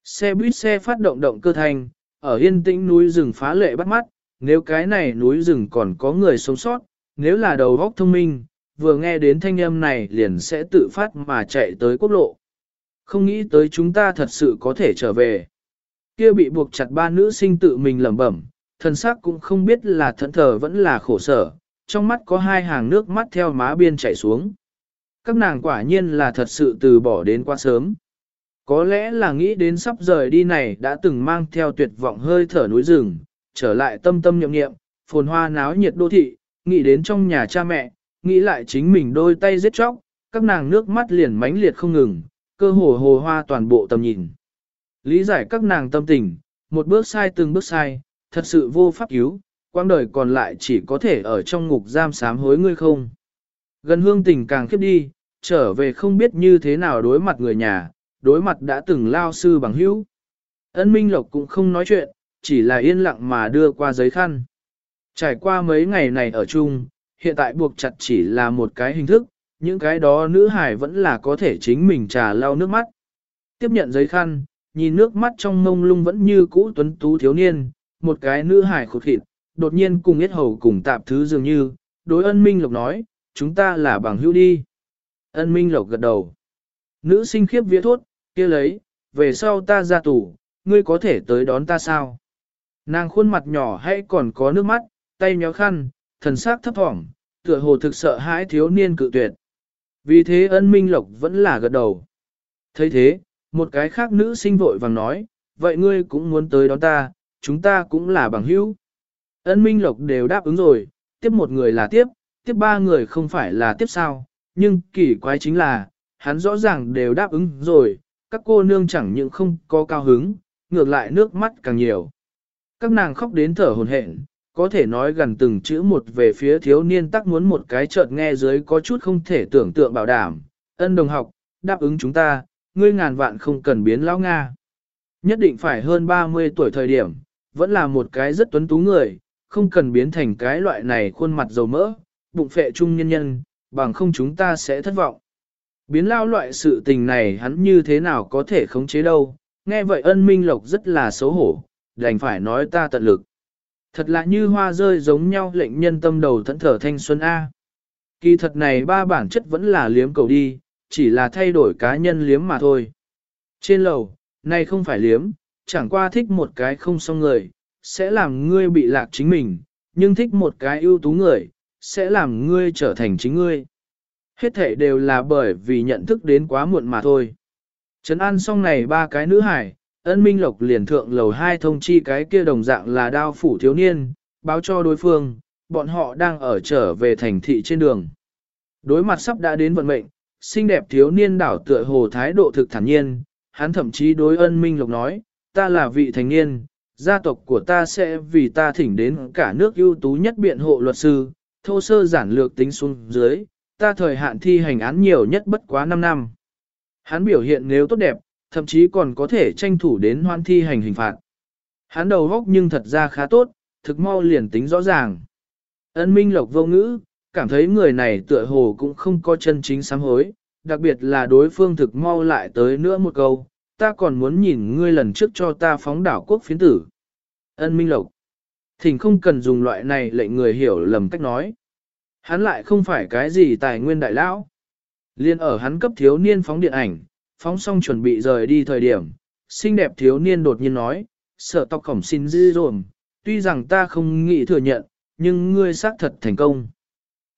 Xe buýt xe phát động động cơ thanh, ở yên tĩnh núi rừng phá lệ bắt mắt, nếu cái này núi rừng còn có người sống sót, nếu là đầu óc thông minh, vừa nghe đến thanh âm này liền sẽ tự phát mà chạy tới quốc lộ. Không nghĩ tới chúng ta thật sự có thể trở về. Kia bị buộc chặt ba nữ sinh tự mình lẩm bẩm, thân xác cũng không biết là thẫn thờ vẫn là khổ sở, trong mắt có hai hàng nước mắt theo má biên chảy xuống. Các nàng quả nhiên là thật sự từ bỏ đến quá sớm. Có lẽ là nghĩ đến sắp rời đi này đã từng mang theo tuyệt vọng hơi thở núi rừng, trở lại tâm tâm nhậm nghiệm, phồn hoa náo nhiệt đô thị, nghĩ đến trong nhà cha mẹ, nghĩ lại chính mình đôi tay giết chóc, các nàng nước mắt liền mãnh liệt không ngừng, cơ hồ hồ hoa toàn bộ tầm nhìn. Lý giải các nàng tâm tình, một bước sai từng bước sai, thật sự vô pháp cứu, quang đời còn lại chỉ có thể ở trong ngục giam sám hối ngươi không. Gần hương tình càng khiếp đi, trở về không biết như thế nào đối mặt người nhà, đối mặt đã từng lao sư bằng hữu. Ân Minh Lộc cũng không nói chuyện, chỉ là yên lặng mà đưa qua giấy khăn. Trải qua mấy ngày này ở chung, hiện tại buộc chặt chỉ là một cái hình thức, những cái đó nữ hải vẫn là có thể chính mình trà lau nước mắt. Tiếp nhận giấy khăn, nhìn nước mắt trong mông lung vẫn như cũ tuấn tú thiếu niên, một cái nữ hải khụt khịt, đột nhiên cùng yết hầu cùng tạp thứ dường như, đối ân minh lộc nói, chúng ta là bằng hữu đi. Ân minh lộc gật đầu. Nữ sinh khiếp vía thốt, kia lấy, về sau ta ra tù ngươi có thể tới đón ta sao? Nàng khuôn mặt nhỏ hay còn có nước mắt, tay nhéo khăn, thần sắc thấp thỏm, tựa hồ thực sợ hãi thiếu niên cự tuyệt. Vì thế ân minh lộc vẫn là gật đầu. thấy thế, một cái khác nữ sinh vội vàng nói, vậy ngươi cũng muốn tới đón ta, chúng ta cũng là bằng hữu. Ân minh lộc đều đáp ứng rồi, tiếp một người là tiếp, tiếp ba người không phải là tiếp sao, nhưng kỳ quái chính là, hắn rõ ràng đều đáp ứng rồi, các cô nương chẳng những không có cao hứng, ngược lại nước mắt càng nhiều. Các nàng khóc đến thở hồn hển, có thể nói gần từng chữ một về phía thiếu niên tắc muốn một cái chợt nghe dưới có chút không thể tưởng tượng bảo đảm. Ân đồng học, đáp ứng chúng ta, ngươi ngàn vạn không cần biến lão Nga. Nhất định phải hơn 30 tuổi thời điểm, vẫn là một cái rất tuấn tú người, không cần biến thành cái loại này khuôn mặt dầu mỡ, bụng phệ trung nhân nhân, bằng không chúng ta sẽ thất vọng. Biến lao loại sự tình này hắn như thế nào có thể khống chế đâu, nghe vậy ân minh lộc rất là xấu hổ, đành phải nói ta tận lực. Thật là như hoa rơi giống nhau lệnh nhân tâm đầu thẫn thở thanh xuân A. Kỳ thật này ba bản chất vẫn là liếm cầu đi, chỉ là thay đổi cá nhân liếm mà thôi. Trên lầu, này không phải liếm, chẳng qua thích một cái không xong người, sẽ làm ngươi bị lạc chính mình, nhưng thích một cái ưu tú người, sẽ làm ngươi trở thành chính ngươi. Hết thể đều là bởi vì nhận thức đến quá muộn mà thôi. Trấn an xong này ba cái nữ hải, ân minh lộc liền thượng lầu hai thông chi cái kia đồng dạng là đao phủ thiếu niên, báo cho đối phương, bọn họ đang ở trở về thành thị trên đường. Đối mặt sắp đã đến vận mệnh, xinh đẹp thiếu niên đảo tựa hồ thái độ thực thản nhiên, hắn thậm chí đối ân minh lộc nói, ta là vị thành niên, gia tộc của ta sẽ vì ta thỉnh đến cả nước ưu tú nhất biện hộ luật sư, thô sơ giản lược tính xuống dưới, ta thời hạn thi hành án nhiều nhất bất quá 5 năm. Hắn biểu hiện nếu tốt đẹp, thậm chí còn có thể tranh thủ đến hoan thi hành hình phạt. Hắn đầu góc nhưng thật ra khá tốt, thực mau liền tính rõ ràng. Ân Minh Lộc vô ngữ, cảm thấy người này tựa hồ cũng không có chân chính sám hối, đặc biệt là đối phương thực mau lại tới nữa một câu, ta còn muốn nhìn ngươi lần trước cho ta phóng đảo quốc phiến tử. Ân Minh Lộc, thỉnh không cần dùng loại này lệnh người hiểu lầm cách nói. Hắn lại không phải cái gì tài nguyên đại lão. Liên ở hắn cấp thiếu niên phóng điện ảnh, phóng xong chuẩn bị rời đi thời điểm, xinh đẹp thiếu niên đột nhiên nói, "Sợ tóc khổng xin dư dồn, tuy rằng ta không nghĩ thừa nhận, nhưng ngươi xác thật thành công.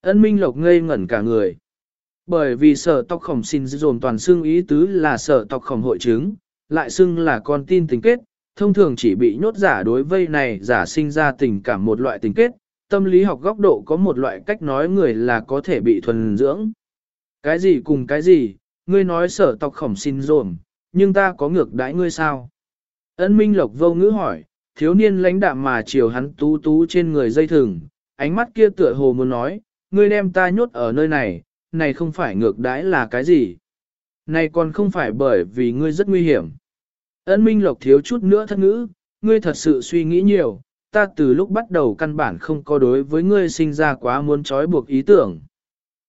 Ân Minh Lộc ngây ngẩn cả người. Bởi vì sở tóc khổng xin dồn toàn xương ý tứ là sở tóc khổng hội chứng, lại xưng là con tin tình kết, thông thường chỉ bị nhốt giả đối vây này giả sinh ra tình cảm một loại tình kết, tâm lý học góc độ có một loại cách nói người là có thể bị thuần dưỡng. Cái gì cùng cái gì, ngươi nói sở tộc khổng xin rồm, nhưng ta có ngược đãi ngươi sao? Ân Minh Lộc vô ngữ hỏi, thiếu niên lãnh đạm mà chiều hắn tú tú trên người dây thừng, ánh mắt kia tựa hồ muốn nói, ngươi đem ta nhốt ở nơi này, này không phải ngược đãi là cái gì? Này còn không phải bởi vì ngươi rất nguy hiểm. Ân Minh Lộc thiếu chút nữa thất ngữ, ngươi thật sự suy nghĩ nhiều, ta từ lúc bắt đầu căn bản không có đối với ngươi sinh ra quá muốn trói buộc ý tưởng.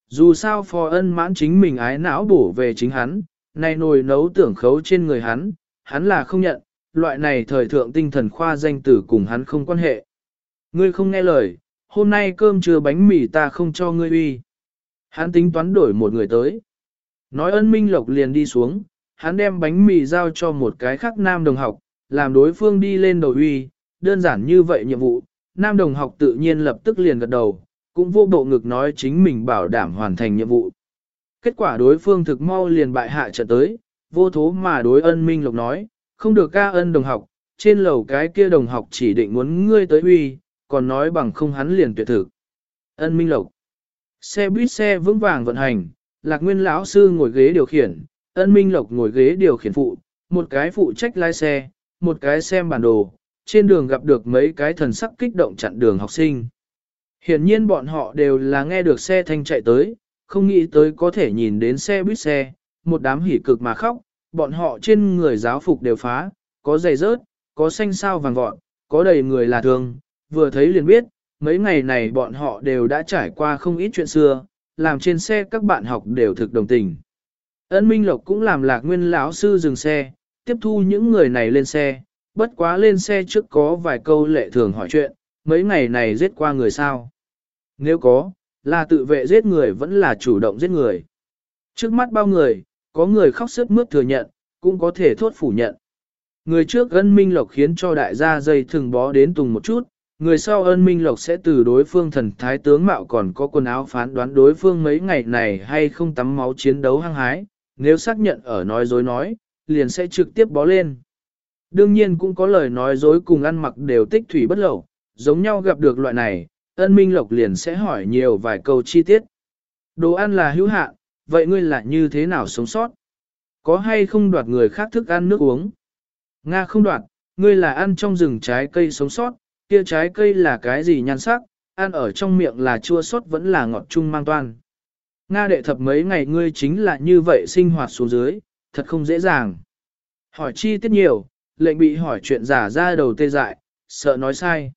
Dù sao phò ân mãn chính mình ái não bổ về chính hắn, nay nồi nấu tưởng khấu trên người hắn, hắn là không nhận, loại này thời thượng tinh thần khoa danh tử cùng hắn không quan hệ. Ngươi không nghe lời, hôm nay cơm trưa bánh mì ta không cho ngươi uy. Hắn tính toán đổi một người tới. Nói ân minh lộc liền đi xuống, hắn đem bánh mì giao cho một cái khác nam đồng học, làm đối phương đi lên đầu uy, đơn giản như vậy nhiệm vụ, nam đồng học tự nhiên lập tức liền gật đầu, cũng vô bộ ngực nói chính mình bảo đảm hoàn thành nhiệm vụ. Kết quả đối phương thực mau liền bại hạ trận tới, vô thố mà đối ân minh lộc nói, không được ca ân đồng học, trên lầu cái kia đồng học chỉ định muốn ngươi tới uy, còn nói bằng không hắn liền tuyệt thực. Ân minh lộc. Xe buýt xe vững vàng vận hành, lạc nguyên lão sư ngồi ghế điều khiển, ân minh lộc ngồi ghế điều khiển phụ, một cái phụ trách lái xe, một cái xem bản đồ, trên đường gặp được mấy cái thần sắc kích động chặn đường học sinh. Hiển nhiên bọn họ đều là nghe được xe thanh chạy tới, không nghĩ tới có thể nhìn đến xe buýt xe, một đám hỉ cực mà khóc, bọn họ trên người giáo phục đều phá, có giày rớt, có xanh sao vàng vọt, có đầy người là thường vừa thấy liền biết, mấy ngày này bọn họ đều đã trải qua không ít chuyện xưa, làm trên xe các bạn học đều thực đồng tình. Ân Minh Lộc cũng làm lạc nguyên lão sư dừng xe, tiếp thu những người này lên xe, bất quá lên xe trước có vài câu lệ thường hỏi chuyện, mấy ngày này giết qua người sao? Nếu có, là tự vệ giết người vẫn là chủ động giết người. Trước mắt bao người, có người khóc sướt mướt thừa nhận, cũng có thể thốt phủ nhận. Người trước ân minh lộc khiến cho đại gia dây thường bó đến tùng một chút, người sau ân minh lộc sẽ từ đối phương thần thái tướng mạo còn có quần áo phán đoán đối phương mấy ngày này hay không tắm máu chiến đấu hăng hái, nếu xác nhận ở nói dối nói, liền sẽ trực tiếp bó lên. Đương nhiên cũng có lời nói dối cùng ăn mặc đều tích thủy bất lậu, giống nhau gặp được loại này, ân minh lộc liền sẽ hỏi nhiều vài câu chi tiết. Đồ ăn là hữu hạn, vậy ngươi là như thế nào sống sót? Có hay không đoạt người khác thức ăn nước uống? Nga không đoạt, ngươi là ăn trong rừng trái cây sống sót, kia trái cây là cái gì nhan sắc, ăn ở trong miệng là chua sót vẫn là ngọt chung mang toan. Nga đệ thập mấy ngày ngươi chính là như vậy sinh hoạt xuống dưới, thật không dễ dàng. Hỏi chi tiết nhiều, lệnh bị hỏi chuyện giả ra đầu tê dại, sợ nói sai.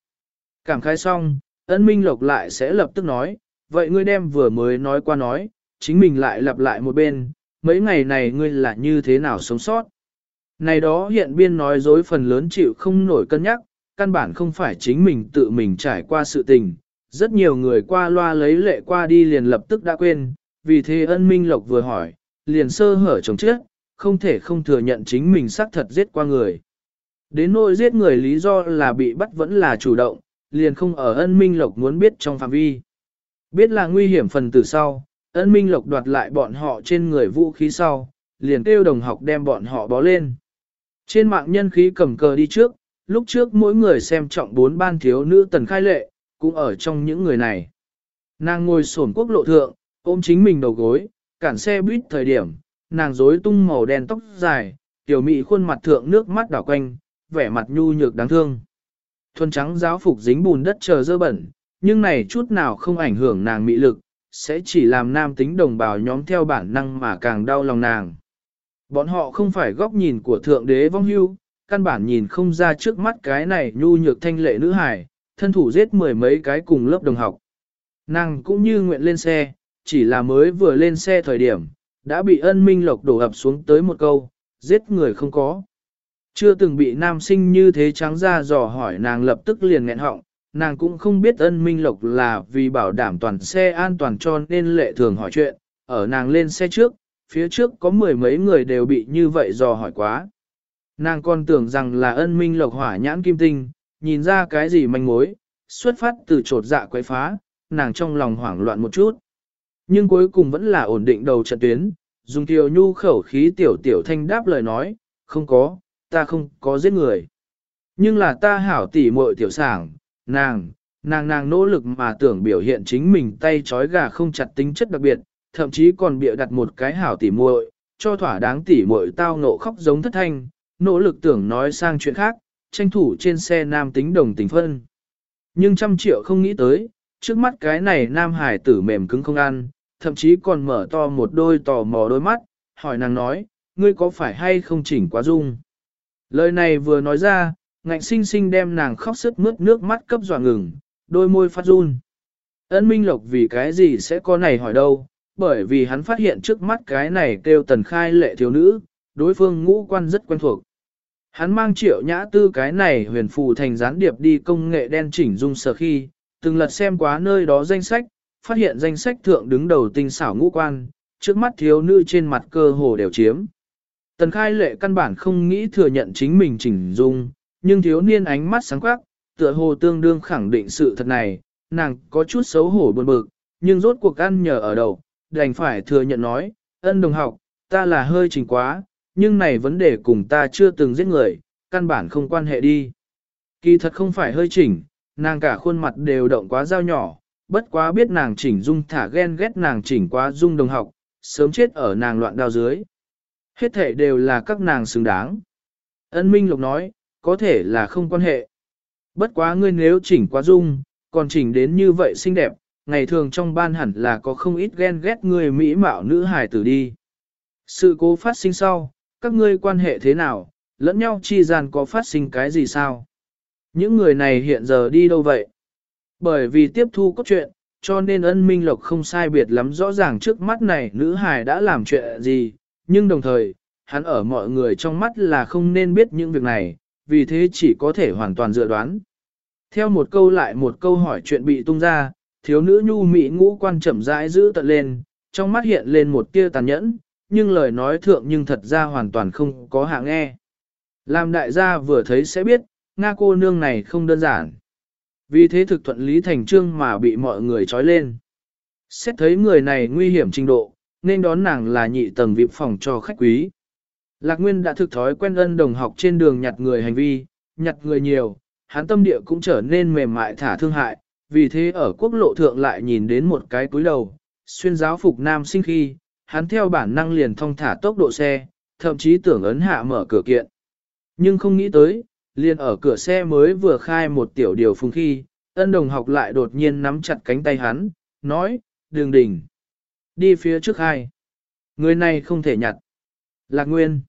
Cảm khái xong, ân minh lộc lại sẽ lập tức nói, vậy ngươi đem vừa mới nói qua nói, chính mình lại lặp lại một bên, mấy ngày này ngươi là như thế nào sống sót. Này đó hiện biên nói dối phần lớn chịu không nổi cân nhắc, căn bản không phải chính mình tự mình trải qua sự tình. Rất nhiều người qua loa lấy lệ qua đi liền lập tức đã quên, vì thế ân minh lộc vừa hỏi, liền sơ hở chồng chết, không thể không thừa nhận chính mình xác thật giết qua người. Đến nỗi giết người lý do là bị bắt vẫn là chủ động, liền không ở ân minh lộc muốn biết trong phạm vi. Biết là nguy hiểm phần từ sau, ân minh lộc đoạt lại bọn họ trên người vũ khí sau, liền kêu đồng học đem bọn họ bó lên. Trên mạng nhân khí cầm cờ đi trước, lúc trước mỗi người xem trọng bốn ban thiếu nữ tần khai lệ, cũng ở trong những người này. Nàng ngồi sổn quốc lộ thượng, ôm chính mình đầu gối, cản xe buýt thời điểm, nàng rối tung màu đen tóc dài, tiểu mị khuôn mặt thượng nước mắt đảo quanh, vẻ mặt nhu nhược đáng thương. Thuần trắng giáo phục dính bùn đất chờ dơ bẩn, nhưng này chút nào không ảnh hưởng nàng mị lực, sẽ chỉ làm nam tính đồng bào nhóm theo bản năng mà càng đau lòng nàng. Bọn họ không phải góc nhìn của thượng đế vong hưu, căn bản nhìn không ra trước mắt cái này nhu nhược thanh lệ nữ hải, thân thủ giết mười mấy cái cùng lớp đồng học. Nàng cũng như nguyện lên xe, chỉ là mới vừa lên xe thời điểm, đã bị ân minh lộc đổ ập xuống tới một câu, giết người không có. Chưa từng bị nam sinh như thế trắng ra dò hỏi nàng lập tức liền nghẹn họng, nàng cũng không biết ân minh lộc là vì bảo đảm toàn xe an toàn cho nên lệ thường hỏi chuyện, ở nàng lên xe trước, phía trước có mười mấy người đều bị như vậy dò hỏi quá. Nàng còn tưởng rằng là ân minh lộc hỏa nhãn kim tinh, nhìn ra cái gì manh mối, xuất phát từ trột dạ quấy phá, nàng trong lòng hoảng loạn một chút. Nhưng cuối cùng vẫn là ổn định đầu trận tuyến, dùng tiểu nhu khẩu khí tiểu tiểu thanh đáp lời nói, không có, ta không có giết người. Nhưng là ta hảo tỉ muội tiểu sảng, nàng, nàng nàng nỗ lực mà tưởng biểu hiện chính mình tay trói gà không chặt tính chất đặc biệt, thậm chí còn bịa đặt một cái hảo tỉ muội, cho thỏa đáng tỉ muội tao nộ khóc giống thất thanh, nỗ lực tưởng nói sang chuyện khác, tranh thủ trên xe nam tính đồng tình phân. Nhưng trăm triệu không nghĩ tới, trước mắt cái này nam hải tử mềm cứng không ăn, thậm chí còn mở to một đôi tò mò đôi mắt, hỏi nàng nói, ngươi có phải hay không chỉnh quá dung. Lời này vừa nói ra, ngạnh sinh sinh đem nàng khóc sức mướt nước mắt cấp dọa ngừng, đôi môi phát run. Ân Minh Lộc vì cái gì sẽ có này hỏi đâu, bởi vì hắn phát hiện trước mắt cái này kêu tần khai lệ thiếu nữ, đối phương ngũ quan rất quen thuộc. Hắn mang triệu nhã tư cái này huyền phù thành gián điệp đi công nghệ đen chỉnh dung sở khi, từng lật xem quá nơi đó danh sách, phát hiện danh sách thượng đứng đầu tinh xảo ngũ quan, trước mắt thiếu nữ trên mặt cơ hồ đều chiếm. Tần khai lệ căn bản không nghĩ thừa nhận chính mình chỉnh dung, nhưng thiếu niên ánh mắt sáng quắc, tựa hồ tương đương khẳng định sự thật này, nàng có chút xấu hổ buồn bực, nhưng rốt cuộc ăn nhờ ở đầu, đành phải thừa nhận nói, ân đồng học, ta là hơi chỉnh quá, nhưng này vấn đề cùng ta chưa từng giết người, căn bản không quan hệ đi. Kỳ thật không phải hơi chỉnh, nàng cả khuôn mặt đều động quá dao nhỏ, bất quá biết nàng chỉnh dung thả ghen ghét nàng chỉnh quá dung đồng học, sớm chết ở nàng loạn đao dưới. Hết thể đều là các nàng xứng đáng. Ân Minh Lộc nói, có thể là không quan hệ. Bất quá ngươi nếu chỉnh quá dung, còn chỉnh đến như vậy xinh đẹp, ngày thường trong ban hẳn là có không ít ghen ghét người mỹ mạo nữ hài tử đi. Sự cố phát sinh sau, các ngươi quan hệ thế nào, lẫn nhau chi gian có phát sinh cái gì sao? Những người này hiện giờ đi đâu vậy? Bởi vì tiếp thu cốt truyện, cho nên ân minh lộc không sai biệt lắm rõ ràng trước mắt này nữ hài đã làm chuyện gì, nhưng đồng thời, hắn ở mọi người trong mắt là không nên biết những việc này, vì thế chỉ có thể hoàn toàn dự đoán. Theo một câu lại một câu hỏi chuyện bị tung ra, thiếu nữ nhu mỹ ngũ quan chậm rãi giữ tận lên, trong mắt hiện lên một tia tàn nhẫn, nhưng lời nói thượng nhưng thật ra hoàn toàn không có hạ nghe. Làm đại gia vừa thấy sẽ biết, Nga cô nương này không đơn giản. Vì thế thực thuận lý thành trương mà bị mọi người trói lên. Xét thấy người này nguy hiểm trình độ, nên đón nàng là nhị tầng vip phòng cho khách quý. Lạc Nguyên đã thực thói quen ân đồng học trên đường nhặt người hành vi, nhặt người nhiều, hắn tâm địa cũng trở nên mềm mại thả thương hại, vì thế ở quốc lộ thượng lại nhìn đến một cái cúi đầu, xuyên giáo phục nam sinh khi, hắn theo bản năng liền thông thả tốc độ xe, thậm chí tưởng ấn hạ mở cửa kiện. Nhưng không nghĩ tới, liền ở cửa xe mới vừa khai một tiểu điều phùng khi, ân đồng học lại đột nhiên nắm chặt cánh tay hắn, nói, đường đỉnh. Đi phía trước hai. Người này không thể nhặt. Lạc Nguyên.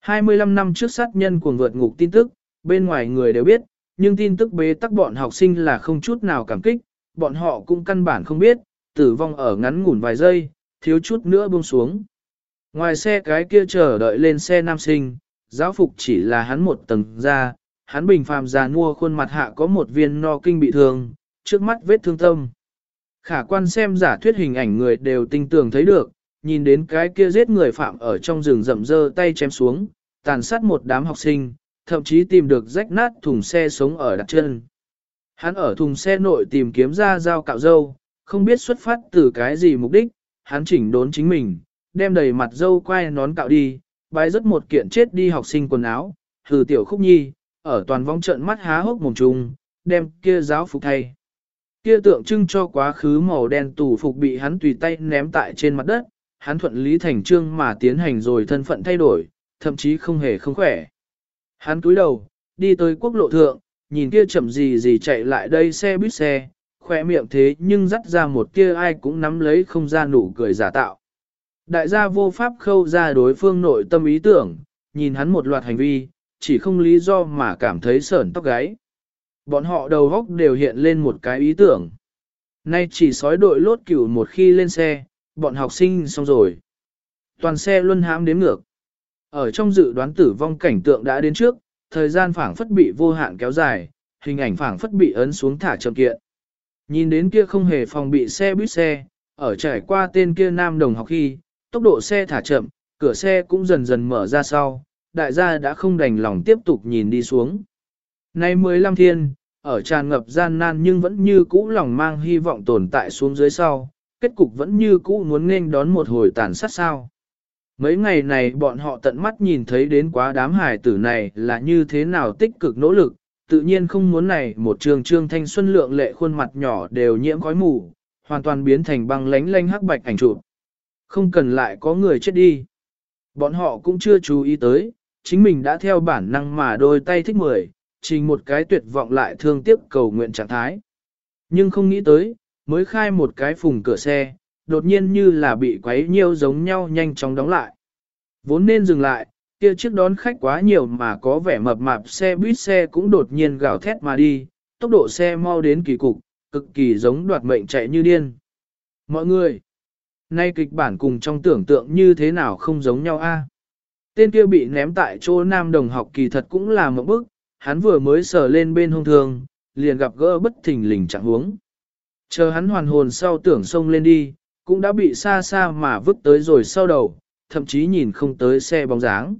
25 năm trước sát nhân cuồng vượt ngục tin tức, bên ngoài người đều biết, nhưng tin tức bế tắc bọn học sinh là không chút nào cảm kích, bọn họ cũng căn bản không biết, tử vong ở ngắn ngủn vài giây, thiếu chút nữa buông xuống. Ngoài xe cái kia chờ đợi lên xe nam sinh, giáo phục chỉ là hắn một tầng ra, hắn bình phàm già nua khuôn mặt hạ có một viên no kinh bị thương, trước mắt vết thương tâm. Khả quan xem giả thuyết hình ảnh người đều tinh tường thấy được, nhìn đến cái kia giết người phạm ở trong rừng rậm dơ tay chém xuống, tàn sát một đám học sinh, thậm chí tìm được rách nát thùng xe sống ở đặt chân. Hắn ở thùng xe nội tìm kiếm ra dao cạo dâu, không biết xuất phát từ cái gì mục đích, hắn chỉnh đốn chính mình, đem đầy mặt dâu quay nón cạo đi, bái rất một kiện chết đi học sinh quần áo, hừ tiểu khúc nhi, ở toàn vong trận mắt há hốc mồm trùng, đem kia giáo phục thay. Kia tượng trưng cho quá khứ màu đen tủ phục bị hắn tùy tay ném tại trên mặt đất, hắn thuận lý thành trương mà tiến hành rồi thân phận thay đổi, thậm chí không hề không khỏe. Hắn túi đầu, đi tới quốc lộ thượng, nhìn kia chậm gì gì chạy lại đây xe buýt xe, khỏe miệng thế nhưng dắt ra một kia ai cũng nắm lấy không ra nụ cười giả tạo. Đại gia vô pháp khâu ra đối phương nội tâm ý tưởng, nhìn hắn một loạt hành vi, chỉ không lý do mà cảm thấy sởn tóc gáy. Bọn họ đầu góc đều hiện lên một cái ý tưởng. Nay chỉ sói đội lốt cửu một khi lên xe, bọn học sinh xong rồi. Toàn xe luân hãm đếm ngược. Ở trong dự đoán tử vong cảnh tượng đã đến trước, thời gian phảng phất bị vô hạn kéo dài, hình ảnh phảng phất bị ấn xuống thả chậm kiện. Nhìn đến kia không hề phòng bị xe buýt xe, ở trải qua tên kia nam đồng học khi, tốc độ xe thả chậm, cửa xe cũng dần dần mở ra sau, đại gia đã không đành lòng tiếp tục nhìn đi xuống. Nay 15 thiên, ở tràn ngập gian nan nhưng vẫn như cũ lòng mang hy vọng tồn tại xuống dưới sau, kết cục vẫn như cũ muốn nên đón một hồi tàn sát sao. Mấy ngày này bọn họ tận mắt nhìn thấy đến quá đám hài tử này là như thế nào tích cực nỗ lực, tự nhiên không muốn này một trường trương thanh xuân lượng lệ khuôn mặt nhỏ đều nhiễm khói mù, hoàn toàn biến thành băng lánh lánh hắc bạch ảnh chụp. Không cần lại có người chết đi. Bọn họ cũng chưa chú ý tới, chính mình đã theo bản năng mà đôi tay thích mười, trình một cái tuyệt vọng lại thương tiếc cầu nguyện trạng thái. Nhưng không nghĩ tới, mới khai một cái phùng cửa xe, đột nhiên như là bị quấy nhiêu giống nhau nhanh chóng đóng lại. Vốn nên dừng lại, kia chiếc đón khách quá nhiều mà có vẻ mập mạp xe buýt xe cũng đột nhiên gào thét mà đi, tốc độ xe mau đến kỳ cục, cực kỳ giống đoạt mệnh chạy như điên. Mọi người, nay kịch bản cùng trong tưởng tượng như thế nào không giống nhau a? Tên kia bị ném tại chỗ nam đồng học kỳ thật cũng là một bức, hắn vừa mới sờ lên bên hông thương, liền gặp gỡ bất thình lình trạng huống. Chờ hắn hoàn hồn sau tưởng xông lên đi, cũng đã bị xa xa mà vứt tới rồi sau đầu, thậm chí nhìn không tới xe bóng dáng.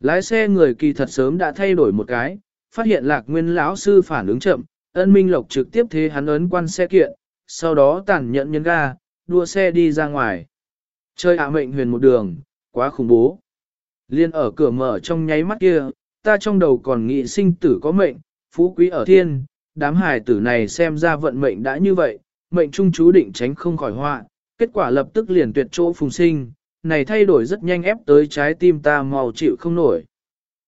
Lái xe người kỳ thật sớm đã thay đổi một cái, phát hiện lạc nguyên lão sư phản ứng chậm, ân minh lộc trực tiếp thế hắn ấn quan xe kiện, sau đó tàn nhẫn nhấn ga, đua xe đi ra ngoài. Chơi ạ mệnh huyền một đường, quá khủng bố. Liên ở cửa mở trong nháy mắt kia, ta trong đầu còn nghĩ sinh tử có mệnh, phú quý ở thiên, đám hài tử này xem ra vận mệnh đã như vậy, mệnh trung chú định tránh không khỏi họa, kết quả lập tức liền tuyệt chỗ phùng sinh, này thay đổi rất nhanh ép tới trái tim ta màu chịu không nổi.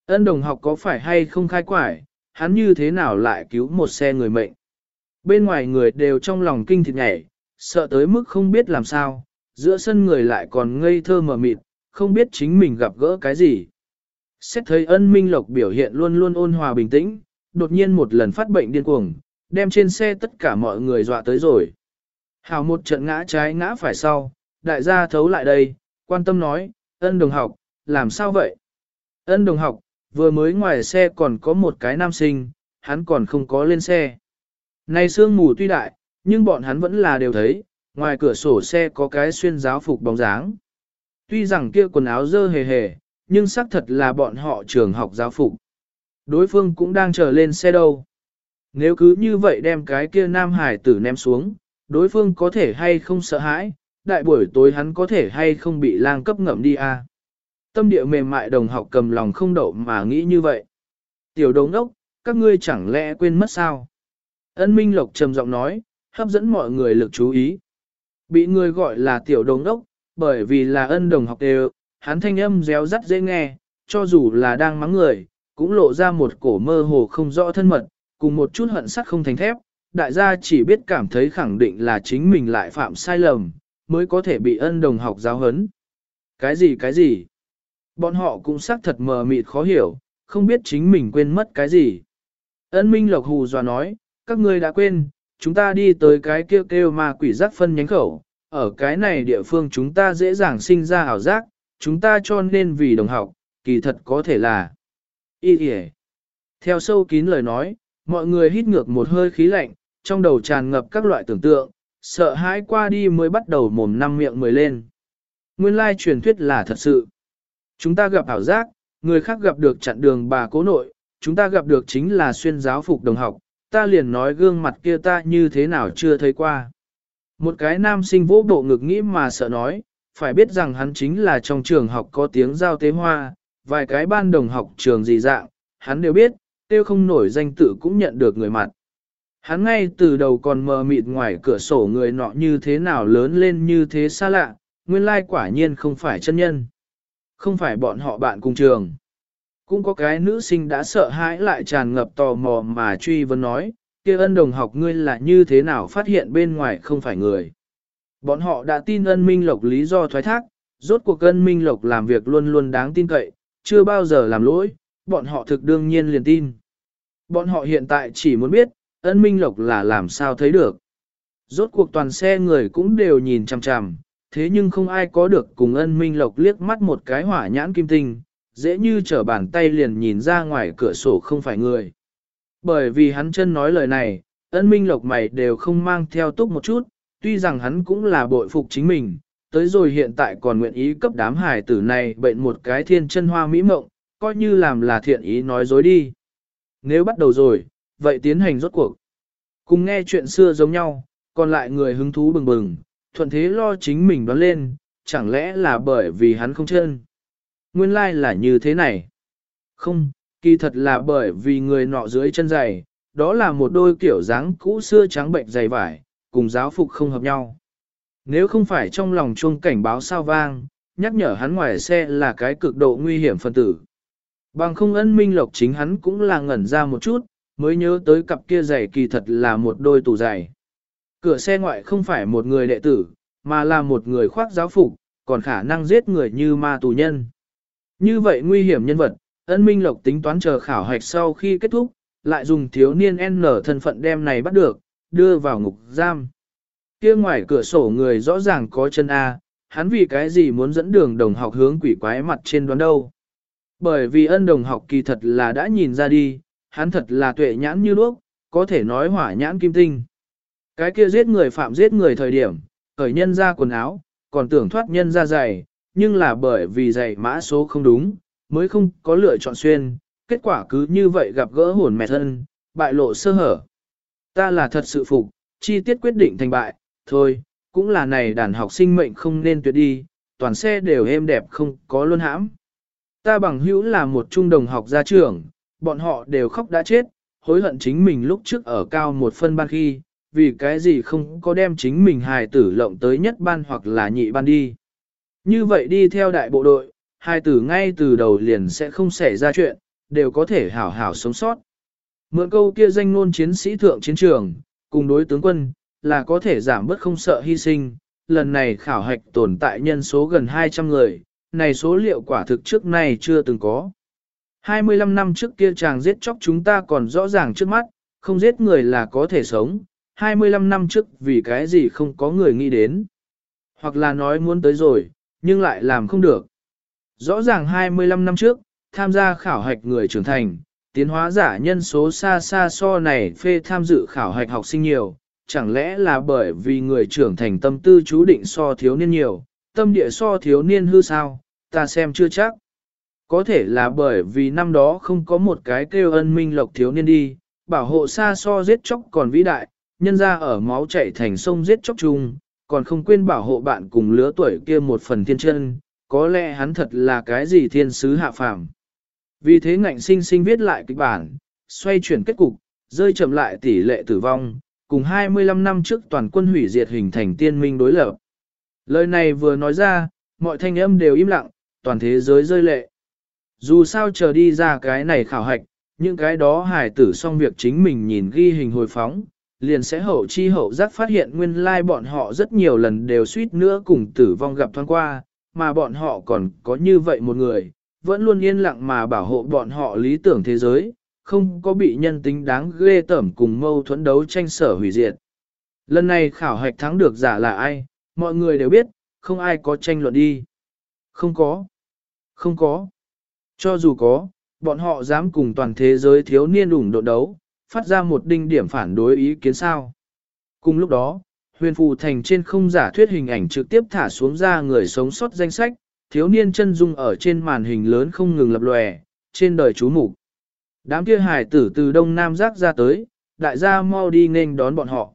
Ân đồng học có phải hay không khai quải, hắn như thế nào lại cứu một xe người mệnh. Bên ngoài người đều trong lòng kinh thịt nhảy, sợ tới mức không biết làm sao, giữa sân người lại còn ngây thơ mờ mịt, không biết chính mình gặp gỡ cái gì. Xét thấy ân minh lộc biểu hiện luôn luôn ôn hòa bình tĩnh, đột nhiên một lần phát bệnh điên cuồng, đem trên xe tất cả mọi người dọa tới rồi. Hào một trận ngã trái ngã phải sau, đại gia thấu lại đây, quan tâm nói, ân đồng học, làm sao vậy? Ân đồng học, vừa mới ngoài xe còn có một cái nam sinh, hắn còn không có lên xe. Này sương mù tuy đại, nhưng bọn hắn vẫn là đều thấy, ngoài cửa sổ xe có cái xuyên giáo phục bóng dáng. Tuy rằng kia quần áo dơ hề hề, nhưng xác thật là bọn họ trường học giáo phục. Đối phương cũng đang chờ lên xe đâu. Nếu cứ như vậy đem cái kia nam hải tử ném xuống, đối phương có thể hay không sợ hãi, đại buổi tối hắn có thể hay không bị lang cấp ngậm đi à. Tâm địa mềm mại đồng học cầm lòng không đậu mà nghĩ như vậy. Tiểu đồng ốc, các ngươi chẳng lẽ quên mất sao? Ân Minh Lộc trầm giọng nói, hấp dẫn mọi người lực chú ý. Bị người gọi là tiểu đồng ốc, bởi vì là ân đồng học đều, hắn thanh âm réo rắt dễ nghe, cho dù là đang mắng người, cũng lộ ra một cổ mơ hồ không rõ thân mật, cùng một chút hận sắt không thành thép, đại gia chỉ biết cảm thấy khẳng định là chính mình lại phạm sai lầm, mới có thể bị ân đồng học giáo hấn. Cái gì cái gì? Bọn họ cũng xác thật mờ mịt khó hiểu, không biết chính mình quên mất cái gì. Ân Minh Lộc hù dọa nói, các ngươi đã quên, chúng ta đi tới cái kêu kêu ma quỷ giác phân nhánh khẩu, ở cái này địa phương chúng ta dễ dàng sinh ra ảo giác, chúng ta cho nên vì đồng học, kỳ thật có thể là ý kìa. Theo sâu kín lời nói, mọi người hít ngược một hơi khí lạnh, trong đầu tràn ngập các loại tưởng tượng, sợ hãi qua đi mới bắt đầu mồm năm miệng mười lên. Nguyên lai truyền thuyết là thật sự. Chúng ta gặp ảo giác, người khác gặp được chặn đường bà cố nội, chúng ta gặp được chính là xuyên giáo phục đồng học, ta liền nói gương mặt kia ta như thế nào chưa thấy qua. Một cái nam sinh vỗ bộ ngực nghĩ mà sợ nói, phải biết rằng hắn chính là trong trường học có tiếng giao tế hoa, vài cái ban đồng học trường gì dạng, hắn đều biết, tiêu không nổi danh tự cũng nhận được người mặt. Hắn ngay từ đầu còn mờ mịt ngoài cửa sổ người nọ như thế nào lớn lên như thế xa lạ, nguyên lai quả nhiên không phải chân nhân. Không phải bọn họ bạn cùng trường. Cũng có cái nữ sinh đã sợ hãi lại tràn ngập tò mò mà truy vấn nói, kia ân đồng học ngươi là như thế nào phát hiện bên ngoài không phải người. Bọn họ đã tin ân minh lộc lý do thoái thác, rốt cuộc ân minh lộc làm việc luôn luôn đáng tin cậy, chưa bao giờ làm lỗi, bọn họ thực đương nhiên liền tin. Bọn họ hiện tại chỉ muốn biết, ân minh lộc là làm sao thấy được. Rốt cuộc toàn xe người cũng đều nhìn chằm chằm, thế nhưng không ai có được cùng ân minh lộc liếc mắt một cái hỏa nhãn kim tinh, dễ như trở bàn tay liền nhìn ra ngoài cửa sổ không phải người. Bởi vì hắn chân nói lời này, ân minh lộc mày đều không mang theo túc một chút, tuy rằng hắn cũng là bội phục chính mình, tới rồi hiện tại còn nguyện ý cấp đám hài tử này bệnh một cái thiên chân hoa mỹ mộng, coi như làm là thiện ý nói dối đi. Nếu bắt đầu rồi, vậy tiến hành rốt cuộc. Cùng nghe chuyện xưa giống nhau, còn lại người hứng thú bừng bừng, thuận thế lo chính mình đoán lên, chẳng lẽ là bởi vì hắn không chân. Nguyên lai like là như thế này. Không, kỳ thật là bởi vì người nọ dưới chân dày, đó là một đôi kiểu dáng cũ xưa trắng bệnh dày vải, cùng giáo phục không hợp nhau. Nếu không phải trong lòng chuông cảnh báo sao vang, nhắc nhở hắn ngoài xe là cái cực độ nguy hiểm phân tử. Bằng không ân minh lộc chính hắn cũng là ngẩn ra một chút, mới nhớ tới cặp kia giày kỳ thật là một đôi tủ giày. Cửa xe ngoại không phải một người đệ tử, mà là một người khoác giáo phục, còn khả năng giết người như ma tù nhân. Như vậy nguy hiểm nhân vật, ân minh lộc tính toán chờ khảo hạch sau khi kết thúc, lại dùng thiếu niên N thân phận đem này bắt được, đưa vào ngục giam. Kia ngoài cửa sổ người rõ ràng có chân A, hắn vì cái gì muốn dẫn đường đồng học hướng quỷ quái mặt trên đoán đâu. Bởi vì ân đồng học kỳ thật là đã nhìn ra đi, hắn thật là tuệ nhãn như đuốc, có thể nói hỏa nhãn kim tinh. Cái kia giết người phạm giết người thời điểm, khởi nhân ra quần áo, còn tưởng thoát nhân ra giày, nhưng là bởi vì giày mã số không đúng, mới không có lựa chọn xuyên, kết quả cứ như vậy gặp gỡ hồn mẹ thân, bại lộ sơ hở. Ta là thật sự phục, chi tiết quyết định thành bại, thôi, cũng là này đàn học sinh mệnh không nên tuyệt đi, toàn xe đều êm đẹp không có luôn hãm. Ta bằng hữu là một trung đồng học gia trưởng, bọn họ đều khóc đã chết, hối hận chính mình lúc trước ở cao một phân ban khi, vì cái gì không có đem chính mình hài tử lộng tới nhất ban hoặc là nhị ban đi. Như vậy đi theo đại bộ đội, hài tử ngay từ đầu liền sẽ không xảy ra chuyện, đều có thể hảo hảo sống sót. Mượn câu kia danh ngôn chiến sĩ thượng chiến trường, cùng đối tướng quân, là có thể giảm bớt không sợ hy sinh. Lần này khảo hạch tồn tại nhân số gần 200 người, này số liệu quả thực trước nay chưa từng có. 25 năm trước kia chàng giết chóc chúng ta còn rõ ràng trước mắt, không giết người là có thể sống, 25 năm trước vì cái gì không có người nghĩ đến. Hoặc là nói muốn tới rồi, nhưng lại làm không được. Rõ ràng 25 năm trước, tham gia khảo hạch người trưởng thành, tiến hóa giả nhân số xa xa so này phê tham dự khảo hạch học sinh nhiều, chẳng lẽ là bởi vì người trưởng thành tâm tư chú định so thiếu niên nhiều, tâm địa so thiếu niên hư sao, ta xem chưa chắc. Có thể là bởi vì năm đó không có một cái kêu ân minh lộc thiếu niên đi, bảo hộ xa so giết chóc còn vĩ đại, nhân ra ở máu chảy thành sông giết chóc chung, còn không quên bảo hộ bạn cùng lứa tuổi kia một phần thiên chân, có lẽ hắn thật là cái gì thiên sứ hạ phàm. Vì thế ngạnh sinh sinh viết lại kịch bản, xoay chuyển kết cục, rơi chậm lại tỷ lệ tử vong, cùng 25 năm trước toàn quân hủy diệt hình thành tiên minh đối lập. Lời này vừa nói ra, mọi thanh âm đều im lặng, toàn thế giới rơi lệ. Dù sao chờ đi ra cái này khảo hạch, những cái đó hài tử xong việc chính mình nhìn ghi hình hồi phóng, liền sẽ hậu chi hậu giác phát hiện nguyên lai like bọn họ rất nhiều lần đều suýt nữa cùng tử vong gặp thoáng qua, mà bọn họ còn có như vậy một người, vẫn luôn yên lặng mà bảo hộ bọn họ lý tưởng thế giới, không có bị nhân tính đáng ghê tởm cùng mâu thuẫn đấu tranh sở hủy diệt. Lần này khảo hạch thắng được giả là ai, mọi người đều biết, không ai có tranh luận đi. Không có. Không có. Cho dù có, bọn họ dám cùng toàn thế giới thiếu niên ủng độ đấu, phát ra một đinh điểm phản đối ý kiến sao. Cùng lúc đó, huyền phù thành trên không giả thuyết hình ảnh trực tiếp thả xuống ra người sống sót danh sách, thiếu niên chân dung ở trên màn hình lớn không ngừng lập lòe, trên đời chú mục Đám kia hải tử từ đông nam giác ra tới, đại gia mau đi nên đón bọn họ.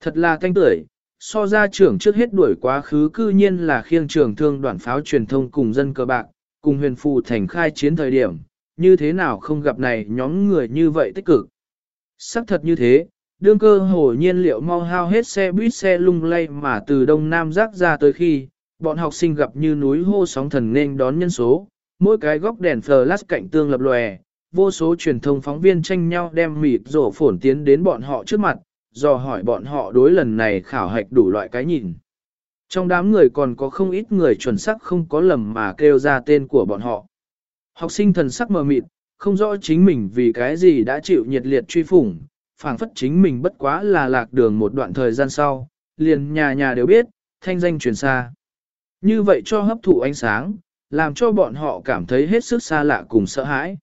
Thật là thanh tuổi, so ra trưởng trước hết đuổi quá khứ cư nhiên là khiêng trường thương đoàn pháo truyền thông cùng dân cơ bạc, cùng huyền phù thành khai chiến thời điểm, như thế nào không gặp này nhóm người như vậy tích cực. Sắc thật như thế, đương cơ hồ nhiên liệu mau hao hết xe buýt xe lung lay mà từ đông nam rác ra tới khi, bọn học sinh gặp như núi hô sóng thần nên đón nhân số, mỗi cái góc đèn flash cạnh tương lập lòe, vô số truyền thông phóng viên tranh nhau đem mịt rổ phổn tiến đến bọn họ trước mặt, do hỏi bọn họ đối lần này khảo hạch đủ loại cái nhìn. Trong đám người còn có không ít người chuẩn sắc không có lầm mà kêu ra tên của bọn họ. Học sinh thần sắc mờ mịt, không rõ chính mình vì cái gì đã chịu nhiệt liệt truy phủng, phảng phất chính mình bất quá là lạc đường một đoạn thời gian sau, liền nhà nhà đều biết, thanh danh truyền xa. Như vậy cho hấp thụ ánh sáng, làm cho bọn họ cảm thấy hết sức xa lạ cùng sợ hãi.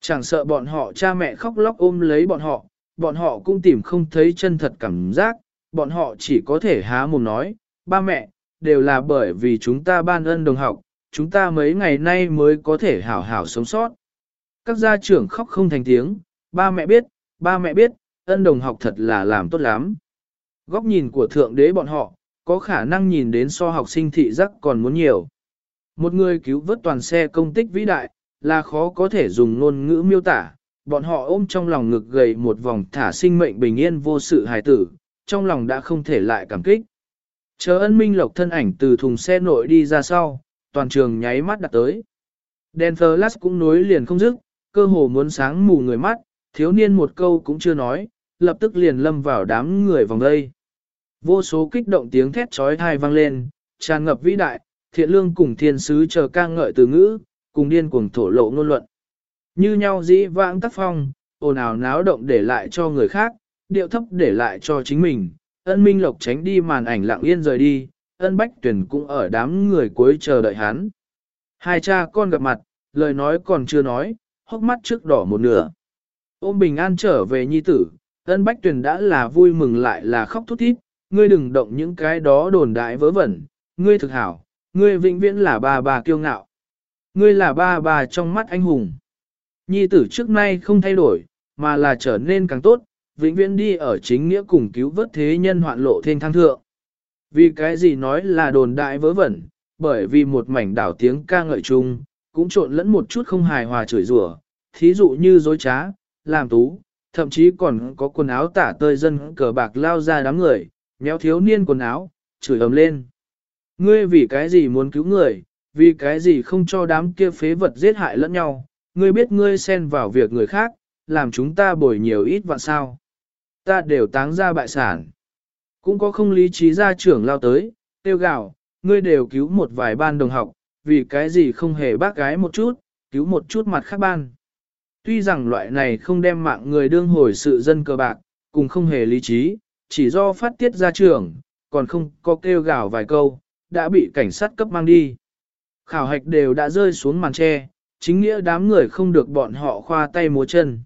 Chẳng sợ bọn họ cha mẹ khóc lóc ôm lấy bọn họ, bọn họ cũng tìm không thấy chân thật cảm giác, bọn họ chỉ có thể há mồm nói, ba mẹ, đều là bởi vì chúng ta ban ân đồng học, chúng ta mấy ngày nay mới có thể hảo hảo sống sót. Các gia trưởng khóc không thành tiếng, ba mẹ biết, ba mẹ biết, ân đồng học thật là làm tốt lắm. Góc nhìn của thượng đế bọn họ, có khả năng nhìn đến so học sinh thị giác còn muốn nhiều. Một người cứu vớt toàn xe công tích vĩ đại, là khó có thể dùng ngôn ngữ miêu tả, bọn họ ôm trong lòng ngực gầy một vòng thả sinh mệnh bình yên vô sự hài tử, trong lòng đã không thể lại cảm kích. Chờ ân minh lộc thân ảnh từ thùng xe nội đi ra sau, toàn trường nháy mắt đặt tới. Đèn flash cũng nối liền không dứt, cơ hồ muốn sáng mù người mắt, thiếu niên một câu cũng chưa nói, lập tức liền lâm vào đám người vòng đây. Vô số kích động tiếng thét trói thai vang lên, tràn ngập vĩ đại, thiện lương cùng thiên sứ chờ ca ngợi từ ngữ, cùng điên cuồng thổ lộ ngôn luận. Như nhau dĩ vãng tác phong, ồn ào náo động để lại cho người khác, điệu thấp để lại cho chính mình, ân minh lộc tránh đi màn ảnh lặng yên rời đi, ân bách tuyển cũng ở đám người cuối chờ đợi hắn. Hai cha con gặp mặt, lời nói còn chưa nói, hốc mắt trước đỏ một nửa. Ôm bình an trở về nhi tử, ân bách tuyển đã là vui mừng lại là khóc thút thít, ngươi đừng động những cái đó đồn đại vớ vẩn, ngươi thực hảo, ngươi vĩnh viễn là bà bà kiêu ngạo. Ngươi là ba bà trong mắt anh hùng. Nhi tử trước nay không thay đổi, mà là trở nên càng tốt, vĩnh viễn đi ở chính nghĩa cùng cứu vớt thế nhân hoạn lộ thiên thăng thượng. Vì cái gì nói là đồn đại vớ vẩn, bởi vì một mảnh đảo tiếng ca ngợi chung, cũng trộn lẫn một chút không hài hòa chửi rủa, thí dụ như dối trá, làm tú, thậm chí còn có quần áo tả tơi dân cờ bạc lao ra đám người, méo thiếu niên quần áo, chửi ầm lên. Ngươi vì cái gì muốn cứu người, vì cái gì không cho đám kia phế vật giết hại lẫn nhau, ngươi biết ngươi xen vào việc người khác, làm chúng ta bồi nhiều ít vạn sao. Ta đều táng ra bại sản. Cũng có không lý trí gia trưởng lao tới, tiêu gạo, ngươi đều cứu một vài ban đồng học, vì cái gì không hề bác gái một chút, cứu một chút mặt khác ban. Tuy rằng loại này không đem mạng người đương hồi sự dân cờ bạc, cùng không hề lý trí, chỉ do phát tiết ra trường, còn không có kêu gào vài câu, đã bị cảnh sát cấp mang đi. Khảo hạch đều đã rơi xuống màn tre, chính nghĩa đám người không được bọn họ khoa tay múa chân.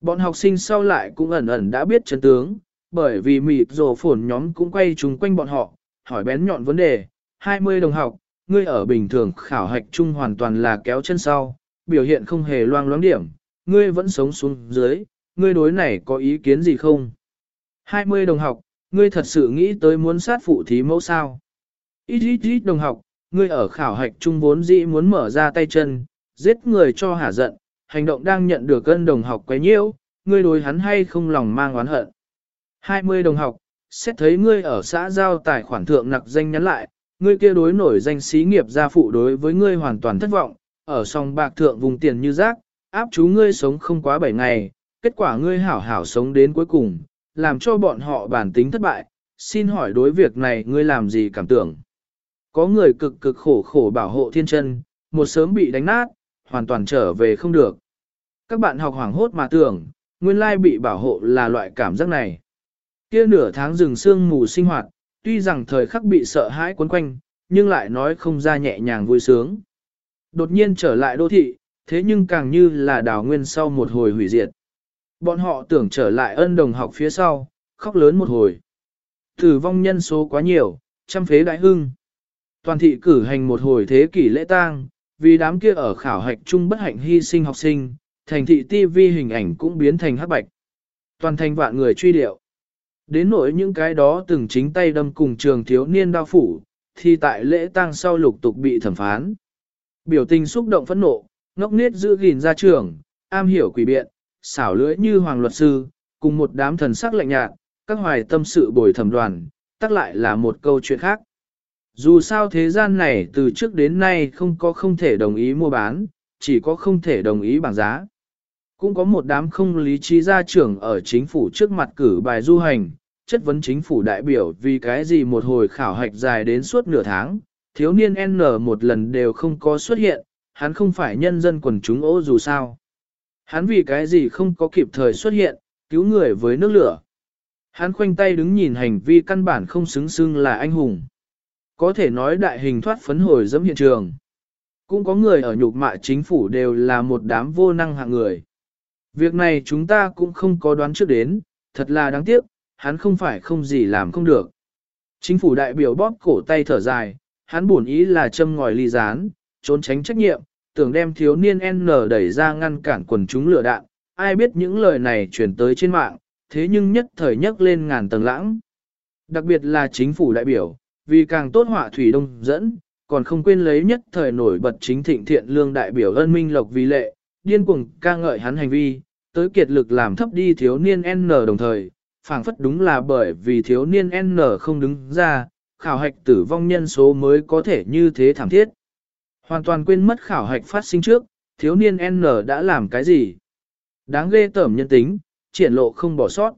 Bọn học sinh sau lại cũng ẩn ẩn đã biết chân tướng, bởi vì mịp rồ phổn nhóm cũng quay chung quanh bọn họ, hỏi bén nhọn vấn đề, 20 đồng học, ngươi ở bình thường khảo hạch chung hoàn toàn là kéo chân sau, biểu hiện không hề loang loáng điểm, ngươi vẫn sống xuống dưới, ngươi đối này có ý kiến gì không? 20 đồng học, ngươi thật sự nghĩ tới muốn sát phụ thí mẫu sao? Ít ít ít đồng học, ngươi ở khảo hạch chung vốn dĩ muốn mở ra tay chân, giết người cho hả giận, hành động đang nhận được cân đồng học quấy nhiễu, ngươi đối hắn hay không lòng mang oán hận. 20 đồng học, xét thấy ngươi ở xã giao tài khoản thượng nặc danh nhắn lại, ngươi kia đối nổi danh xí nghiệp gia phụ đối với ngươi hoàn toàn thất vọng, ở song bạc thượng vùng tiền như rác, áp chú ngươi sống không quá 7 ngày, kết quả ngươi hảo hảo sống đến cuối cùng, làm cho bọn họ bản tính thất bại, xin hỏi đối việc này ngươi làm gì cảm tưởng. Có người cực cực khổ khổ bảo hộ thiên chân, một sớm bị đánh nát, hoàn toàn trở về không được. Các bạn học hoảng hốt mà tưởng, nguyên lai bị bảo hộ là loại cảm giác này. Kia nửa tháng rừng sương mù sinh hoạt, tuy rằng thời khắc bị sợ hãi quấn quanh, nhưng lại nói không ra nhẹ nhàng vui sướng. Đột nhiên trở lại đô thị, thế nhưng càng như là đào nguyên sau một hồi hủy diệt. Bọn họ tưởng trở lại ân đồng học phía sau, khóc lớn một hồi. Tử vong nhân số quá nhiều, trăm phế đại hưng. Toàn thị cử hành một hồi thế kỷ lễ tang, vì đám kia ở khảo hạch chung bất hạnh hy sinh học sinh, thành thị TV hình ảnh cũng biến thành hắc bạch. Toàn thành vạn người truy điệu. Đến nỗi những cái đó từng chính tay đâm cùng trường thiếu niên đao phủ, thì tại lễ tang sau lục tục bị thẩm phán. Biểu tình xúc động phẫn nộ, ngốc niết giữ gìn ra trường, am hiểu quỷ biện, xảo lưỡi như hoàng luật sư, cùng một đám thần sắc lạnh nhạt, các hoài tâm sự bồi thẩm đoàn, tắc lại là một câu chuyện khác. Dù sao thế gian này từ trước đến nay không có không thể đồng ý mua bán, chỉ có không thể đồng ý bảng giá. Cũng có một đám không lý trí gia trưởng ở chính phủ trước mặt cử bài du hành, chất vấn chính phủ đại biểu vì cái gì một hồi khảo hạch dài đến suốt nửa tháng, thiếu niên N một lần đều không có xuất hiện, hắn không phải nhân dân quần chúng ố dù sao. Hắn vì cái gì không có kịp thời xuất hiện, cứu người với nước lửa. Hắn khoanh tay đứng nhìn hành vi căn bản không xứng xưng là anh hùng. Có thể nói đại hình thoát phấn hồi dẫm hiện trường. Cũng có người ở nhục mạ chính phủ đều là một đám vô năng hạng người. Việc này chúng ta cũng không có đoán trước đến, thật là đáng tiếc, hắn không phải không gì làm không được. Chính phủ đại biểu bóp cổ tay thở dài, hắn buồn ý là châm ngòi ly gián, trốn tránh trách nhiệm, tưởng đem thiếu niên N đẩy ra ngăn cản quần chúng lửa đạn, ai biết những lời này truyền tới trên mạng, thế nhưng nhất thời nhất lên ngàn tầng lãng. Đặc biệt là chính phủ đại biểu, vì càng tốt họa thủy đông dẫn, còn không quên lấy nhất thời nổi bật chính thịnh thiện lương đại biểu ân minh lộc vì lệ, điên cuồng ca ngợi hắn hành vi, tới kiệt lực làm thấp đi thiếu niên N đồng thời, phảng phất đúng là bởi vì thiếu niên N không đứng ra, khảo hạch tử vong nhân số mới có thể như thế thảm thiết. Hoàn toàn quên mất khảo hạch phát sinh trước, thiếu niên N đã làm cái gì? Đáng ghê tởm nhân tính, triển lộ không bỏ sót.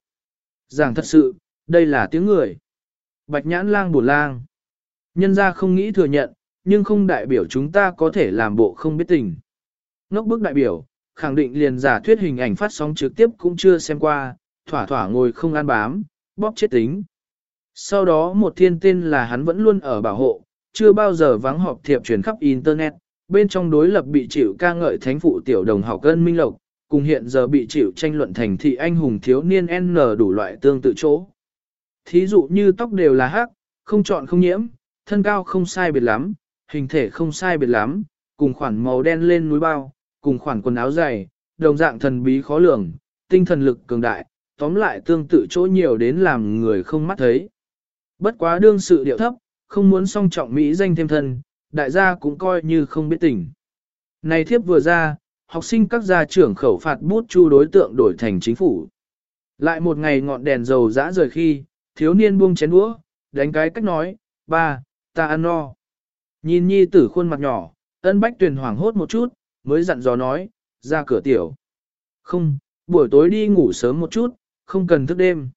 Giảng thật sự, đây là tiếng người. Bạch nhãn lang buồn lang. Nhân ra không nghĩ thừa nhận, nhưng không đại biểu chúng ta có thể làm bộ không biết tình. Ngốc bức đại biểu, khẳng định liền giả thuyết hình ảnh phát sóng trực tiếp cũng chưa xem qua, thỏa thỏa ngồi không ăn bám, bóp chết tính. Sau đó một thiên tên là hắn vẫn luôn ở bảo hộ, chưa bao giờ vắng họp thiệp truyền khắp Internet, bên trong đối lập bị chịu ca ngợi thánh phụ tiểu đồng học cân minh lộc, cùng hiện giờ bị chịu tranh luận thành thị anh hùng thiếu niên N đủ loại tương tự chỗ. Thí dụ như tóc đều là hắc, không chọn không nhiễm, thân cao không sai biệt lắm, hình thể không sai biệt lắm, cùng khoản màu đen lên núi bao, cùng khoản quần áo dày, đồng dạng thần bí khó lường, tinh thần lực cường đại, tóm lại tương tự chỗ nhiều đến làm người không mắt thấy. Bất quá đương sự điệu thấp, không muốn song trọng Mỹ danh thêm thân, đại gia cũng coi như không biết tình. Này thiếp vừa ra, học sinh các gia trưởng khẩu phạt bút chu đối tượng đổi thành chính phủ. Lại một ngày ngọn đèn dầu dã rời khi, thiếu niên buông chén đũa, đánh cái cách nói, ba, ta ăn no. Nhìn nhi tử khuôn mặt nhỏ, ân bách tuyển hoảng hốt một chút, mới dặn dò nói, ra cửa tiểu. Không, buổi tối đi ngủ sớm một chút, không cần thức đêm.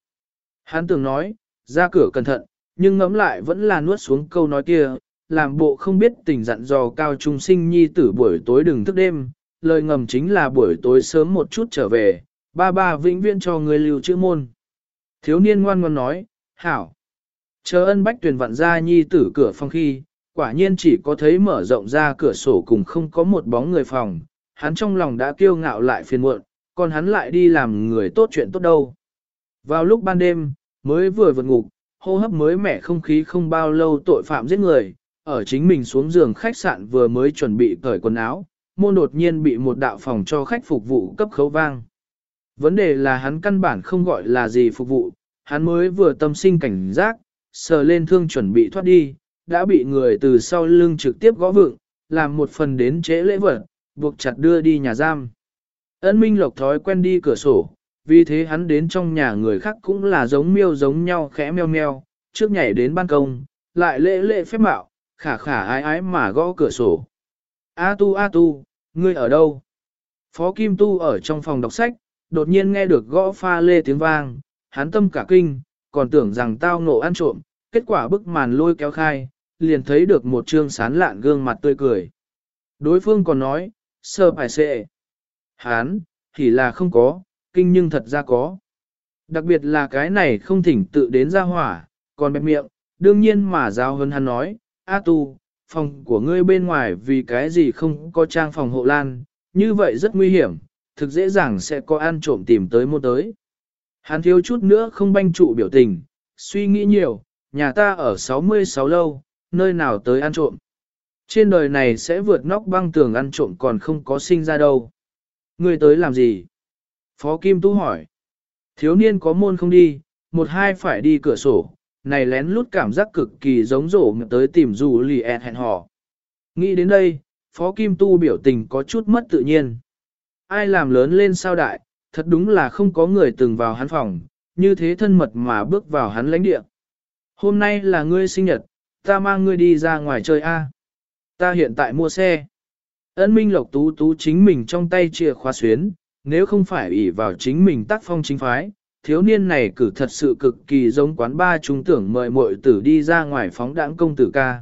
Hắn tưởng nói, ra cửa cẩn thận, nhưng ngẫm lại vẫn là nuốt xuống câu nói kia, làm bộ không biết tình dặn dò cao trung sinh nhi tử buổi tối đừng thức đêm, lời ngầm chính là buổi tối sớm một chút trở về, ba ba vĩnh viễn cho người lưu chữ môn. Thiếu niên ngoan ngoan nói, hảo. Chờ ân bách tuyển vặn ra nhi tử cửa phòng khi, quả nhiên chỉ có thấy mở rộng ra cửa sổ cùng không có một bóng người phòng, hắn trong lòng đã kiêu ngạo lại phiền muộn, còn hắn lại đi làm người tốt chuyện tốt đâu. Vào lúc ban đêm, mới vừa vượt ngục, hô hấp mới mẻ không khí không bao lâu tội phạm giết người, ở chính mình xuống giường khách sạn vừa mới chuẩn bị cởi quần áo, môn đột nhiên bị một đạo phòng cho khách phục vụ cấp khấu vang. Vấn đề là hắn căn bản không gọi là gì phục vụ, hắn mới vừa tâm sinh cảnh giác, sờ lên thương chuẩn bị thoát đi, đã bị người từ sau lưng trực tiếp gõ vựng, làm một phần đến trễ lễ vật, buộc chặt đưa đi nhà giam. ấn Minh Lộc thói quen đi cửa sổ, vì thế hắn đến trong nhà người khác cũng là giống miêu giống nhau khẽ meo meo, trước nhảy đến ban công, lại lễ lễ phép mạo, khả khả ái ái mà gõ cửa sổ. A tu A tu, ngươi ở đâu? Phó Kim Tu ở trong phòng đọc sách, đột nhiên nghe được gõ pha lê tiếng vang, hắn tâm cả kinh, còn tưởng rằng tao ngộ ăn trộm, kết quả bức màn lôi kéo khai, liền thấy được một trương sán lạn gương mặt tươi cười. Đối phương còn nói, sơ phải xệ. Hán, thì là không có, kinh nhưng thật ra có. Đặc biệt là cái này không thỉnh tự đến ra hỏa, còn bẹp miệng, đương nhiên mà giao hơn hắn nói, A tu, phòng của ngươi bên ngoài vì cái gì không có trang phòng hộ lan, như vậy rất nguy hiểm, thực dễ dàng sẽ có ăn trộm tìm tới mua tới. Hắn thiếu chút nữa không banh trụ biểu tình, suy nghĩ nhiều, nhà ta ở 66 lâu, nơi nào tới ăn trộm. Trên đời này sẽ vượt nóc băng tường ăn trộm còn không có sinh ra đâu. Ngươi tới làm gì? Phó Kim Tú hỏi. Thiếu niên có môn không đi, một hai phải đi cửa sổ, này lén lút cảm giác cực kỳ giống rổ tới tìm dù lì ẹn hẹn hò. Nghĩ đến đây, Phó Kim Tu biểu tình có chút mất tự nhiên. Ai làm lớn lên sao đại, thật đúng là không có người từng vào hắn phòng, như thế thân mật mà bước vào hắn lãnh địa. Hôm nay là ngươi sinh nhật, ta mang ngươi đi ra ngoài chơi A. Ta hiện tại mua xe. Ân Minh Lộc Tú Tú chính mình trong tay chìa khóa xuyến, nếu không phải ỷ vào chính mình tác phong chính phái, thiếu niên này cử thật sự cực kỳ giống quán ba trung tưởng mời muội tử đi ra ngoài phóng đãng công tử ca.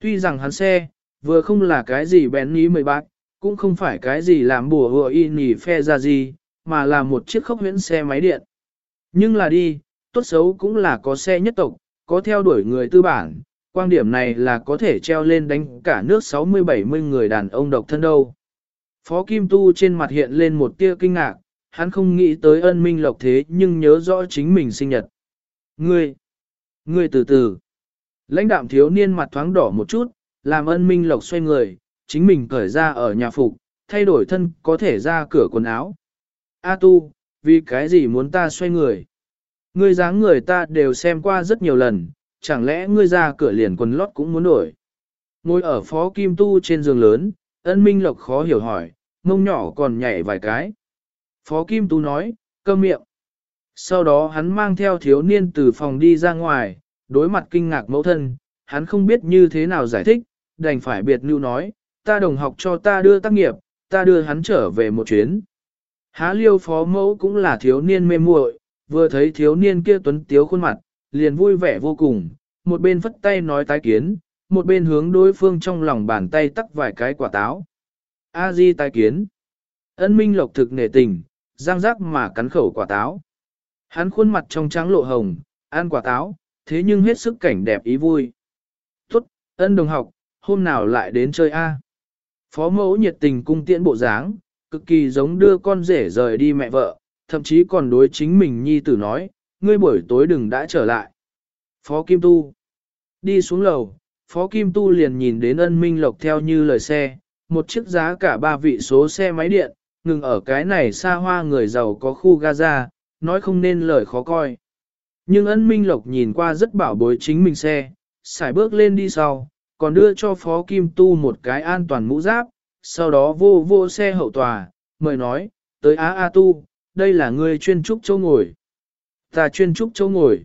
Tuy rằng hắn xe, vừa không là cái gì bén ní mười bạc, cũng không phải cái gì làm bùa hùa y nỉ phe ra gì, mà là một chiếc khốc huyễn xe máy điện. Nhưng là đi, tốt xấu cũng là có xe nhất tộc, có theo đuổi người tư bản, quan điểm này là có thể treo lên đánh cả nước 60-70 người đàn ông độc thân đâu. Phó Kim Tu trên mặt hiện lên một tia kinh ngạc, hắn không nghĩ tới ân minh lộc thế nhưng nhớ rõ chính mình sinh nhật. Ngươi, ngươi từ từ. Lãnh đạm thiếu niên mặt thoáng đỏ một chút, làm ân minh lộc xoay người, chính mình cởi ra ở nhà phục, thay đổi thân có thể ra cửa quần áo. A tu, vì cái gì muốn ta xoay người? Ngươi dáng người ta đều xem qua rất nhiều lần, chẳng lẽ ngươi ra cửa liền quần lót cũng muốn đổi? Ngồi ở phó kim tu trên giường lớn, ân minh lộc khó hiểu hỏi, mông nhỏ còn nhảy vài cái. Phó kim tu nói, cơm miệng. Sau đó hắn mang theo thiếu niên từ phòng đi ra ngoài, đối mặt kinh ngạc mẫu thân, hắn không biết như thế nào giải thích, đành phải biệt lưu nói, ta đồng học cho ta đưa tác nghiệp, ta đưa hắn trở về một chuyến. Há liêu phó mẫu cũng là thiếu niên mê muội, vừa thấy thiếu niên kia tuấn tiếu khuôn mặt, liền vui vẻ vô cùng, một bên phất tay nói tái kiến, một bên hướng đối phương trong lòng bàn tay tắc vài cái quả táo. A di tai kiến. Ân minh lộc thực nể tình, giang giác mà cắn khẩu quả táo. Hắn khuôn mặt trong trắng lộ hồng, ăn quả táo, thế nhưng hết sức cảnh đẹp ý vui. Tốt, ân đồng học, hôm nào lại đến chơi A. Phó mẫu nhiệt tình cung tiễn bộ dáng, cực kỳ giống đưa con rể rời đi mẹ vợ, thậm chí còn đối chính mình nhi tử nói, ngươi buổi tối đừng đã trở lại. Phó Kim Tu đi xuống lầu, Phó Kim Tu liền nhìn đến ân minh lộc theo như lời xe, một chiếc giá cả ba vị số xe máy điện, ngừng ở cái này xa hoa người giàu có khu Gaza, nói không nên lời khó coi. Nhưng ân minh lộc nhìn qua rất bảo bối chính mình xe, xài bước lên đi sau, còn đưa cho Phó Kim Tu một cái an toàn mũ giáp, sau đó vô vô xe hậu tòa, mời nói, tới Á A Tu, đây là người chuyên trúc châu ngồi. Ta chuyên trúc châu ngồi.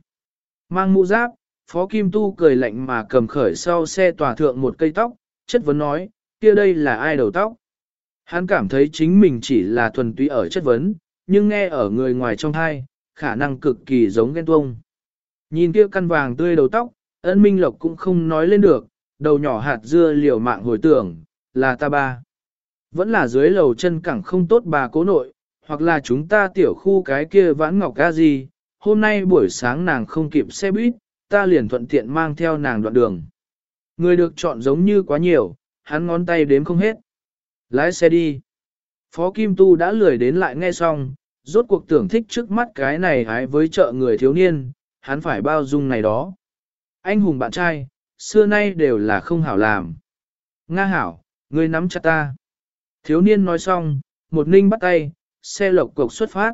Mang mũ giáp, Phó Kim Tu cười lạnh mà cầm khởi sau xe tòa thượng một cây tóc, chất vấn nói, kia đây là ai đầu tóc. Hắn cảm thấy chính mình chỉ là thuần túy ở chất vấn, nhưng nghe ở người ngoài trong thai, khả năng cực kỳ giống ghen tuông. Nhìn kia căn vàng tươi đầu tóc, ân minh lộc cũng không nói lên được, đầu nhỏ hạt dưa liều mạng hồi tưởng, là ta ba. Vẫn là dưới lầu chân cẳng không tốt bà cố nội, hoặc là chúng ta tiểu khu cái kia vãn ngọc ca gì, hôm nay buổi sáng nàng không kịp xe buýt, ta liền thuận tiện mang theo nàng đoạn đường. Người được chọn giống như quá nhiều, hắn ngón tay đếm không hết. Lái xe đi. Phó Kim Tu đã lười đến lại nghe xong, rốt cuộc tưởng thích trước mắt cái này hái với chợ người thiếu niên, hắn phải bao dung này đó. Anh hùng bạn trai, xưa nay đều là không hảo làm. Nga hảo, ngươi nắm chặt ta. Thiếu niên nói xong, một ninh bắt tay, xe lộc cộc xuất phát.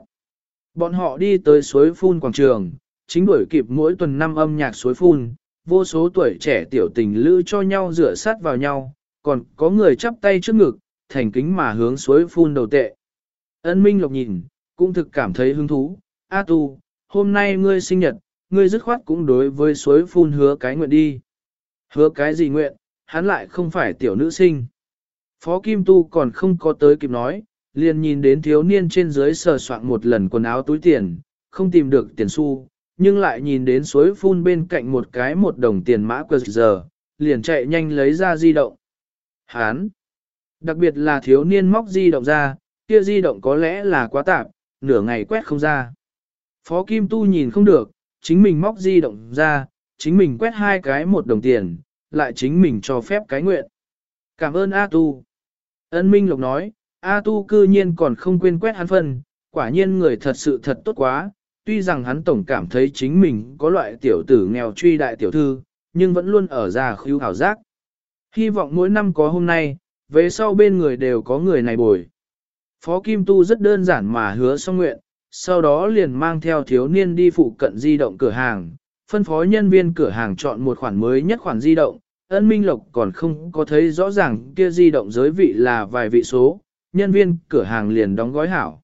Bọn họ đi tới suối phun quảng trường, chính đuổi kịp mỗi tuần năm âm nhạc suối phun, vô số tuổi trẻ tiểu tình lữ cho nhau rửa sát vào nhau, còn có người chắp tay trước ngực, thành kính mà hướng suối phun đầu tệ. Ân Minh Lộc nhìn, cũng thực cảm thấy hứng thú, A Tu, hôm nay ngươi sinh nhật, ngươi dứt khoát cũng đối với suối phun hứa cái nguyện đi. Hứa cái gì nguyện, hắn lại không phải tiểu nữ sinh. Phó Kim Tu còn không có tới kịp nói, liền nhìn đến thiếu niên trên dưới sờ soạn một lần quần áo túi tiền, không tìm được tiền xu, nhưng lại nhìn đến suối phun bên cạnh một cái một đồng tiền mã quờ giờ, liền chạy nhanh lấy ra di động. Hán! Đặc biệt là thiếu niên móc di động ra, kia di động có lẽ là quá tạp, nửa ngày quét không ra. Phó Kim Tu nhìn không được, chính mình móc di động ra, chính mình quét hai cái một đồng tiền, lại chính mình cho phép cái nguyện. Cảm ơn A Tu. Ân Minh Lộc nói, A Tu cư nhiên còn không quên quét hắn phân, quả nhiên người thật sự thật tốt quá, tuy rằng hắn tổng cảm thấy chính mình có loại tiểu tử nghèo truy đại tiểu thư, nhưng vẫn luôn ở già khưu hảo giác. Hy vọng mỗi năm có hôm nay, về sau bên người đều có người này bồi. Phó Kim Tu rất đơn giản mà hứa xong nguyện, sau đó liền mang theo thiếu niên đi phụ cận di động cửa hàng, phân phó nhân viên cửa hàng chọn một khoản mới nhất khoản di động, ân minh lộc còn không có thấy rõ ràng kia di động giới vị là vài vị số, nhân viên cửa hàng liền đóng gói hảo.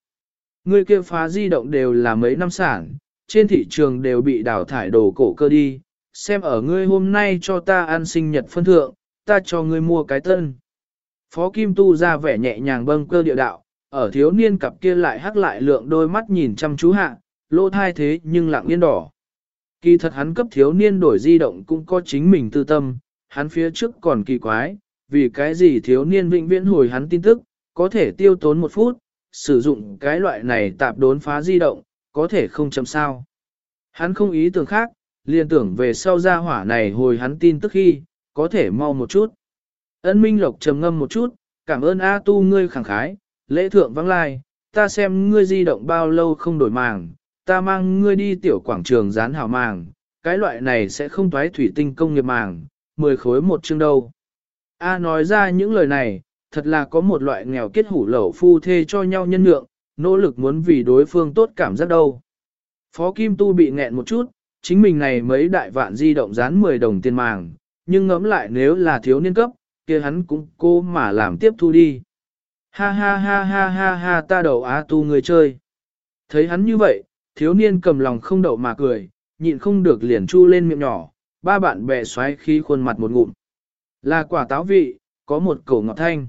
Người kia phá di động đều là mấy năm sản, trên thị trường đều bị đào thải đồ cổ cơ đi, xem ở ngươi hôm nay cho ta ăn sinh nhật phân thượng, ta cho ngươi mua cái tân. Phó Kim Tu ra vẻ nhẹ nhàng bâng cơ địa đạo, ở thiếu niên cặp kia lại hắc lại lượng đôi mắt nhìn chăm chú hạ, lỗ thai thế nhưng lặng yên đỏ. Kỳ thật hắn cấp thiếu niên đổi di động cũng có chính mình tư tâm, hắn phía trước còn kỳ quái, vì cái gì thiếu niên vĩnh viễn hồi hắn tin tức, có thể tiêu tốn một phút, sử dụng cái loại này tạp đốn phá di động, có thể không chấm sao. Hắn không ý tưởng khác, liền tưởng về sau ra hỏa này hồi hắn tin tức khi, có thể mau một chút. Ân Minh Lộc trầm ngâm một chút, cảm ơn A Tu ngươi khẳng khái, lễ thượng vắng lai, ta xem ngươi di động bao lâu không đổi màng, ta mang ngươi đi tiểu quảng trường dán hảo màng, cái loại này sẽ không toái thủy tinh công nghiệp màng, 10 khối một chương đâu. A nói ra những lời này, thật là có một loại nghèo kết hủ lẩu phu thê cho nhau nhân nhượng, nỗ lực muốn vì đối phương tốt cảm giác đâu. Phó Kim Tu bị nghẹn một chút, chính mình này mấy đại vạn di động dán 10 đồng tiền màng, nhưng ngẫm lại nếu là thiếu niên cấp, kia hắn cũng cố mà làm tiếp thu đi. Ha ha ha ha ha ha ta đầu á tu người chơi. Thấy hắn như vậy, thiếu niên cầm lòng không đậu mà cười, nhịn không được liền chu lên miệng nhỏ, ba bạn bè xoáy khi khuôn mặt một ngụm. Là quả táo vị, có một cổ ngọt thanh.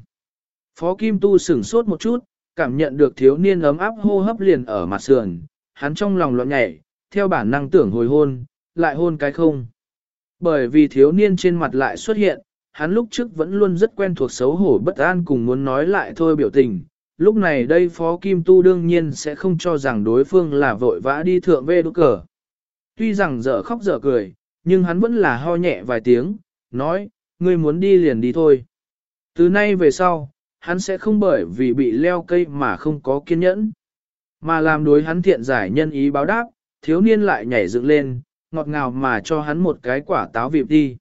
Phó Kim Tu sửng sốt một chút, cảm nhận được thiếu niên ấm áp hô hấp liền ở mặt sườn, hắn trong lòng loạn nhảy, theo bản năng tưởng hồi hôn, lại hôn cái không. Bởi vì thiếu niên trên mặt lại xuất hiện, hắn lúc trước vẫn luôn rất quen thuộc xấu hổ bất an cùng muốn nói lại thôi biểu tình. Lúc này đây Phó Kim Tu đương nhiên sẽ không cho rằng đối phương là vội vã đi thượng về đốt cờ. Tuy rằng dở khóc dở cười, nhưng hắn vẫn là ho nhẹ vài tiếng, nói, ngươi muốn đi liền đi thôi. Từ nay về sau, hắn sẽ không bởi vì bị leo cây mà không có kiên nhẫn. Mà làm đối hắn thiện giải nhân ý báo đáp, thiếu niên lại nhảy dựng lên, ngọt ngào mà cho hắn một cái quả táo vịp đi.